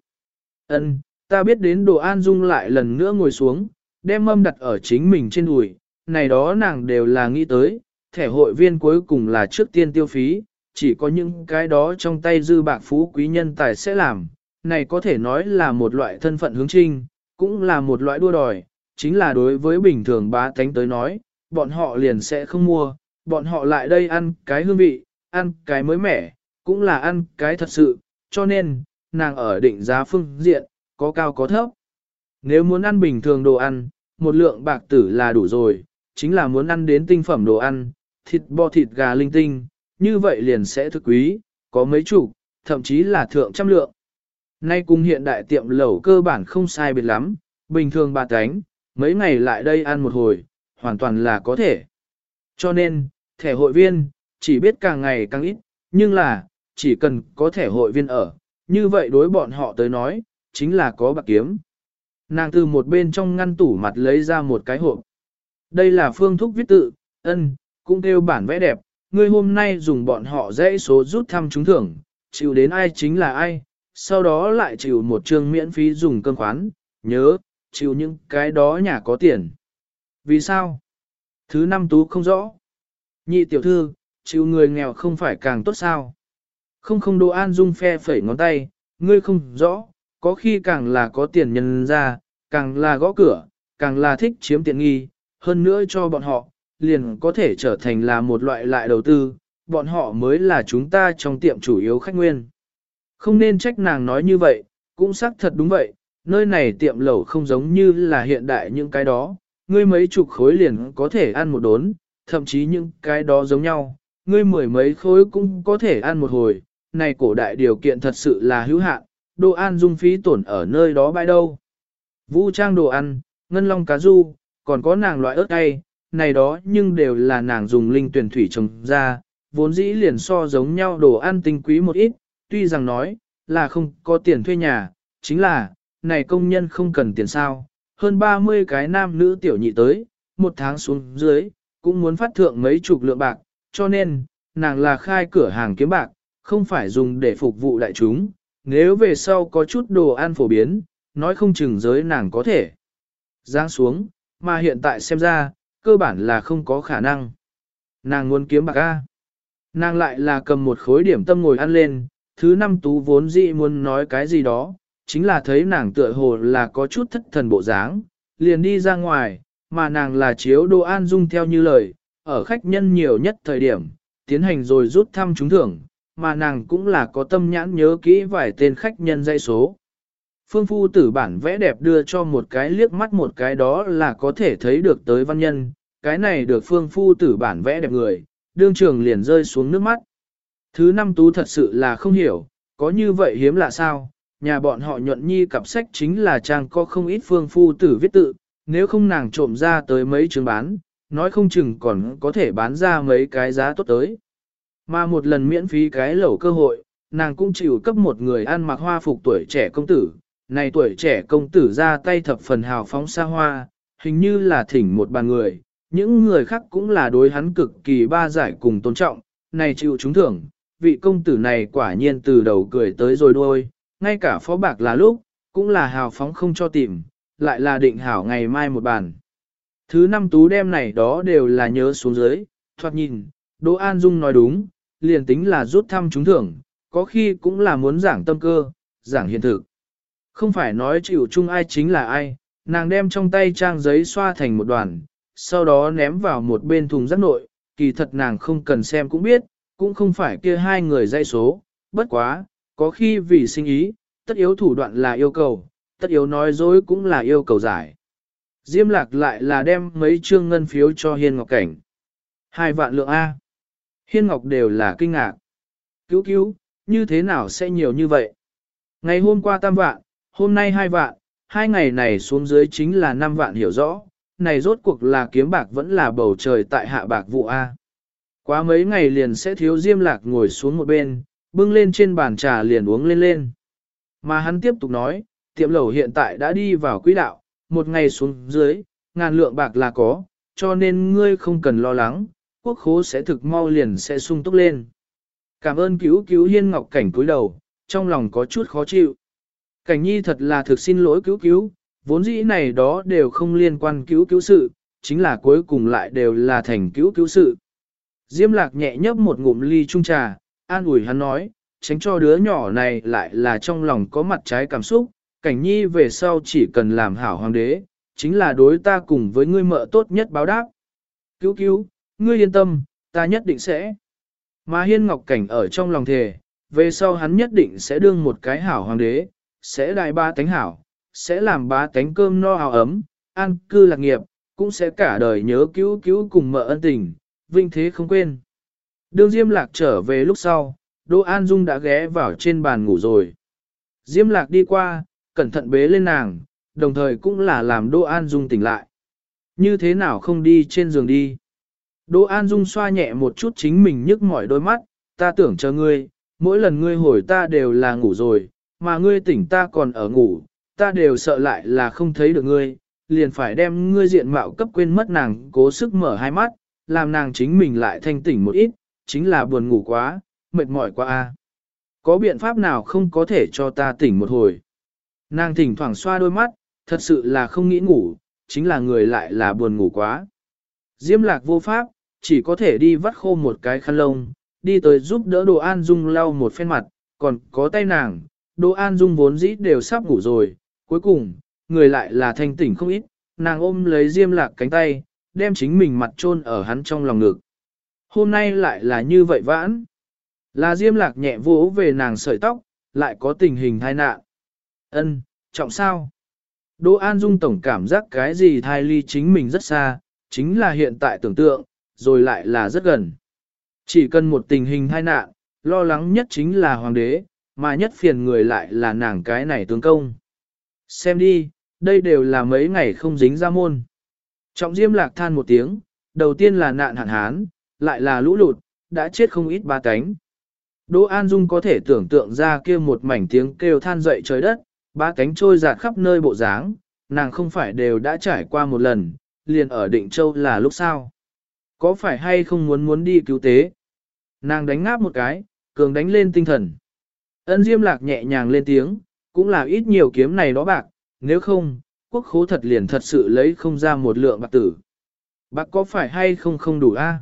Ân, ta biết đến đồ an dung lại lần nữa ngồi xuống, đem mâm đặt ở chính mình trên đùi, này đó nàng đều là nghĩ tới, thẻ hội viên cuối cùng là trước tiên tiêu phí, chỉ có những cái đó trong tay dư bạc phú quý nhân tài sẽ làm, này có thể nói là một loại thân phận hướng trinh, cũng là một loại đua đòi, chính là đối với bình thường bá tánh tới nói, bọn họ liền sẽ không mua, bọn họ lại đây ăn cái hương vị, ăn cái mới mẻ, cũng là ăn cái thật sự, cho nên, nàng ở định giá phương diện, có cao có thấp. Nếu muốn ăn bình thường đồ ăn, một lượng bạc tử là đủ rồi, chính là muốn ăn đến tinh phẩm đồ ăn, thịt bò thịt gà linh tinh, như vậy liền sẽ thực quý, có mấy chục, thậm chí là thượng trăm lượng. Nay cùng hiện đại tiệm lẩu cơ bản không sai biệt lắm, bình thường bà cánh, mấy ngày lại đây ăn một hồi, hoàn toàn là có thể. Cho nên, thẻ hội viên, chỉ biết càng ngày càng ít, nhưng là, chỉ cần có thẻ hội viên ở, như vậy đối bọn họ tới nói, chính là có bạc kiếm. Nàng từ một bên trong ngăn tủ mặt lấy ra một cái hộp. Đây là phương thúc viết tự, ân, cũng kêu bản vẽ đẹp, ngươi hôm nay dùng bọn họ dãy số rút thăm trúng thưởng, chịu đến ai chính là ai, sau đó lại chịu một chương miễn phí dùng cơm khoán, nhớ, chịu những cái đó nhà có tiền. Vì sao? Thứ năm tú không rõ. Nhị tiểu thư, chịu người nghèo không phải càng tốt sao? Không không đồ an dung phe phẩy ngón tay, ngươi không rõ, có khi càng là có tiền nhân ra, càng là gõ cửa, càng là thích chiếm tiện nghi, hơn nữa cho bọn họ, liền có thể trở thành là một loại lại đầu tư, bọn họ mới là chúng ta trong tiệm chủ yếu khách nguyên. Không nên trách nàng nói như vậy, cũng xác thật đúng vậy, nơi này tiệm lẩu không giống như là hiện đại những cái đó, ngươi mấy chục khối liền có thể ăn một đốn, thậm chí những cái đó giống nhau, ngươi mười mấy khối cũng có thể ăn một hồi, này cổ đại điều kiện thật sự là hữu hạn, đồ ăn dung phí tổn ở nơi đó bãi đâu. Vũ trang đồ ăn, ngân long cá du, còn có nàng loại ớt cay, này đó nhưng đều là nàng dùng linh tuyển thủy trồng ra, vốn dĩ liền so giống nhau đồ ăn tinh quý một ít, tuy rằng nói là không có tiền thuê nhà, chính là, này công nhân không cần tiền sao, hơn 30 cái nam nữ tiểu nhị tới, một tháng xuống dưới, cũng muốn phát thượng mấy chục lượng bạc, cho nên, nàng là khai cửa hàng kiếm bạc, không phải dùng để phục vụ đại chúng, nếu về sau có chút đồ ăn phổ biến, nói không chừng giới nàng có thể. Giang xuống, mà hiện tại xem ra, cơ bản là không có khả năng. Nàng muốn kiếm bạc A. Nàng lại là cầm một khối điểm tâm ngồi ăn lên, thứ năm tú vốn dị muốn nói cái gì đó, chính là thấy nàng tựa hồ là có chút thất thần bộ dáng, liền đi ra ngoài, mà nàng là chiếu đồ an dung theo như lời, ở khách nhân nhiều nhất thời điểm, tiến hành rồi rút thăm trúng thưởng, mà nàng cũng là có tâm nhãn nhớ kỹ vài tên khách nhân dây số. Phương phu tử bản vẽ đẹp đưa cho một cái liếc mắt một cái đó là có thể thấy được tới văn nhân, cái này được phương phu tử bản vẽ đẹp người, đương trường liền rơi xuống nước mắt. Thứ năm tú thật sự là không hiểu, có như vậy hiếm là sao, nhà bọn họ nhuận nhi cặp sách chính là trang có không ít phương phu tử viết tự, nếu không nàng trộm ra tới mấy trường bán, nói không chừng còn có thể bán ra mấy cái giá tốt tới. Mà một lần miễn phí cái lẩu cơ hội, nàng cũng chịu cấp một người ăn mặc hoa phục tuổi trẻ công tử, này tuổi trẻ công tử ra tay thập phần hào phóng xa hoa, hình như là thỉnh một bàn người, những người khác cũng là đối hắn cực kỳ ba giải cùng tôn trọng, này chịu trúng thưởng, vị công tử này quả nhiên từ đầu cười tới rồi đuôi, ngay cả phó bạc là lúc, cũng là hào phóng không cho tìm, lại là định hảo ngày mai một bàn. Thứ năm tú đem này đó đều là nhớ xuống dưới, thoạt nhìn, Đỗ An Dung nói đúng, liền tính là rút thăm trúng thưởng, có khi cũng là muốn giảng tâm cơ, giảng hiện thực. Không phải nói chịu chung ai chính là ai, nàng đem trong tay trang giấy xoa thành một đoàn, sau đó ném vào một bên thùng rác nội, kỳ thật nàng không cần xem cũng biết, cũng không phải kia hai người dây số, bất quá, có khi vì sinh ý, tất yếu thủ đoạn là yêu cầu, tất yếu nói dối cũng là yêu cầu giải. Diêm lạc lại là đem mấy trương ngân phiếu cho Hiên Ngọc Cảnh. Hai vạn lượng A. Hiên Ngọc đều là kinh ngạc. Cứu cứu, như thế nào sẽ nhiều như vậy? Ngày hôm qua tam vạn, hôm nay hai vạn, hai ngày này xuống dưới chính là năm vạn hiểu rõ, này rốt cuộc là kiếm bạc vẫn là bầu trời tại hạ bạc vụ A. Quá mấy ngày liền sẽ thiếu diêm lạc ngồi xuống một bên, bưng lên trên bàn trà liền uống lên lên. Mà hắn tiếp tục nói, tiệm lẩu hiện tại đã đi vào quỹ đạo, một ngày xuống dưới, ngàn lượng bạc là có, cho nên ngươi không cần lo lắng, quốc khố sẽ thực mau liền sẽ sung túc lên. Cảm ơn cứu cứu hiên ngọc cảnh cúi đầu, trong lòng có chút khó chịu. Cảnh nhi thật là thực xin lỗi cứu cứu, vốn dĩ này đó đều không liên quan cứu cứu sự, chính là cuối cùng lại đều là thành cứu cứu sự. Diêm lạc nhẹ nhấp một ngụm ly trung trà, an ủi hắn nói, tránh cho đứa nhỏ này lại là trong lòng có mặt trái cảm xúc, cảnh nhi về sau chỉ cần làm hảo hoàng đế, chính là đối ta cùng với ngươi mợ tốt nhất báo đáp. Cứu cứu, ngươi yên tâm, ta nhất định sẽ. Mà hiên ngọc cảnh ở trong lòng thề, về sau hắn nhất định sẽ đương một cái hảo hoàng đế, sẽ đại ba tánh hảo, sẽ làm ba tánh cơm no hào ấm, an cư lạc nghiệp, cũng sẽ cả đời nhớ cứu cứu cùng mợ ân tình, vinh thế không quên. Đương Diêm Lạc trở về lúc sau, Đỗ An Dung đã ghé vào trên bàn ngủ rồi. Diêm Lạc đi qua, cẩn thận bế lên nàng, đồng thời cũng là làm Đỗ An Dung tỉnh lại. Như thế nào không đi trên giường đi? Đỗ An Dung xoa nhẹ một chút chính mình nhức mỏi đôi mắt, ta tưởng chờ ngươi, mỗi lần ngươi hồi ta đều là ngủ rồi, mà ngươi tỉnh ta còn ở ngủ, ta đều sợ lại là không thấy được ngươi, liền phải đem ngươi diện mạo cấp quên mất nàng cố sức mở hai mắt, làm nàng chính mình lại thanh tỉnh một ít, chính là buồn ngủ quá, mệt mỏi quá a. Có biện pháp nào không có thể cho ta tỉnh một hồi? Nàng thỉnh thoảng xoa đôi mắt, thật sự là không nghĩ ngủ, chính là người lại là buồn ngủ quá. Diêm lạc vô pháp, chỉ có thể đi vắt khô một cái khăn lông, đi tới giúp đỡ Đồ An Dung lau một phen mặt, còn có tay nàng, Đỗ An Dung vốn dĩ đều sắp ngủ rồi, cuối cùng, người lại là thanh tỉnh không ít, nàng ôm lấy Diêm Lạc cánh tay, đem chính mình mặt chôn ở hắn trong lòng ngực. Hôm nay lại là như vậy vãn. Là Diêm Lạc nhẹ vỗ về nàng sợi tóc, lại có tình hình thai nạn. Ân, trọng sao? Đỗ An Dung tổng cảm giác cái gì thai ly chính mình rất xa, chính là hiện tại tưởng tượng, rồi lại là rất gần. Chỉ cần một tình hình thai nạn, lo lắng nhất chính là hoàng đế, mà nhất phiền người lại là nàng cái này tướng công. Xem đi, đây đều là mấy ngày không dính ra môn. Trọng Diêm lạc than một tiếng, đầu tiên là nạn hạn hán, lại là lũ lụt, đã chết không ít ba cánh. Đỗ An Dung có thể tưởng tượng ra kia một mảnh tiếng kêu than dậy trời đất, ba cánh trôi dạt khắp nơi bộ dáng, nàng không phải đều đã trải qua một lần, liền ở Định Châu là lúc sau. Có phải hay không muốn muốn đi cứu tế? Nàng đánh ngáp một cái, cường đánh lên tinh thần. Ân Diêm Lạc nhẹ nhàng lên tiếng, cũng là ít nhiều kiếm này đó bạc, nếu không, quốc khố thật liền thật sự lấy không ra một lượng bạc tử. Bạc có phải hay không không đủ a?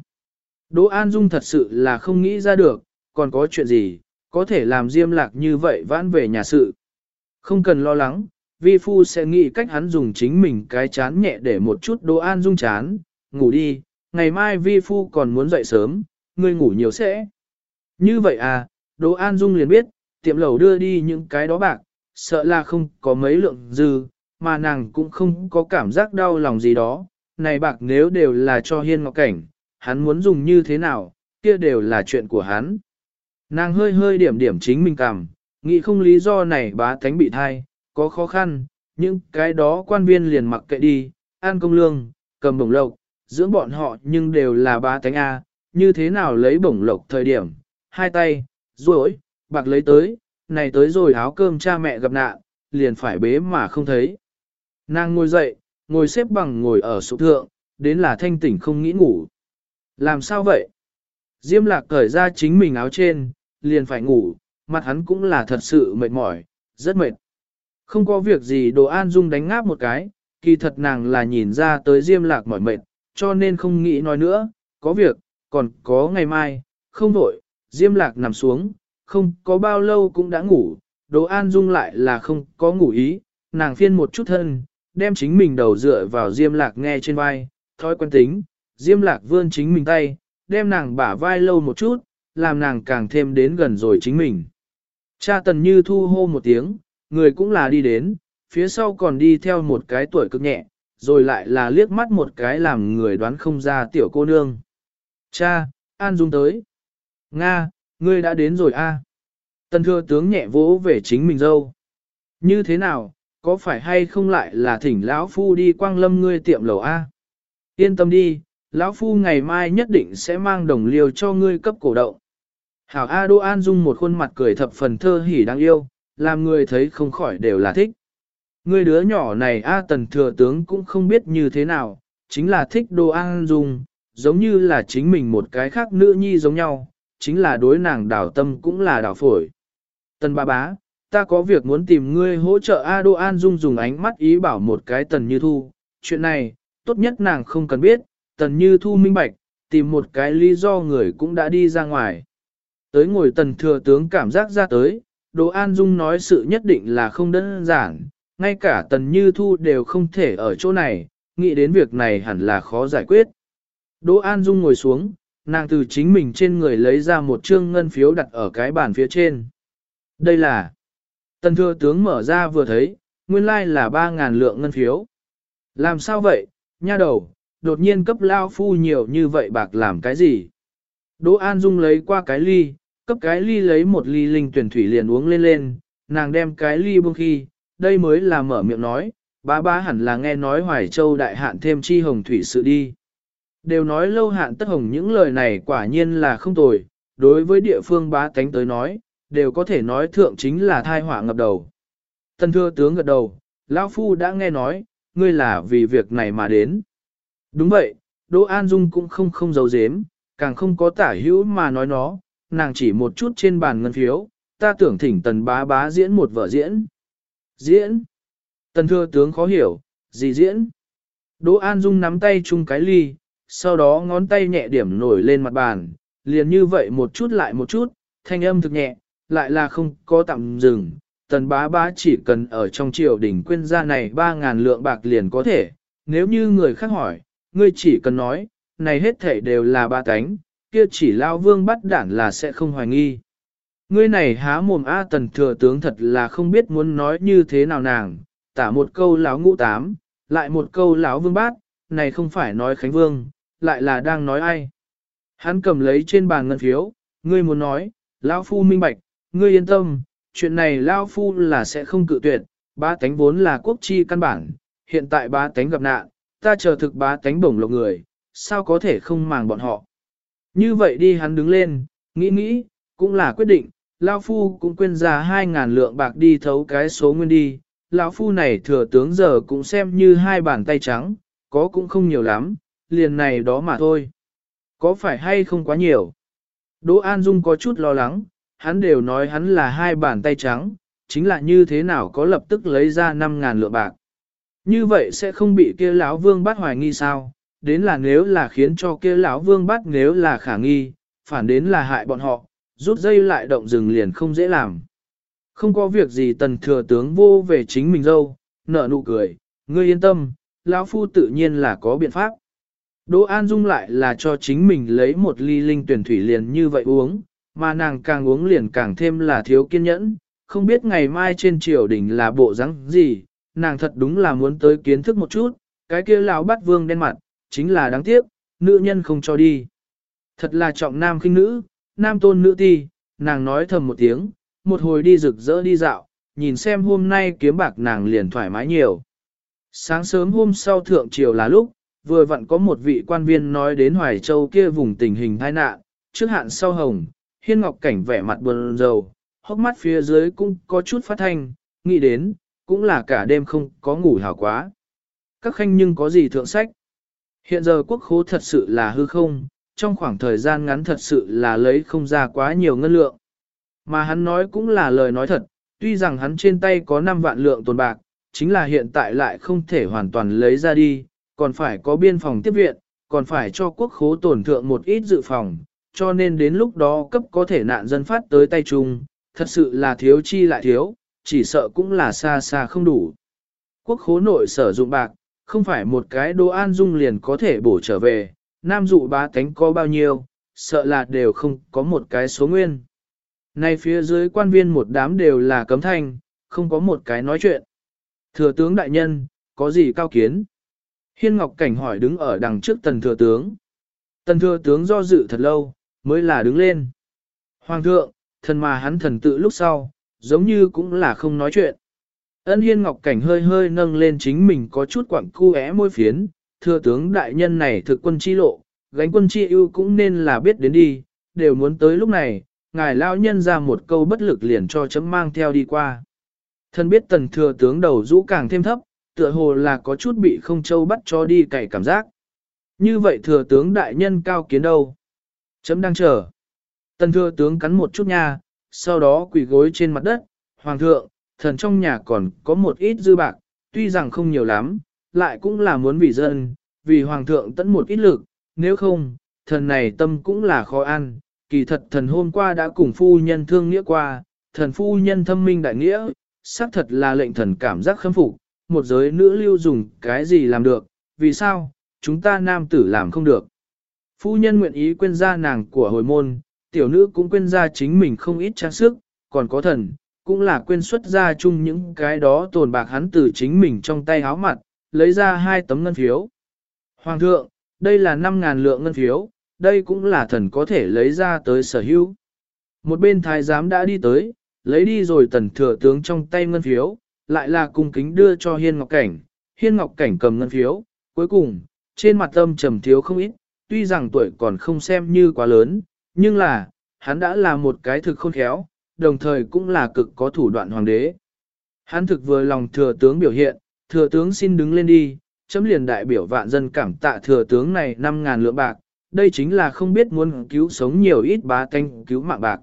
Đỗ An Dung thật sự là không nghĩ ra được, còn có chuyện gì, có thể làm Diêm Lạc như vậy vãn về nhà sự. Không cần lo lắng, vi phu sẽ nghĩ cách hắn dùng chính mình cái chán nhẹ để một chút Đỗ An Dung chán, ngủ đi, ngày mai vi phu còn muốn dậy sớm, ngươi ngủ nhiều sẽ. Như vậy à, Đỗ An Dung liền biết, tiệm lầu đưa đi những cái đó bạc, sợ là không có mấy lượng dư, mà nàng cũng không có cảm giác đau lòng gì đó. Này bạc nếu đều là cho hiên ngọc cảnh, hắn muốn dùng như thế nào, kia đều là chuyện của hắn. Nàng hơi hơi điểm điểm chính mình cảm, nghĩ không lý do này bá thánh bị thai, có khó khăn, những cái đó quan viên liền mặc kệ đi, an công lương, cầm bổng lộc, dưỡng bọn họ nhưng đều là bá thánh A, như thế nào lấy bổng lộc thời điểm, hai tay, ruỗi, bạc lấy tới, này tới rồi áo cơm cha mẹ gặp nạn, liền phải bế mà không thấy. Nàng ngồi dậy, ngồi xếp bằng ngồi ở sụp thượng, đến là thanh tỉnh không nghĩ ngủ. Làm sao vậy? Diêm lạc cởi ra chính mình áo trên, liền phải ngủ, mặt hắn cũng là thật sự mệt mỏi, rất mệt. Không có việc gì đồ an dung đánh ngáp một cái, kỳ thật nàng là nhìn ra tới diêm lạc mỏi mệt, cho nên không nghĩ nói nữa, có việc, còn có ngày mai, không đổi, diêm lạc nằm xuống, không có bao lâu cũng đã ngủ, đồ an dung lại là không có ngủ ý, nàng phiên một chút thân, đem chính mình đầu dựa vào diêm lạc nghe trên vai, thói quen tính, diêm lạc vươn chính mình tay, đem nàng bả vai lâu một chút, làm nàng càng thêm đến gần rồi chính mình. Cha tần như thu hô một tiếng, người cũng là đi đến, phía sau còn đi theo một cái tuổi cực nhẹ, rồi lại là liếc mắt một cái làm người đoán không ra tiểu cô nương. Cha, An Dung tới. Nga, ngươi đã đến rồi a. Tần thừa tướng nhẹ vỗ về chính mình dâu. Như thế nào, có phải hay không lại là thỉnh lão phu đi quang lâm ngươi tiệm lầu a? Yên tâm đi, lão phu ngày mai nhất định sẽ mang đồng liều cho ngươi cấp cổ động. Hảo A Đô An Dung một khuôn mặt cười thập phần thơ hỉ đáng yêu, làm người thấy không khỏi đều là thích. Người đứa nhỏ này A Tần Thừa Tướng cũng không biết như thế nào, chính là thích Đô An Dung, giống như là chính mình một cái khác nữ nhi giống nhau, chính là đối nàng đảo tâm cũng là đảo phổi. Tần ba bá, ta có việc muốn tìm ngươi hỗ trợ A Đô An Dung dùng ánh mắt ý bảo một cái Tần Như Thu, chuyện này, tốt nhất nàng không cần biết, Tần Như Thu minh bạch, tìm một cái lý do người cũng đã đi ra ngoài. Tới ngồi Tần Thừa Tướng cảm giác ra tới, Đỗ An Dung nói sự nhất định là không đơn giản, ngay cả Tần Như Thu đều không thể ở chỗ này, nghĩ đến việc này hẳn là khó giải quyết. Đỗ An Dung ngồi xuống, nàng từ chính mình trên người lấy ra một trương ngân phiếu đặt ở cái bàn phía trên. Đây là... Tần thừa tướng mở ra vừa thấy, nguyên lai là 3.000 lượng ngân phiếu. Làm sao vậy, nha đầu, đột nhiên cấp lao phu nhiều như vậy bạc làm cái gì? Đỗ An Dung lấy qua cái ly, cấp cái ly lấy một ly linh tuyển thủy liền uống lên lên, nàng đem cái ly buông khi, đây mới là mở miệng nói, bá bá hẳn là nghe nói Hoài Châu đại hạn thêm chi hồng thủy sự đi. Đều nói lâu hạn tất hồng những lời này quả nhiên là không tồi, đối với địa phương bá tánh tới nói, đều có thể nói thượng chính là thai họa ngập đầu. Tân thưa tướng gật đầu, Lão Phu đã nghe nói, ngươi là vì việc này mà đến. Đúng vậy, Đỗ An Dung cũng không không giấu giếm, càng không có tả hữu mà nói nó, nàng chỉ một chút trên bàn ngân phiếu, ta tưởng thỉnh tần bá bá diễn một vở diễn. Diễn? Tần thưa tướng khó hiểu, gì diễn? Đỗ An Dung nắm tay chung cái ly, sau đó ngón tay nhẹ điểm nổi lên mặt bàn, liền như vậy một chút lại một chút, thanh âm thực nhẹ, lại là không có tạm dừng. Tần bá bá chỉ cần ở trong triều đỉnh quyên gia này 3.000 lượng bạc liền có thể, nếu như người khác hỏi, ngươi chỉ cần nói, này hết thể đều là ba cánh, kia chỉ lao vương bắt đản là sẽ không hoài nghi. Ngươi này há mồm A tần thừa tướng thật là không biết muốn nói như thế nào nàng, tả một câu láo ngũ tám, lại một câu láo vương bát, này không phải nói Khánh Vương, lại là đang nói ai. Hắn cầm lấy trên bàn ngân phiếu, ngươi muốn nói, lão phu minh bạch, ngươi yên tâm, chuyện này lão phu là sẽ không cự tuyệt, ba tánh vốn là quốc chi căn bản, hiện tại ba tánh gặp nạn, ta chờ thực ba tánh bổng lộc người, sao có thể không màng bọn họ. Như vậy đi hắn đứng lên, nghĩ nghĩ, cũng là quyết định, lão phu cũng quên ra hai ngàn lượng bạc đi thấu cái số nguyên đi, lão phu này thừa tướng giờ cũng xem như hai bàn tay trắng, có cũng không nhiều lắm, liền này đó mà thôi. Có phải hay không quá nhiều? Đỗ An Dung có chút lo lắng, hắn đều nói hắn là hai bàn tay trắng, chính là như thế nào có lập tức lấy ra 5.000 lượng bạc. Như vậy sẽ không bị kia lão vương bắt hoài nghi sao? Đến là nếu là khiến cho kia lão vương bắt nếu là khả nghi, phản đến là hại bọn họ, rút dây lại động rừng liền không dễ làm. Không có việc gì tần thừa tướng vô về chính mình dâu, nở nụ cười, ngươi yên tâm, lão phu tự nhiên là có biện pháp. Đỗ An Dung lại là cho chính mình lấy một ly linh tuyển thủy liền như vậy uống, mà nàng càng uống liền càng thêm là thiếu kiên nhẫn, không biết ngày mai trên triều đình là bộ rắn gì, nàng thật đúng là muốn tới kiến thức một chút, cái kia lão bắt vương đen mặt, chính là đáng tiếc, nữ nhân không cho đi. Thật là trọng nam khinh nữ, nam tôn nữ ti, nàng nói thầm một tiếng, một hồi đi rực rỡ đi dạo, nhìn xem hôm nay kiếm bạc nàng liền thoải mái nhiều. Sáng sớm hôm sau thượng triều là lúc, vừa vặn có một vị quan viên nói đến Hoài Châu kia vùng tình hình tai nạn, trước hạn sau hồng, hiên ngọc cảnh vẻ mặt buồn rầu, hốc mắt phía dưới cũng có chút phát thanh, nghĩ đến, cũng là cả đêm không có ngủ hào quá. Các khanh nhưng có gì thượng sách? Hiện giờ quốc khố thật sự là hư không, trong khoảng thời gian ngắn thật sự là lấy không ra quá nhiều ngân lượng. Mà hắn nói cũng là lời nói thật, tuy rằng hắn trên tay có 5 vạn lượng tồn bạc, chính là hiện tại lại không thể hoàn toàn lấy ra đi, còn phải có biên phòng tiếp viện, còn phải cho quốc khố tổn thượng một ít dự phòng, cho nên đến lúc đó cấp có thể nạn dân phát tới tay chung, thật sự là thiếu chi lại thiếu, chỉ sợ cũng là xa xa không đủ. Quốc khố nội sử dụng bạc, không phải một cái đồ an dung liền có thể bổ trở về, nam dụ bá tánh có bao nhiêu, sợ là đều không có một cái số nguyên. Nay phía dưới quan viên một đám đều là cấm thanh, không có một cái nói chuyện. Thừa tướng đại nhân, có gì cao kiến? Hiên Ngọc Cảnh hỏi đứng ở đằng trước tần thừa tướng. Tần thừa tướng do dự thật lâu, mới là đứng lên. Hoàng thượng, thần mà hắn thần tự lúc sau, giống như cũng là không nói chuyện. Ân Hiên Ngọc Cảnh hơi hơi nâng lên chính mình có chút quặng cu é môi phiến, thừa tướng đại nhân này thực quân chi lộ, gánh quân chi ưu cũng nên là biết đến đi, đều muốn tới lúc này, ngài lao nhân ra một câu bất lực liền cho chấm mang theo đi qua. Thân biết tần thừa tướng đầu rũ càng thêm thấp, tựa hồ là có chút bị không châu bắt cho đi cày cảm giác. Như vậy thừa tướng đại nhân cao kiến đâu? Chấm đang chờ. Tần thừa tướng cắn một chút nha, sau đó quỳ gối trên mặt đất, hoàng thượng, thần trong nhà còn có một ít dư bạc, tuy rằng không nhiều lắm, lại cũng là muốn vì dân, vì hoàng thượng tận một ít lực, nếu không, thần này tâm cũng là khó ăn, kỳ thật thần hôm qua đã cùng phu nhân thương nghĩa qua, thần phu nhân thâm minh đại nghĩa, xác thật là lệnh thần cảm giác khâm phục, một giới nữ lưu dùng cái gì làm được, vì sao, chúng ta nam tử làm không được. Phu nhân nguyện ý quên ra nàng của hồi môn, tiểu nữ cũng quên ra chính mình không ít trang sức, còn có thần, cũng là quên xuất ra chung những cái đó tồn bạc hắn từ chính mình trong tay háo mặt, lấy ra hai tấm ngân phiếu. Hoàng thượng, đây là 5.000 lượng ngân phiếu, đây cũng là thần có thể lấy ra tới sở hữu. Một bên thái giám đã đi tới, lấy đi rồi tần thừa tướng trong tay ngân phiếu, lại là cung kính đưa cho Hiên Ngọc Cảnh. Hiên Ngọc Cảnh cầm ngân phiếu, cuối cùng, trên mặt tâm trầm thiếu không ít, tuy rằng tuổi còn không xem như quá lớn, nhưng là, hắn đã là một cái thực khôn khéo, đồng thời cũng là cực có thủ đoạn hoàng đế. Hắn thực vừa lòng thừa tướng biểu hiện, thừa tướng xin đứng lên đi, chấm liền đại biểu vạn dân cảm tạ thừa tướng này 5.000 lượng bạc, đây chính là không biết muốn cứu sống nhiều ít bá tanh cứu mạng bạc.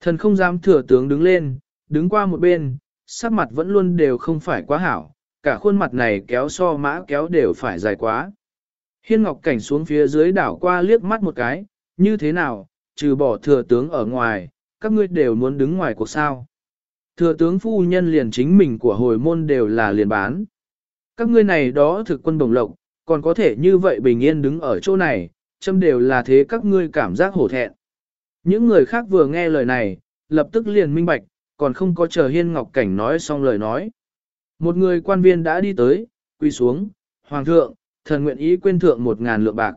Thần không dám thừa tướng đứng lên, đứng qua một bên, sắc mặt vẫn luôn đều không phải quá hảo, cả khuôn mặt này kéo so mã kéo đều phải dài quá. Hiên Ngọc Cảnh xuống phía dưới đảo qua liếc mắt một cái, như thế nào, trừ bỏ thừa tướng ở ngoài, các ngươi đều muốn đứng ngoài cuộc sao. Thừa tướng phu nhân liền chính mình của hồi môn đều là liền bán. Các ngươi này đó thực quân đồng lộc, còn có thể như vậy bình yên đứng ở chỗ này, châm đều là thế các ngươi cảm giác hổ thẹn. Những người khác vừa nghe lời này, lập tức liền minh bạch, còn không có chờ Hiên Ngọc Cảnh nói xong lời nói. Một người quan viên đã đi tới, quỳ xuống, Hoàng thượng, thần nguyện ý quên thượng một ngàn lượng bạc.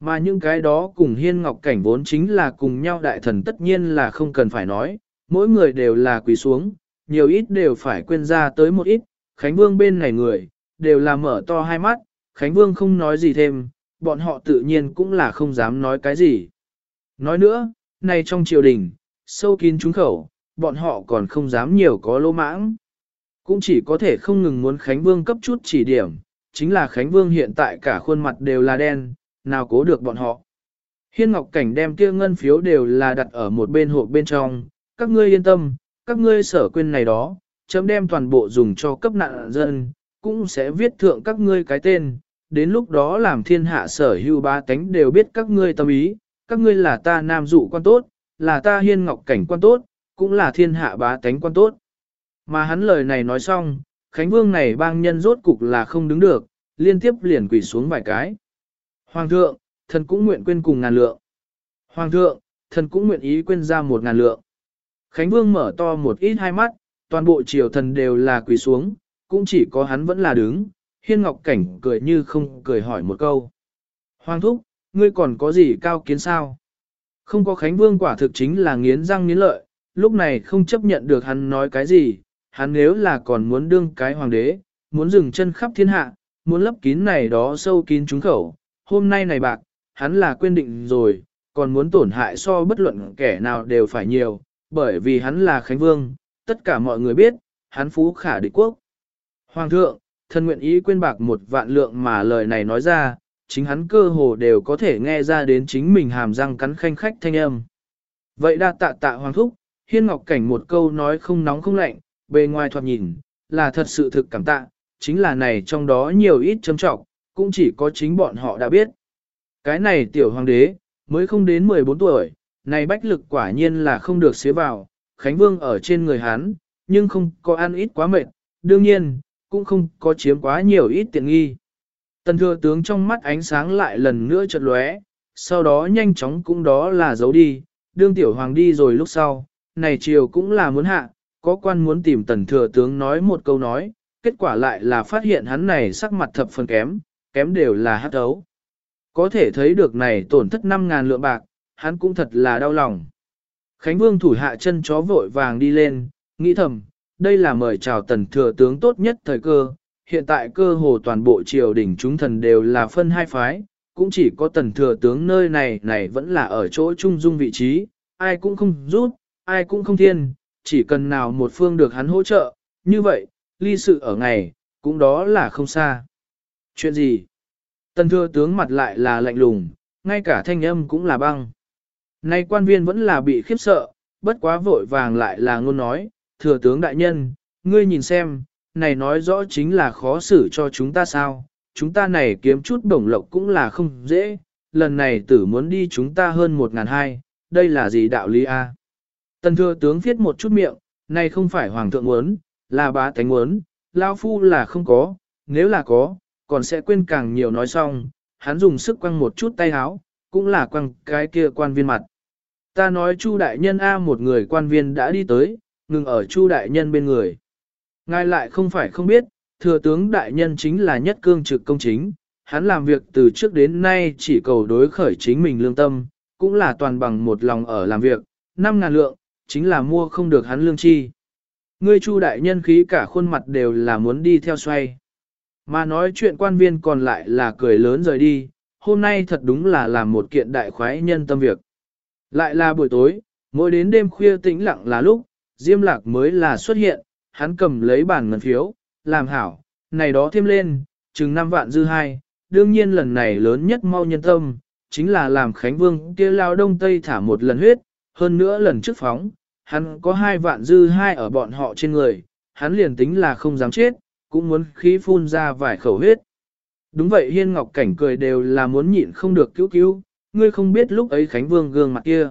Mà những cái đó cùng Hiên Ngọc Cảnh vốn chính là cùng nhau đại thần tất nhiên là không cần phải nói, mỗi người đều là quỳ xuống, nhiều ít đều phải quên ra tới một ít, Khánh Vương bên này người, đều là mở to hai mắt, Khánh Vương không nói gì thêm, bọn họ tự nhiên cũng là không dám nói cái gì. Nói nữa, này trong triều đình, sâu kín trúng khẩu, bọn họ còn không dám nhiều có lỗ mãng. Cũng chỉ có thể không ngừng muốn Khánh Vương cấp chút chỉ điểm, chính là Khánh Vương hiện tại cả khuôn mặt đều là đen, nào cố được bọn họ. Hiên Ngọc Cảnh đem kia ngân phiếu đều là đặt ở một bên hộp bên trong, các ngươi yên tâm, các ngươi sở quên này đó, chấm đem toàn bộ dùng cho cấp nạn dân, cũng sẽ viết thượng các ngươi cái tên, đến lúc đó làm thiên hạ sở hưu ba tánh đều biết các ngươi tâm ý, các ngươi là ta nam dụ quan tốt, là ta hiên ngọc cảnh quan tốt, cũng là thiên hạ bá tánh quan tốt. Mà hắn lời này nói xong, Khánh Vương này bang nhân rốt cục là không đứng được, liên tiếp liền quỳ xuống vài cái. Hoàng thượng, thần cũng nguyện quên cùng ngàn lượng. Hoàng thượng, thần cũng nguyện ý quên ra một ngàn lượng. Khánh Vương mở to một ít hai mắt, toàn bộ triều thần đều là quỳ xuống, cũng chỉ có hắn vẫn là đứng, hiên ngọc cảnh cười như không cười hỏi một câu. Hoàng thúc, ngươi còn có gì cao kiến sao? Không có Khánh Vương quả thực chính là nghiến răng nghiến lợi, lúc này không chấp nhận được hắn nói cái gì, hắn nếu là còn muốn đương cái hoàng đế, muốn dừng chân khắp thiên hạ, muốn lấp kín này đó sâu kín trúng khẩu, hôm nay này bạc, hắn là quên định rồi, còn muốn tổn hại so bất luận kẻ nào đều phải nhiều, bởi vì hắn là Khánh Vương, tất cả mọi người biết, hắn phú khả địch quốc. Hoàng thượng, thân nguyện ý quên bạc một vạn lượng mà lời này nói ra, chính hắn cơ hồ đều có thể nghe ra đến chính mình hàm răng cắn khanh khách thanh âm. Vậy đa tạ tạ hoàng thúc, hiên ngọc cảnh một câu nói không nóng không lạnh, bề ngoài thoạt nhìn, là thật sự thực cảm tạ, chính là này trong đó nhiều ít châm trọng, cũng chỉ có chính bọn họ đã biết. Cái này tiểu hoàng đế, mới không đến 14 tuổi, này bách lực quả nhiên là không được xế vào, Khánh Vương ở trên người hắn, nhưng không có ăn ít quá mệt, đương nhiên, cũng không có chiếm quá nhiều ít tiện nghi. Tần thừa tướng trong mắt ánh sáng lại lần nữa chợt lóe, sau đó nhanh chóng cũng đó là giấu đi, đương tiểu hoàng đi rồi lúc sau, này chiều cũng là muốn hạ, có quan muốn tìm tần thừa tướng nói một câu nói, kết quả lại là phát hiện hắn này sắc mặt thập phần kém, kém đều là hát ấu. Có thể thấy được này tổn thất 5.000 lượng bạc, hắn cũng thật là đau lòng. Khánh Vương thủ hạ chân chó vội vàng đi lên, nghĩ thầm, đây là mời chào tần thừa tướng tốt nhất thời cơ, hiện tại cơ hồ toàn bộ triều đình chúng thần đều là phân hai phái, cũng chỉ có tần thừa tướng nơi này này vẫn là ở chỗ trung dung vị trí, ai cũng không rút, ai cũng không thiên, chỉ cần nào một phương được hắn hỗ trợ, như vậy, ly sự ở ngày, cũng đó là không xa. Chuyện gì? Tần thừa tướng mặt lại là lạnh lùng, ngay cả thanh âm cũng là băng. Nay quan viên vẫn là bị khiếp sợ, bất quá vội vàng lại là ngôn nói, thừa tướng đại nhân, ngươi nhìn xem, này nói rõ chính là khó xử cho chúng ta sao, chúng ta này kiếm chút đồng lộc cũng là không dễ, lần này tử muốn đi chúng ta hơn một ngàn hai, đây là gì đạo lý a? Tần thừa tướng viết một chút miệng, này không phải hoàng thượng muốn, là bá tánh muốn, lao phu là không có, nếu là có, còn sẽ quên càng nhiều nói xong, hắn dùng sức quăng một chút tay háo, cũng là quăng cái kia quan viên mặt. Ta nói Chu đại nhân A một người quan viên đã đi tới, ngừng ở Chu đại nhân bên người. Ngài lại không phải không biết, thừa tướng đại nhân chính là nhất cương trực công chính, hắn làm việc từ trước đến nay chỉ cầu đối khởi chính mình lương tâm, cũng là toàn bằng một lòng ở làm việc, năm ngàn lượng, chính là mua không được hắn lương chi. Ngươi chu đại nhân khí cả khuôn mặt đều là muốn đi theo xoay. Mà nói chuyện quan viên còn lại là cười lớn rời đi, hôm nay thật đúng là làm một kiện đại khoái nhân tâm việc. Lại là buổi tối, mỗi đến đêm khuya tĩnh lặng là lúc, Diêm Lạc mới là xuất hiện, hắn cầm lấy bản ngân phiếu, làm hảo, này đó thêm lên, chừng 5 vạn dư hai, đương nhiên lần này lớn nhất mau nhân tâm, chính là làm Khánh Vương kia lao đông tây thả một lần huyết, hơn nữa lần trước phóng, hắn có hai vạn dư hai ở bọn họ trên người, hắn liền tính là không dám chết, cũng muốn khí phun ra vài khẩu huyết. Đúng vậy Hiên Ngọc Cảnh cười đều là muốn nhịn không được cứu cứu, ngươi không biết lúc ấy Khánh Vương gương mặt kia.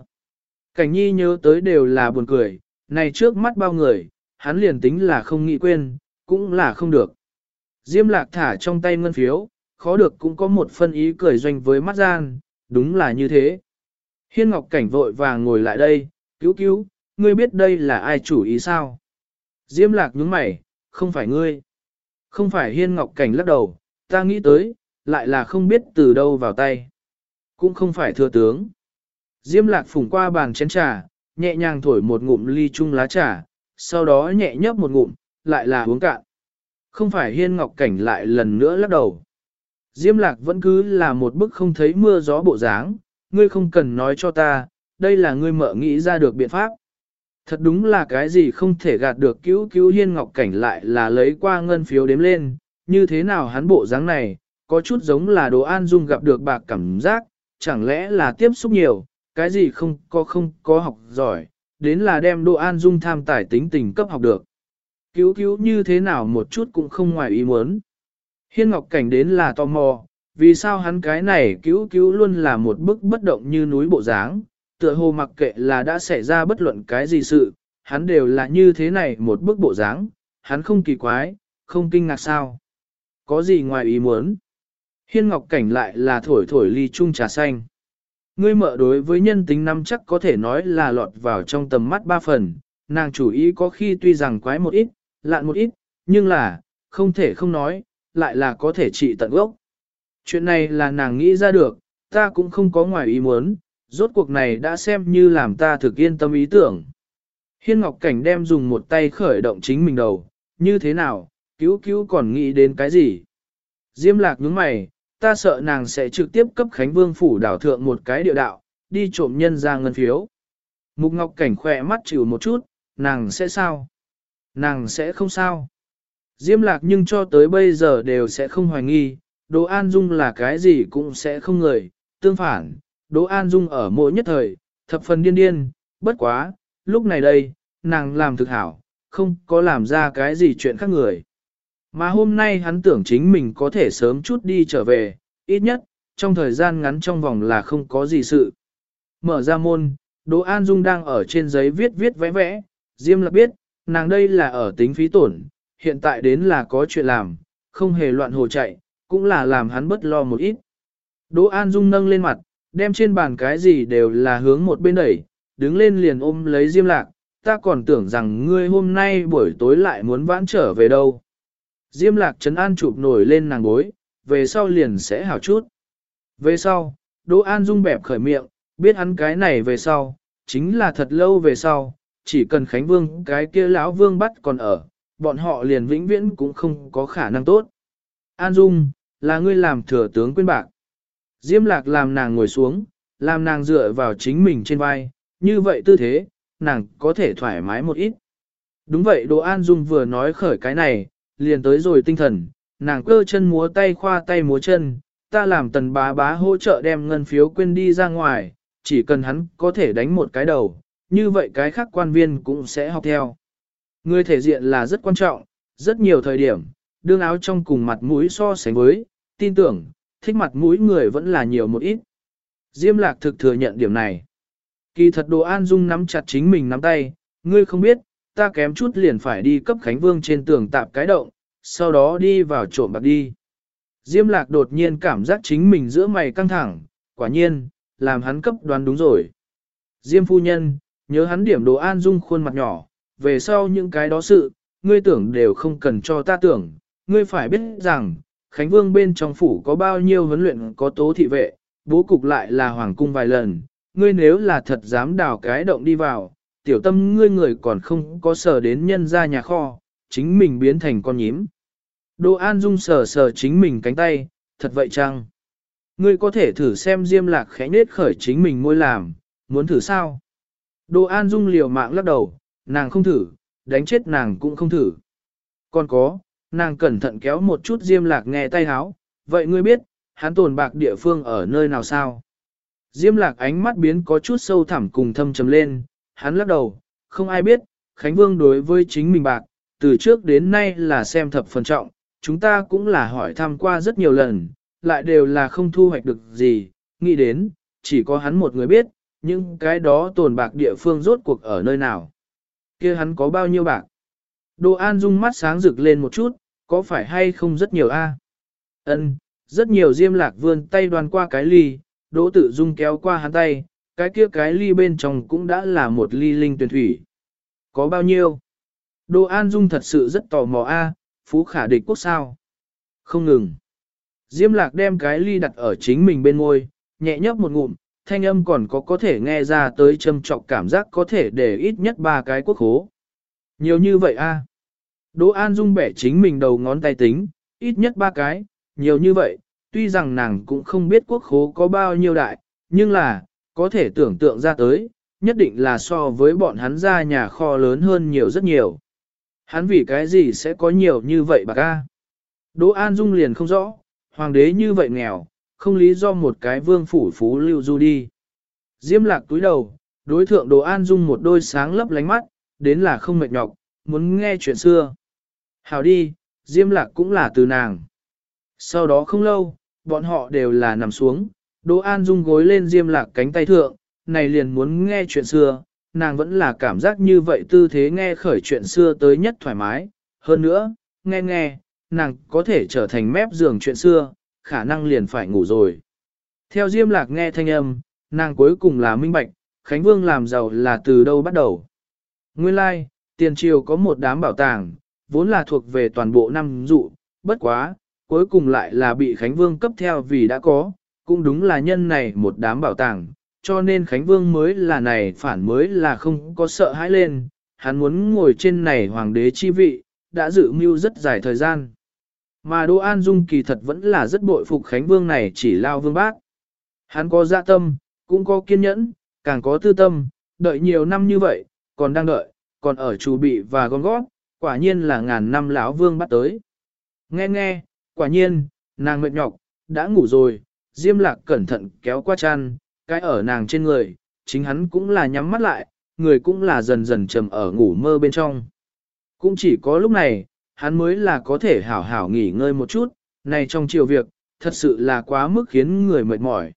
Cảnh nhi nhớ tới đều là buồn cười, này trước mắt bao người, hắn liền tính là không nghĩ quên, cũng là không được. Diêm lạc thả trong tay ngân phiếu, khó được cũng có một phân ý cười doanh với mắt gian, đúng là như thế. Hiên Ngọc Cảnh vội vàng ngồi lại đây, cứu cứu, ngươi biết đây là ai chủ ý sao? Diêm lạc nhướng mày, không phải ngươi. Không phải Hiên Ngọc Cảnh lắc đầu, ta nghĩ tới, lại là không biết từ đâu vào tay. Cũng không phải thừa tướng. Diêm lạc phủng qua bàn chén trà, nhẹ nhàng thổi một ngụm ly chung lá trà, sau đó nhẹ nhấp một ngụm, lại là uống cạn. Không phải Hiên Ngọc Cảnh lại lần nữa lắc đầu. Diêm lạc vẫn cứ là một bức không thấy mưa gió bộ dáng, ngươi không cần nói cho ta, đây là ngươi mợ nghĩ ra được biện pháp. Thật đúng là cái gì không thể gạt được cứu cứu hiên ngọc cảnh lại là lấy qua ngân phiếu đếm lên, như thế nào hắn bộ dáng này, có chút giống là đồ an dung gặp được bạc cảm giác, chẳng lẽ là tiếp xúc nhiều, cái gì không có không có học giỏi, đến là đem đồ an dung tham tài tính tình cấp học được. Cứu cứu như thế nào một chút cũng không ngoài ý muốn. Hiên Ngọc Cảnh đến là tò mò, vì sao hắn cái này cứu cứu luôn là một bức bất động như núi bộ dáng, tựa hồ mặc kệ là đã xảy ra bất luận cái gì sự, hắn đều là như thế này một bức bộ dáng, hắn không kỳ quái, không kinh ngạc sao. Có gì ngoài ý muốn? Hiên Ngọc Cảnh lại là thổi thổi ly chung trà xanh. Ngươi mợ đối với nhân tính năm chắc có thể nói là lọt vào trong tầm mắt ba phần, nàng chủ ý có khi tuy rằng quái một ít, lạn một ít, nhưng là, không thể không nói, lại là có thể trị tận gốc. Chuyện này là nàng nghĩ ra được, ta cũng không có ngoài ý muốn, rốt cuộc này đã xem như làm ta thực yên tâm ý tưởng. Hiên Ngọc Cảnh đem dùng một tay khởi động chính mình đầu, như thế nào, cứu cứu còn nghĩ đến cái gì? Diêm lạc nhướng mày, ta sợ nàng sẽ trực tiếp cấp Khánh Vương phủ đảo thượng một cái địa đạo, đi trộm nhân ra ngân phiếu. Mục Ngọc Cảnh khỏe mắt chịu một chút, nàng sẽ sao? Nàng sẽ không sao. Diêm lạc nhưng cho tới bây giờ đều sẽ không hoài nghi, Đỗ An Dung là cái gì cũng sẽ không người, tương phản, Đỗ An Dung ở mỗi nhất thời, thập phần điên điên, bất quá, lúc này đây, nàng làm thực hảo, không có làm ra cái gì chuyện khác người. Mà hôm nay hắn tưởng chính mình có thể sớm chút đi trở về, ít nhất, trong thời gian ngắn trong vòng là không có gì sự. Mở ra môn, Đỗ An Dung đang ở trên giấy viết viết vẽ vẽ, Diêm Lạc biết, nàng đây là ở tính phí tổn, hiện tại đến là có chuyện làm, không hề loạn hồ chạy, cũng là làm hắn bất lo một ít. Đỗ An Dung nâng lên mặt, đem trên bàn cái gì đều là hướng một bên đẩy, đứng lên liền ôm lấy Diêm Lạc, ta còn tưởng rằng ngươi hôm nay buổi tối lại muốn vãn trở về đâu. Diêm Lạc trấn an chụp nổi lên nàng bối, về sau liền sẽ hảo chút. Về sau, Đỗ An Dung bẹp khởi miệng, biết hắn cái này về sau, chính là thật lâu về sau, chỉ cần Khánh Vương cái kia lão Vương bắt còn ở, bọn họ liền vĩnh viễn cũng không có khả năng tốt. An Dung, là ngươi làm thừa tướng quên bạc. Diêm lạc làm nàng ngồi xuống, làm nàng dựa vào chính mình trên vai, như vậy tư thế, nàng có thể thoải mái một ít. Đúng vậy Đỗ An Dung vừa nói khởi cái này, liền tới rồi tinh thần, nàng cơ chân múa tay khoa tay múa chân, ta làm tần bá bá hỗ trợ đem ngân phiếu quên đi ra ngoài, chỉ cần hắn có thể đánh một cái đầu, như vậy cái khác quan viên cũng sẽ học theo. Người thể diện là rất quan trọng, rất nhiều thời điểm, đương áo trong cùng mặt mũi so sánh với, tin tưởng, thích mặt mũi người vẫn là nhiều một ít. Diêm lạc thực thừa nhận điểm này. Kỳ thật đồ an dung nắm chặt chính mình nắm tay, ngươi không biết, ta kém chút liền phải đi cấp Khánh Vương trên tường tạp cái động, sau đó đi vào trộm bạc đi. Diêm lạc đột nhiên cảm giác chính mình giữa mày căng thẳng, quả nhiên, làm hắn cấp đoán đúng rồi. Diêm phu nhân, nhớ hắn điểm đồ an dung khuôn mặt nhỏ, về sau những cái đó sự, ngươi tưởng đều không cần cho ta tưởng, ngươi phải biết rằng, Khánh Vương bên trong phủ có bao nhiêu huấn luyện có tố thị vệ, bố cục lại là hoàng cung vài lần, ngươi nếu là thật dám đào cái động đi vào, tiểu tâm ngươi người còn không có sở đến nhân ra nhà kho, chính mình biến thành con nhím. Đỗ An Dung sờ sờ chính mình cánh tay, thật vậy chăng? Ngươi có thể thử xem Diêm Lạc khẽ nết khởi chính mình môi làm, muốn thử sao? Đỗ An Dung liều mạng lắc đầu, nàng không thử, đánh chết nàng cũng không thử. Còn có, nàng cẩn thận kéo một chút Diêm Lạc nghe tay háo, vậy ngươi biết, hắn tồn bạc địa phương ở nơi nào sao? Diêm Lạc ánh mắt biến có chút sâu thẳm cùng thâm trầm lên, hắn lắc đầu, không ai biết, Khánh Vương đối với chính mình bạc, từ trước đến nay là xem thập phần trọng, chúng ta cũng là hỏi thăm qua rất nhiều lần, lại đều là không thu hoạch được gì, nghĩ đến, chỉ có hắn một người biết, nhưng cái đó tồn bạc địa phương rốt cuộc ở nơi nào. kia hắn có bao nhiêu bạc? Đồ An Dung mắt sáng rực lên một chút, có phải hay không rất nhiều a? Ân, rất nhiều diêm lạc vươn tay đoan qua cái ly, Đỗ Tử Dung kéo qua hắn tay, cái kia cái ly bên trong cũng đã là một ly linh tuyển thủy. Có bao nhiêu? Đồ An Dung thật sự rất tò mò a, phú khả địch quốc sao? Không ngừng. Diêm lạc đem cái ly đặt ở chính mình bên môi, nhẹ nhấp một ngụm, thanh âm còn có có thể nghe ra tới châm trọng cảm giác có thể để ít nhất ba cái quốc hố. Nhiều như vậy a. Đỗ An Dung bẻ chính mình đầu ngón tay tính, ít nhất ba cái, nhiều như vậy, tuy rằng nàng cũng không biết quốc khố có bao nhiêu đại, nhưng là, có thể tưởng tượng ra tới, nhất định là so với bọn hắn ra nhà kho lớn hơn nhiều rất nhiều. Hắn vì cái gì sẽ có nhiều như vậy bà ca? Đỗ An Dung liền không rõ, hoàng đế như vậy nghèo, không lý do một cái vương phủ phú lưu du đi. Diêm lạc túi đầu, đối thượng Đỗ An Dung một đôi sáng lấp lánh mắt, đến là không mệt nhọc, muốn nghe chuyện xưa. Hảo đi, Diêm lạc cũng là từ nàng. Sau đó không lâu, bọn họ đều là nằm xuống, Đỗ An Dung gối lên Diêm lạc cánh tay thượng, này liền muốn nghe chuyện xưa, nàng vẫn là cảm giác như vậy tư thế nghe khởi chuyện xưa tới nhất thoải mái. Hơn nữa, nghe nghe, nàng có thể trở thành mép giường chuyện xưa, khả năng liền phải ngủ rồi. Theo Diêm Lạc nghe thanh âm, nàng cuối cùng là minh bạch, Khánh Vương làm giàu là từ đâu bắt đầu. Nguyên lai, like, tiền triều có một đám bảo tàng, vốn là thuộc về toàn bộ năm dụ, bất quá, cuối cùng lại là bị Khánh Vương cấp theo vì đã có, cũng đúng là nhân này một đám bảo tàng, cho nên Khánh Vương mới là này phản mới là không có sợ hãi lên, hắn muốn ngồi trên này hoàng đế chi vị, đã dự mưu rất dài thời gian. Mà Đỗ An Dung kỳ thật vẫn là rất bội phục Khánh Vương này chỉ lao vương bác. Hắn có dạ tâm, cũng có kiên nhẫn, càng có tư tâm, đợi nhiều năm như vậy, còn đang đợi, còn ở chủ bị và gom gót, quả nhiên là ngàn năm lão vương bắt tới. Nghe nghe, quả nhiên, nàng mệt nhọc, đã ngủ rồi, Diêm Lạc cẩn thận kéo qua chăn, cái ở nàng trên người, chính hắn cũng là nhắm mắt lại, người cũng là dần dần trầm ở ngủ mơ bên trong. Cũng chỉ có lúc này, hắn mới là có thể hảo hảo nghỉ ngơi một chút, này trong chiều việc, thật sự là quá mức khiến người mệt mỏi.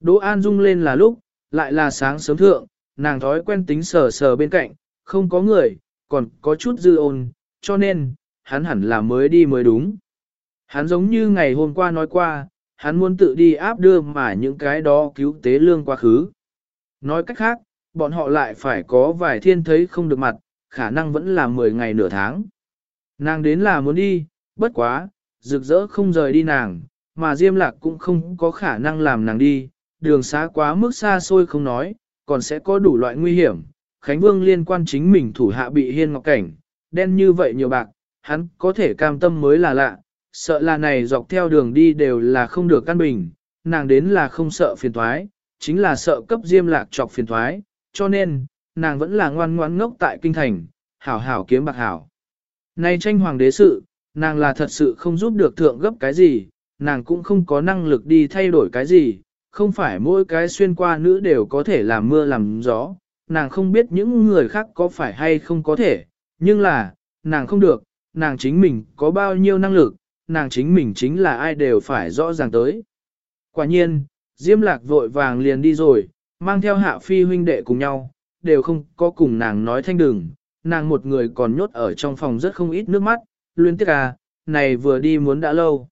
Đỗ An Dung lên là lúc, lại là sáng sớm thượng, nàng thói quen tính sờ sờ bên cạnh, không có người, còn có chút dư ôn, cho nên, hắn hẳn là mới đi mới đúng. Hắn giống như ngày hôm qua nói qua, hắn muốn tự đi áp đưa mà những cái đó cứu tế lương quá khứ. Nói cách khác, bọn họ lại phải có vài thiên thấy không được mặt, khả năng vẫn là 10 ngày nửa tháng. Nàng đến là muốn đi, bất quá, rực rỡ không rời đi nàng, mà Diêm Lạc cũng không có khả năng làm nàng đi, đường xá quá mức xa xôi không nói, còn sẽ có đủ loại nguy hiểm. Khánh Vương liên quan chính mình thủ hạ bị hiên ngọc cảnh, đen như vậy nhiều bạc, hắn có thể cam tâm mới là lạ, sợ là này dọc theo đường đi đều là không được căn bình, nàng đến là không sợ phiền thoái, chính là sợ cấp Diêm Lạc chọc phiền thoái, cho nên, nàng vẫn là ngoan ngoãn ngốc tại kinh thành, hảo hảo kiếm bạc hảo. Này tranh hoàng đế sự, nàng là thật sự không giúp được thượng gấp cái gì, nàng cũng không có năng lực đi thay đổi cái gì, không phải mỗi cái xuyên qua nữ đều có thể làm mưa làm gió, nàng không biết những người khác có phải hay không có thể, nhưng là, nàng không được, nàng chính mình có bao nhiêu năng lực, nàng chính mình chính là ai đều phải rõ ràng tới. Quả nhiên, Diêm Lạc vội vàng liền đi rồi, mang theo hạ phi huynh đệ cùng nhau, đều không có cùng nàng nói thanh đừng, nàng một người còn nhốt ở trong phòng rất không ít nước mắt, luyến tiếc à, này vừa đi muốn đã lâu.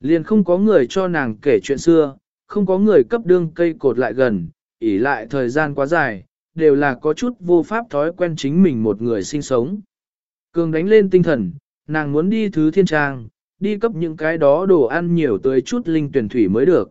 Liền không có người cho nàng kể chuyện xưa, không có người cấp đương cây cột lại gần, ỉ lại thời gian quá dài, đều là có chút vô pháp thói quen chính mình một người sinh sống. Cường đánh lên tinh thần, nàng muốn đi thứ thiên trang, đi cấp những cái đó đồ ăn nhiều tới chút linh tuyển thủy mới được.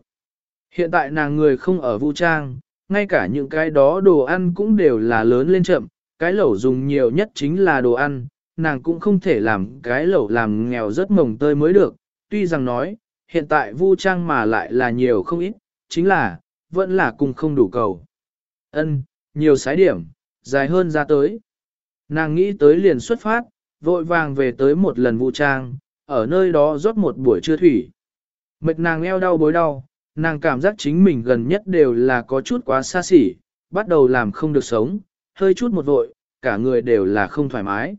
Hiện tại nàng người không ở vũ trang, ngay cả những cái đó đồ ăn cũng đều là lớn lên chậm, cái lẩu dùng nhiều nhất chính là đồ ăn, nàng cũng không thể làm cái lẩu làm nghèo rất mồng tơi mới được, tuy rằng nói, hiện tại vu trang mà lại là nhiều không ít, chính là, vẫn là cùng không đủ cầu. Ân, nhiều sái điểm, dài hơn ra tới. Nàng nghĩ tới liền xuất phát, vội vàng về tới một lần vũ trang, ở nơi đó rót một buổi trưa thủy. Mệt nàng eo đau bối đau, nàng cảm giác chính mình gần nhất đều là có chút quá xa xỉ, bắt đầu làm không được sống, hơi chút một vội, cả người đều là không thoải mái.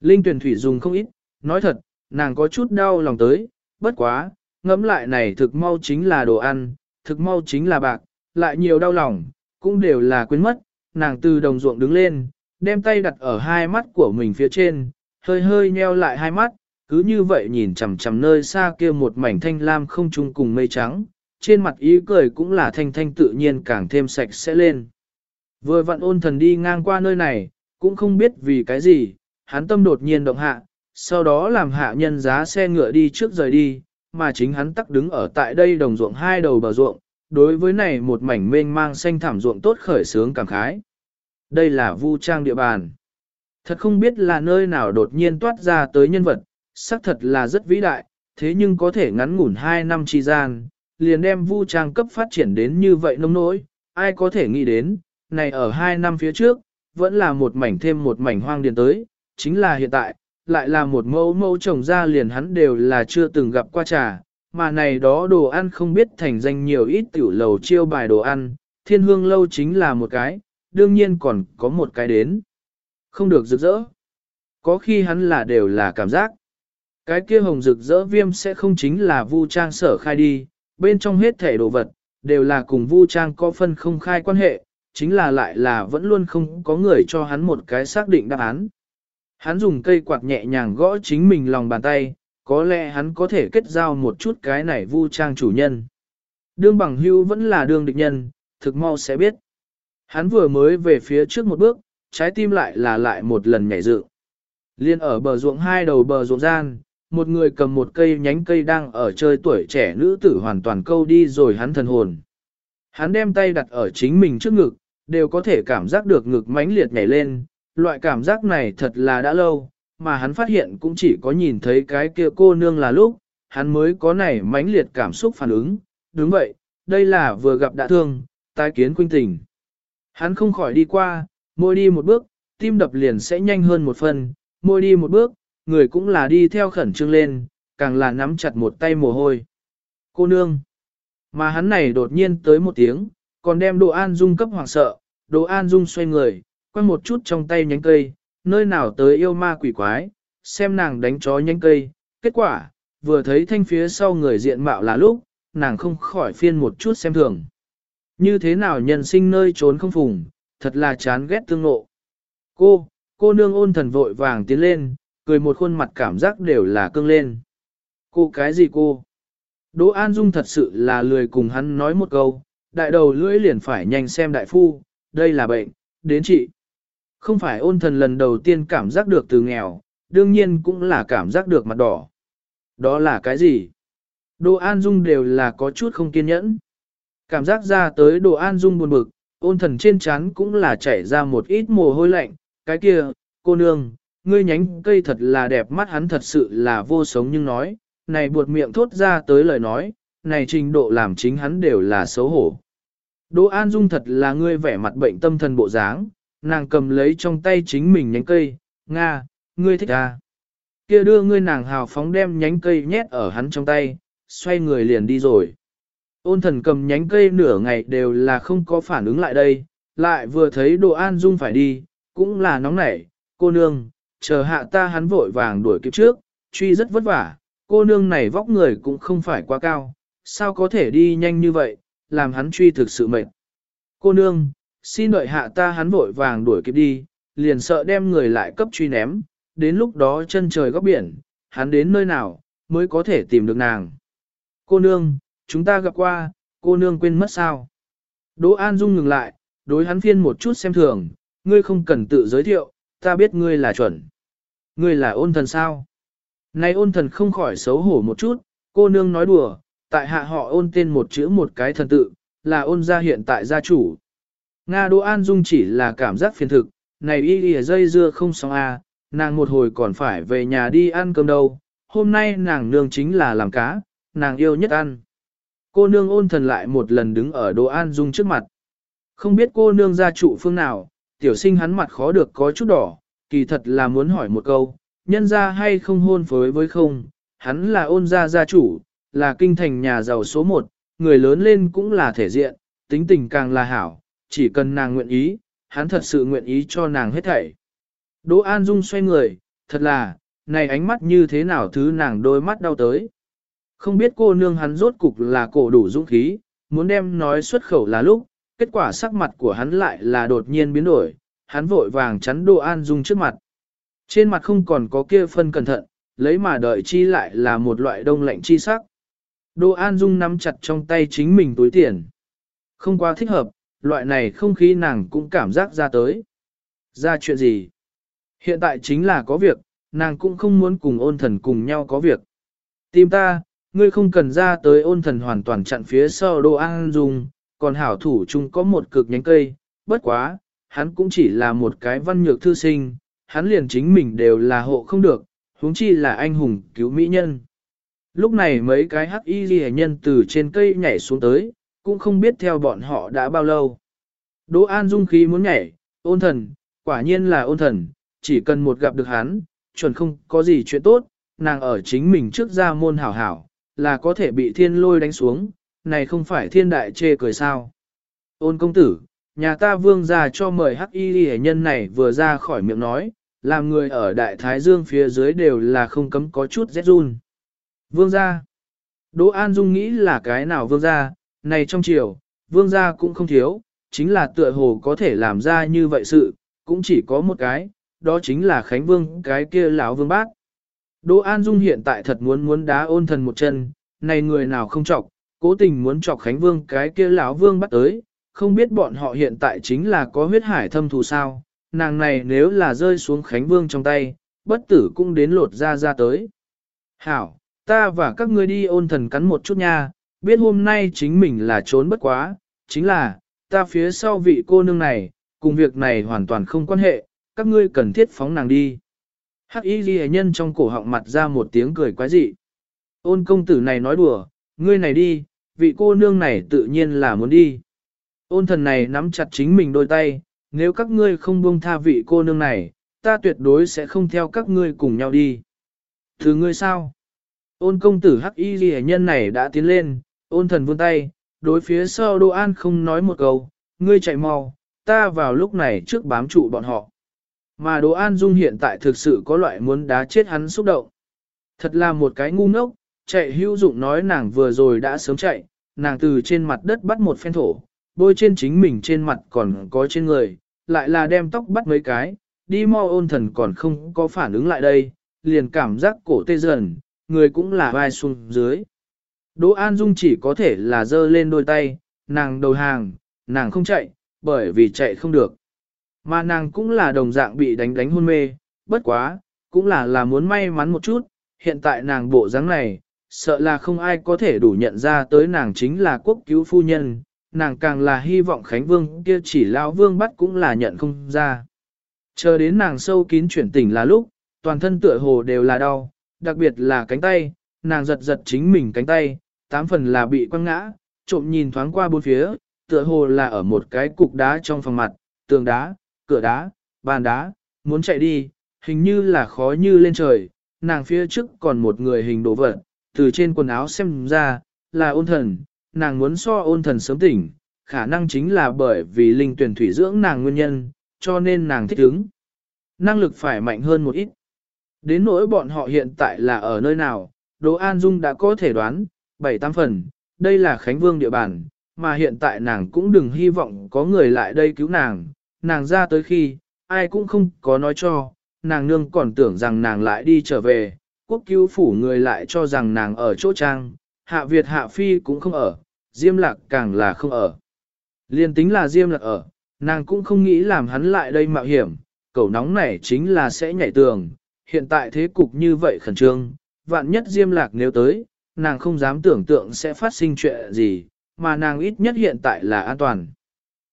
Linh tuyển thủy dùng không ít, nói thật, nàng có chút đau lòng tới, bất quá, ngẫm lại này thực mau chính là đồ ăn, thực mau chính là bạc, lại nhiều đau lòng, cũng đều là quên mất, nàng từ đồng ruộng đứng lên, đem tay đặt ở hai mắt của mình phía trên, hơi hơi nheo lại hai mắt, cứ như vậy nhìn chằm chằm nơi xa kia một mảnh thanh lam không chung cùng mây trắng, trên mặt ý cười cũng là thanh thanh tự nhiên càng thêm sạch sẽ lên. Vừa vặn ôn thần đi ngang qua nơi này, cũng không biết vì cái gì, hắn tâm đột nhiên động hạ, sau đó làm hạ nhân giá xe ngựa đi trước rời đi, mà chính hắn tắc đứng ở tại đây đồng ruộng hai đầu bờ ruộng, đối với này một mảnh mênh mang xanh thảm ruộng tốt khởi sướng cảm khái. Đây là vu trang địa bàn. Thật không biết là nơi nào đột nhiên toát ra tới nhân vật, xác thật là rất vĩ đại, thế nhưng có thể ngắn ngủn hai năm chi gian, liền đem vu trang cấp phát triển đến như vậy nông nỗi, ai có thể nghĩ đến, này ở hai năm phía trước, vẫn là một mảnh thêm một mảnh hoang điền tới, chính là hiện tại, lại là một mẫu mẫu trồng ra liền hắn đều là chưa từng gặp qua trà, mà này đó đồ ăn không biết thành danh nhiều ít tiểu lầu chiêu bài đồ ăn, thiên hương lâu chính là một cái, đương nhiên còn có một cái đến. Không được rực rỡ. Có khi hắn là đều là cảm giác. Cái kia hồng rực rỡ viêm sẽ không chính là vu trang sở khai đi, bên trong hết thể đồ vật, đều là cùng vu trang có phân không khai quan hệ, chính là lại là vẫn luôn không có người cho hắn một cái xác định đáp án. Hắn dùng cây quạt nhẹ nhàng gõ chính mình lòng bàn tay, có lẽ hắn có thể kết giao một chút cái này vu trang chủ nhân. Đương bằng hưu vẫn là đương địch nhân, thực mau sẽ biết. Hắn vừa mới về phía trước một bước, trái tim lại là lại một lần nhảy dựng. Liên ở bờ ruộng hai đầu bờ ruộng gian, một người cầm một cây nhánh cây đang ở chơi tuổi trẻ nữ tử hoàn toàn câu đi rồi hắn thần hồn. Hắn đem tay đặt ở chính mình trước ngực, đều có thể cảm giác được ngực mãnh liệt nhảy lên, loại cảm giác này thật là đã lâu, mà hắn phát hiện cũng chỉ có nhìn thấy cái kia cô nương là lúc, hắn mới có này mãnh liệt cảm xúc phản ứng, đúng vậy, đây là vừa gặp đã thương, tái kiến khuynh tình. Hắn không khỏi đi qua, môi đi một bước, tim đập liền sẽ nhanh hơn một phần, môi đi một bước, người cũng là đi theo khẩn trương lên, càng là nắm chặt một tay mồ hôi. Cô nương. Mà hắn này đột nhiên tới một tiếng, còn đem đồ an dung cấp hoàng sợ, đồ an dung xoay người, quay một chút trong tay nhánh cây, nơi nào tới yêu ma quỷ quái, xem nàng đánh chó nhánh cây, kết quả, vừa thấy thanh phía sau người diện mạo là lúc, nàng không khỏi phiên một chút xem thường. Như thế nào nhân sinh nơi trốn không phùng, thật là chán ghét tương ngộ. Cô, cô nương ôn thần vội vàng tiến lên, cười một khuôn mặt cảm giác đều là cương lên. Cô cái gì cô? Đỗ An Dung thật sự là lười cùng hắn nói một câu, đại đầu lưỡi liền phải nhanh xem đại phu, đây là bệnh, đến chị. Không phải ôn thần lần đầu tiên cảm giác được từ nghèo, đương nhiên cũng là cảm giác được mặt đỏ. Đó là cái gì? Đồ An Dung đều là có chút không kiên nhẫn. Cảm giác ra tới Đồ An Dung buồn bực, ôn thần trên trán cũng là chảy ra một ít mồ hôi lạnh. Cái kia, cô nương, ngươi nhánh cây thật là đẹp mắt hắn thật sự là vô sống nhưng nói, này buột miệng thốt ra tới lời nói, này trình độ làm chính hắn đều là xấu hổ. Đỗ An Dung thật là ngươi vẻ mặt bệnh tâm thần bộ dáng, nàng cầm lấy trong tay chính mình nhánh cây, Nga, ngươi thích à. kia đưa ngươi nàng hào phóng đem nhánh cây nhét ở hắn trong tay, xoay người liền đi rồi. Ôn thần cầm nhánh cây nửa ngày đều là không có phản ứng lại đây, lại vừa thấy đồ an dung phải đi, cũng là nóng nảy, cô nương, chờ hạ ta hắn vội vàng đuổi kịp trước, truy rất vất vả, cô nương này vóc người cũng không phải quá cao, sao có thể đi nhanh như vậy, làm hắn truy thực sự mệt. Cô nương, xin đợi hạ ta hắn vội vàng đuổi kịp đi, liền sợ đem người lại cấp truy ném, đến lúc đó chân trời góc biển, hắn đến nơi nào, mới có thể tìm được nàng. Cô nương, chúng ta gặp qua, cô nương quên mất sao. Đỗ An Dung ngừng lại, đối hắn phiên một chút xem thường, ngươi không cần tự giới thiệu, ta biết ngươi là chuẩn. Ngươi là ôn thần sao? Nay ôn thần không khỏi xấu hổ một chút, cô nương nói đùa, tại hạ họ ôn tên một chữ một cái thần tự, là ôn gia hiện tại gia chủ. Nga Đỗ An Dung chỉ là cảm giác phiền thực, này y y dây dưa không xong a, à, nàng một hồi còn phải về nhà đi ăn cơm đâu, hôm nay nàng nương chính là làm cá, nàng yêu nhất ăn. Cô nương ôn thần lại một lần đứng ở Đỗ An Dung trước mặt. Không biết cô nương gia trụ phương nào, tiểu sinh hắn mặt khó được có chút đỏ, kỳ thật là muốn hỏi một câu, nhân ra hay không hôn phối với không, hắn là ôn gia gia chủ, là kinh thành nhà giàu số một, người lớn lên cũng là thể diện, tính tình càng là hảo, chỉ cần nàng nguyện ý, hắn thật sự nguyện ý cho nàng hết thảy. Đỗ An Dung xoay người, thật là, này ánh mắt như thế nào thứ nàng đôi mắt đau tới. Không biết cô nương hắn rốt cục là cổ đủ dũng khí, muốn đem nói xuất khẩu là lúc, kết quả sắc mặt của hắn lại là đột nhiên biến đổi, hắn vội vàng chắn Đỗ An Dung trước mặt. Trên mặt không còn có kia phân cẩn thận, lấy mà đợi chi lại là một loại đông lạnh chi sắc. Đỗ An Dung nắm chặt trong tay chính mình túi tiền. Không quá thích hợp, loại này không khí nàng cũng cảm giác ra tới. Ra chuyện gì? Hiện tại chính là có việc, nàng cũng không muốn cùng ôn thần cùng nhau có việc. Tìm ta, ngươi không cần ra tới ôn thần hoàn toàn chặn phía sau đồ An dùng, còn hảo thủ chung có một cực nhánh cây, bất quá, hắn cũng chỉ là một cái văn nhược thư sinh, hắn liền chính mình đều là hộ không được, huống chi là anh hùng cứu mỹ nhân. Lúc này mấy cái hắc y ghi nhân từ trên cây nhảy xuống tới, cũng không biết theo bọn họ đã bao lâu. Đỗ An dung khí muốn nhảy, ôn thần, quả nhiên là ôn thần, chỉ cần một gặp được hắn, chuẩn không có gì chuyện tốt, nàng ở chính mình trước ra môn hảo hảo, là có thể bị thiên lôi đánh xuống, này không phải thiên đại chê cười sao. Ôn công tử, nhà ta vương ra cho mời hắc y hệ nhân này vừa ra khỏi miệng nói, làm người ở đại thái dương phía dưới đều là không cấm có chút rét run. Vương gia. Đỗ An Dung nghĩ là cái nào vương gia, này trong triều, vương gia cũng không thiếu, chính là tựa hồ có thể làm ra như vậy sự, cũng chỉ có một cái, đó chính là Khánh Vương cái kia lão vương bác. Đỗ An Dung hiện tại thật muốn muốn đá ôn thần một chân, này người nào không chọc, cố tình muốn chọc Khánh Vương cái kia lão vương bắt tới, không biết bọn họ hiện tại chính là có huyết hải thâm thù sao, nàng này nếu là rơi xuống Khánh Vương trong tay, bất tử cũng đến lột ra ra tới. Hảo, ta và các ngươi đi ôn thần cắn một chút nha, biết hôm nay chính mình là trốn bất quá, chính là, ta phía sau vị cô nương này, cùng việc này hoàn toàn không quan hệ, các ngươi cần thiết phóng nàng đi. Hắc y ghi nhân trong cổ họng mặt ra một tiếng cười quái dị. Ôn công tử này nói đùa, ngươi này đi, vị cô nương này tự nhiên là muốn đi. Ôn thần này nắm chặt chính mình đôi tay, nếu các ngươi không buông tha vị cô nương này, ta tuyệt đối sẽ không theo các ngươi cùng nhau đi. Thứ ngươi sao? Ôn công tử hắc y ghi nhân này đã tiến lên, ôn thần vươn tay, đối phía sau Đỗ An không nói một câu, ngươi chạy mau, ta vào lúc này trước bám trụ bọn họ. Mà Đỗ An Dung hiện tại thực sự có loại muốn đá chết hắn xúc động. Thật là một cái ngu ngốc, chạy hữu dụng nói nàng vừa rồi đã sớm chạy, nàng từ trên mặt đất bắt một phen thổ, bôi trên chính mình trên mặt còn có trên người, lại là đem tóc bắt mấy cái, đi mau ôn thần còn không có phản ứng lại đây, liền cảm giác cổ tê dần, người cũng là vai xuống dưới. Đỗ An Dung chỉ có thể là giơ lên đôi tay, nàng đầu hàng, nàng không chạy, bởi vì chạy không được. Mà nàng cũng là đồng dạng bị đánh đánh hôn mê, bất quá, cũng là là muốn may mắn một chút, hiện tại nàng bộ dáng này, sợ là không ai có thể đủ nhận ra tới nàng chính là quốc cứu phu nhân, nàng càng là hy vọng Khánh Vương kia chỉ lão vương bắt cũng là nhận không ra. Chờ đến nàng sâu kín chuyển tỉnh là lúc, toàn thân tựa hồ đều là đau, đặc biệt là cánh tay, nàng giật giật chính mình cánh tay, tám phần là bị quăng ngã, trộm nhìn thoáng qua bốn phía, tựa hồ là ở một cái cục đá trong phòng mặt, tường đá, cửa đá, bàn đá, muốn chạy đi, hình như là khó như lên trời, nàng phía trước còn một người hình đồ vật, từ trên quần áo xem ra, là ôn thần, nàng muốn so ôn thần sớm tỉnh, khả năng chính là bởi vì linh tuyển thủy dưỡng nàng nguyên nhân, cho nên nàng thích ứng. Năng lực phải mạnh hơn một ít. Đến nỗi bọn họ hiện tại là ở nơi nào, Đỗ An Dung đã có thể đoán, bảy tám phần, đây là Khánh Vương địa bàn, mà hiện tại nàng cũng đừng hy vọng có người lại đây cứu nàng, nàng ra tới khi, ai cũng không có nói cho, nàng nương còn tưởng rằng nàng lại đi trở về, quốc cứu phủ người lại cho rằng nàng ở chỗ trang, hạ Việt hạ phi cũng không ở, diêm lạc càng là không ở. Liên tính là diêm lạc ở, nàng cũng không nghĩ làm hắn lại đây mạo hiểm, cẩu nóng này chính là sẽ nhảy tường, hiện tại thế cục như vậy khẩn trương, vạn nhất diêm lạc nếu tới, nàng không dám tưởng tượng sẽ phát sinh chuyện gì, mà nàng ít nhất hiện tại là an toàn.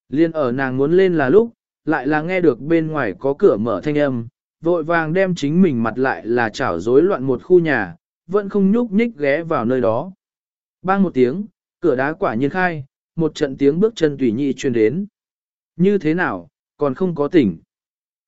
Liên ở nàng muốn lên là lúc, lại là nghe được bên ngoài có cửa mở thanh âm, vội vàng đem chính mình mặt lại là chảo rối loạn một khu nhà, vẫn không nhúc nhích ghé vào nơi đó. Bang một tiếng, cửa đá quả nhiên khai, một trận tiếng bước chân tùy nhị truyền đến. Như thế nào, còn không có tỉnh.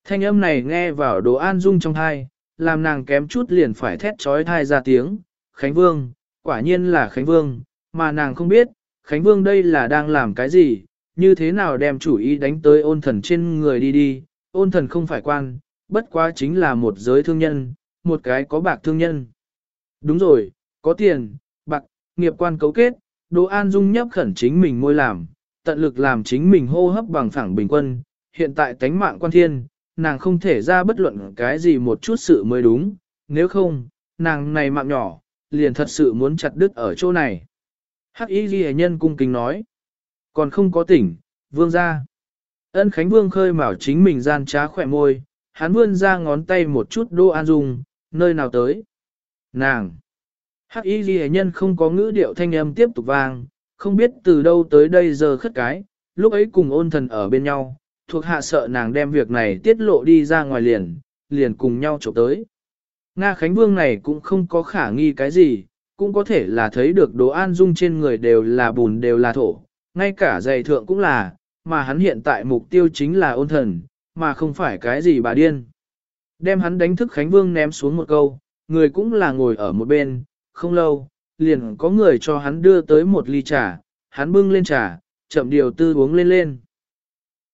Thanh âm này nghe vào đồ an dung trong thai, làm nàng kém chút liền phải thét trói thai ra tiếng. Khánh Vương, quả nhiên là Khánh Vương, mà nàng không biết, Khánh Vương đây là đang làm cái gì, như thế nào đem chủ ý đánh tới ôn thần trên người đi đi. Ôn thần không phải quan, bất quá chính là một giới thương nhân, một cái có bạc thương nhân. Đúng rồi, có tiền, bạc, nghiệp quan cấu kết, Đỗ An Dung nhấp khẩn chính mình môi làm, tận lực làm chính mình hô hấp bằng phẳng bình quân, hiện tại tánh mạng quan thiên, nàng không thể ra bất luận cái gì một chút sự mới đúng, nếu không, nàng này mạng nhỏ, liền thật sự muốn chặt đứt ở chỗ này. Hắc y ghi nhân cung kính nói, còn không có tỉnh, vương ra. Ân Khánh Vương khơi mào chính mình gian trá khỏe môi, hắn vươn ra ngón tay một chút đô An Dung, nơi nào tới. Nàng! Hắc y ghi nhân không có ngữ điệu thanh âm tiếp tục vang, không biết từ đâu tới đây giờ khất cái, lúc ấy cùng ôn thần ở bên nhau, thuộc hạ sợ nàng đem việc này tiết lộ đi ra ngoài liền, liền cùng nhau chụp tới. Nga Khánh Vương này cũng không có khả nghi cái gì, cũng có thể là thấy được đồ an dung trên người đều là bùn đều là thổ, ngay cả giày thượng cũng là, mà hắn hiện tại mục tiêu chính là ôn thần, mà không phải cái gì bà điên. Đem hắn đánh thức Khánh Vương ném xuống một câu, người cũng là ngồi ở một bên, không lâu, liền có người cho hắn đưa tới một ly trà, hắn bưng lên trà, chậm điều tư uống lên lên.